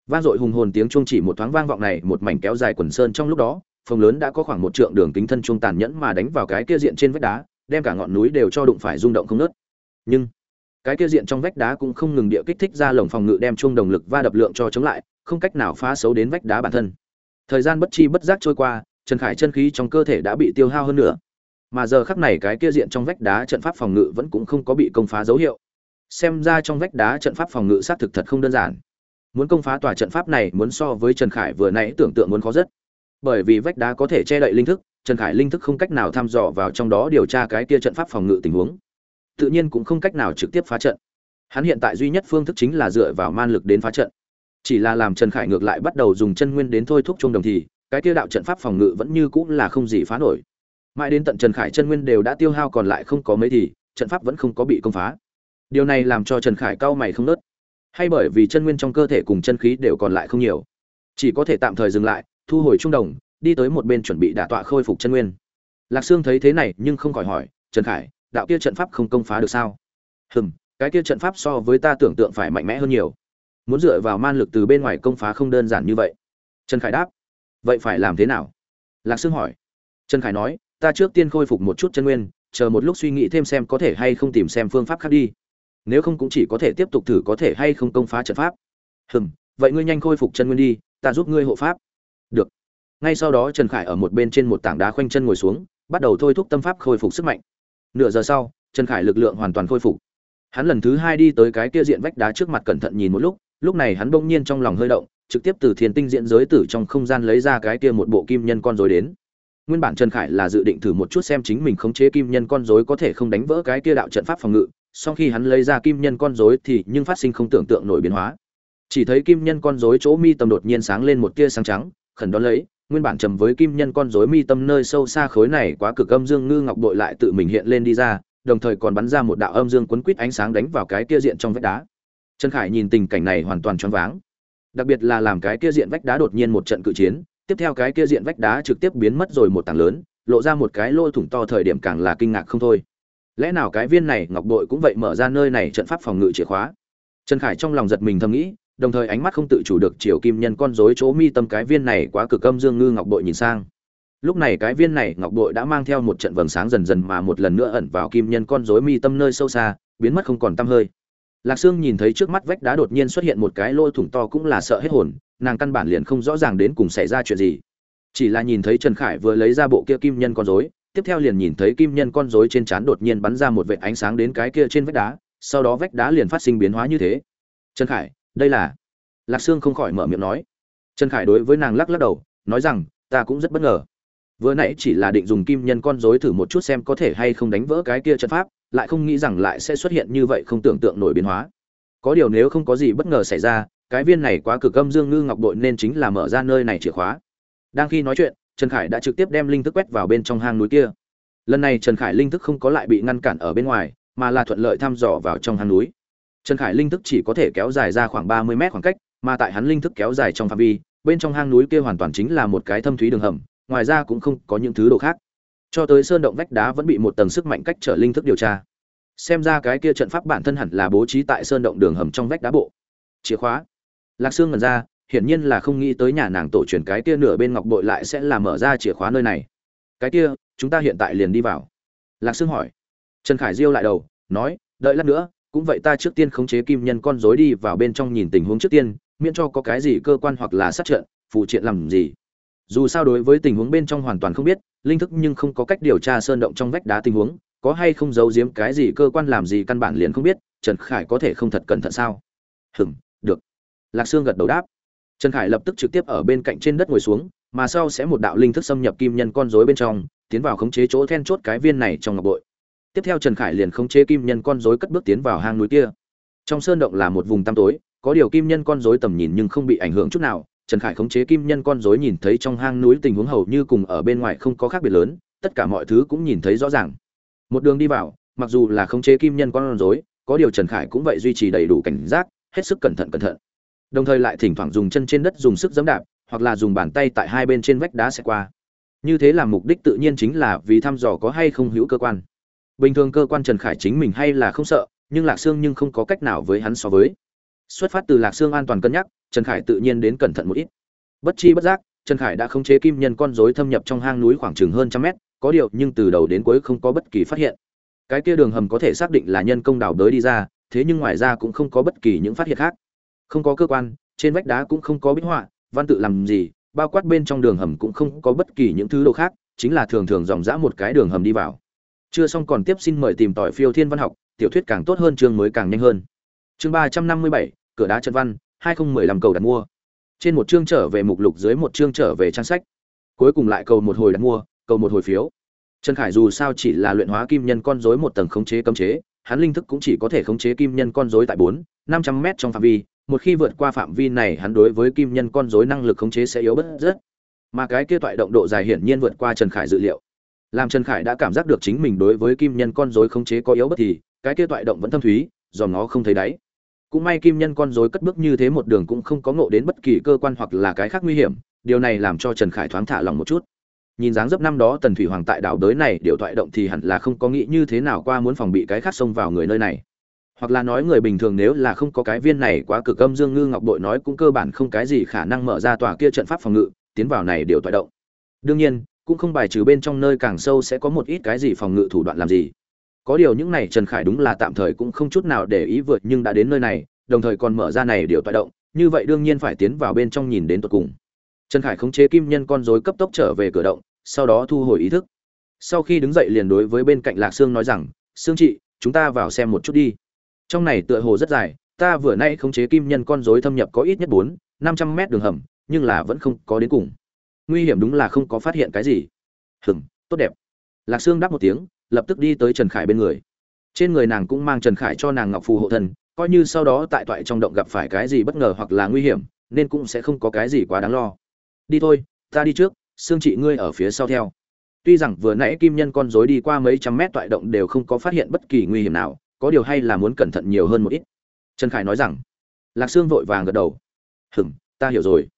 Vang dội hùng hồn tiếng chuông chỉ một thoáng vang vọng này, một mảnh kéo dài quần sơn trong lúc đó, phòng lớn đã có khoảng một trượng đường kính thân chuông tàn nhẫn mà đánh vào cái kia diện trên vách đá, đem cả ngọn núi đều cho đụng phải rung động không nớt nhưng cái kia diện trong vách đá cũng không ngừng địa kích thích ra lồng phòng ngự đem chuông đồng lực va đập lượng cho chống lại, không cách nào phá xấu đến vách đá bản thân. Thời gian bất chi bất giác trôi qua, trần khải chân khí trong cơ thể đã bị tiêu hao hơn nữa mà giờ khắc này cái kia diện trong vách đá trận pháp phòng ngự vẫn cũng không có bị công phá dấu hiệu. Xem ra trong vách đá trận pháp phòng ngự xác thực thật không đơn giản. Muốn công phá tòa trận pháp này muốn so với trần khải vừa nãy tưởng tượng muốn khó rất. Bởi vì vách đá có thể che đậy linh thức, trần khải linh thức không cách nào thăm dò vào trong đó điều tra cái kia trận pháp phòng ngự tình huống tự nhiên cũng không cách nào trực tiếp phá trận. Hắn hiện tại duy nhất phương thức chính là dựa vào man lực đến phá trận. Chỉ là làm trần khải ngược lại bắt đầu dùng chân nguyên đến thôi thúc trung đồng thì, cái kia đạo trận pháp phòng ngự vẫn như cũng là không gì phá nổi. Mãi đến tận trần khải chân nguyên đều đã tiêu hao còn lại không có mấy thì, trận pháp vẫn không có bị công phá. Điều này làm cho trần khải cau mày không nớt. Hay bởi vì chân nguyên trong cơ thể cùng chân khí đều còn lại không nhiều. Chỉ có thể tạm thời dừng lại, thu hồi trung đồng, đi tới một bên chuẩn bị đả tọa khôi phục chân nguyên. Lạc sương thấy thế này nhưng không khỏi hỏi, trần khải đạo kia trận pháp không công phá được sao? Hừm, cái kia trận pháp so với ta tưởng tượng phải mạnh mẽ hơn nhiều. Muốn dựa vào man lực từ bên ngoài công phá không đơn giản như vậy. Trần khải đáp, vậy phải làm thế nào? Lạc sương hỏi. Trần khải nói, ta trước tiên khôi phục một chút chân nguyên, chờ một lúc suy nghĩ thêm xem có thể hay không tìm xem phương pháp khác đi. Nếu không cũng chỉ có thể tiếp tục thử có thể hay không công phá trận pháp. Hừm, vậy ngươi nhanh khôi phục chân nguyên đi, ta giúp ngươi hộ pháp. Được. Ngay sau đó trần khải ở một bên trên một tảng đá khoanh chân ngồi xuống, bắt đầu thôi thúc tâm pháp khôi phục sức mạnh nửa giờ sau, trần khải lực lượng hoàn toàn khôi phục. Hắn lần thứ hai đi tới cái kia diện vách đá trước mặt cẩn thận nhìn một lúc lúc này hắn bỗng nhiên trong lòng hơi động, trực tiếp từ thiền tinh diễn giới tử trong không gian lấy ra cái kia một bộ kim nhân con rối đến. Nguyên bản trần khải là dự định thử một chút xem chính mình khống chế kim nhân con rối có thể không đánh vỡ cái kia đạo trận pháp phòng ngự sau khi hắn lấy ra kim nhân con rối thì nhưng phát sinh không tưởng tượng nổi biến hóa. Chỉ thấy kim nhân con rối chỗ mi tâm đột nhiên sáng lên một tia sáng trắng, khẩn đón lấy nguyên bản trầm với kim nhân con rối mi tâm nơi sâu xa khối này quá cực âm dương ngư ngọc bội lại tự mình hiện lên đi ra, đồng thời còn bắn ra một đạo âm dương quấn quít ánh sáng đánh vào cái kia diện trong vách đá. Trần khải nhìn tình cảnh này hoàn toàn choáng váng. Đặc biệt là làm cái kia diện vách đá đột nhiên một trận cự chiến, tiếp theo cái kia diện vách đá trực tiếp biến mất rồi một tảng lớn, lộ ra một cái lỗ thủng to thời điểm càng là kinh ngạc không thôi. Lẽ nào cái viên này ngọc bội cũng vậy mở ra nơi này trận pháp phòng ngự chìa khóa? Trần khải trong lòng giật mình thầm nghĩ đồng thời ánh mắt không tự chủ được chiều kim nhân con rối chỗ mi tâm cái viên này quá cực âm dương ngư ngọc bội nhìn sang. Lúc này cái viên này ngọc bội đã mang theo một trận vầng sáng dần dần mà một lần nữa ẩn vào kim nhân con rối mi tâm nơi sâu xa, biến mất không còn tăm hơi. Lạc sương nhìn thấy trước mắt vách đá đột nhiên xuất hiện một cái lỗ thủng to cũng là sợ hết hồn, nàng căn bản liền không rõ ràng đến cùng xảy ra chuyện gì. Chỉ là nhìn thấy trần khải vừa lấy ra bộ kia kim nhân con rối, tiếp theo liền nhìn thấy kim nhân con rối trên trán đột nhiên bắn ra một vệt ánh sáng đến cái kia trên vách đá, sau đó vách đá liền phát sinh biến hóa như thế. Trần khải đây là lạc sương không khỏi mở miệng nói trần khải đối với nàng lắc lắc đầu nói rằng ta cũng rất bất ngờ vừa nãy chỉ là định dùng kim nhân con rối thử một chút xem có thể hay không đánh vỡ cái kia trận pháp lại không nghĩ rằng lại sẽ xuất hiện như vậy không tưởng tượng nổi biến hóa có điều nếu không có gì bất ngờ xảy ra cái viên này quá cực âm dương ngư ngọc đội nên chính là mở ra nơi này chìa khóa đang khi nói chuyện trần khải đã trực tiếp đem linh thức quét vào bên trong hang núi kia lần này trần khải linh thức không có lại bị ngăn cản ở bên ngoài mà là thuận lợi thăm dò vào trong hang núi trần khải linh thức chỉ có thể kéo dài ra khoảng ba mươi mét khoảng cách, mà tại hắn linh thức kéo dài trong phạm vi, bên trong hang núi kia hoàn toàn chính là một cái thâm thúy đường hầm, ngoài ra cũng không có những thứ đồ khác. Cho tới sơn động vách đá vẫn bị một tầng sức mạnh cách trở linh thức điều tra. Xem ra cái kia trận pháp bản thân hẳn là bố trí tại sơn động đường hầm trong vách đá bộ. Chìa khóa. Lạc sương ngẩn ra, hiển nhiên là không nghĩ tới nhà nàng tổ truyền cái kia nửa bên ngọc bội lại sẽ là mở ra chìa khóa nơi này. Cái kia, chúng ta hiện tại liền đi vào. Lạc sương hỏi. Trần khải diêu lại đầu, nói, đợi lát nữa cũng vậy ta trước tiên khống chế kim nhân con rối đi vào bên trong nhìn tình huống trước tiên, miễn cho có cái gì cơ quan hoặc là sát trận phụ triện làm gì. Dù sao đối với tình huống bên trong hoàn toàn không biết, linh thức nhưng không có cách điều tra sơn động trong vách đá tình huống, có hay không giấu giếm cái gì cơ quan làm gì căn bản liền không biết, trần khải có thể không thật cẩn thận sao? Hừng được. Lạc sương gật đầu đáp. Trần khải lập tức trực tiếp ở bên cạnh trên đất ngồi xuống, mà sau sẽ một đạo linh thức xâm nhập kim nhân con rối bên trong, tiến vào khống chế chỗ then chốt cái viên này trong ngọc bội tiếp theo trần khải liền khống chế kim nhân con rối cất bước tiến vào hang núi kia. Trong sơn động là một vùng tăm tối, có điều kim nhân con rối tầm nhìn nhưng không bị ảnh hưởng chút nào. Trần khải khống chế kim nhân con rối nhìn thấy trong hang núi tình huống hầu như cùng ở bên ngoài không có khác biệt lớn, tất cả mọi thứ cũng nhìn thấy rõ ràng. Một đường đi vào, mặc dù là khống chế kim nhân con rối, có điều trần khải cũng vậy duy trì đầy đủ cảnh giác, hết sức cẩn thận cẩn thận. Đồng thời lại thỉnh thoảng dùng chân trên đất dùng sức giẫm đạp, hoặc là dùng bàn tay tại hai bên trên vách đá sẽ qua. Như thế làm mục đích tự nhiên chính là vì thăm dò có hay không hữu cơ quan bình thường cơ quan trần khải chính mình hay là không sợ, nhưng lạc sương nhưng không có cách nào với hắn so với. Xuất phát từ lạc sương an toàn cân nhắc, trần khải tự nhiên đến cẩn thận một ít. Bất chi bất giác, trần khải đã khống chế kim nhân con rối thâm nhập trong hang núi khoảng chừng hơn trăm mét, có điều nhưng từ đầu đến cuối không có bất kỳ phát hiện. Cái kia đường hầm có thể xác định là nhân công đào đới đi ra, thế nhưng ngoài ra cũng không có bất kỳ những phát hiện khác. Không có cơ quan, trên vách đá cũng không có bích họa, văn tự làm gì, bao quát bên trong đường hầm cũng không có bất kỳ những thứ đồ khác, chính là thường thường dòng dã một cái đường hầm đi vào chưa xong còn tiếp xin mời tìm tỏi phiêu thiên văn học, tiểu thuyết càng tốt hơn chương mới càng nhanh hơn. Chương ba trăm năm mươi bảy, cửa đá trận văn, hai nghìn mười lăm cầu đặt mua. Trên một chương trở về mục lục, dưới một chương trở về trang sách. Cuối cùng lại cầu một hồi đặt mua, cầu một hồi phiếu. Trần khải dù sao chỉ là luyện hóa kim nhân con rối một tầng khống chế cấm chế, hắn linh thức cũng chỉ có thể khống chế kim nhân con rối tại bốn, năm trăm m trong phạm vi, một khi vượt qua phạm vi này hắn đối với kim nhân con rối năng lực khống chế sẽ yếu bớt rất. Mà cái kia toại động độ dài hiển nhiên vượt qua trần khải dự liệu làm trần khải đã cảm giác được chính mình đối với kim nhân con rối không chế có yếu bất thì, cái kia toại động vẫn thâm thúy, dòm nó không thấy đáy. Cũng may kim nhân con dối cất bước như thế một đường cũng không có ngộ đến bất kỳ cơ quan hoặc là cái khác nguy hiểm, điều này làm cho trần khải thoáng thả lòng một chút. Nhìn dáng dấp năm đó tần thủy hoàng tại đảo đới này, điều thoại động thì hẳn là không có nghĩ như thế nào qua muốn phòng bị cái khác xông vào người nơi này. Hoặc là nói người bình thường nếu là không có cái viên này quá cực âm dương ngư ngọc bội nói cũng cơ bản không cái gì khả năng mở ra tòa kia trận pháp phòng ngự, tiến vào này điều thoại động. Đương nhiên cũng không bài trừ bên trong nơi càng sâu sẽ có một ít cái gì phòng ngự thủ đoạn làm gì. Có điều những này trần khải đúng là tạm thời cũng không chút nào để ý vượt nhưng đã đến nơi này, đồng thời còn mở ra này điều thoại động, như vậy đương nhiên phải tiến vào bên trong nhìn đến tận cùng. Trần khải khống chế kim nhân con rối cấp tốc trở về cửa động, sau đó thu hồi ý thức. Sau khi đứng dậy liền đối với bên cạnh lạc sương nói rằng, sương chị, chúng ta vào xem một chút đi. Trong này tựa hồ rất dài, ta vừa nay khống chế kim nhân con rối thâm nhập có ít nhất bốn, năm trăm mét đường hầm, nhưng là vẫn không có đến cùng nguy hiểm đúng là không có phát hiện cái gì. Hừng tốt đẹp. Lạc sương đáp một tiếng, lập tức đi tới trần khải bên người. Trên người nàng cũng mang trần khải cho nàng ngọc phù hộ thần coi như sau đó tại toại trong động gặp phải cái gì bất ngờ hoặc là nguy hiểm, nên cũng sẽ không có cái gì quá đáng lo. Đi thôi, ta đi trước, Sương chị ngươi ở phía sau theo. Tuy rằng vừa nãy kim nhân con rối đi qua mấy trăm mét toại động đều không có phát hiện bất kỳ nguy hiểm nào, có điều hay là muốn cẩn thận nhiều hơn một ít. Trần khải nói rằng, lạc sương vội vàng gật đầu. Hừng ta hiểu rồi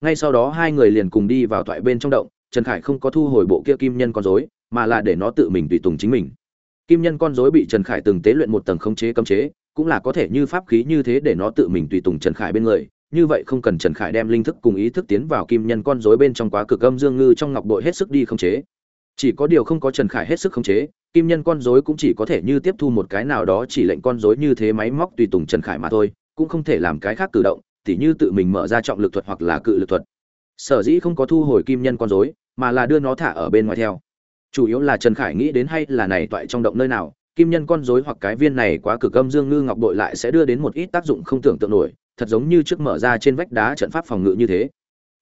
ngay sau đó hai người liền cùng đi vào thoại bên trong động, trần khải không có thu hồi bộ kia kim nhân con rối, mà là để nó tự mình tùy tùng chính mình. Kim nhân con rối bị trần khải từng tế luyện một tầng khống chế cấm chế, cũng là có thể như pháp khí như thế để nó tự mình tùy tùng trần khải bên người. Như vậy không cần trần khải đem linh thức cùng ý thức tiến vào kim nhân con rối bên trong quá cực âm dương ngư trong ngọc bội hết sức đi khống chế. Chỉ có điều không có trần khải hết sức khống chế, kim nhân con rối cũng chỉ có thể như tiếp thu một cái nào đó chỉ lệnh con rối như thế máy móc tùy tùng trần khải mà thôi, cũng không thể làm cái khác cử động tỉ như tự mình mở ra trọng lực thuật hoặc là cự lực thuật. Sở dĩ không có thu hồi kim nhân con rối, mà là đưa nó thả ở bên ngoài theo. Chủ yếu là trần khải nghĩ đến hay là này toại trong động nơi nào, kim nhân con rối hoặc cái viên này quá cực âm dương ngư ngọc bội lại sẽ đưa đến một ít tác dụng không tưởng tượng nổi, thật giống như trước mở ra trên vách đá trận pháp phòng ngự như thế.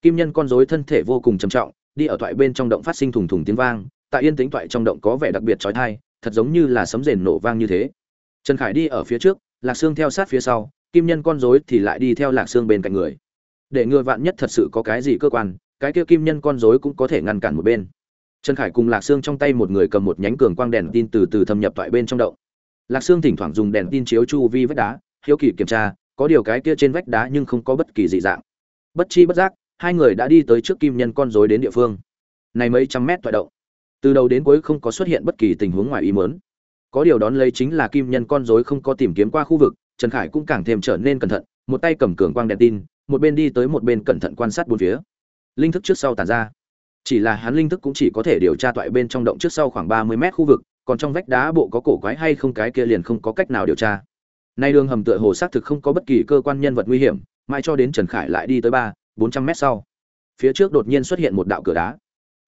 Kim nhân con rối thân thể vô cùng trầm trọng, đi ở toại bên trong động phát sinh thùng thùng tiếng vang, tại yên tĩnh toại trong động có vẻ đặc biệt trói thai thật giống như là sấm rền nổ vang như thế. Trần khải đi ở phía trước, lạc sương theo sát phía sau kim nhân con rối thì lại đi theo lạc xương bên cạnh người. Để ngừa vạn nhất thật sự có cái gì cơ quan, cái kia kim nhân con rối cũng có thể ngăn cản một bên. Trần khải cùng lạc xương trong tay một người cầm một nhánh cường quang đèn tin từ từ thâm nhập toại bên trong động. Lạc xương thỉnh thoảng dùng đèn tin chiếu chu vi vách đá, hiếu kỳ kiểm tra, có điều cái kia trên vách đá nhưng không có bất kỳ dị dạng. Bất chi bất giác, hai người đã đi tới trước kim nhân con rối đến địa phương. Này mấy trăm mét thoại động. Từ đầu đến cuối không có xuất hiện bất kỳ tình huống ngoài ý muốn. Có điều đón lấy chính là kim nhân con rối không có tìm kiếm qua khu vực trần khải cũng càng thêm trở nên cẩn thận, một tay cầm cường quang đèn tin, một bên đi tới một bên cẩn thận quan sát bốn phía. Linh thức trước sau tàn ra. Chỉ là hắn linh thức cũng chỉ có thể điều tra toại bên trong động trước sau khoảng ba mươi mét khu vực, còn trong vách đá bộ có cổ quái hay không cái kia liền không có cách nào điều tra. Nay đường hầm tựa hồ xác thực không có bất kỳ cơ quan nhân vật nguy hiểm, mãi cho đến trần khải lại đi tới ba, bốn trăm mét sau. Phía trước đột nhiên xuất hiện một đạo cửa đá.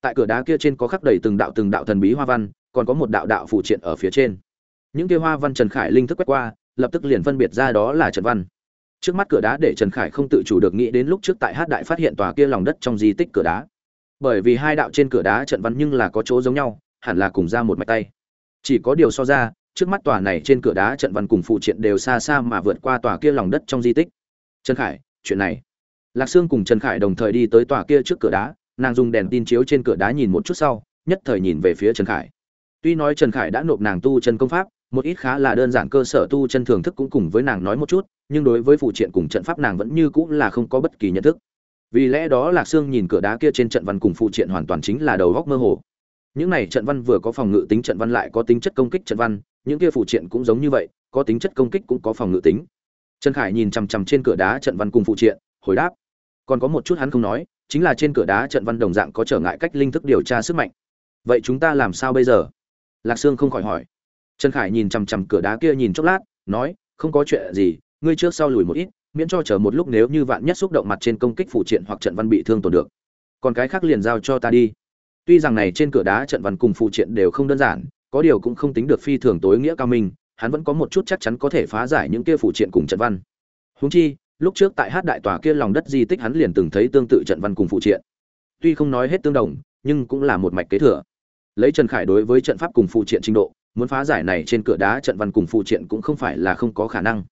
Tại cửa đá kia trên có khắc đầy từng đạo từng đạo thần bí hoa văn, còn có một đạo đạo phụ triện ở phía trên. Những kia hoa văn trần khải linh thức quét qua lập tức liền phân biệt ra đó là trận văn. Trước mắt cửa đá để trần khải không tự chủ được nghĩ đến lúc trước tại hát đại phát hiện tòa kia lòng đất trong di tích cửa đá. Bởi vì hai đạo trên cửa đá trận văn nhưng là có chỗ giống nhau, hẳn là cùng ra một mạch tay. Chỉ có điều so ra, trước mắt tòa này trên cửa đá trận văn cùng phụ triện đều xa xa mà vượt qua tòa kia lòng đất trong di tích. Trần khải, chuyện này. Lạc sương cùng trần khải đồng thời đi tới tòa kia trước cửa đá, nàng dùng đèn tin chiếu trên cửa đá nhìn một chút sau, nhất thời nhìn về phía trần khải. Tuy nói trần khải đã nộp nàng tu chân công pháp một ít khá là đơn giản cơ sở tu chân thưởng thức cũng cùng với nàng nói một chút, nhưng đối với phụ triện cùng trận pháp nàng vẫn như cũng là không có bất kỳ nhận thức. Vì lẽ đó lạc sương nhìn cửa đá kia trên trận văn cùng phụ triện hoàn toàn chính là đầu góc mơ hồ. Những này trận văn vừa có phòng ngự tính trận văn lại có tính chất công kích trận văn, những kia phụ triện cũng giống như vậy, có tính chất công kích cũng có phòng ngự tính. Trần khải nhìn chằm chằm trên cửa đá trận văn cùng phụ triện, hồi đáp. Còn có một chút hắn không nói, chính là trên cửa đá trận văn đồng dạng có trở ngại cách linh thức điều tra sức mạnh. Vậy chúng ta làm sao bây giờ? Lạc sương không khỏi hỏi trần khải nhìn chằm chằm cửa đá kia nhìn chốc lát, nói, không có chuyện gì, ngươi trước sau lùi một ít, miễn cho chờ một lúc nếu như vạn nhất xúc động mặt trên công kích phụ triện hoặc trận văn bị thương tổn được. Còn cái khác liền giao cho ta đi. Tuy rằng này trên cửa đá trận văn cùng phụ triện đều không đơn giản, có điều cũng không tính được phi thường tối nghĩa cao minh, hắn vẫn có một chút chắc chắn có thể phá giải những kia phụ triện cùng trận văn. Húng chi, lúc trước tại hát đại tòa kia lòng đất di tích hắn liền từng thấy tương tự trận văn cùng phụ triện. Tuy không nói hết tương đồng, nhưng cũng là một mạch kế thừa. Lấy trần khải đối với trận pháp cùng phụ triện trình độ muốn phá giải này trên cửa đá trận văn cùng phụ triện cũng không phải là không có khả năng.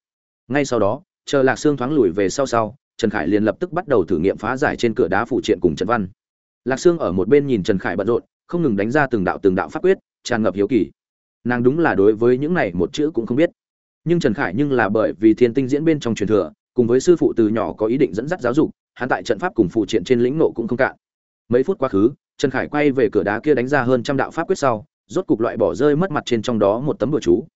Ngay sau đó, chờ lạc xương thoáng lùi về sau sau, trần khải liền lập tức bắt đầu thử nghiệm phá giải trên cửa đá phụ triện cùng trận văn. Lạc xương ở một bên nhìn trần khải bận rộn, không ngừng đánh ra từng đạo từng đạo pháp quyết, tràn ngập hiếu kỳ. Nàng đúng là đối với những này một chữ cũng không biết. Nhưng trần khải nhưng là bởi vì thiên tinh diễn bên trong truyền thừa, cùng với sư phụ từ nhỏ có ý định dẫn dắt giáo dục, hắn tại trận pháp cùng phụ triện trên lĩnh nộ cũng không cạn. Mấy phút quá khứ, trần khải quay về cửa đá kia đánh ra hơn trăm đạo pháp quyết sau rốt cục loại bỏ rơi mất mặt trên trong đó một tấm bừa chú.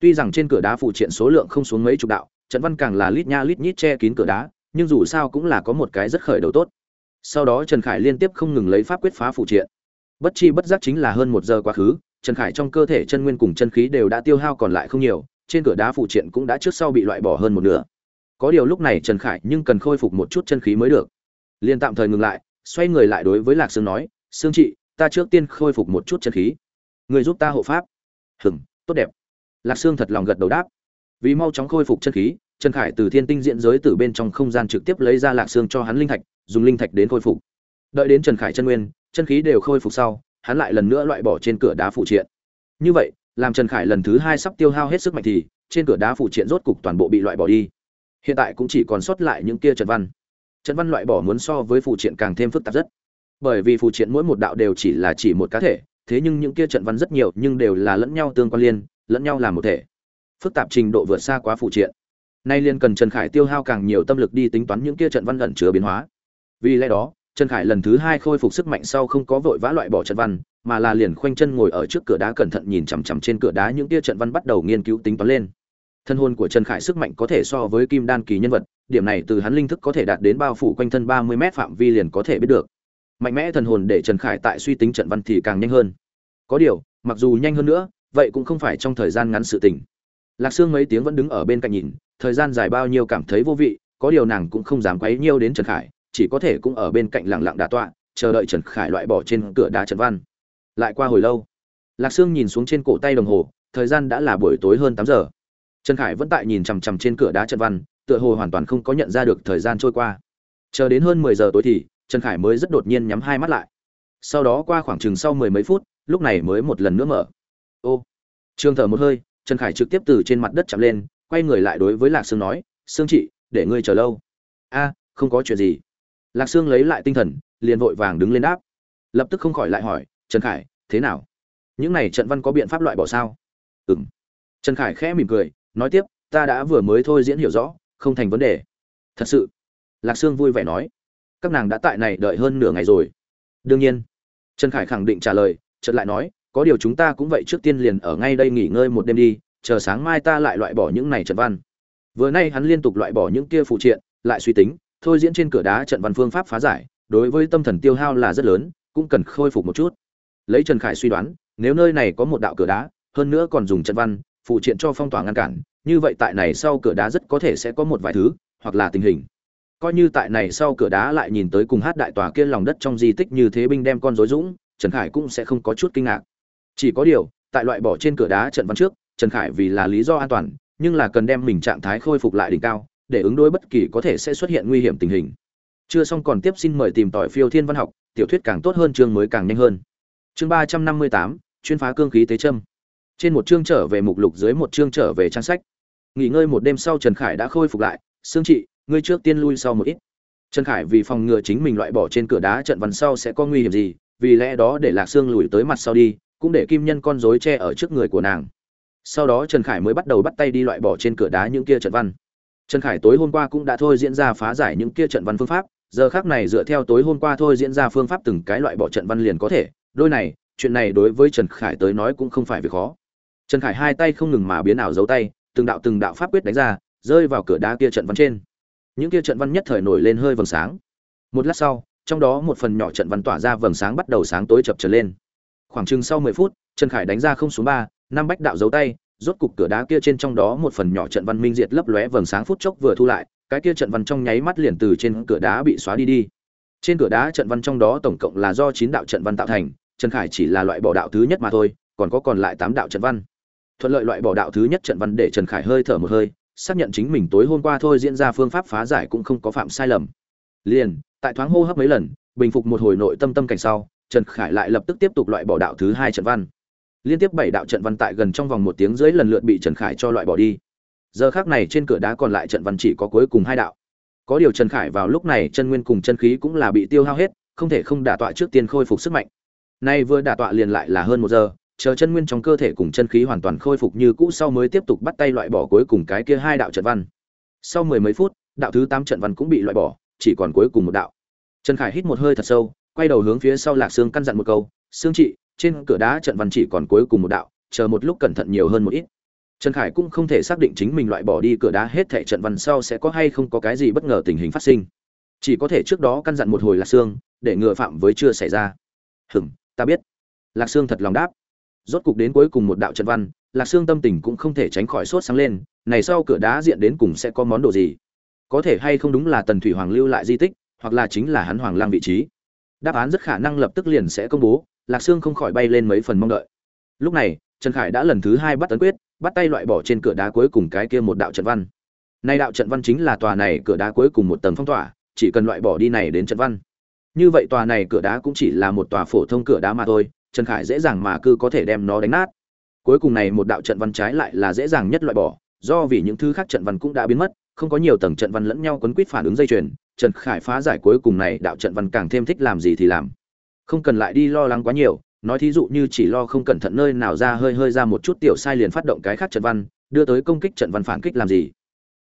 Tuy rằng trên cửa đá phụ triện số lượng không xuống mấy chục đạo, trận văn càng là lít nha lít nhít che kín cửa đá, nhưng dù sao cũng là có một cái rất khởi đầu tốt. Sau đó trần khải liên tiếp không ngừng lấy pháp quyết phá phụ triện. Bất chi bất giác chính là hơn một giờ quá khứ, trần khải trong cơ thể chân nguyên cùng chân khí đều đã tiêu hao còn lại không nhiều, trên cửa đá phụ triện cũng đã trước sau bị loại bỏ hơn một nửa. Có điều lúc này trần khải nhưng cần khôi phục một chút chân khí mới được. Liền tạm thời ngừng lại, xoay người lại đối với lạc sương nói, sương chị, ta trước tiên khôi phục một chút chân khí người giúp ta hộ pháp. Hừng tốt đẹp. Lạc sương thật lòng gật đầu đáp. Vì mau chóng khôi phục chân khí, trần khải từ thiên tinh diện giới từ bên trong không gian trực tiếp lấy ra lạc sương cho hắn linh thạch, dùng linh thạch đến khôi phục. Đợi đến trần khải chân nguyên, chân khí đều khôi phục sau, hắn lại lần nữa loại bỏ trên cửa đá phụ triện. Như vậy, làm trần khải lần thứ hai sắp tiêu hao hết sức mạnh thì, trên cửa đá phụ triện rốt cục toàn bộ bị loại bỏ đi. Hiện tại cũng chỉ còn sót lại những kia trận văn. Trận văn loại bỏ muốn so với phụ triện càng thêm phức tạp rất. Bởi vì phụ triện mỗi một đạo đều chỉ là chỉ một cá thể thế nhưng những kia trận văn rất nhiều nhưng đều là lẫn nhau tương quan liên, lẫn nhau làm một thể. Phức tạp trình độ vượt xa quá phụ triện. Nay liên cần trần khải tiêu hao càng nhiều tâm lực đi tính toán những kia trận văn ẩn chứa biến hóa. Vì lẽ đó, trần khải lần thứ hai khôi phục sức mạnh sau không có vội vã loại bỏ trận văn, mà là liền khoanh chân ngồi ở trước cửa đá cẩn thận nhìn chằm chằm trên cửa đá những kia trận văn bắt đầu nghiên cứu tính toán lên. Thân hồn của trần khải sức mạnh có thể so với kim đan kỳ nhân vật, điểm này từ hắn linh thức có thể đạt đến bao phủ quanh thân ba mươi m phạm vi liền có thể biết được mạnh mẽ thần hồn để trần khải tại suy tính trận văn thì càng nhanh hơn. Có điều, mặc dù nhanh hơn nữa, vậy cũng không phải trong thời gian ngắn sự tình. Lạc sương mấy tiếng vẫn đứng ở bên cạnh nhìn, thời gian dài bao nhiêu cảm thấy vô vị, có điều nàng cũng không dám quấy nhiêu đến trần khải, chỉ có thể cũng ở bên cạnh lặng lặng đà tọa, chờ đợi trần khải loại bỏ trên cửa đá trận văn. Lại qua hồi lâu, lạc sương nhìn xuống trên cổ tay đồng hồ, thời gian đã là buổi tối hơn tám giờ. Trần khải vẫn tại nhìn chằm chằm trên cửa đá trận văn, tựa hồ hoàn toàn không có nhận ra được thời gian trôi qua. Chờ đến hơn mười giờ tối thì trần khải mới rất đột nhiên nhắm hai mắt lại. Sau đó qua khoảng chừng sau mười mấy phút, lúc này mới một lần nữa mở. Ô! Trường thở một hơi, trần khải trực tiếp từ trên mặt đất chạm lên, quay người lại đối với lạc sương nói, sương chị, để ngươi chờ lâu. A, không có chuyện gì. Lạc sương lấy lại tinh thần, liền vội vàng đứng lên đáp. Lập tức không khỏi lại hỏi, trần khải, thế nào? Những này trận văn có biện pháp loại bỏ sao? Ừ m trần khải khẽ mỉm cười, nói tiếp, ta đã vừa mới thôi diễn hiểu rõ, không thành vấn đề. Thật sự? Lạc sương vui vẻ nói các nàng đã tại này đợi hơn nửa ngày rồi. Đương nhiên, trần khải khẳng định trả lời, chợt lại nói, có điều chúng ta cũng vậy trước tiên liền ở ngay đây nghỉ ngơi một đêm đi, chờ sáng mai ta lại loại bỏ những này trận văn. Vừa nay hắn liên tục loại bỏ những kia phụ triện, lại suy tính, thôi diễn trên cửa đá trận văn phương pháp phá giải, đối với tâm thần tiêu hao là rất lớn, cũng cần khôi phục một chút. Lấy trần khải suy đoán, nếu nơi này có một đạo cửa đá, hơn nữa còn dùng trận văn, phụ triện cho phong tỏa ngăn cản, như vậy tại này sau cửa đá rất có thể sẽ có một vài thứ, hoặc là tình hình coi như tại này sau cửa đá lại nhìn tới cùng hát đại tòa kia lòng đất trong di tích như thế binh đem con rối dũng, trần khải cũng sẽ không có chút kinh ngạc. Chỉ có điều, tại loại bỏ trên cửa đá trận văn trước, trần khải vì là lý do an toàn, nhưng là cần đem mình trạng thái khôi phục lại đỉnh cao, để ứng đối bất kỳ có thể sẽ xuất hiện nguy hiểm tình hình. Chưa xong còn tiếp xin mời tìm tỏi phiêu thiên văn học, tiểu thuyết càng tốt hơn chương mới càng nhanh hơn. Chương ba trăm năm mươi tám, chuyên phá cương khí tế châm. Trên một chương trở về mục lục dưới một chương trở về trang sách. Nghỉ ngơi một đêm sau trần khải đã khôi phục lại, xương trị ngươi trước tiên lui sau một ít. Trần khải vì phòng ngừa chính mình loại bỏ trên cửa đá trận văn sau sẽ có nguy hiểm gì, vì lẽ đó để lạc xương lùi tới mặt sau đi, cũng để kim nhân con rối che ở trước người của nàng. Sau đó trần khải mới bắt đầu bắt tay đi loại bỏ trên cửa đá những kia trận văn. Trần khải tối hôm qua cũng đã thôi diễn ra phá giải những kia trận văn phương pháp, giờ khác này dựa theo tối hôm qua thôi diễn ra phương pháp từng cái loại bỏ trận văn liền có thể. Đôi này, chuyện này đối với trần khải tới nói cũng không phải việc khó. Trần khải hai tay không ngừng mà biến ảo dấu tay, từng đạo từng đạo pháp quyết đánh ra, rơi vào cửa đá kia trận văn trên những kia trận văn nhất thời nổi lên hơi vầng sáng. Một lát sau, trong đó một phần nhỏ trận văn tỏa ra vầng sáng bắt đầu sáng tối chập trở lên. Khoảng chừng sau mười phút, trần khải đánh ra không xuống ba, năm bách đạo dấu tay, rốt cục cửa đá kia trên trong đó một phần nhỏ trận văn minh diệt lấp lóe vầng sáng phút chốc vừa thu lại, cái kia trận văn trong nháy mắt liền từ trên cửa đá bị xóa đi đi. Trên cửa đá trận văn trong đó tổng cộng là do chín đạo trận văn tạo thành, trần khải chỉ là loại bỏ đạo thứ nhất mà thôi, còn có còn lại tám đạo trận văn. Thuận lợi loại bỏ đạo thứ nhất trận văn để trần khải hơi thở một hơi xác nhận chính mình tối hôm qua thôi diễn ra phương pháp phá giải cũng không có phạm sai lầm. Liền, tại thoáng hô hấp mấy lần, bình phục một hồi nội tâm tâm cảnh sau, trần khải lại lập tức tiếp tục loại bỏ đạo thứ hai trận văn. Liên tiếp bảy đạo trận văn tại gần trong vòng một tiếng rưỡi lần lượt bị trần khải cho loại bỏ đi. Giờ khác này trên cửa đá còn lại trận văn chỉ có cuối cùng hai đạo. Có điều trần khải vào lúc này chân nguyên cùng chân khí cũng là bị tiêu hao hết, không thể không đả tọa trước tiên khôi phục sức mạnh. Nay vừa đả tọa liền lại là hơn một giờ chờ chân nguyên trong cơ thể cùng chân khí hoàn toàn khôi phục như cũ sau mới tiếp tục bắt tay loại bỏ cuối cùng cái kia hai đạo trận văn. Sau mười mấy phút đạo thứ tám trận văn cũng bị loại bỏ chỉ còn cuối cùng một đạo. Trần khải hít một hơi thật sâu quay đầu hướng phía sau lạc xương căn dặn một câu Sương trị trên cửa đá trận văn chỉ còn cuối cùng một đạo chờ một lúc cẩn thận nhiều hơn một ít. Trần khải cũng không thể xác định chính mình loại bỏ đi cửa đá hết thảy trận văn sau sẽ có hay không có cái gì bất ngờ tình hình phát sinh. Chỉ có thể trước đó căn dặn một hồi lạc xương để ngừa phạm với chưa xảy ra. "Ừm, ta biết. Lạc xương thật lòng đáp rốt cục đến cuối cùng một đạo trận văn, lạc xương tâm tình cũng không thể tránh khỏi sốt sáng lên, này sau cửa đá diện đến cùng sẽ có món đồ gì? Có thể hay không đúng là tần thủy hoàng lưu lại di tích, hoặc là chính là hắn hoàng lang vị trí? Đáp án rất khả năng lập tức liền sẽ công bố, lạc xương không khỏi bay lên mấy phần mong đợi. Lúc này, trần khải đã lần thứ hai bắt tấn quyết, bắt tay loại bỏ trên cửa đá cuối cùng cái kia một đạo trận văn. Nay đạo trận văn chính là tòa này cửa đá cuối cùng một tầng phong tỏa, chỉ cần loại bỏ đi này đến trận văn. Như vậy tòa này cửa đá cũng chỉ là một tòa phổ thông cửa đá mà thôi trần khải dễ dàng mà cư có thể đem nó đánh nát. Cuối cùng này một đạo trận văn trái lại là dễ dàng nhất loại bỏ, do vì những thứ khác trận văn cũng đã biến mất, không có nhiều tầng trận văn lẫn nhau quấn quýt phản ứng dây chuyền, trần khải phá giải cuối cùng này đạo trận văn càng thêm thích làm gì thì làm. Không cần lại đi lo lắng quá nhiều, nói thí dụ như chỉ lo không cẩn thận nơi nào ra hơi hơi ra một chút tiểu sai liền phát động cái khác trận văn, đưa tới công kích trận văn phản kích làm gì.